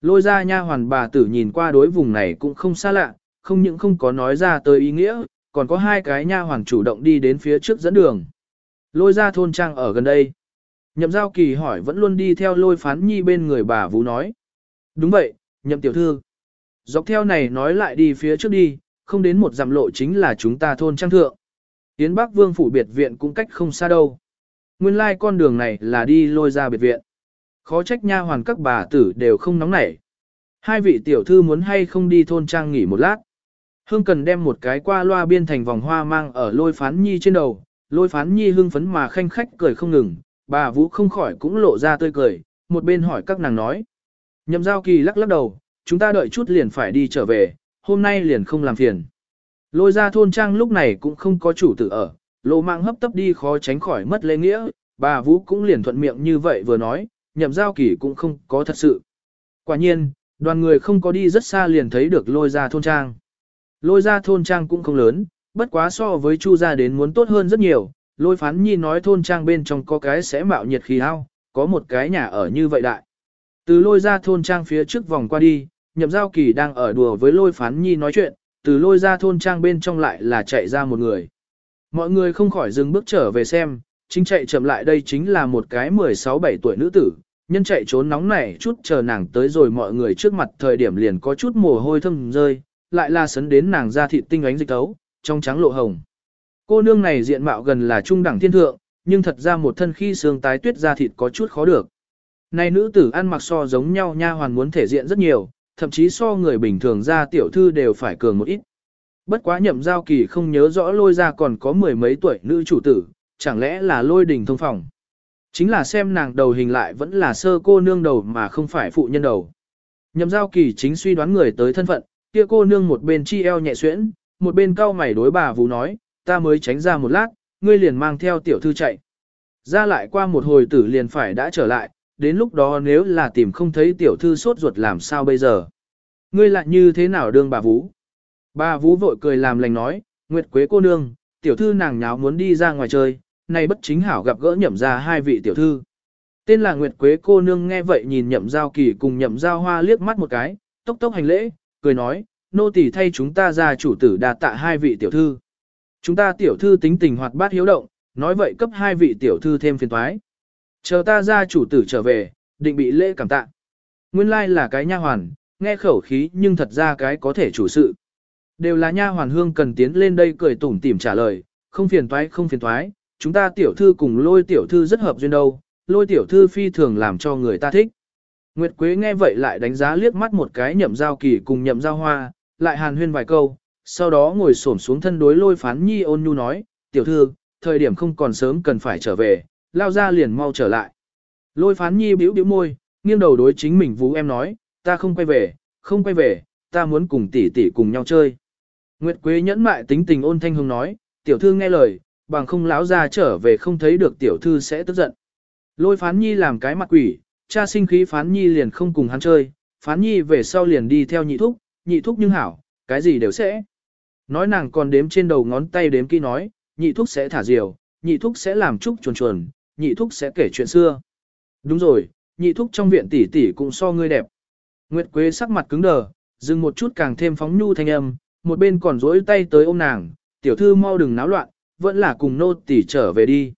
Lôi ra nha hoàn bà tử nhìn qua đối vùng này cũng không xa lạ, không những không có nói ra tới ý nghĩa, còn có hai cái nha hoàng chủ động đi đến phía trước dẫn đường. Lôi ra thôn trang ở gần đây. Nhậm giao kỳ hỏi vẫn luôn đi theo lôi phán nhi bên người bà Vũ nói. Đúng vậy, nhậm tiểu thư. Dọc theo này nói lại đi phía trước đi, không đến một dặm lộ chính là chúng ta thôn trang thượng. Yến Bắc Vương phủ biệt viện cũng cách không xa đâu. Nguyên lai like con đường này là đi lôi ra biệt viện. Khó trách nha hoàn các bà tử đều không nóng nảy. Hai vị tiểu thư muốn hay không đi thôn trang nghỉ một lát. Hương cần đem một cái qua loa biên thành vòng hoa mang ở lôi phán nhi trên đầu, lôi phán nhi hưng phấn mà khanh khách cười không ngừng, bà Vũ không khỏi cũng lộ ra tươi cười, một bên hỏi các nàng nói. Nhậm giao kỳ lắc lắc đầu, chúng ta đợi chút liền phải đi trở về, hôm nay liền không làm phiền. Lôi ra thôn trang lúc này cũng không có chủ tử ở, lộ mạng hấp tấp đi khó tránh khỏi mất lễ nghĩa, bà Vũ cũng liền thuận miệng như vậy vừa nói, nhậm giao kỳ cũng không có thật sự. Quả nhiên, đoàn người không có đi rất xa liền thấy được lôi ra thôn trang. Lôi ra thôn trang cũng không lớn, bất quá so với chu gia đến muốn tốt hơn rất nhiều, lôi phán nhi nói thôn trang bên trong có cái sẽ mạo nhiệt khí hao, có một cái nhà ở như vậy đại. Từ lôi ra thôn trang phía trước vòng qua đi, nhậm giao kỳ đang ở đùa với lôi phán nhi nói chuyện, từ lôi ra thôn trang bên trong lại là chạy ra một người. Mọi người không khỏi dừng bước trở về xem, chính chạy chậm lại đây chính là một cái 16-17 tuổi nữ tử, nhân chạy trốn nóng nảy chút chờ nàng tới rồi mọi người trước mặt thời điểm liền có chút mồ hôi thâm rơi, lại là sấn đến nàng ra thịt tinh ánh dịch tấu, trong trắng lộ hồng. Cô nương này diện mạo gần là trung đẳng thiên thượng, nhưng thật ra một thân khi xương tái tuyết ra thịt có chút khó được. Này nữ tử ăn mặc so giống nhau nha hoàn muốn thể diện rất nhiều, thậm chí so người bình thường ra tiểu thư đều phải cường một ít. Bất quá nhậm giao kỳ không nhớ rõ lôi ra còn có mười mấy tuổi nữ chủ tử, chẳng lẽ là lôi đình thông phòng. Chính là xem nàng đầu hình lại vẫn là sơ cô nương đầu mà không phải phụ nhân đầu. Nhậm giao kỳ chính suy đoán người tới thân phận, kia cô nương một bên chi eo nhẹ xuyễn, một bên cau mày đối bà Vũ nói, ta mới tránh ra một lát, ngươi liền mang theo tiểu thư chạy. Ra lại qua một hồi tử liền phải đã trở lại, đến lúc đó nếu là tìm không thấy tiểu thư sốt ruột làm sao bây giờ. Ngươi lại như thế nào đương bà Vũ? Bà Vũ vội cười làm lành nói, Nguyệt Quế cô nương, tiểu thư nàng nháo muốn đi ra ngoài chơi, nay bất chính hảo gặp gỡ nhậm ra hai vị tiểu thư. Tên là Nguyệt Quế cô nương nghe vậy nhìn nhậm giao kỳ cùng nhậm giao hoa liếc mắt một cái, tốc tốc hành lễ, cười nói, nô tỳ thay chúng ta ra chủ tử đà tạ hai vị tiểu thư. Chúng ta tiểu thư tính tình hoạt bát hiếu động, nói vậy cấp hai vị tiểu thư thêm phiền toái. Chờ ta ra chủ tử trở về, định bị lễ cảm tạ. Nguyên lai like là cái nha hoàn, nghe khẩu khí nhưng thật ra cái có thể chủ sự. Đều là nha hoàn hương cần tiến lên đây cười tủm tỉm trả lời, không phiền toái không phiền toái, chúng ta tiểu thư cùng lôi tiểu thư rất hợp duyên đâu, lôi tiểu thư phi thường làm cho người ta thích. Nguyệt Quế nghe vậy lại đánh giá liếc mắt một cái nhậm giao kỳ cùng nhậm giao hoa, lại hàn huyên vài câu, sau đó ngồi xổm xuống thân đối lôi phán nhi ôn nhu nói, tiểu thư, thời điểm không còn sớm cần phải trở về, lao ra liền mau trở lại. Lôi phán nhi bĩu bĩu môi, nghiêng đầu đối chính mình vũ em nói, ta không quay về, không quay về, ta muốn cùng tỷ tỷ cùng nhau chơi. Nguyệt Quế nhẫn mại tính tình ôn thanh hương nói, tiểu thư nghe lời, bằng không lão ra trở về không thấy được tiểu thư sẽ tức giận. Lôi phán nhi làm cái mặt quỷ, cha sinh khí phán nhi liền không cùng hắn chơi, phán nhi về sau liền đi theo nhị thúc, nhị thúc nhưng hảo, cái gì đều sẽ. Nói nàng còn đếm trên đầu ngón tay đếm kỹ nói, nhị thúc sẽ thả diều, nhị thúc sẽ làm trúc chuồn chuồn, nhị thúc sẽ kể chuyện xưa. Đúng rồi, nhị thúc trong viện tỷ tỷ cũng so ngươi đẹp. Nguyệt Quế sắc mặt cứng đờ, dừng một chút càng thêm phóng nhu thanh âm, một bên còn rỗi tay tới ôm nàng, tiểu thư mau đừng náo loạn, vẫn là cùng nô tỷ trở về đi.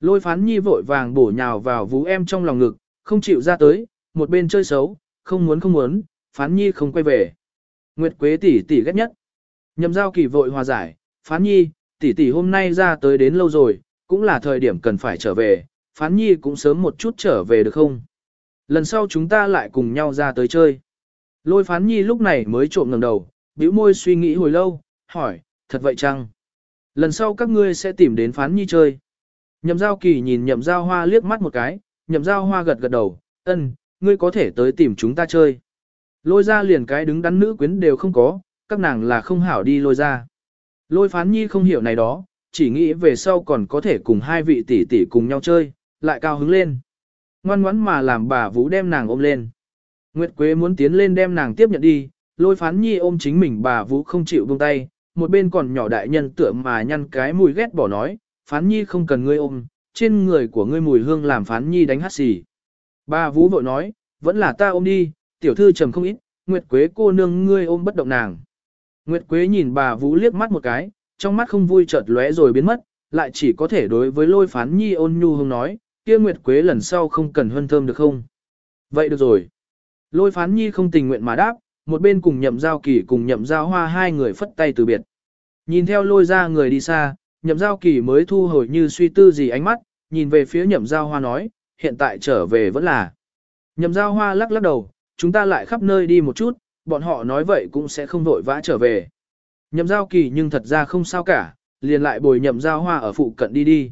Lôi phán nhi vội vàng bổ nhào vào vú em trong lòng ngực, không chịu ra tới, một bên chơi xấu, không muốn không muốn, phán nhi không quay về. Nguyệt Quế tỷ tỷ ghét nhất. Nhậm giao kỳ vội hòa giải, phán nhi, tỷ tỷ hôm nay ra tới đến lâu rồi, cũng là thời điểm cần phải trở về, phán nhi cũng sớm một chút trở về được không? Lần sau chúng ta lại cùng nhau ra tới chơi. Lôi phán nhi lúc này mới trộm ngẩng đầu, bĩu môi suy nghĩ hồi lâu, hỏi, thật vậy chăng? Lần sau các ngươi sẽ tìm đến phán nhi chơi. Nhậm giao kỳ nhìn nhậm giao hoa liếc mắt một cái, nhậm giao hoa gật gật đầu, ân, ngươi có thể tới tìm chúng ta chơi. Lôi ra liền cái đứng đắn nữ quyến đều không có, các nàng là không hảo đi lôi ra. Lôi phán nhi không hiểu này đó, chỉ nghĩ về sau còn có thể cùng hai vị tỷ tỷ cùng nhau chơi, lại cao hứng lên. Ngoan ngoãn mà làm bà Vũ đem nàng ôm lên. Nguyệt Quế muốn tiến lên đem nàng tiếp nhận đi, lôi phán nhi ôm chính mình bà Vũ không chịu buông tay, một bên còn nhỏ đại nhân tựa mà nhăn cái mùi ghét bỏ nói, phán nhi không cần ngươi ôm, trên người của ngươi mùi hương làm phán nhi đánh hát xì. Bà Vũ vội nói, vẫn là ta ôm đi, tiểu thư trầm không ít, Nguyệt Quế cô nương ngươi ôm bất động nàng. Nguyệt Quế nhìn bà Vũ liếc mắt một cái, trong mắt không vui chợt lóe rồi biến mất, lại chỉ có thể đối với lôi phán nhi ôn nhu hương nói, kia Nguyệt Quế lần sau không cần hơn thơm được không? Vậy được rồi. Lôi phán nhi không tình nguyện mà đáp, một bên cùng nhậm giao kỳ cùng nhậm giao hoa hai người phất tay từ biệt. Nhìn theo lôi ra người đi xa, nhậm giao kỳ mới thu hồi như suy tư gì ánh mắt, nhìn về phía nhậm giao hoa nói, hiện tại trở về vẫn là. Nhậm giao hoa lắc lắc đầu, chúng ta lại khắp nơi đi một chút, bọn họ nói vậy cũng sẽ không vội vã trở về. Nhậm giao kỳ nhưng thật ra không sao cả, liền lại bồi nhậm giao hoa ở phụ cận đi đi.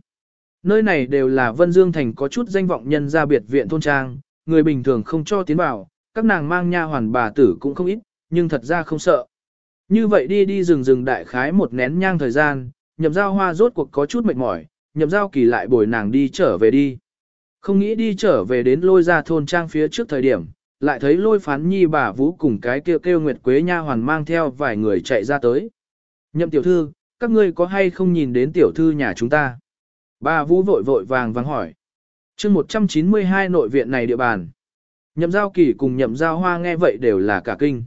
Nơi này đều là Vân Dương Thành có chút danh vọng nhân gia biệt viện thôn trang, người bình thường không cho tiến vào, các nàng mang nha hoàn bà tử cũng không ít, nhưng thật ra không sợ. Như vậy đi đi rừng rừng đại khái một nén nhang thời gian, nhậm giao hoa rốt cuộc có chút mệt mỏi, nhậm giao kỳ lại bồi nàng đi trở về đi. Không nghĩ đi trở về đến lôi ra thôn trang phía trước thời điểm, lại thấy lôi phán nhi bà vũ cùng cái kêu kêu nguyệt quế nha hoàn mang theo vài người chạy ra tới. Nhậm tiểu thư, các ngươi có hay không nhìn đến tiểu thư nhà chúng ta? Bà vũ vội vội vàng vàng hỏi. chương 192 nội viện này địa bàn. Nhậm giao kỳ cùng nhậm giao hoa nghe vậy đều là cả kinh.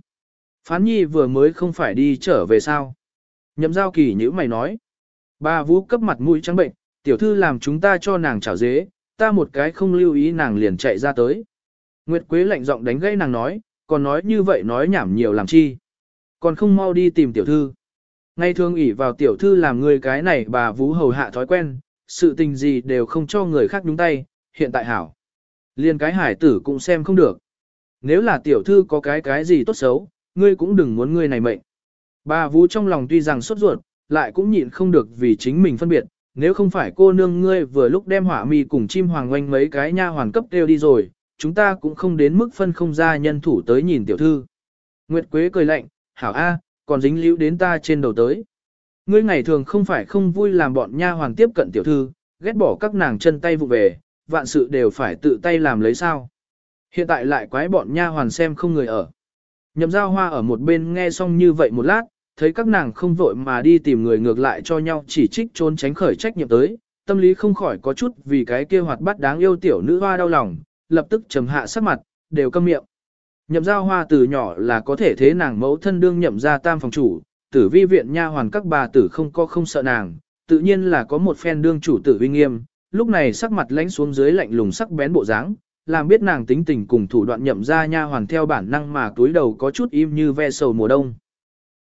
Phán nhi vừa mới không phải đi trở về sao. Nhậm giao kỳ như mày nói. Bà vũ cấp mặt mũi trắng bệnh, tiểu thư làm chúng ta cho nàng chảo dế, ta một cái không lưu ý nàng liền chạy ra tới. Nguyệt Quế lạnh giọng đánh gãy nàng nói, còn nói như vậy nói nhảm nhiều làm chi. Còn không mau đi tìm tiểu thư. Ngay thường ỷ vào tiểu thư làm người cái này bà vũ hầu hạ thói quen, sự tình gì đều không cho người khác nhúng tay, hiện tại hảo. Liên cái hải tử cũng xem không được. Nếu là tiểu thư có cái cái gì tốt xấu, ngươi cũng đừng muốn ngươi này mệnh. Bà vũ trong lòng tuy rằng sốt ruột, lại cũng nhịn không được vì chính mình phân biệt, nếu không phải cô nương ngươi vừa lúc đem hỏa mi cùng chim hoàng oanh mấy cái nha hoàn cấp đều đi rồi, chúng ta cũng không đến mức phân không ra nhân thủ tới nhìn tiểu thư. Nguyệt Quế cười lạnh, hảo A, còn dính líu đến ta trên đầu tới. Ngươi ngày thường không phải không vui làm bọn nha hoàn tiếp cận tiểu thư, ghét bỏ các nàng chân tay vụ về, vạn sự đều phải tự tay làm lấy sao. Hiện tại lại quái bọn nha hoàn xem không người ở. Nhậm giao hoa ở một bên nghe xong như vậy một lát, thấy các nàng không vội mà đi tìm người ngược lại cho nhau chỉ trích trốn tránh khởi trách nhiệm tới, tâm lý không khỏi có chút vì cái kia hoạt bát đáng yêu tiểu nữ hoa đau lòng, lập tức trầm hạ sắc mặt, đều câm miệng. Nhậm giao hoa từ nhỏ là có thể thế nàng mẫu thân đương nhậm ra tam phòng chủ, tử vi viện nha hoàn các bà tử không có không sợ nàng, tự nhiên là có một phen đương chủ tử uy nghiêm, lúc này sắc mặt lãnh xuống dưới lạnh lùng sắc bén bộ dáng, làm biết nàng tính tình cùng thủ đoạn nhậm ra nha hoàn theo bản năng mà túi đầu có chút im như ve sầu mùa đông.